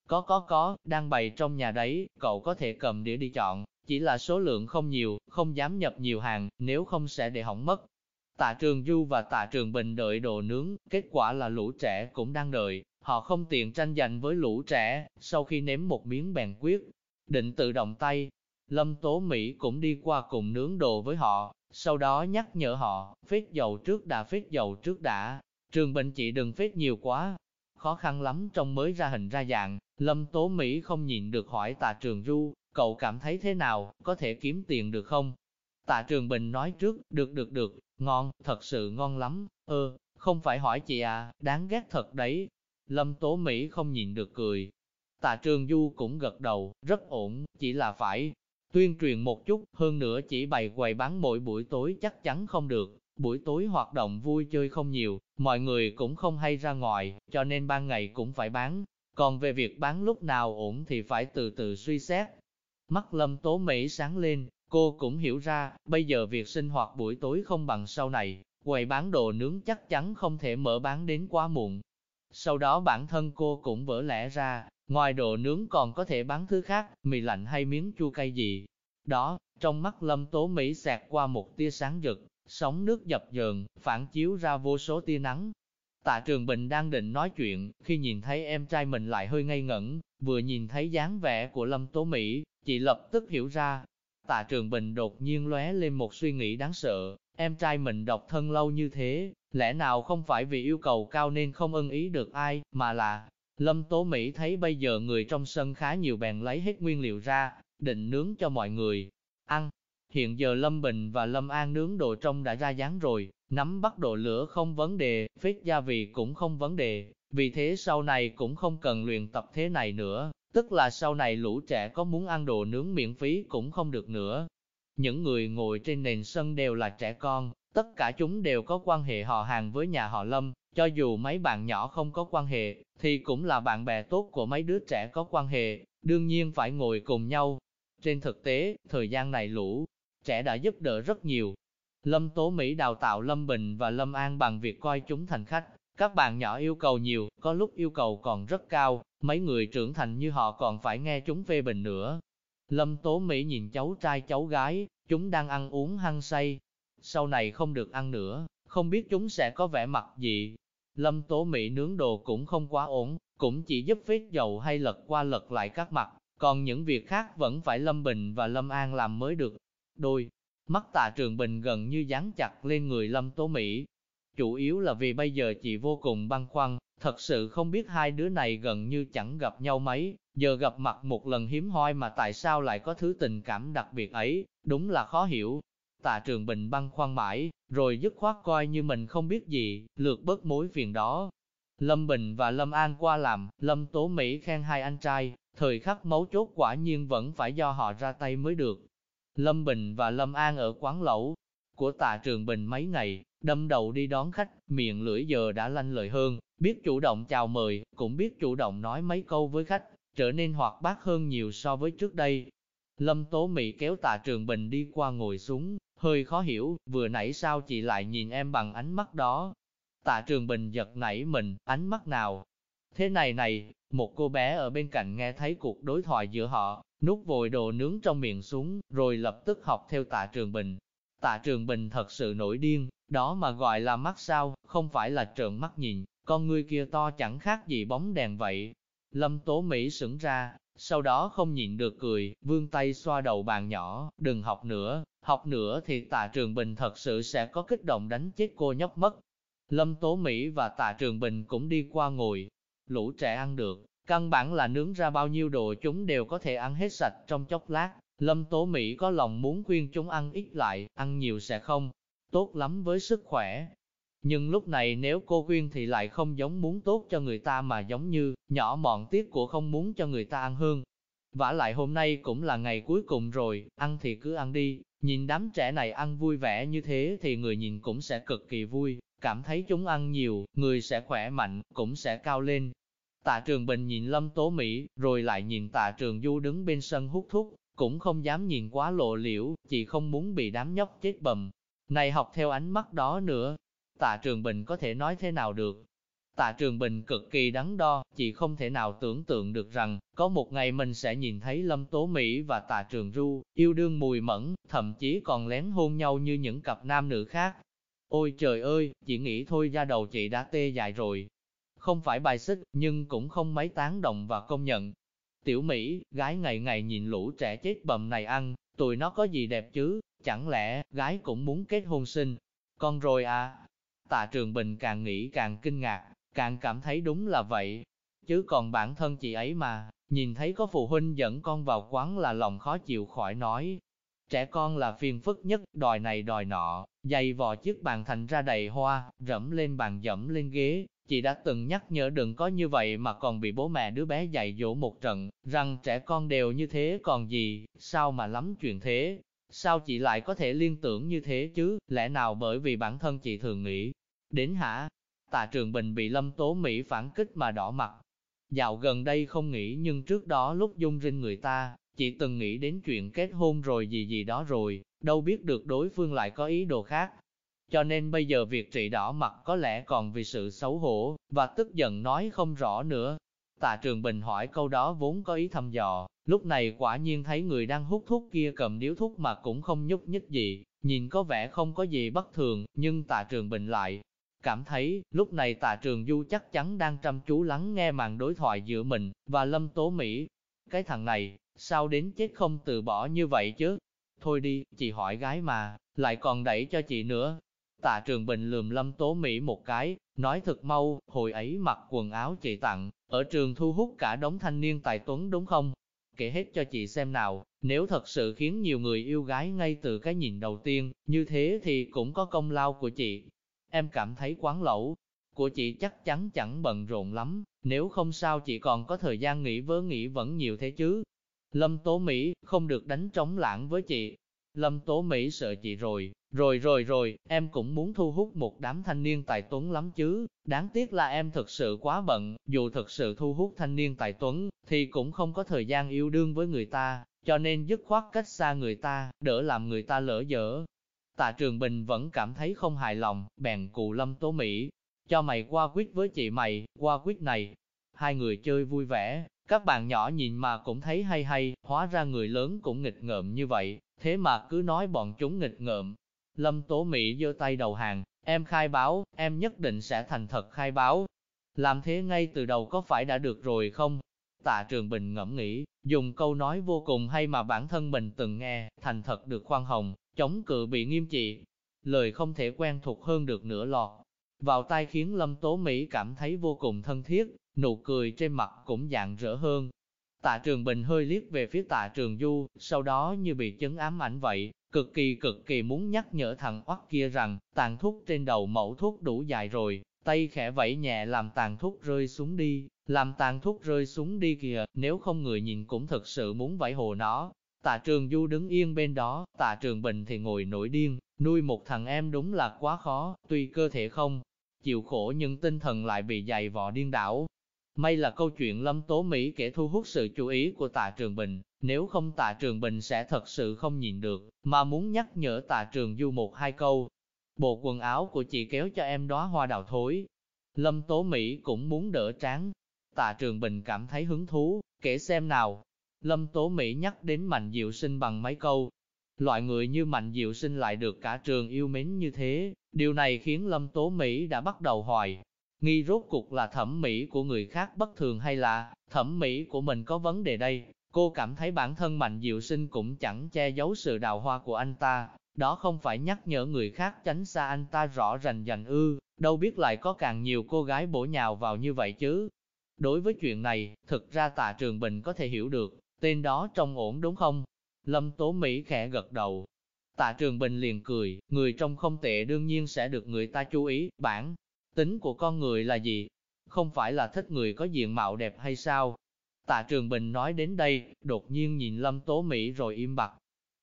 Có có có, đang bày trong nhà đấy, cậu có thể cầm đĩa đi chọn, chỉ là số lượng không nhiều, không dám nhập nhiều hàng, nếu không sẽ để hỏng mất. Tạ Trường Du và Tạ Trường Bình đợi đồ nướng, kết quả là lũ trẻ cũng đang đợi, họ không tiện tranh giành với lũ trẻ, sau khi nếm một miếng bèn quyết, định tự động tay. Lâm Tố Mỹ cũng đi qua cùng nướng đồ với họ, sau đó nhắc nhở họ, phết dầu trước đã phết dầu trước đã, Trường Bình chị đừng phết nhiều quá, khó khăn lắm trong mới ra hình ra dạng, Lâm Tố Mỹ không nhịn được hỏi tạ trường Du, cậu cảm thấy thế nào, có thể kiếm tiền được không? Tạ Trường Bình nói trước, được được được, ngon, thật sự ngon lắm, ơ, không phải hỏi chị à, đáng ghét thật đấy. Lâm Tố Mỹ không nhịn được cười. Tạ Trường Du cũng gật đầu, rất ổn, chỉ là phải tuyên truyền một chút, hơn nữa chỉ bày quầy bán mỗi buổi tối chắc chắn không được. Buổi tối hoạt động vui chơi không nhiều, mọi người cũng không hay ra ngoài, cho nên ban ngày cũng phải bán. Còn về việc bán lúc nào ổn thì phải từ từ suy xét. Mắt lâm tố Mỹ sáng lên, cô cũng hiểu ra, bây giờ việc sinh hoạt buổi tối không bằng sau này, quầy bán đồ nướng chắc chắn không thể mở bán đến quá muộn. Sau đó bản thân cô cũng vỡ lẽ ra, ngoài đồ nướng còn có thể bán thứ khác, mì lạnh hay miếng chua cay gì. Đó, trong mắt lâm tố Mỹ xẹt qua một tia sáng rực, sóng nước dập dờn, phản chiếu ra vô số tia nắng. Tạ Trường Bình đang định nói chuyện, khi nhìn thấy em trai mình lại hơi ngây ngẩn, vừa nhìn thấy dáng vẻ của Lâm Tố Mỹ, chị lập tức hiểu ra. Tạ Trường Bình đột nhiên lóe lên một suy nghĩ đáng sợ, em trai mình độc thân lâu như thế, lẽ nào không phải vì yêu cầu cao nên không ưng ý được ai, mà là Lâm Tố Mỹ thấy bây giờ người trong sân khá nhiều bèn lấy hết nguyên liệu ra, định nướng cho mọi người ăn. Hiện giờ Lâm Bình và Lâm An nướng đồ trong đã ra dáng rồi, nắm bắt độ lửa không vấn đề, phết gia vị cũng không vấn đề, vì thế sau này cũng không cần luyện tập thế này nữa, tức là sau này lũ trẻ có muốn ăn đồ nướng miễn phí cũng không được nữa. Những người ngồi trên nền sân đều là trẻ con, tất cả chúng đều có quan hệ họ hàng với nhà họ Lâm, cho dù mấy bạn nhỏ không có quan hệ, thì cũng là bạn bè tốt của mấy đứa trẻ có quan hệ, đương nhiên phải ngồi cùng nhau. Trên thực tế, thời gian này lũ trẻ đã giúp đỡ rất nhiều. Lâm Tố Mỹ đào tạo Lâm Bình và Lâm An bằng việc coi chúng thành khách. Các bạn nhỏ yêu cầu nhiều, có lúc yêu cầu còn rất cao, mấy người trưởng thành như họ còn phải nghe chúng phê bình nữa. Lâm Tố Mỹ nhìn cháu trai cháu gái, chúng đang ăn uống hăng say. Sau này không được ăn nữa, không biết chúng sẽ có vẻ mặt gì. Lâm Tố Mỹ nướng đồ cũng không quá ổn, cũng chỉ giúp phết dầu hay lật qua lật lại các mặt, còn những việc khác vẫn phải Lâm Bình và Lâm An làm mới được. Đôi mắt tạ trường bình gần như dán chặt lên người Lâm Tố Mỹ. Chủ yếu là vì bây giờ chị vô cùng băn khoăn, thật sự không biết hai đứa này gần như chẳng gặp nhau mấy, giờ gặp mặt một lần hiếm hoi mà tại sao lại có thứ tình cảm đặc biệt ấy, đúng là khó hiểu. Tạ Trường Bình băng khoăn mãi, rồi dứt khoát coi như mình không biết gì, lượt bớt mối phiền đó. Lâm Bình và Lâm An qua làm, Lâm Tố Mỹ khen hai anh trai, thời khắc mấu chốt quả nhiên vẫn phải do họ ra tay mới được. Lâm Bình và Lâm An ở quán lẩu của tạ trường Bình mấy ngày, đâm đầu đi đón khách, miệng lưỡi giờ đã lanh lợi hơn, biết chủ động chào mời, cũng biết chủ động nói mấy câu với khách, trở nên hoạt bát hơn nhiều so với trước đây. Lâm Tố Mỹ kéo tạ Trường Bình đi qua ngồi xuống, hơi khó hiểu, vừa nãy sao chị lại nhìn em bằng ánh mắt đó. Tạ Trường Bình giật nảy mình, ánh mắt nào? Thế này này, một cô bé ở bên cạnh nghe thấy cuộc đối thoại giữa họ, nuốt vội đồ nướng trong miệng xuống, rồi lập tức học theo tạ Trường Bình. Tạ Trường Bình thật sự nổi điên, đó mà gọi là mắt sao, không phải là trợn mắt nhìn, con ngươi kia to chẳng khác gì bóng đèn vậy. Lâm Tố Mỹ sững ra, sau đó không nhịn được cười, vươn tay xoa đầu bàn nhỏ, đừng học nữa, học nữa thì tạ Trường Bình thật sự sẽ có kích động đánh chết cô nhóc mất. Lâm Tố Mỹ và tạ Trường Bình cũng đi qua ngồi, lũ trẻ ăn được, căn bản là nướng ra bao nhiêu đồ chúng đều có thể ăn hết sạch trong chốc lát. Lâm Tố Mỹ có lòng muốn khuyên chúng ăn ít lại, ăn nhiều sẽ không tốt lắm với sức khỏe. Nhưng lúc này nếu cô khuyên thì lại không giống muốn tốt cho người ta mà giống như nhỏ mọn tiếc của không muốn cho người ta ăn hương. vả lại hôm nay cũng là ngày cuối cùng rồi, ăn thì cứ ăn đi, nhìn đám trẻ này ăn vui vẻ như thế thì người nhìn cũng sẽ cực kỳ vui, cảm thấy chúng ăn nhiều, người sẽ khỏe mạnh, cũng sẽ cao lên. Tạ Trường Bình nhìn Lâm Tố Mỹ, rồi lại nhìn Tạ Trường Du đứng bên sân hút thuốc, cũng không dám nhìn quá lộ liễu, chỉ không muốn bị đám nhóc chết bầm. Này học theo ánh mắt đó nữa, Tạ Trường Bình có thể nói thế nào được? Tạ Trường Bình cực kỳ đắn đo, chỉ không thể nào tưởng tượng được rằng, có một ngày mình sẽ nhìn thấy Lâm Tố Mỹ và Tạ Trường Du, yêu đương mùi mẫn, thậm chí còn lén hôn nhau như những cặp nam nữ khác. Ôi trời ơi, chỉ nghĩ thôi da đầu chị đã tê dại rồi. Không phải bài xích, nhưng cũng không mấy tán đồng và công nhận. Tiểu Mỹ, gái ngày ngày nhìn lũ trẻ chết bầm này ăn, tụi nó có gì đẹp chứ, chẳng lẽ, gái cũng muốn kết hôn sinh. Con rồi à, Tạ Trường Bình càng nghĩ càng kinh ngạc, càng cảm thấy đúng là vậy. Chứ còn bản thân chị ấy mà, nhìn thấy có phụ huynh dẫn con vào quán là lòng khó chịu khỏi nói. Trẻ con là phiền phức nhất, đòi này đòi nọ, dày vò chiếc bàn thành ra đầy hoa, rẫm lên bàn dẫm lên ghế. Chị đã từng nhắc nhở đừng có như vậy mà còn bị bố mẹ đứa bé dạy dỗ một trận, rằng trẻ con đều như thế còn gì, sao mà lắm chuyện thế. Sao chị lại có thể liên tưởng như thế chứ, lẽ nào bởi vì bản thân chị thường nghĩ, Đến hả? Tạ Trường Bình bị Lâm Tố Mỹ phản kích mà đỏ mặt. Dạo gần đây không nghĩ nhưng trước đó lúc dung rinh người ta, chỉ từng nghĩ đến chuyện kết hôn rồi gì gì đó rồi, đâu biết được đối phương lại có ý đồ khác. Cho nên bây giờ việc trị đỏ mặt có lẽ còn vì sự xấu hổ, và tức giận nói không rõ nữa. Tạ Trường Bình hỏi câu đó vốn có ý thăm dò, lúc này quả nhiên thấy người đang hút thuốc kia cầm điếu thuốc mà cũng không nhúc nhích gì, nhìn có vẻ không có gì bất thường, nhưng Tạ Trường Bình lại Cảm thấy, lúc này tạ trường du chắc chắn đang chăm chú lắng nghe màn đối thoại giữa mình và Lâm Tố Mỹ. Cái thằng này, sao đến chết không từ bỏ như vậy chứ? Thôi đi, chị hỏi gái mà, lại còn đẩy cho chị nữa. Tạ Trường Bình lườm Lâm Tố Mỹ một cái, nói thật mau, hồi ấy mặc quần áo chị tặng, ở trường thu hút cả đống thanh niên tài tuấn đúng không? Kể hết cho chị xem nào, nếu thật sự khiến nhiều người yêu gái ngay từ cái nhìn đầu tiên, như thế thì cũng có công lao của chị. Em cảm thấy quán lẩu của chị chắc chắn chẳng bận rộn lắm, nếu không sao chị còn có thời gian nghỉ vớ nghỉ vẫn nhiều thế chứ. Lâm Tố Mỹ không được đánh trống lãng với chị. Lâm Tố Mỹ sợ chị rồi, rồi rồi rồi, em cũng muốn thu hút một đám thanh niên tài tuấn lắm chứ. Đáng tiếc là em thực sự quá bận, dù thực sự thu hút thanh niên tài tuấn, thì cũng không có thời gian yêu đương với người ta, cho nên dứt khoát cách xa người ta, đỡ làm người ta lỡ dở. Tạ Trường Bình vẫn cảm thấy không hài lòng, bèn cụ Lâm Tố Mỹ, cho mày qua quyết với chị mày, qua quyết này. Hai người chơi vui vẻ, các bạn nhỏ nhìn mà cũng thấy hay hay, hóa ra người lớn cũng nghịch ngợm như vậy, thế mà cứ nói bọn chúng nghịch ngợm. Lâm Tố Mỹ giơ tay đầu hàng, em khai báo, em nhất định sẽ thành thật khai báo. Làm thế ngay từ đầu có phải đã được rồi không? Tạ Trường Bình ngẫm nghĩ, dùng câu nói vô cùng hay mà bản thân mình từng nghe, thành thật được khoan hồng, chống cự bị nghiêm trị. Lời không thể quen thuộc hơn được nữa lọt. Vào tai khiến Lâm Tố Mỹ cảm thấy vô cùng thân thiết, nụ cười trên mặt cũng dạng rỡ hơn. Tạ Trường Bình hơi liếc về phía Tạ Trường Du, sau đó như bị chấn ám ảnh vậy, cực kỳ cực kỳ muốn nhắc nhở thằng oắt kia rằng, tàn thuốc trên đầu mẫu thuốc đủ dài rồi, tay khẽ vẫy nhẹ làm tàn thuốc rơi xuống đi, làm tàn thuốc rơi xuống đi kìa, nếu không người nhìn cũng thực sự muốn vẫy hồ nó. Tạ Trường Du đứng yên bên đó, Tạ Trường Bình thì ngồi nổi điên, nuôi một thằng em đúng là quá khó, tuy cơ thể không chịu khổ nhưng tinh thần lại bị dày vò điên đảo. May là câu chuyện Lâm Tố Mỹ kể thu hút sự chú ý của Tạ Trường Bình, Nếu không tạ trường bình sẽ thật sự không nhìn được, mà muốn nhắc nhở tạ trường du một hai câu. Bộ quần áo của chị kéo cho em đó hoa đào thối. Lâm Tố Mỹ cũng muốn đỡ tráng. Tạ trường bình cảm thấy hứng thú, kể xem nào. Lâm Tố Mỹ nhắc đến Mạnh Diệu Sinh bằng mấy câu. Loại người như Mạnh Diệu Sinh lại được cả trường yêu mến như thế, điều này khiến Lâm Tố Mỹ đã bắt đầu hoài. Nghi rốt cuộc là thẩm mỹ của người khác bất thường hay là thẩm mỹ của mình có vấn đề đây. Cô cảm thấy bản thân Mạnh Diệu Sinh cũng chẳng che giấu sự đào hoa của anh ta, đó không phải nhắc nhở người khác tránh xa anh ta rõ rành rành ư, đâu biết lại có càng nhiều cô gái bổ nhào vào như vậy chứ. Đối với chuyện này, thực ra tạ Trường Bình có thể hiểu được, tên đó trông ổn đúng không? Lâm Tố Mỹ khẽ gật đầu. Tạ Trường Bình liền cười, người trông không tệ đương nhiên sẽ được người ta chú ý, bản tính của con người là gì? Không phải là thích người có diện mạo đẹp hay sao? Tạ Trường Bình nói đến đây, đột nhiên nhìn Lâm Tố Mỹ rồi im bặt.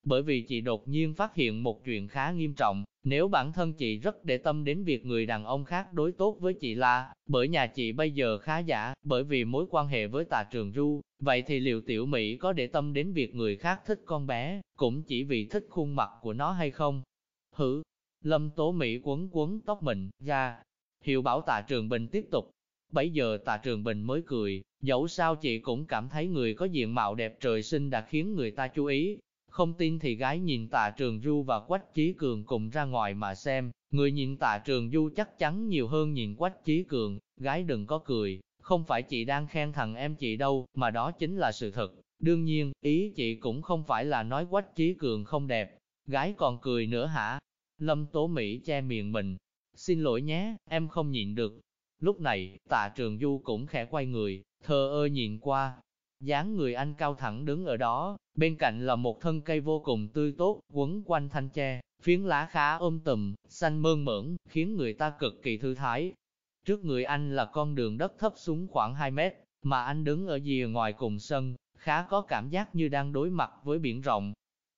Bởi vì chị đột nhiên phát hiện một chuyện khá nghiêm trọng, nếu bản thân chị rất để tâm đến việc người đàn ông khác đối tốt với chị là, bởi nhà chị bây giờ khá giả, bởi vì mối quan hệ với tà Trường Du, vậy thì liệu Tiểu Mỹ có để tâm đến việc người khác thích con bé, cũng chỉ vì thích khuôn mặt của nó hay không? Hử! Lâm Tố Mỹ quấn quấn tóc mình, ra, hiệu bảo tà Trường Bình tiếp tục, Bấy giờ tà trường bình mới cười, dẫu sao chị cũng cảm thấy người có diện mạo đẹp trời sinh đã khiến người ta chú ý. Không tin thì gái nhìn tạ trường du và quách trí cường cùng ra ngoài mà xem, người nhìn tạ trường du chắc chắn nhiều hơn nhìn quách trí cường, gái đừng có cười, không phải chị đang khen thằng em chị đâu, mà đó chính là sự thật. Đương nhiên, ý chị cũng không phải là nói quách trí cường không đẹp, gái còn cười nữa hả? Lâm Tố Mỹ che miệng mình, xin lỗi nhé, em không nhịn được, Lúc này, tạ trường du cũng khẽ quay người, thờ ơ nhìn qua. dáng người anh cao thẳng đứng ở đó, bên cạnh là một thân cây vô cùng tươi tốt, quấn quanh thanh tre, phiến lá khá ôm tùm, xanh mơn mởn, khiến người ta cực kỳ thư thái. Trước người anh là con đường đất thấp xuống khoảng 2 mét, mà anh đứng ở dìa ngoài cùng sân, khá có cảm giác như đang đối mặt với biển rộng.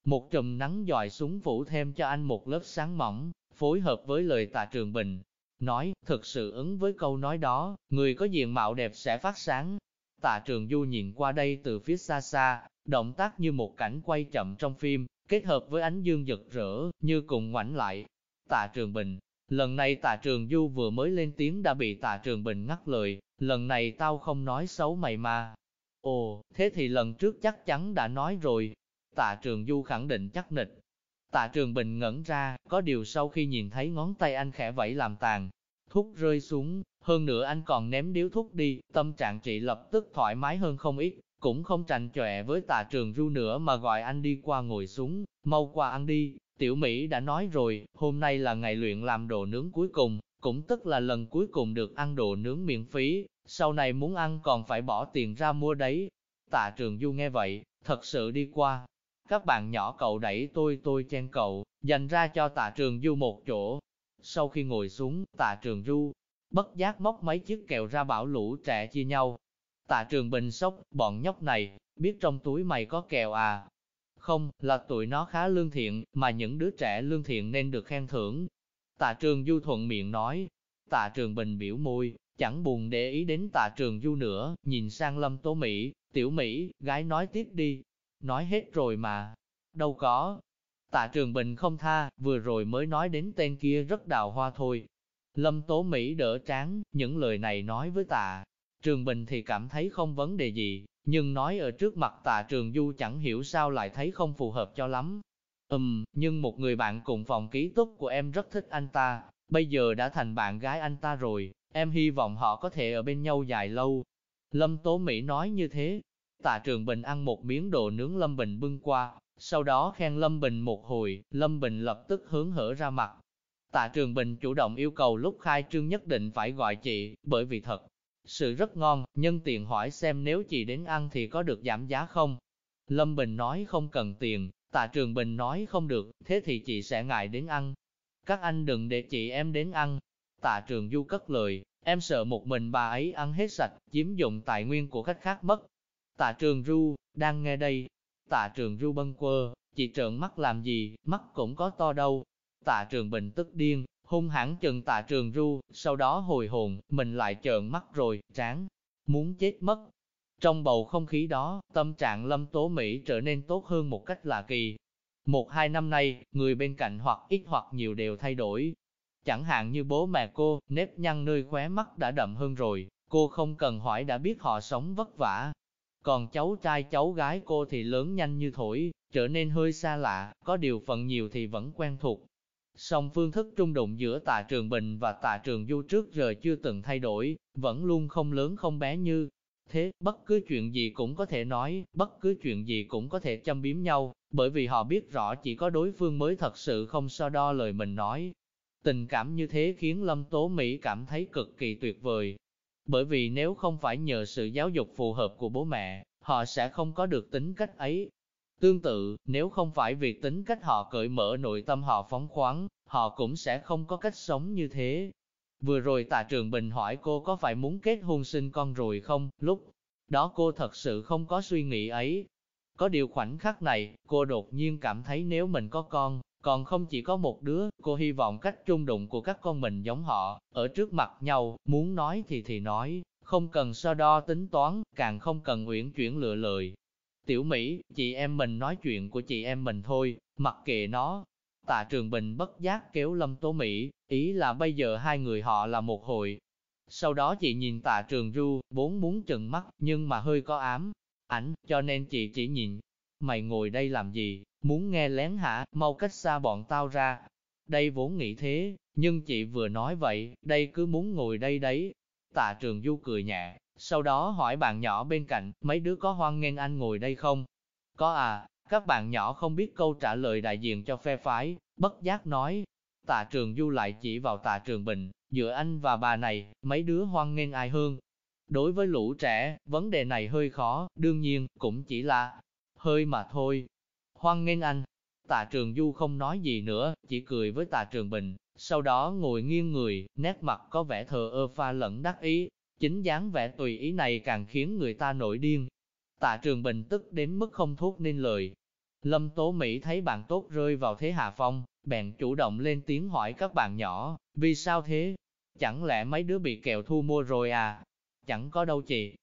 Một chùm nắng dọi xuống phủ thêm cho anh một lớp sáng mỏng, phối hợp với lời tạ trường bình, nói, thực sự ứng với câu nói đó, người có diện mạo đẹp sẽ phát sáng. Tạ trường du nhìn qua đây từ phía xa xa, động tác như một cảnh quay chậm trong phim, kết hợp với ánh dương rực rỡ, như cùng ngoảnh lại. Tạ trường bình, lần này tạ trường du vừa mới lên tiếng đã bị tạ trường bình ngắt lời, lần này tao không nói xấu mày mà. Ồ, thế thì lần trước chắc chắn đã nói rồi. Tạ trường du khẳng định chắc nịch, Tạ Trường Bình ngẩn ra, có điều sau khi nhìn thấy ngón tay anh khẽ vẫy làm tàn, thuốc rơi xuống, hơn nữa anh còn ném điếu thuốc đi, tâm trạng chị lập tức thoải mái hơn không ít, cũng không tranh chọe với Tạ Trường Du nữa mà gọi anh đi qua ngồi xuống, mau qua ăn đi, Tiểu Mỹ đã nói rồi, hôm nay là ngày luyện làm đồ nướng cuối cùng, cũng tức là lần cuối cùng được ăn đồ nướng miễn phí, sau này muốn ăn còn phải bỏ tiền ra mua đấy. Tạ Trường Du nghe vậy, thật sự đi qua, các bạn nhỏ cậu đẩy tôi tôi chen cậu, dành ra cho tạ trường du một chỗ. Sau khi ngồi xuống, tạ trường du, bất giác móc mấy chiếc kẹo ra bảo lũ trẻ chia nhau. Tạ trường bình sốc, bọn nhóc này, biết trong túi mày có kẹo à? Không, là tụi nó khá lương thiện, mà những đứa trẻ lương thiện nên được khen thưởng. Tạ trường du thuận miệng nói, tạ trường bình biểu môi, chẳng buồn để ý đến tạ trường du nữa, nhìn sang lâm tố Mỹ, tiểu Mỹ, gái nói tiếp đi, nói hết rồi mà. Đâu có. Tạ Trường Bình không tha, vừa rồi mới nói đến tên kia rất đào hoa thôi. Lâm Tố Mỹ đỡ tráng, những lời này nói với tạ. Trường Bình thì cảm thấy không vấn đề gì, nhưng nói ở trước mặt tạ Trường Du chẳng hiểu sao lại thấy không phù hợp cho lắm. Ừm, nhưng một người bạn cùng phòng ký túc của em rất thích anh ta, bây giờ đã thành bạn gái anh ta rồi, em hy vọng họ có thể ở bên nhau dài lâu. Lâm Tố Mỹ nói như thế, Tạ Trường Bình ăn một miếng đồ nướng Lâm Bình bưng qua, sau đó khen Lâm Bình một hồi, Lâm Bình lập tức hướng hở ra mặt. Tạ Trường Bình chủ động yêu cầu lúc khai trương nhất định phải gọi chị, bởi vì thật sự rất ngon, nhân tiện hỏi xem nếu chị đến ăn thì có được giảm giá không. Lâm Bình nói không cần tiền, Tạ Trường Bình nói không được, thế thì chị sẽ ngại đến ăn. Các anh đừng để chị em đến ăn. Tạ Trường Du cất lời, em sợ một mình bà ấy ăn hết sạch, chiếm dụng tài nguyên của khách khác mất. Tạ trường Du, đang nghe đây. Tạ trường Du bâng quơ, chị trợn mắt làm gì, mắt cũng có to đâu. Tạ trường bình tức điên, hung hãn chừng tạ trường ru, sau đó hồi hồn, mình lại trợn mắt rồi, tráng, muốn chết mất. Trong bầu không khí đó, tâm trạng Lâm Tố Mỹ trở nên tốt hơn một cách lạ kỳ. Một hai năm nay, người bên cạnh hoặc ít hoặc nhiều đều thay đổi. Chẳng hạn như bố mẹ cô, nếp nhăn nơi khóe mắt đã đậm hơn rồi, cô không cần hỏi đã biết họ sống vất vả. Còn cháu trai cháu gái cô thì lớn nhanh như thổi, trở nên hơi xa lạ, có điều phận nhiều thì vẫn quen thuộc. Song phương thức trung đụng giữa tạ trường bình và tạ trường du trước giờ chưa từng thay đổi, vẫn luôn không lớn không bé như thế, bất cứ chuyện gì cũng có thể nói, bất cứ chuyện gì cũng có thể châm biếm nhau, bởi vì họ biết rõ chỉ có đối phương mới thật sự không so đo lời mình nói. Tình cảm như thế khiến Lâm Tố Mỹ cảm thấy cực kỳ tuyệt vời. Bởi vì nếu không phải nhờ sự giáo dục phù hợp của bố mẹ, họ sẽ không có được tính cách ấy. Tương tự, nếu không phải việc tính cách họ cởi mở nội tâm họ phóng khoáng, họ cũng sẽ không có cách sống như thế. Vừa rồi tạ trường Bình hỏi cô có phải muốn kết hôn sinh con rồi không, lúc đó cô thật sự không có suy nghĩ ấy. Có điều khoảnh khắc này, cô đột nhiên cảm thấy nếu mình có con, còn không chỉ có một đứa, cô hy vọng cách trung đụng của các con mình giống họ, ở trước mặt nhau, muốn nói thì thì nói, không cần so đo tính toán, càng không cần uyển chuyển lựa lời. Tiểu Mỹ, chị em mình nói chuyện của chị em mình thôi, mặc kệ nó, Tạ Trường Bình bất giác kéo Lâm Tố Mỹ, ý là bây giờ hai người họ là một hội. Sau đó chị nhìn Tạ Trường Du, vốn muốn trừng mắt, nhưng mà hơi có ám, ảnh, cho nên chị chỉ nhìn. Mày ngồi đây làm gì, muốn nghe lén hả, mau cách xa bọn tao ra. Đây vốn nghĩ thế, nhưng chị vừa nói vậy, đây cứ muốn ngồi đây đấy. Tạ Trường Du cười nhẹ, sau đó hỏi bạn nhỏ bên cạnh, mấy đứa có hoan nghênh anh ngồi đây không? Có à, các bạn nhỏ không biết câu trả lời đại diện cho phe phái, bất giác nói. Tạ trường du lại chỉ vào tạ trường bình, giữa anh và bà này, mấy đứa hoan nghênh ai hơn. Đối với lũ trẻ, vấn đề này hơi khó, đương nhiên, cũng chỉ là hơi mà thôi. Hoan nghênh anh. Tạ trường du không nói gì nữa, chỉ cười với tạ trường bình, sau đó ngồi nghiêng người, nét mặt có vẻ thờ ơ pha lẫn đắc ý. Chính dáng vẻ tùy ý này càng khiến người ta nổi điên. Tạ trường bình tức đến mức không thốt nên lời, Lâm Tố Mỹ thấy bạn tốt rơi vào thế hạ phong, bèn chủ động lên tiếng hỏi các bạn nhỏ, vì sao thế? Chẳng lẽ mấy đứa bị kẹo thu mua rồi à? Chẳng có đâu chị.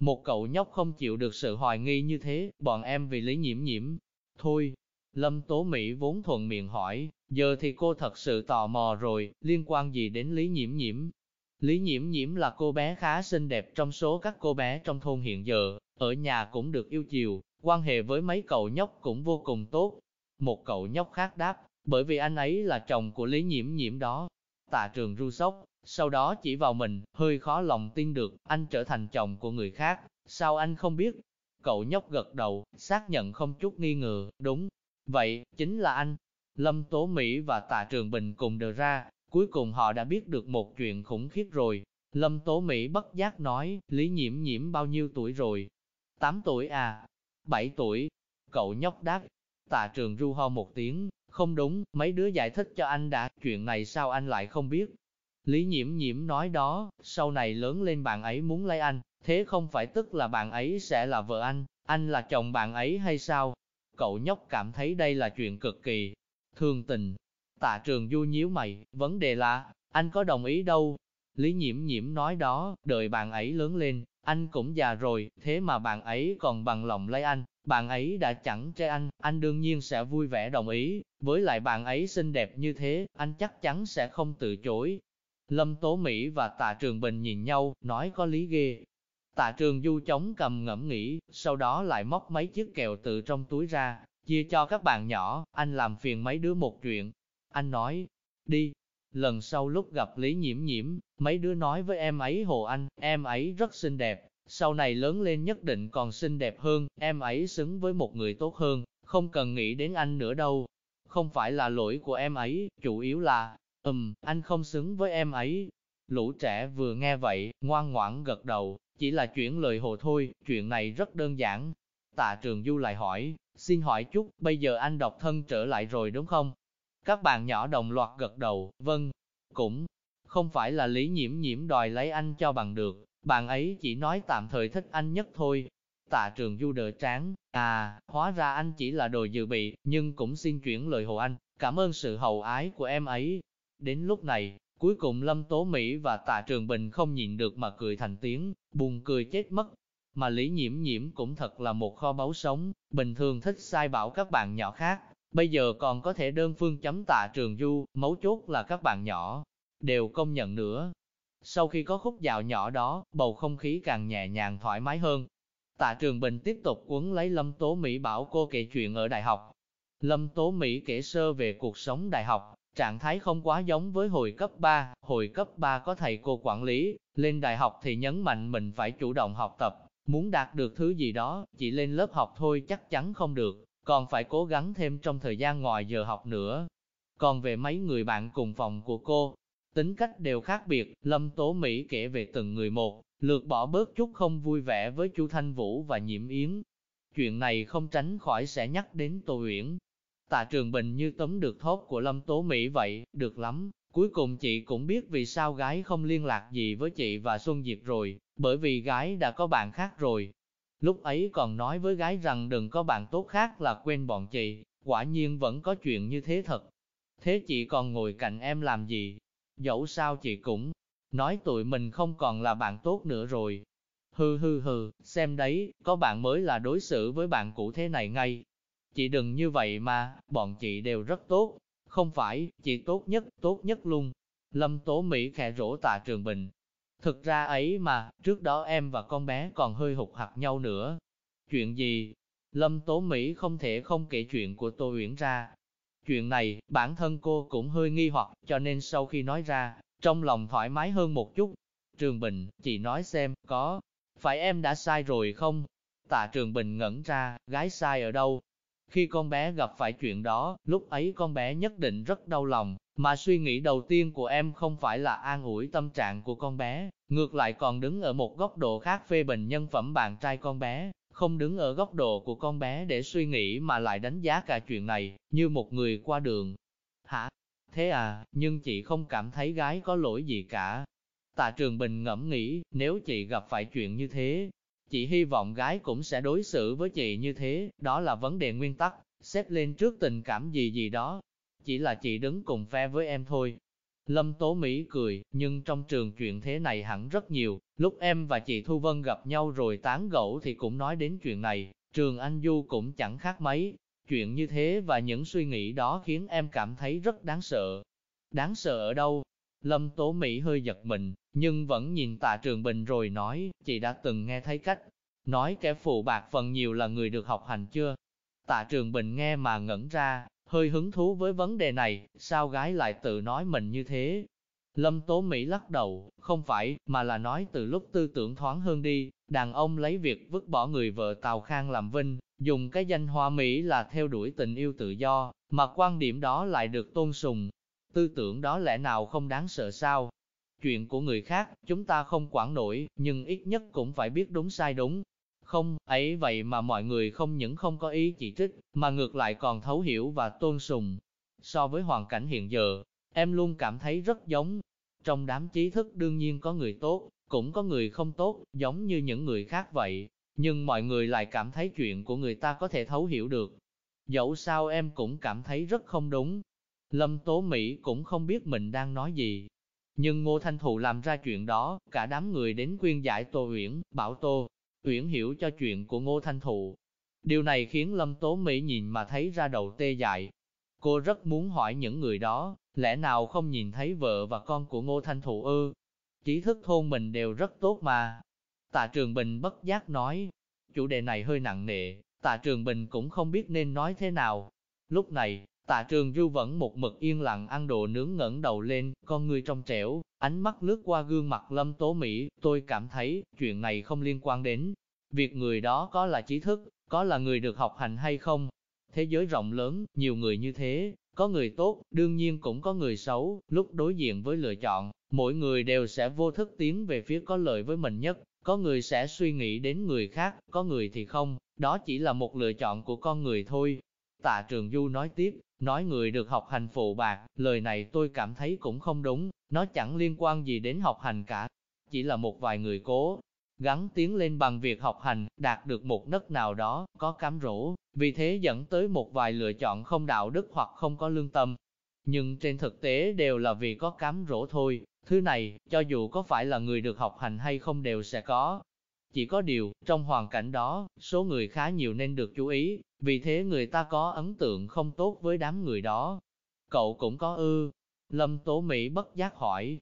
Một cậu nhóc không chịu được sự hoài nghi như thế, bọn em vì lý nhiễm nhiễm. Thôi, Lâm Tố Mỹ vốn thuận miệng hỏi, giờ thì cô thật sự tò mò rồi, liên quan gì đến lý nhiễm nhiễm? Lý nhiễm nhiễm là cô bé khá xinh đẹp trong số các cô bé trong thôn hiện giờ, ở nhà cũng được yêu chiều, quan hệ với mấy cậu nhóc cũng vô cùng tốt. Một cậu nhóc khác đáp, bởi vì anh ấy là chồng của Lý Nhiễm Nhiễm đó. Tạ trường ru sốc, sau đó chỉ vào mình, hơi khó lòng tin được, anh trở thành chồng của người khác, sao anh không biết? Cậu nhóc gật đầu, xác nhận không chút nghi ngờ, đúng, vậy, chính là anh. Lâm Tố Mỹ và Tạ Trường Bình cùng đờ ra, cuối cùng họ đã biết được một chuyện khủng khiếp rồi. Lâm Tố Mỹ bất giác nói, Lý Nhiễm Nhiễm bao nhiêu tuổi rồi? 8 tuổi à? 7 tuổi. Cậu nhóc đáp, tạ trường ru ho một tiếng, không đúng, mấy đứa giải thích cho anh đã, chuyện này sao anh lại không biết. Lý nhiễm nhiễm nói đó, sau này lớn lên bạn ấy muốn lấy anh, thế không phải tức là bạn ấy sẽ là vợ anh, anh là chồng bạn ấy hay sao? Cậu nhóc cảm thấy đây là chuyện cực kỳ thương tình. Tạ trường du nhíu mày, vấn đề là, anh có đồng ý đâu. Lý nhiễm nhiễm nói đó, đợi bạn ấy lớn lên, anh cũng già rồi, thế mà bạn ấy còn bằng lòng lấy anh, bạn ấy đã chẳng che anh, anh đương nhiên sẽ vui vẻ đồng ý, với lại bạn ấy xinh đẹp như thế, anh chắc chắn sẽ không từ chối. Lâm Tố Mỹ và Tạ Trường Bình nhìn nhau, nói có lý ghê. Tạ Trường Du chống cầm ngẫm nghĩ, sau đó lại móc mấy chiếc kẹo từ trong túi ra, chia cho các bạn nhỏ, anh làm phiền mấy đứa một chuyện. Anh nói, đi, Lần sau lúc gặp Lý Nhiễm Nhiễm, mấy đứa nói với em ấy Hồ Anh, em ấy rất xinh đẹp, sau này lớn lên nhất định còn xinh đẹp hơn, em ấy xứng với một người tốt hơn, không cần nghĩ đến anh nữa đâu. Không phải là lỗi của em ấy, chủ yếu là, ừm, anh không xứng với em ấy. Lũ trẻ vừa nghe vậy, ngoan ngoãn gật đầu, chỉ là chuyển lời hồ thôi, chuyện này rất đơn giản. Tạ Trường Du lại hỏi, xin hỏi chút, bây giờ anh độc thân trở lại rồi đúng không? Các bạn nhỏ đồng loạt gật đầu, vâng, cũng không phải là lý nhiễm nhiễm đòi lấy anh cho bằng được, bạn ấy chỉ nói tạm thời thích anh nhất thôi. Tạ trường du đỡ tráng, à, hóa ra anh chỉ là đồ dự bị, nhưng cũng xin chuyển lời hồ anh, cảm ơn sự hậu ái của em ấy. Đến lúc này, cuối cùng Lâm Tố Mỹ và Tạ Trường Bình không nhịn được mà cười thành tiếng, buồn cười chết mất. Mà Lý Nhiễm Nhiễm cũng thật là một kho báu sống, bình thường thích sai bảo các bạn nhỏ khác, bây giờ còn có thể đơn phương chấm tạ trường du, mấu chốt là các bạn nhỏ, đều công nhận nữa. Sau khi có khúc dạo nhỏ đó, bầu không khí càng nhẹ nhàng thoải mái hơn. Tạ Trường Bình tiếp tục quấn lấy Lâm Tố Mỹ bảo cô kể chuyện ở đại học. Lâm Tố Mỹ kể sơ về cuộc sống đại học, trạng thái không quá giống với hồi cấp 3, hồi cấp 3 có thầy cô quản lý, lên đại học thì nhấn mạnh mình phải chủ động học tập, muốn đạt được thứ gì đó, chỉ lên lớp học thôi chắc chắn không được, còn phải cố gắng thêm trong thời gian ngoài giờ học nữa. Còn về mấy người bạn cùng phòng của cô, tính cách đều khác biệt, Lâm Tố Mỹ kể về từng người một, lược bỏ bớt chút không vui vẻ với Chu Thanh Vũ và Nhiễm Yến. Chuyện này không tránh khỏi sẽ nhắc đến Tô Uyển. Tạ Trường Bình như tấm được thốt của Lâm Tố Mỹ vậy, được lắm. Cuối cùng chị cũng biết vì sao gái không liên lạc gì với chị và Xuân Diệp rồi, bởi vì gái đã có bạn khác rồi. Lúc ấy còn nói với gái rằng đừng có bạn tốt khác là quên bọn chị, quả nhiên vẫn có chuyện như thế thật. Thế chị còn ngồi cạnh em làm gì? Dẫu sao chị cũng nói tụi mình không còn là bạn tốt nữa rồi. Hừ hừ hừ, xem đấy, có bạn mới là đối xử với bạn cũ thế này ngay. Chị đừng như vậy mà, bọn chị đều rất tốt. Không phải, chị tốt nhất, tốt nhất luôn. Lâm Tố Mỹ khẽ rỗ tạ Trường Bình. Thực ra ấy mà, trước đó em và con bé còn hơi hụt hạt nhau nữa. Chuyện gì? Lâm Tố Mỹ không thể không kể chuyện của Tô Uyển ra. Chuyện này, bản thân cô cũng hơi nghi hoặc, cho nên sau khi nói ra, trong lòng thoải mái hơn một chút. Trường Bình, chị nói xem, có, phải em đã sai rồi không? Tạ Trường Bình ngẩn ra, gái sai ở đâu? Khi con bé gặp phải chuyện đó, lúc ấy con bé nhất định rất đau lòng, mà suy nghĩ đầu tiên của em không phải là an ủi tâm trạng của con bé, ngược lại còn đứng ở một góc độ khác phê bình nhân phẩm bạn trai con bé, không đứng ở góc độ của con bé để suy nghĩ mà lại đánh giá cả chuyện này, như một người qua đường. Hả? Thế à, nhưng chị không cảm thấy gái có lỗi gì cả. Tạ Trường Bình ngẫm nghĩ, nếu chị gặp phải chuyện như thế, chị hy vọng gái cũng sẽ đối xử với chị như thế, đó là vấn đề nguyên tắc, xét lên trước tình cảm gì gì đó. Chỉ là chị đứng cùng phe với em thôi. Lâm Tố Mỹ cười, nhưng trong trường chuyện thế này hẳn rất nhiều, lúc em và chị Thu Vân gặp nhau rồi tán gẫu thì cũng nói đến chuyện này, trường Anh Du cũng chẳng khác mấy, Chuyện như thế và những suy nghĩ đó khiến em cảm thấy rất đáng sợ. Đáng sợ ở đâu? Lâm Tố Mỹ hơi giật mình, nhưng vẫn nhìn tạ trường bình rồi nói, chị đã từng nghe thấy cách. Nói kẻ phụ bạc phần nhiều là người được học hành chưa? Tạ trường bình nghe mà ngẩn ra, hơi hứng thú với vấn đề này, sao gái lại tự nói mình như thế? Lâm Tố Mỹ lắc đầu, không phải, mà là nói từ lúc tư tưởng thoáng hơn đi, đàn ông lấy việc vứt bỏ người vợ Tào Khang làm vinh, dùng cái danh hoa Mỹ là theo đuổi tình yêu tự do, mà quan điểm đó lại được tôn sùng. Tư tưởng đó lẽ nào không đáng sợ sao? Chuyện của người khác, chúng ta không quản nổi, nhưng ít nhất cũng phải biết đúng sai đúng. Không, ấy vậy mà mọi người không những không có ý chỉ trích, mà ngược lại còn thấu hiểu và tôn sùng. So với hoàn cảnh hiện giờ, em luôn cảm thấy rất giống. Trong đám trí thức đương nhiên có người tốt, cũng có người không tốt, giống như những người khác vậy nhưng mọi người lại cảm thấy chuyện của người ta có thể thấu hiểu được. Dẫu sao em cũng cảm thấy rất không đúng. Lâm Tố Mỹ cũng không biết mình đang nói gì. Nhưng Ngô Thanh Thụ làm ra chuyện đó, cả đám người đến khuyên giải Tô Uyển, bảo Tô Uyển hiểu cho chuyện của Ngô Thanh Thụ. Điều này khiến Lâm Tố Mỹ nhìn mà thấy ra đầu tê dại. Cô rất muốn hỏi những người đó, lẽ nào không nhìn thấy vợ và con của Ngô Thanh Thụ ư? Chỉ thức thôn mình đều rất tốt mà, Tạ Trường Bình bất giác nói, chủ đề này hơi nặng nề, Tạ Trường Bình cũng không biết nên nói thế nào. Lúc này, Tạ Trường Du vẫn một mực yên lặng ăn đồ nướng ngẩng đầu lên, con người trong trẻo, ánh mắt lướt qua gương mặt Lâm Tố Mỹ, tôi cảm thấy chuyện này không liên quan đến việc người đó có là trí thức, có là người được học hành hay không. Thế giới rộng lớn, nhiều người như thế, có người tốt, đương nhiên cũng có người xấu, lúc đối diện với lựa chọn, mỗi người đều sẽ vô thức tiến về phía có lợi với mình nhất, có người sẽ suy nghĩ đến người khác, có người thì không, đó chỉ là một lựa chọn của con người thôi. Tạ Trường Du nói tiếp, nói người được học hành phụ bạc, lời này tôi cảm thấy cũng không đúng, nó chẳng liên quan gì đến học hành cả. Chỉ là một vài người cố gắng tiến lên bằng việc học hành, đạt được một nấc nào đó, có cám rỗ, vì thế dẫn tới một vài lựa chọn không đạo đức hoặc không có lương tâm. Nhưng trên thực tế đều là vì có cám rỗ thôi, Thứ này, cho dù có phải là người được học hành hay không đều sẽ có. Chỉ có điều, trong hoàn cảnh đó, số người khá nhiều nên được chú ý, vì thế người ta có ấn tượng không tốt với đám người đó. Cậu cũng có ư? Lâm Tố Mỹ bất giác hỏi.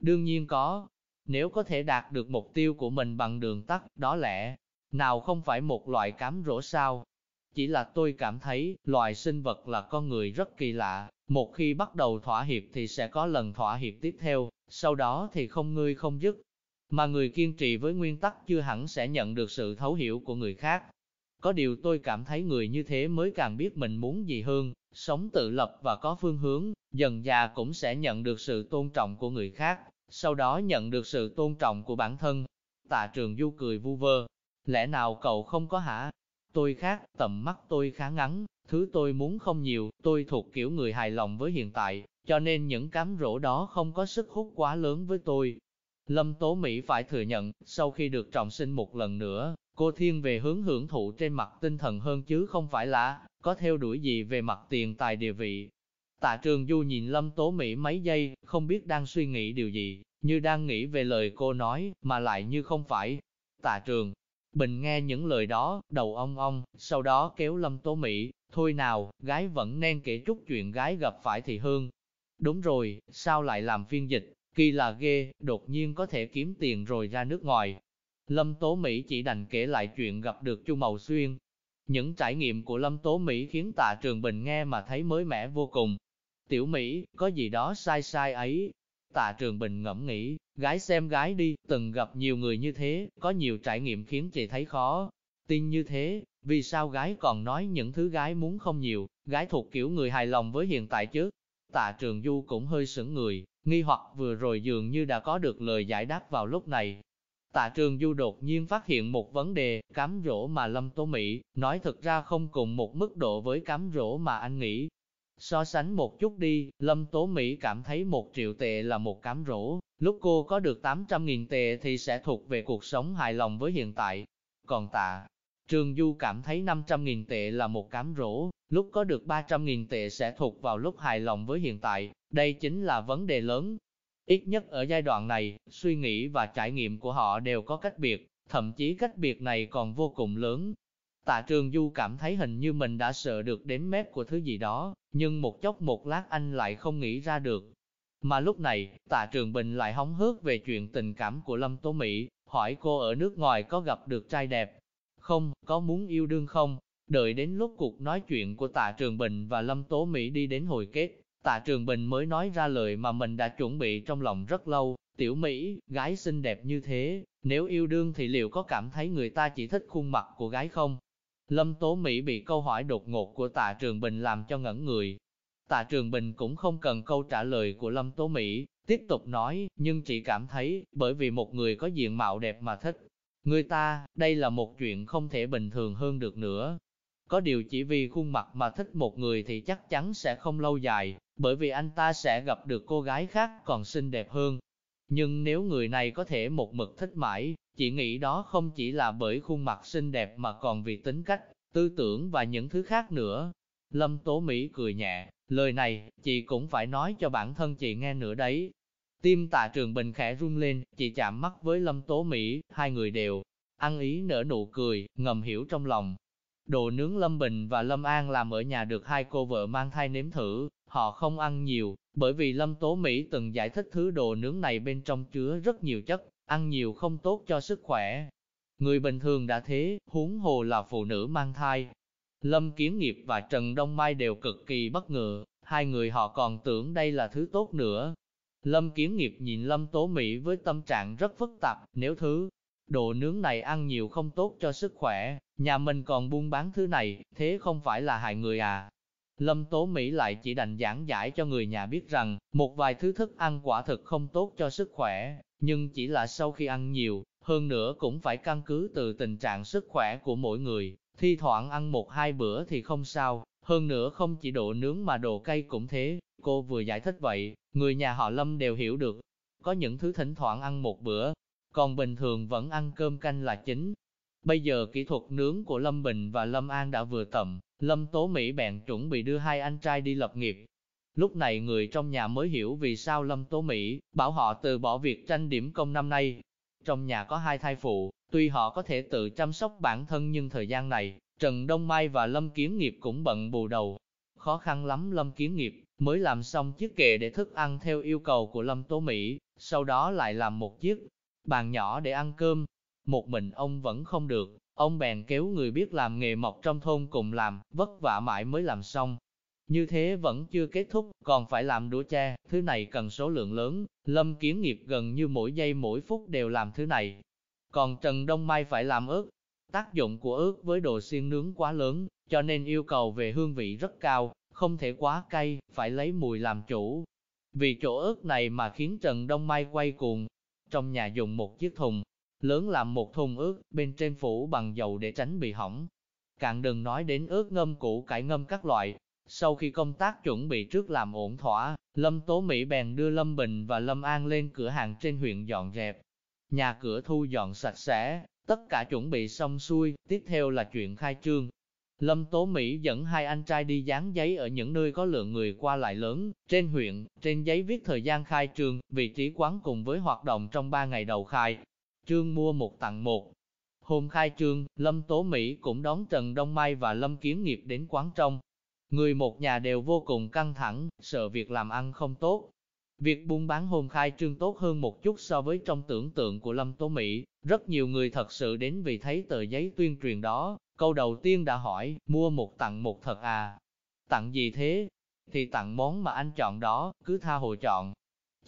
Đương nhiên có. Nếu có thể đạt được mục tiêu của mình bằng đường tắt, đó lẽ, nào không phải một loại cám rỗ sao? Chỉ là tôi cảm thấy, loài sinh vật là con người rất kỳ lạ, một khi bắt đầu thỏa hiệp thì sẽ có lần thỏa hiệp tiếp theo, sau đó thì không ngươi không dứt. Mà người kiên trì với nguyên tắc chưa hẳn sẽ nhận được sự thấu hiểu của người khác. Có điều tôi cảm thấy người như thế mới càng biết mình muốn gì hơn, sống tự lập và có phương hướng, dần già cũng sẽ nhận được sự tôn trọng của người khác, sau đó nhận được sự tôn trọng của bản thân. Tạ trường du cười vu vơ, lẽ nào cậu không có hả? Tôi khác, tầm mắt tôi khá ngắn, thứ tôi muốn không nhiều, tôi thuộc kiểu người hài lòng với hiện tại, cho nên những cám rỗ đó không có sức hút quá lớn với tôi. Lâm Tố Mỹ phải thừa nhận, sau khi được trọng sinh một lần nữa, cô thiên về hướng hưởng thụ trên mặt tinh thần hơn chứ không phải là có theo đuổi gì về mặt tiền tài địa vị. Tạ Trường Du nhìn Lâm Tố Mỹ mấy giây, không biết đang suy nghĩ điều gì, như đang nghĩ về lời cô nói, mà lại như không phải. Tạ Trường, Bình nghe những lời đó, đầu ong ong, sau đó kéo Lâm Tố Mỹ, thôi nào, gái vẫn nên kể chút chuyện gái gặp phải thì hơn. Đúng rồi, sao lại làm phiên dịch, kỳ là ghê, đột nhiên có thể kiếm tiền rồi ra nước ngoài. Lâm Tố Mỹ chỉ đành kể lại chuyện gặp được Chu Mậu Xuyên. Những trải nghiệm của Lâm Tố Mỹ khiến tạ Trường Bình nghe mà thấy mới mẻ vô cùng. Tiểu Mỹ, có gì đó sai sai ấy, Tạ Trường Bình ngẫm nghĩ, gái xem gái đi, từng gặp nhiều người như thế, có nhiều trải nghiệm khiến chị thấy khó. Tin như thế, vì sao gái còn nói những thứ gái muốn không nhiều, gái thuộc kiểu người hài lòng với hiện tại chứ? Tạ Trường Du cũng hơi sững người, nghi hoặc vừa rồi dường như đã có được lời giải đáp vào lúc này. Tạ Trường Du đột nhiên phát hiện một vấn đề, cám dỗ mà Lâm Tố Mỹ, nói thực ra không cùng một mức độ với cám dỗ mà anh nghĩ, So sánh một chút đi, Lâm Tố Mỹ cảm thấy một triệu tệ là một cám rỗ, lúc cô có được 800.000 tệ thì sẽ thuộc về cuộc sống hài lòng với hiện tại. Còn tạ, Trường Du cảm thấy 500.000 tệ là một cám rỗ, lúc có được 300.000 tệ sẽ thuộc vào lúc hài lòng với hiện tại, đây chính là vấn đề lớn. Ít nhất ở giai đoạn này, suy nghĩ và trải nghiệm của họ đều có cách biệt, thậm chí cách biệt này còn vô cùng lớn, Tạ Trường Du cảm thấy hình như mình đã sợ được đến mép của thứ gì đó, nhưng một chốc một lát anh lại không nghĩ ra được. Mà lúc này, Tạ Trường Bình lại hóng hớt về chuyện tình cảm của Lâm Tố Mỹ, hỏi cô ở nước ngoài có gặp được trai đẹp. Không, có muốn yêu đương không? Đợi đến lúc cuộc nói chuyện của Tạ Trường Bình và Lâm Tố Mỹ đi đến hồi kết, Tạ Trường Bình mới nói ra lời mà mình đã chuẩn bị trong lòng rất lâu, tiểu Mỹ, gái xinh đẹp như thế, nếu yêu đương thì liệu có cảm thấy người ta chỉ thích khuôn mặt của gái không? Lâm Tố Mỹ bị câu hỏi đột ngột của Tạ Trường Bình làm cho ngẩn người. Tạ Trường Bình cũng không cần câu trả lời của Lâm Tố Mỹ, tiếp tục nói, nhưng chỉ cảm thấy, bởi vì một người có diện mạo đẹp mà thích. Người ta, đây là một chuyện không thể bình thường hơn được nữa. Có điều chỉ vì khuôn mặt mà thích một người thì chắc chắn sẽ không lâu dài, bởi vì anh ta sẽ gặp được cô gái khác còn xinh đẹp hơn. Nhưng nếu người này có thể một mực thích mãi, Chị nghĩ đó không chỉ là bởi khuôn mặt xinh đẹp mà còn vì tính cách, tư tưởng và những thứ khác nữa. Lâm Tố Mỹ cười nhẹ, lời này, chị cũng phải nói cho bản thân chị nghe nữa đấy. Tim tạ trường bình khẽ run lên, chị chạm mắt với Lâm Tố Mỹ, hai người đều, ăn ý nở nụ cười, ngầm hiểu trong lòng. Đồ nướng Lâm Bình và Lâm An làm ở nhà được hai cô vợ mang thai nếm thử, họ không ăn nhiều, bởi vì Lâm Tố Mỹ từng giải thích thứ đồ nướng này bên trong chứa rất nhiều chất, ăn nhiều không tốt cho sức khỏe. Người bình thường đã thế, huống hồ là phụ nữ mang thai. Lâm Kiến Nghiệp và Trần Đông Mai đều cực kỳ bất ngờ, hai người họ còn tưởng đây là thứ tốt nữa. Lâm Kiến Nghiệp nhìn Lâm Tố Mỹ với tâm trạng rất phức tạp, nếu thứ đồ nướng này ăn nhiều không tốt cho sức khỏe, nhà mình còn buôn bán thứ này, thế không phải là hại người à. Lâm Tố Mỹ lại chỉ đành giảng giải cho người nhà biết rằng, một vài thứ thức ăn quả thực không tốt cho sức khỏe, nhưng chỉ là sau khi ăn nhiều, hơn nữa cũng phải căn cứ từ tình trạng sức khỏe của mỗi người, thi thoảng ăn một hai bữa thì không sao, hơn nữa không chỉ độ nướng mà đồ cay cũng thế, cô vừa giải thích vậy, người nhà họ Lâm đều hiểu được, có những thứ thỉnh thoảng ăn một bữa, còn bình thường vẫn ăn cơm canh là chính. Bây giờ kỹ thuật nướng của Lâm Bình và Lâm An đã vừa tầm, Lâm Tố Mỹ bèn chuẩn bị đưa hai anh trai đi lập nghiệp, Lúc này người trong nhà mới hiểu vì sao Lâm Tố Mỹ bảo họ từ bỏ việc tranh điểm công năm nay. Trong nhà có hai thai phụ, Tuy họ có thể tự chăm sóc bản thân nhưng thời gian này, Trần Đông Mai và Lâm Kiến Nghiệp cũng bận bù đầu. Khó khăn lắm Lâm Kiến Nghiệp mới làm xong chiếc kệ để thức ăn theo yêu cầu của Lâm Tố Mỹ, sau đó lại làm một chiếc bàn nhỏ để ăn cơm. Một mình ông vẫn không được, ông bèn kéo người biết làm nghề mộc trong thôn cùng làm, vất vả mãi mới làm xong. Như thế vẫn chưa kết thúc, còn phải làm đũa tre, thứ này cần số lượng lớn, Lâm Kiến Nghiệp gần như mỗi giây mỗi phút đều làm thứ này. Còn Trần Đông Mai phải làm ớt. Tác dụng của ớt với đồ xiên nướng quá lớn, cho nên yêu cầu về hương vị rất cao, không thể quá cay, phải lấy mùi làm chủ. Vì chỗ ớt này mà khiến Trần Đông Mai quay cuồng. Trong nhà dùng một chiếc thùng, lớn làm một thùng ướt bên trên phủ bằng dầu để tránh bị hỏng. Càng đừng nói đến ướt ngâm củ cải ngâm các loại. Sau khi công tác chuẩn bị trước làm ổn thỏa, Lâm Tố Mỹ bèn đưa Lâm Bình và Lâm An lên cửa hàng trên huyện dọn dẹp. Nhà cửa thu dọn sạch sẽ, tất cả chuẩn bị xong xuôi, tiếp theo là chuyện khai trương. Lâm Tố Mỹ dẫn hai anh trai đi dán giấy ở những nơi có lượng người qua lại lớn, trên huyện, trên giấy viết thời gian khai trương, vị trí quán cùng với hoạt động trong 3 ngày đầu khai. Trương mua một tặng một. Hôm khai trương, Lâm Tố Mỹ cũng đón Trần Đông Mai và Lâm Kiến Nghiệp đến quán trong. Người một nhà đều vô cùng căng thẳng, sợ việc làm ăn không tốt, Việc buôn bán hôm khai trương tốt hơn một chút so với trong tưởng tượng của Lâm Tố Mỹ, rất nhiều người thật sự đến vì thấy tờ giấy tuyên truyền đó, câu đầu tiên đã hỏi, mua một tặng một thật à? Tặng gì thế? Thì tặng món mà anh chọn đó, cứ tha hồ chọn.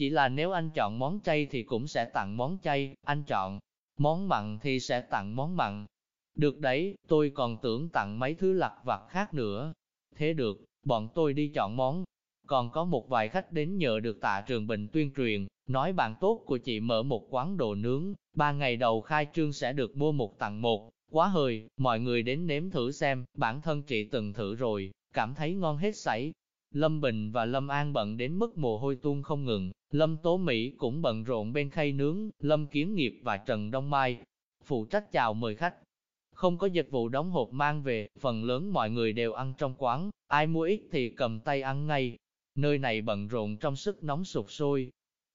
Chỉ là nếu anh chọn món chay thì cũng sẽ tặng món chay, anh chọn món mặn thì sẽ tặng món mặn. Được đấy, tôi còn tưởng tặng mấy thứ lặt vặt khác nữa. Thế được, bọn tôi đi chọn món, còn có một vài khách đến nhờ được tạ trường bình tuyên truyền, nói bạn tốt của chị mở một quán đồ nướng, ba ngày đầu khai trương sẽ được mua một tặng một, quá hời, mọi người đến nếm thử xem, bản thân chị từng thử rồi, cảm thấy ngon hết sảy. Lâm Bình và Lâm An bận đến mức mồ hôi tuôn không ngừng, Lâm Tố Mỹ cũng bận rộn bên khay nướng, Lâm Kiến Nghiệp và Trần Đông Mai, phụ trách chào mời khách. Không có dịch vụ đóng hộp mang về, phần lớn mọi người đều ăn trong quán, ai mua ít thì cầm tay ăn ngay, Nơi này bận rộn trong sức nóng sụt sôi.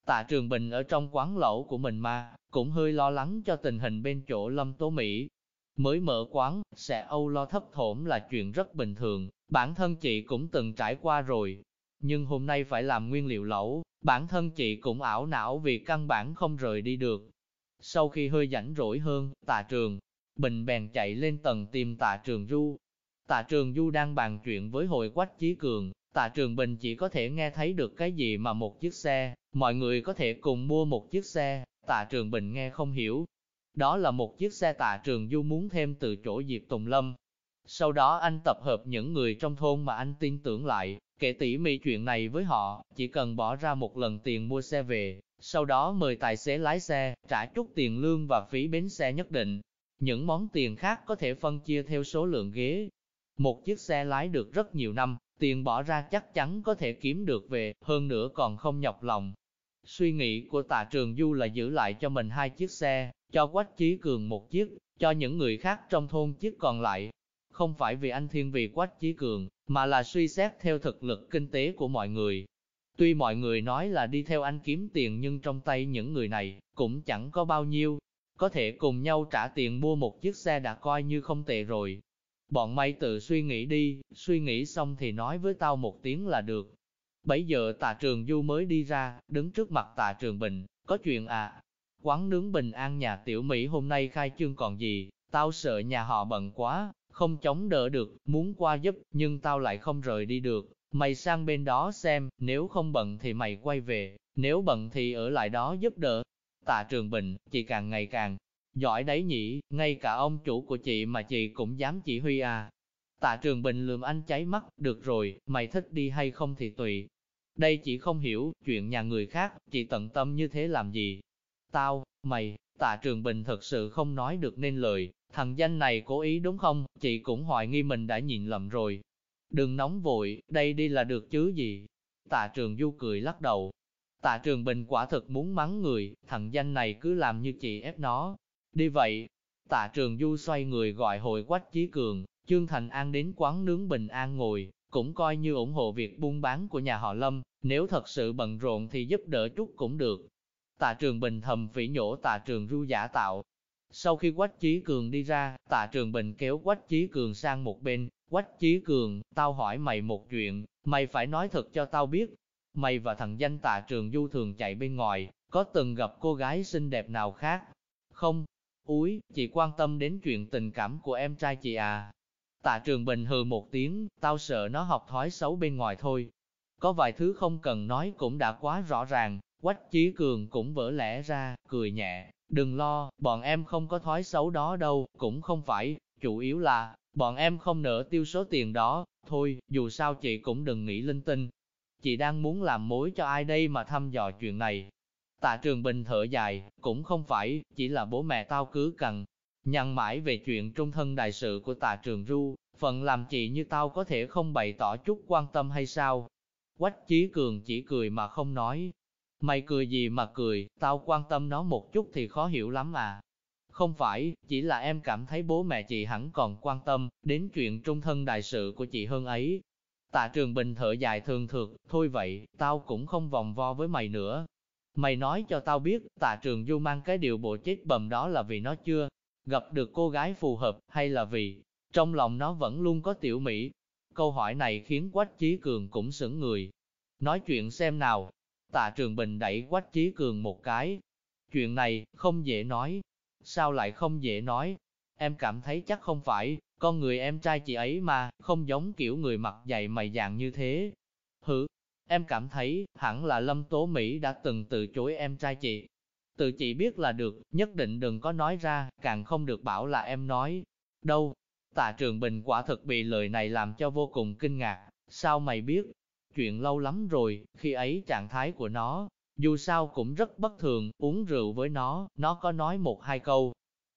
Tạ Trường Bình ở trong quán lẩu của mình mà, cũng hơi lo lắng cho tình hình bên chỗ Lâm Tố Mỹ. Mới mở quán, sẽ âu lo thấp thổm là chuyện rất bình thường, bản thân chị cũng từng trải qua rồi. Nhưng hôm nay phải làm nguyên liệu lẩu, bản thân chị cũng ảo não vì căn bản không rời đi được. Sau khi hơi rảnh rỗi hơn, tạ trường, Bình bèn chạy lên tầng tìm tạ trường Du. Tạ trường Du đang bàn chuyện với hội quách Chí Cường, Tạ Trường Bình chỉ có thể nghe thấy được cái gì mà một chiếc xe, mọi người có thể cùng mua một chiếc xe, Tạ Trường Bình nghe không hiểu. Đó là một chiếc xe Tạ Trường Du muốn thêm từ chỗ Diệp Tùng Lâm. Sau đó anh tập hợp những người trong thôn mà anh tin tưởng lại, kể tỉ mỉ chuyện này với họ, chỉ cần bỏ ra một lần tiền mua xe về, sau đó mời tài xế lái xe, trả chút tiền lương và phí bến xe nhất định. Những món tiền khác có thể phân chia theo số lượng ghế. Một chiếc xe lái được rất nhiều năm, tiền bỏ ra chắc chắn có thể kiếm được về, hơn nữa còn không nhọc lòng. Suy nghĩ của tạ trường du là giữ lại cho mình hai chiếc xe, cho Quách Chí Cường một chiếc, cho những người khác trong thôn chiếc còn lại. Không phải vì anh thiên vị Quách Chí Cường, mà là suy xét theo thực lực kinh tế của mọi người. Tuy mọi người nói là đi theo anh kiếm tiền nhưng trong tay những người này cũng chẳng có bao nhiêu, có thể cùng nhau trả tiền mua một chiếc xe đã coi như không tệ rồi. Bọn mày tự suy nghĩ đi, suy nghĩ xong thì nói với tao một tiếng là được. Bấy giờ tạ trường du mới đi ra, đứng trước mặt tạ trường bình, có chuyện à? Quán nướng bình an nhà tiểu Mỹ hôm nay khai trương còn gì, tao sợ nhà họ bận quá, không chống đỡ được, muốn qua giúp, nhưng tao lại không rời đi được. Mày sang bên đó xem, nếu không bận thì mày quay về, nếu bận thì ở lại đó giúp đỡ. Tạ Trường Bình, chị càng ngày càng Giỏi đấy nhỉ, ngay cả ông chủ của chị mà chị cũng dám chỉ huy à. Tạ trường bình lườm anh cháy mắt, được rồi, mày thích đi hay không thì tùy. Đây chị không hiểu, chuyện nhà người khác, chị tận tâm như thế làm gì. Tao, mày, tạ trường bình thật sự không nói được nên lời, thằng danh này cố ý đúng không, chị cũng hoài nghi mình đã nhìn lầm rồi. Đừng nóng vội, đây đi là được chứ gì. Tạ trường du cười lắc đầu. Tạ trường bình quả thật muốn mắng người, thằng danh này cứ làm như chị ép nó, Đi vậy, tạ trường du xoay người gọi hội quách chí cường, Trương Thành An đến quán nướng Bình An ngồi, cũng coi như ủng hộ việc buôn bán của nhà họ Lâm, nếu thật sự bận rộn thì giúp đỡ chút cũng được. Tạ trường bình thầm phỉ nhổ tạ trường du giả tạo. Sau khi Quách Chí Cường đi ra, tạ trường bình kéo Quách Chí Cường sang một bên, Quách Chí Cường, tao hỏi mày một chuyện, mày phải nói thật cho tao biết. Mày và thằng danh tạ trường du thường chạy bên ngoài, có từng gặp cô gái xinh đẹp nào khác? Không, úi, chị quan tâm đến chuyện tình cảm của em trai chị à. Tạ trường bình hừ một tiếng, tao sợ nó học thói xấu bên ngoài thôi. Có vài thứ không cần nói cũng đã quá rõ ràng, Quách Chí Cường cũng vỡ lẽ ra, cười nhẹ, đừng lo, bọn em không có thói xấu đó đâu, cũng không phải, chủ yếu là, bọn em không nỡ tiêu số tiền đó, thôi, dù sao chị cũng đừng nghĩ linh tinh. Chị đang muốn làm mối cho ai đây mà thăm dò chuyện này. Tạ Trường Bình thở dài, cũng không phải, chỉ là bố mẹ tao cứ cần nhằn mãi về chuyện trung thân đại sự của Tạ Trường Du, phần làm chị như tao có thể không bày tỏ chút quan tâm hay sao? Quách Chí Cường chỉ cười mà không nói, Mày cười gì mà cười, tao quan tâm nó một chút thì khó hiểu lắm à. Không phải, chỉ là em cảm thấy bố mẹ chị hẳn còn quan tâm đến chuyện trung thân đại sự của chị hơn ấy. Tạ Trường Bình thở dài thường thượt, thôi vậy, tao cũng không vòng vo với mày nữa. Mày nói cho tao biết, Tạ Trường Du mang cái điều bộ chết bầm đó là vì nó chưa gặp được cô gái phù hợp, hay là vì trong lòng nó vẫn luôn có tiểu mỹ. Câu hỏi này khiến Quách Chí Cường cũng sững người. Nói chuyện xem nào, Tạ Trường Bình đẩy Quách Chí Cường một cái. Chuyện này, không dễ nói. Sao lại không dễ nói? Em cảm thấy chắc không phải, con người em trai chị ấy mà, không giống kiểu người mặt dày mày dạng như thế. Hử, em cảm thấy, hẳn là Lâm Tố Mỹ đã từng từ chối em trai chị. Tự chị biết là được, nhất định đừng có nói ra, càng không được bảo là em nói. Đâu? Tạ Trường Bình quả thực bị lời này làm cho vô cùng kinh ngạc. Sao mày biết? Chuyện lâu lắm rồi, khi ấy trạng thái của nó, dù sao cũng rất bất thường, uống rượu với nó, nó có nói một hai câu.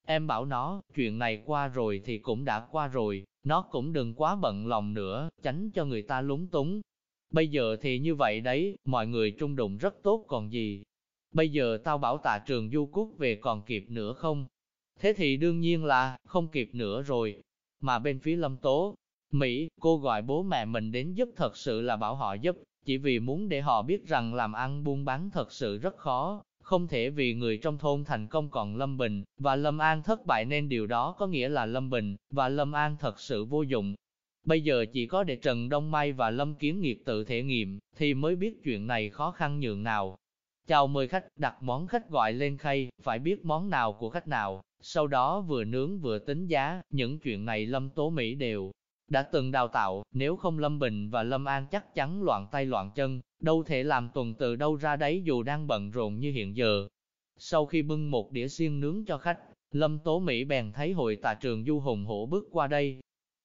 Em bảo nó, chuyện này qua rồi thì cũng đã qua rồi, nó cũng đừng quá bận lòng nữa, tránh cho người ta lúng túng. Bây giờ thì như vậy đấy, mọi người trung đụng rất tốt còn gì. Bây giờ tao bảo tạ trường du cút về còn kịp nữa không? Thế thì đương nhiên là, không kịp nữa rồi. Mà bên phía lâm tố, Mỹ, cô gọi bố mẹ mình đến giúp thật sự là bảo họ giúp, chỉ vì muốn để họ biết rằng làm ăn buôn bán thật sự rất khó, không thể vì người trong thôn thành công còn Lâm Bình, và Lâm An thất bại nên điều đó có nghĩa là Lâm Bình, và Lâm An thật sự vô dụng. Bây giờ chỉ có để Trần Đông Mai và Lâm Kiến Nghiệp tự thể nghiệm, thì mới biết chuyện này khó khăn nhường nào. Chào mời khách, đặt món khách gọi lên khay, phải biết món nào của khách nào, sau đó vừa nướng vừa tính giá, những chuyện này Lâm Tố Mỹ đều đã từng đào tạo, nếu không Lâm Bình và Lâm An chắc chắn loạn tay loạn chân, đâu thể làm tuần từ đâu ra đấy dù đang bận rộn như hiện giờ. Sau khi bưng một đĩa xiên nướng cho khách, Lâm Tố Mỹ bèn thấy hội tà trường du hùng hổ bước qua đây.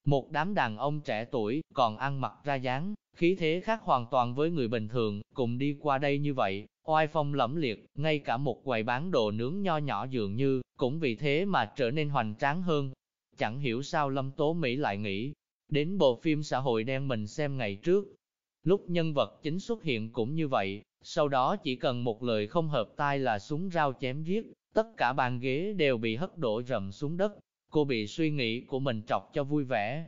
Một đám đàn ông trẻ tuổi, còn ăn mặc ra dáng, khí thế khác hoàn toàn với người bình thường, cùng đi qua đây như vậy, oai phong lẫm liệt, ngay cả một quầy bán đồ nướng nho nhỏ dường như, cũng vì thế mà trở nên hoành tráng hơn. Chẳng hiểu sao Lâm Tố Mỹ lại nghĩ, Đến bộ phim xã hội đen mình xem ngày trước, lúc nhân vật chính xuất hiện cũng như vậy, sau đó chỉ cần một lời không hợp tai là súng rao chém giết, tất cả bàn ghế đều bị hất đổ rầm xuống đất. Cô bị suy nghĩ của mình trọc cho vui vẻ,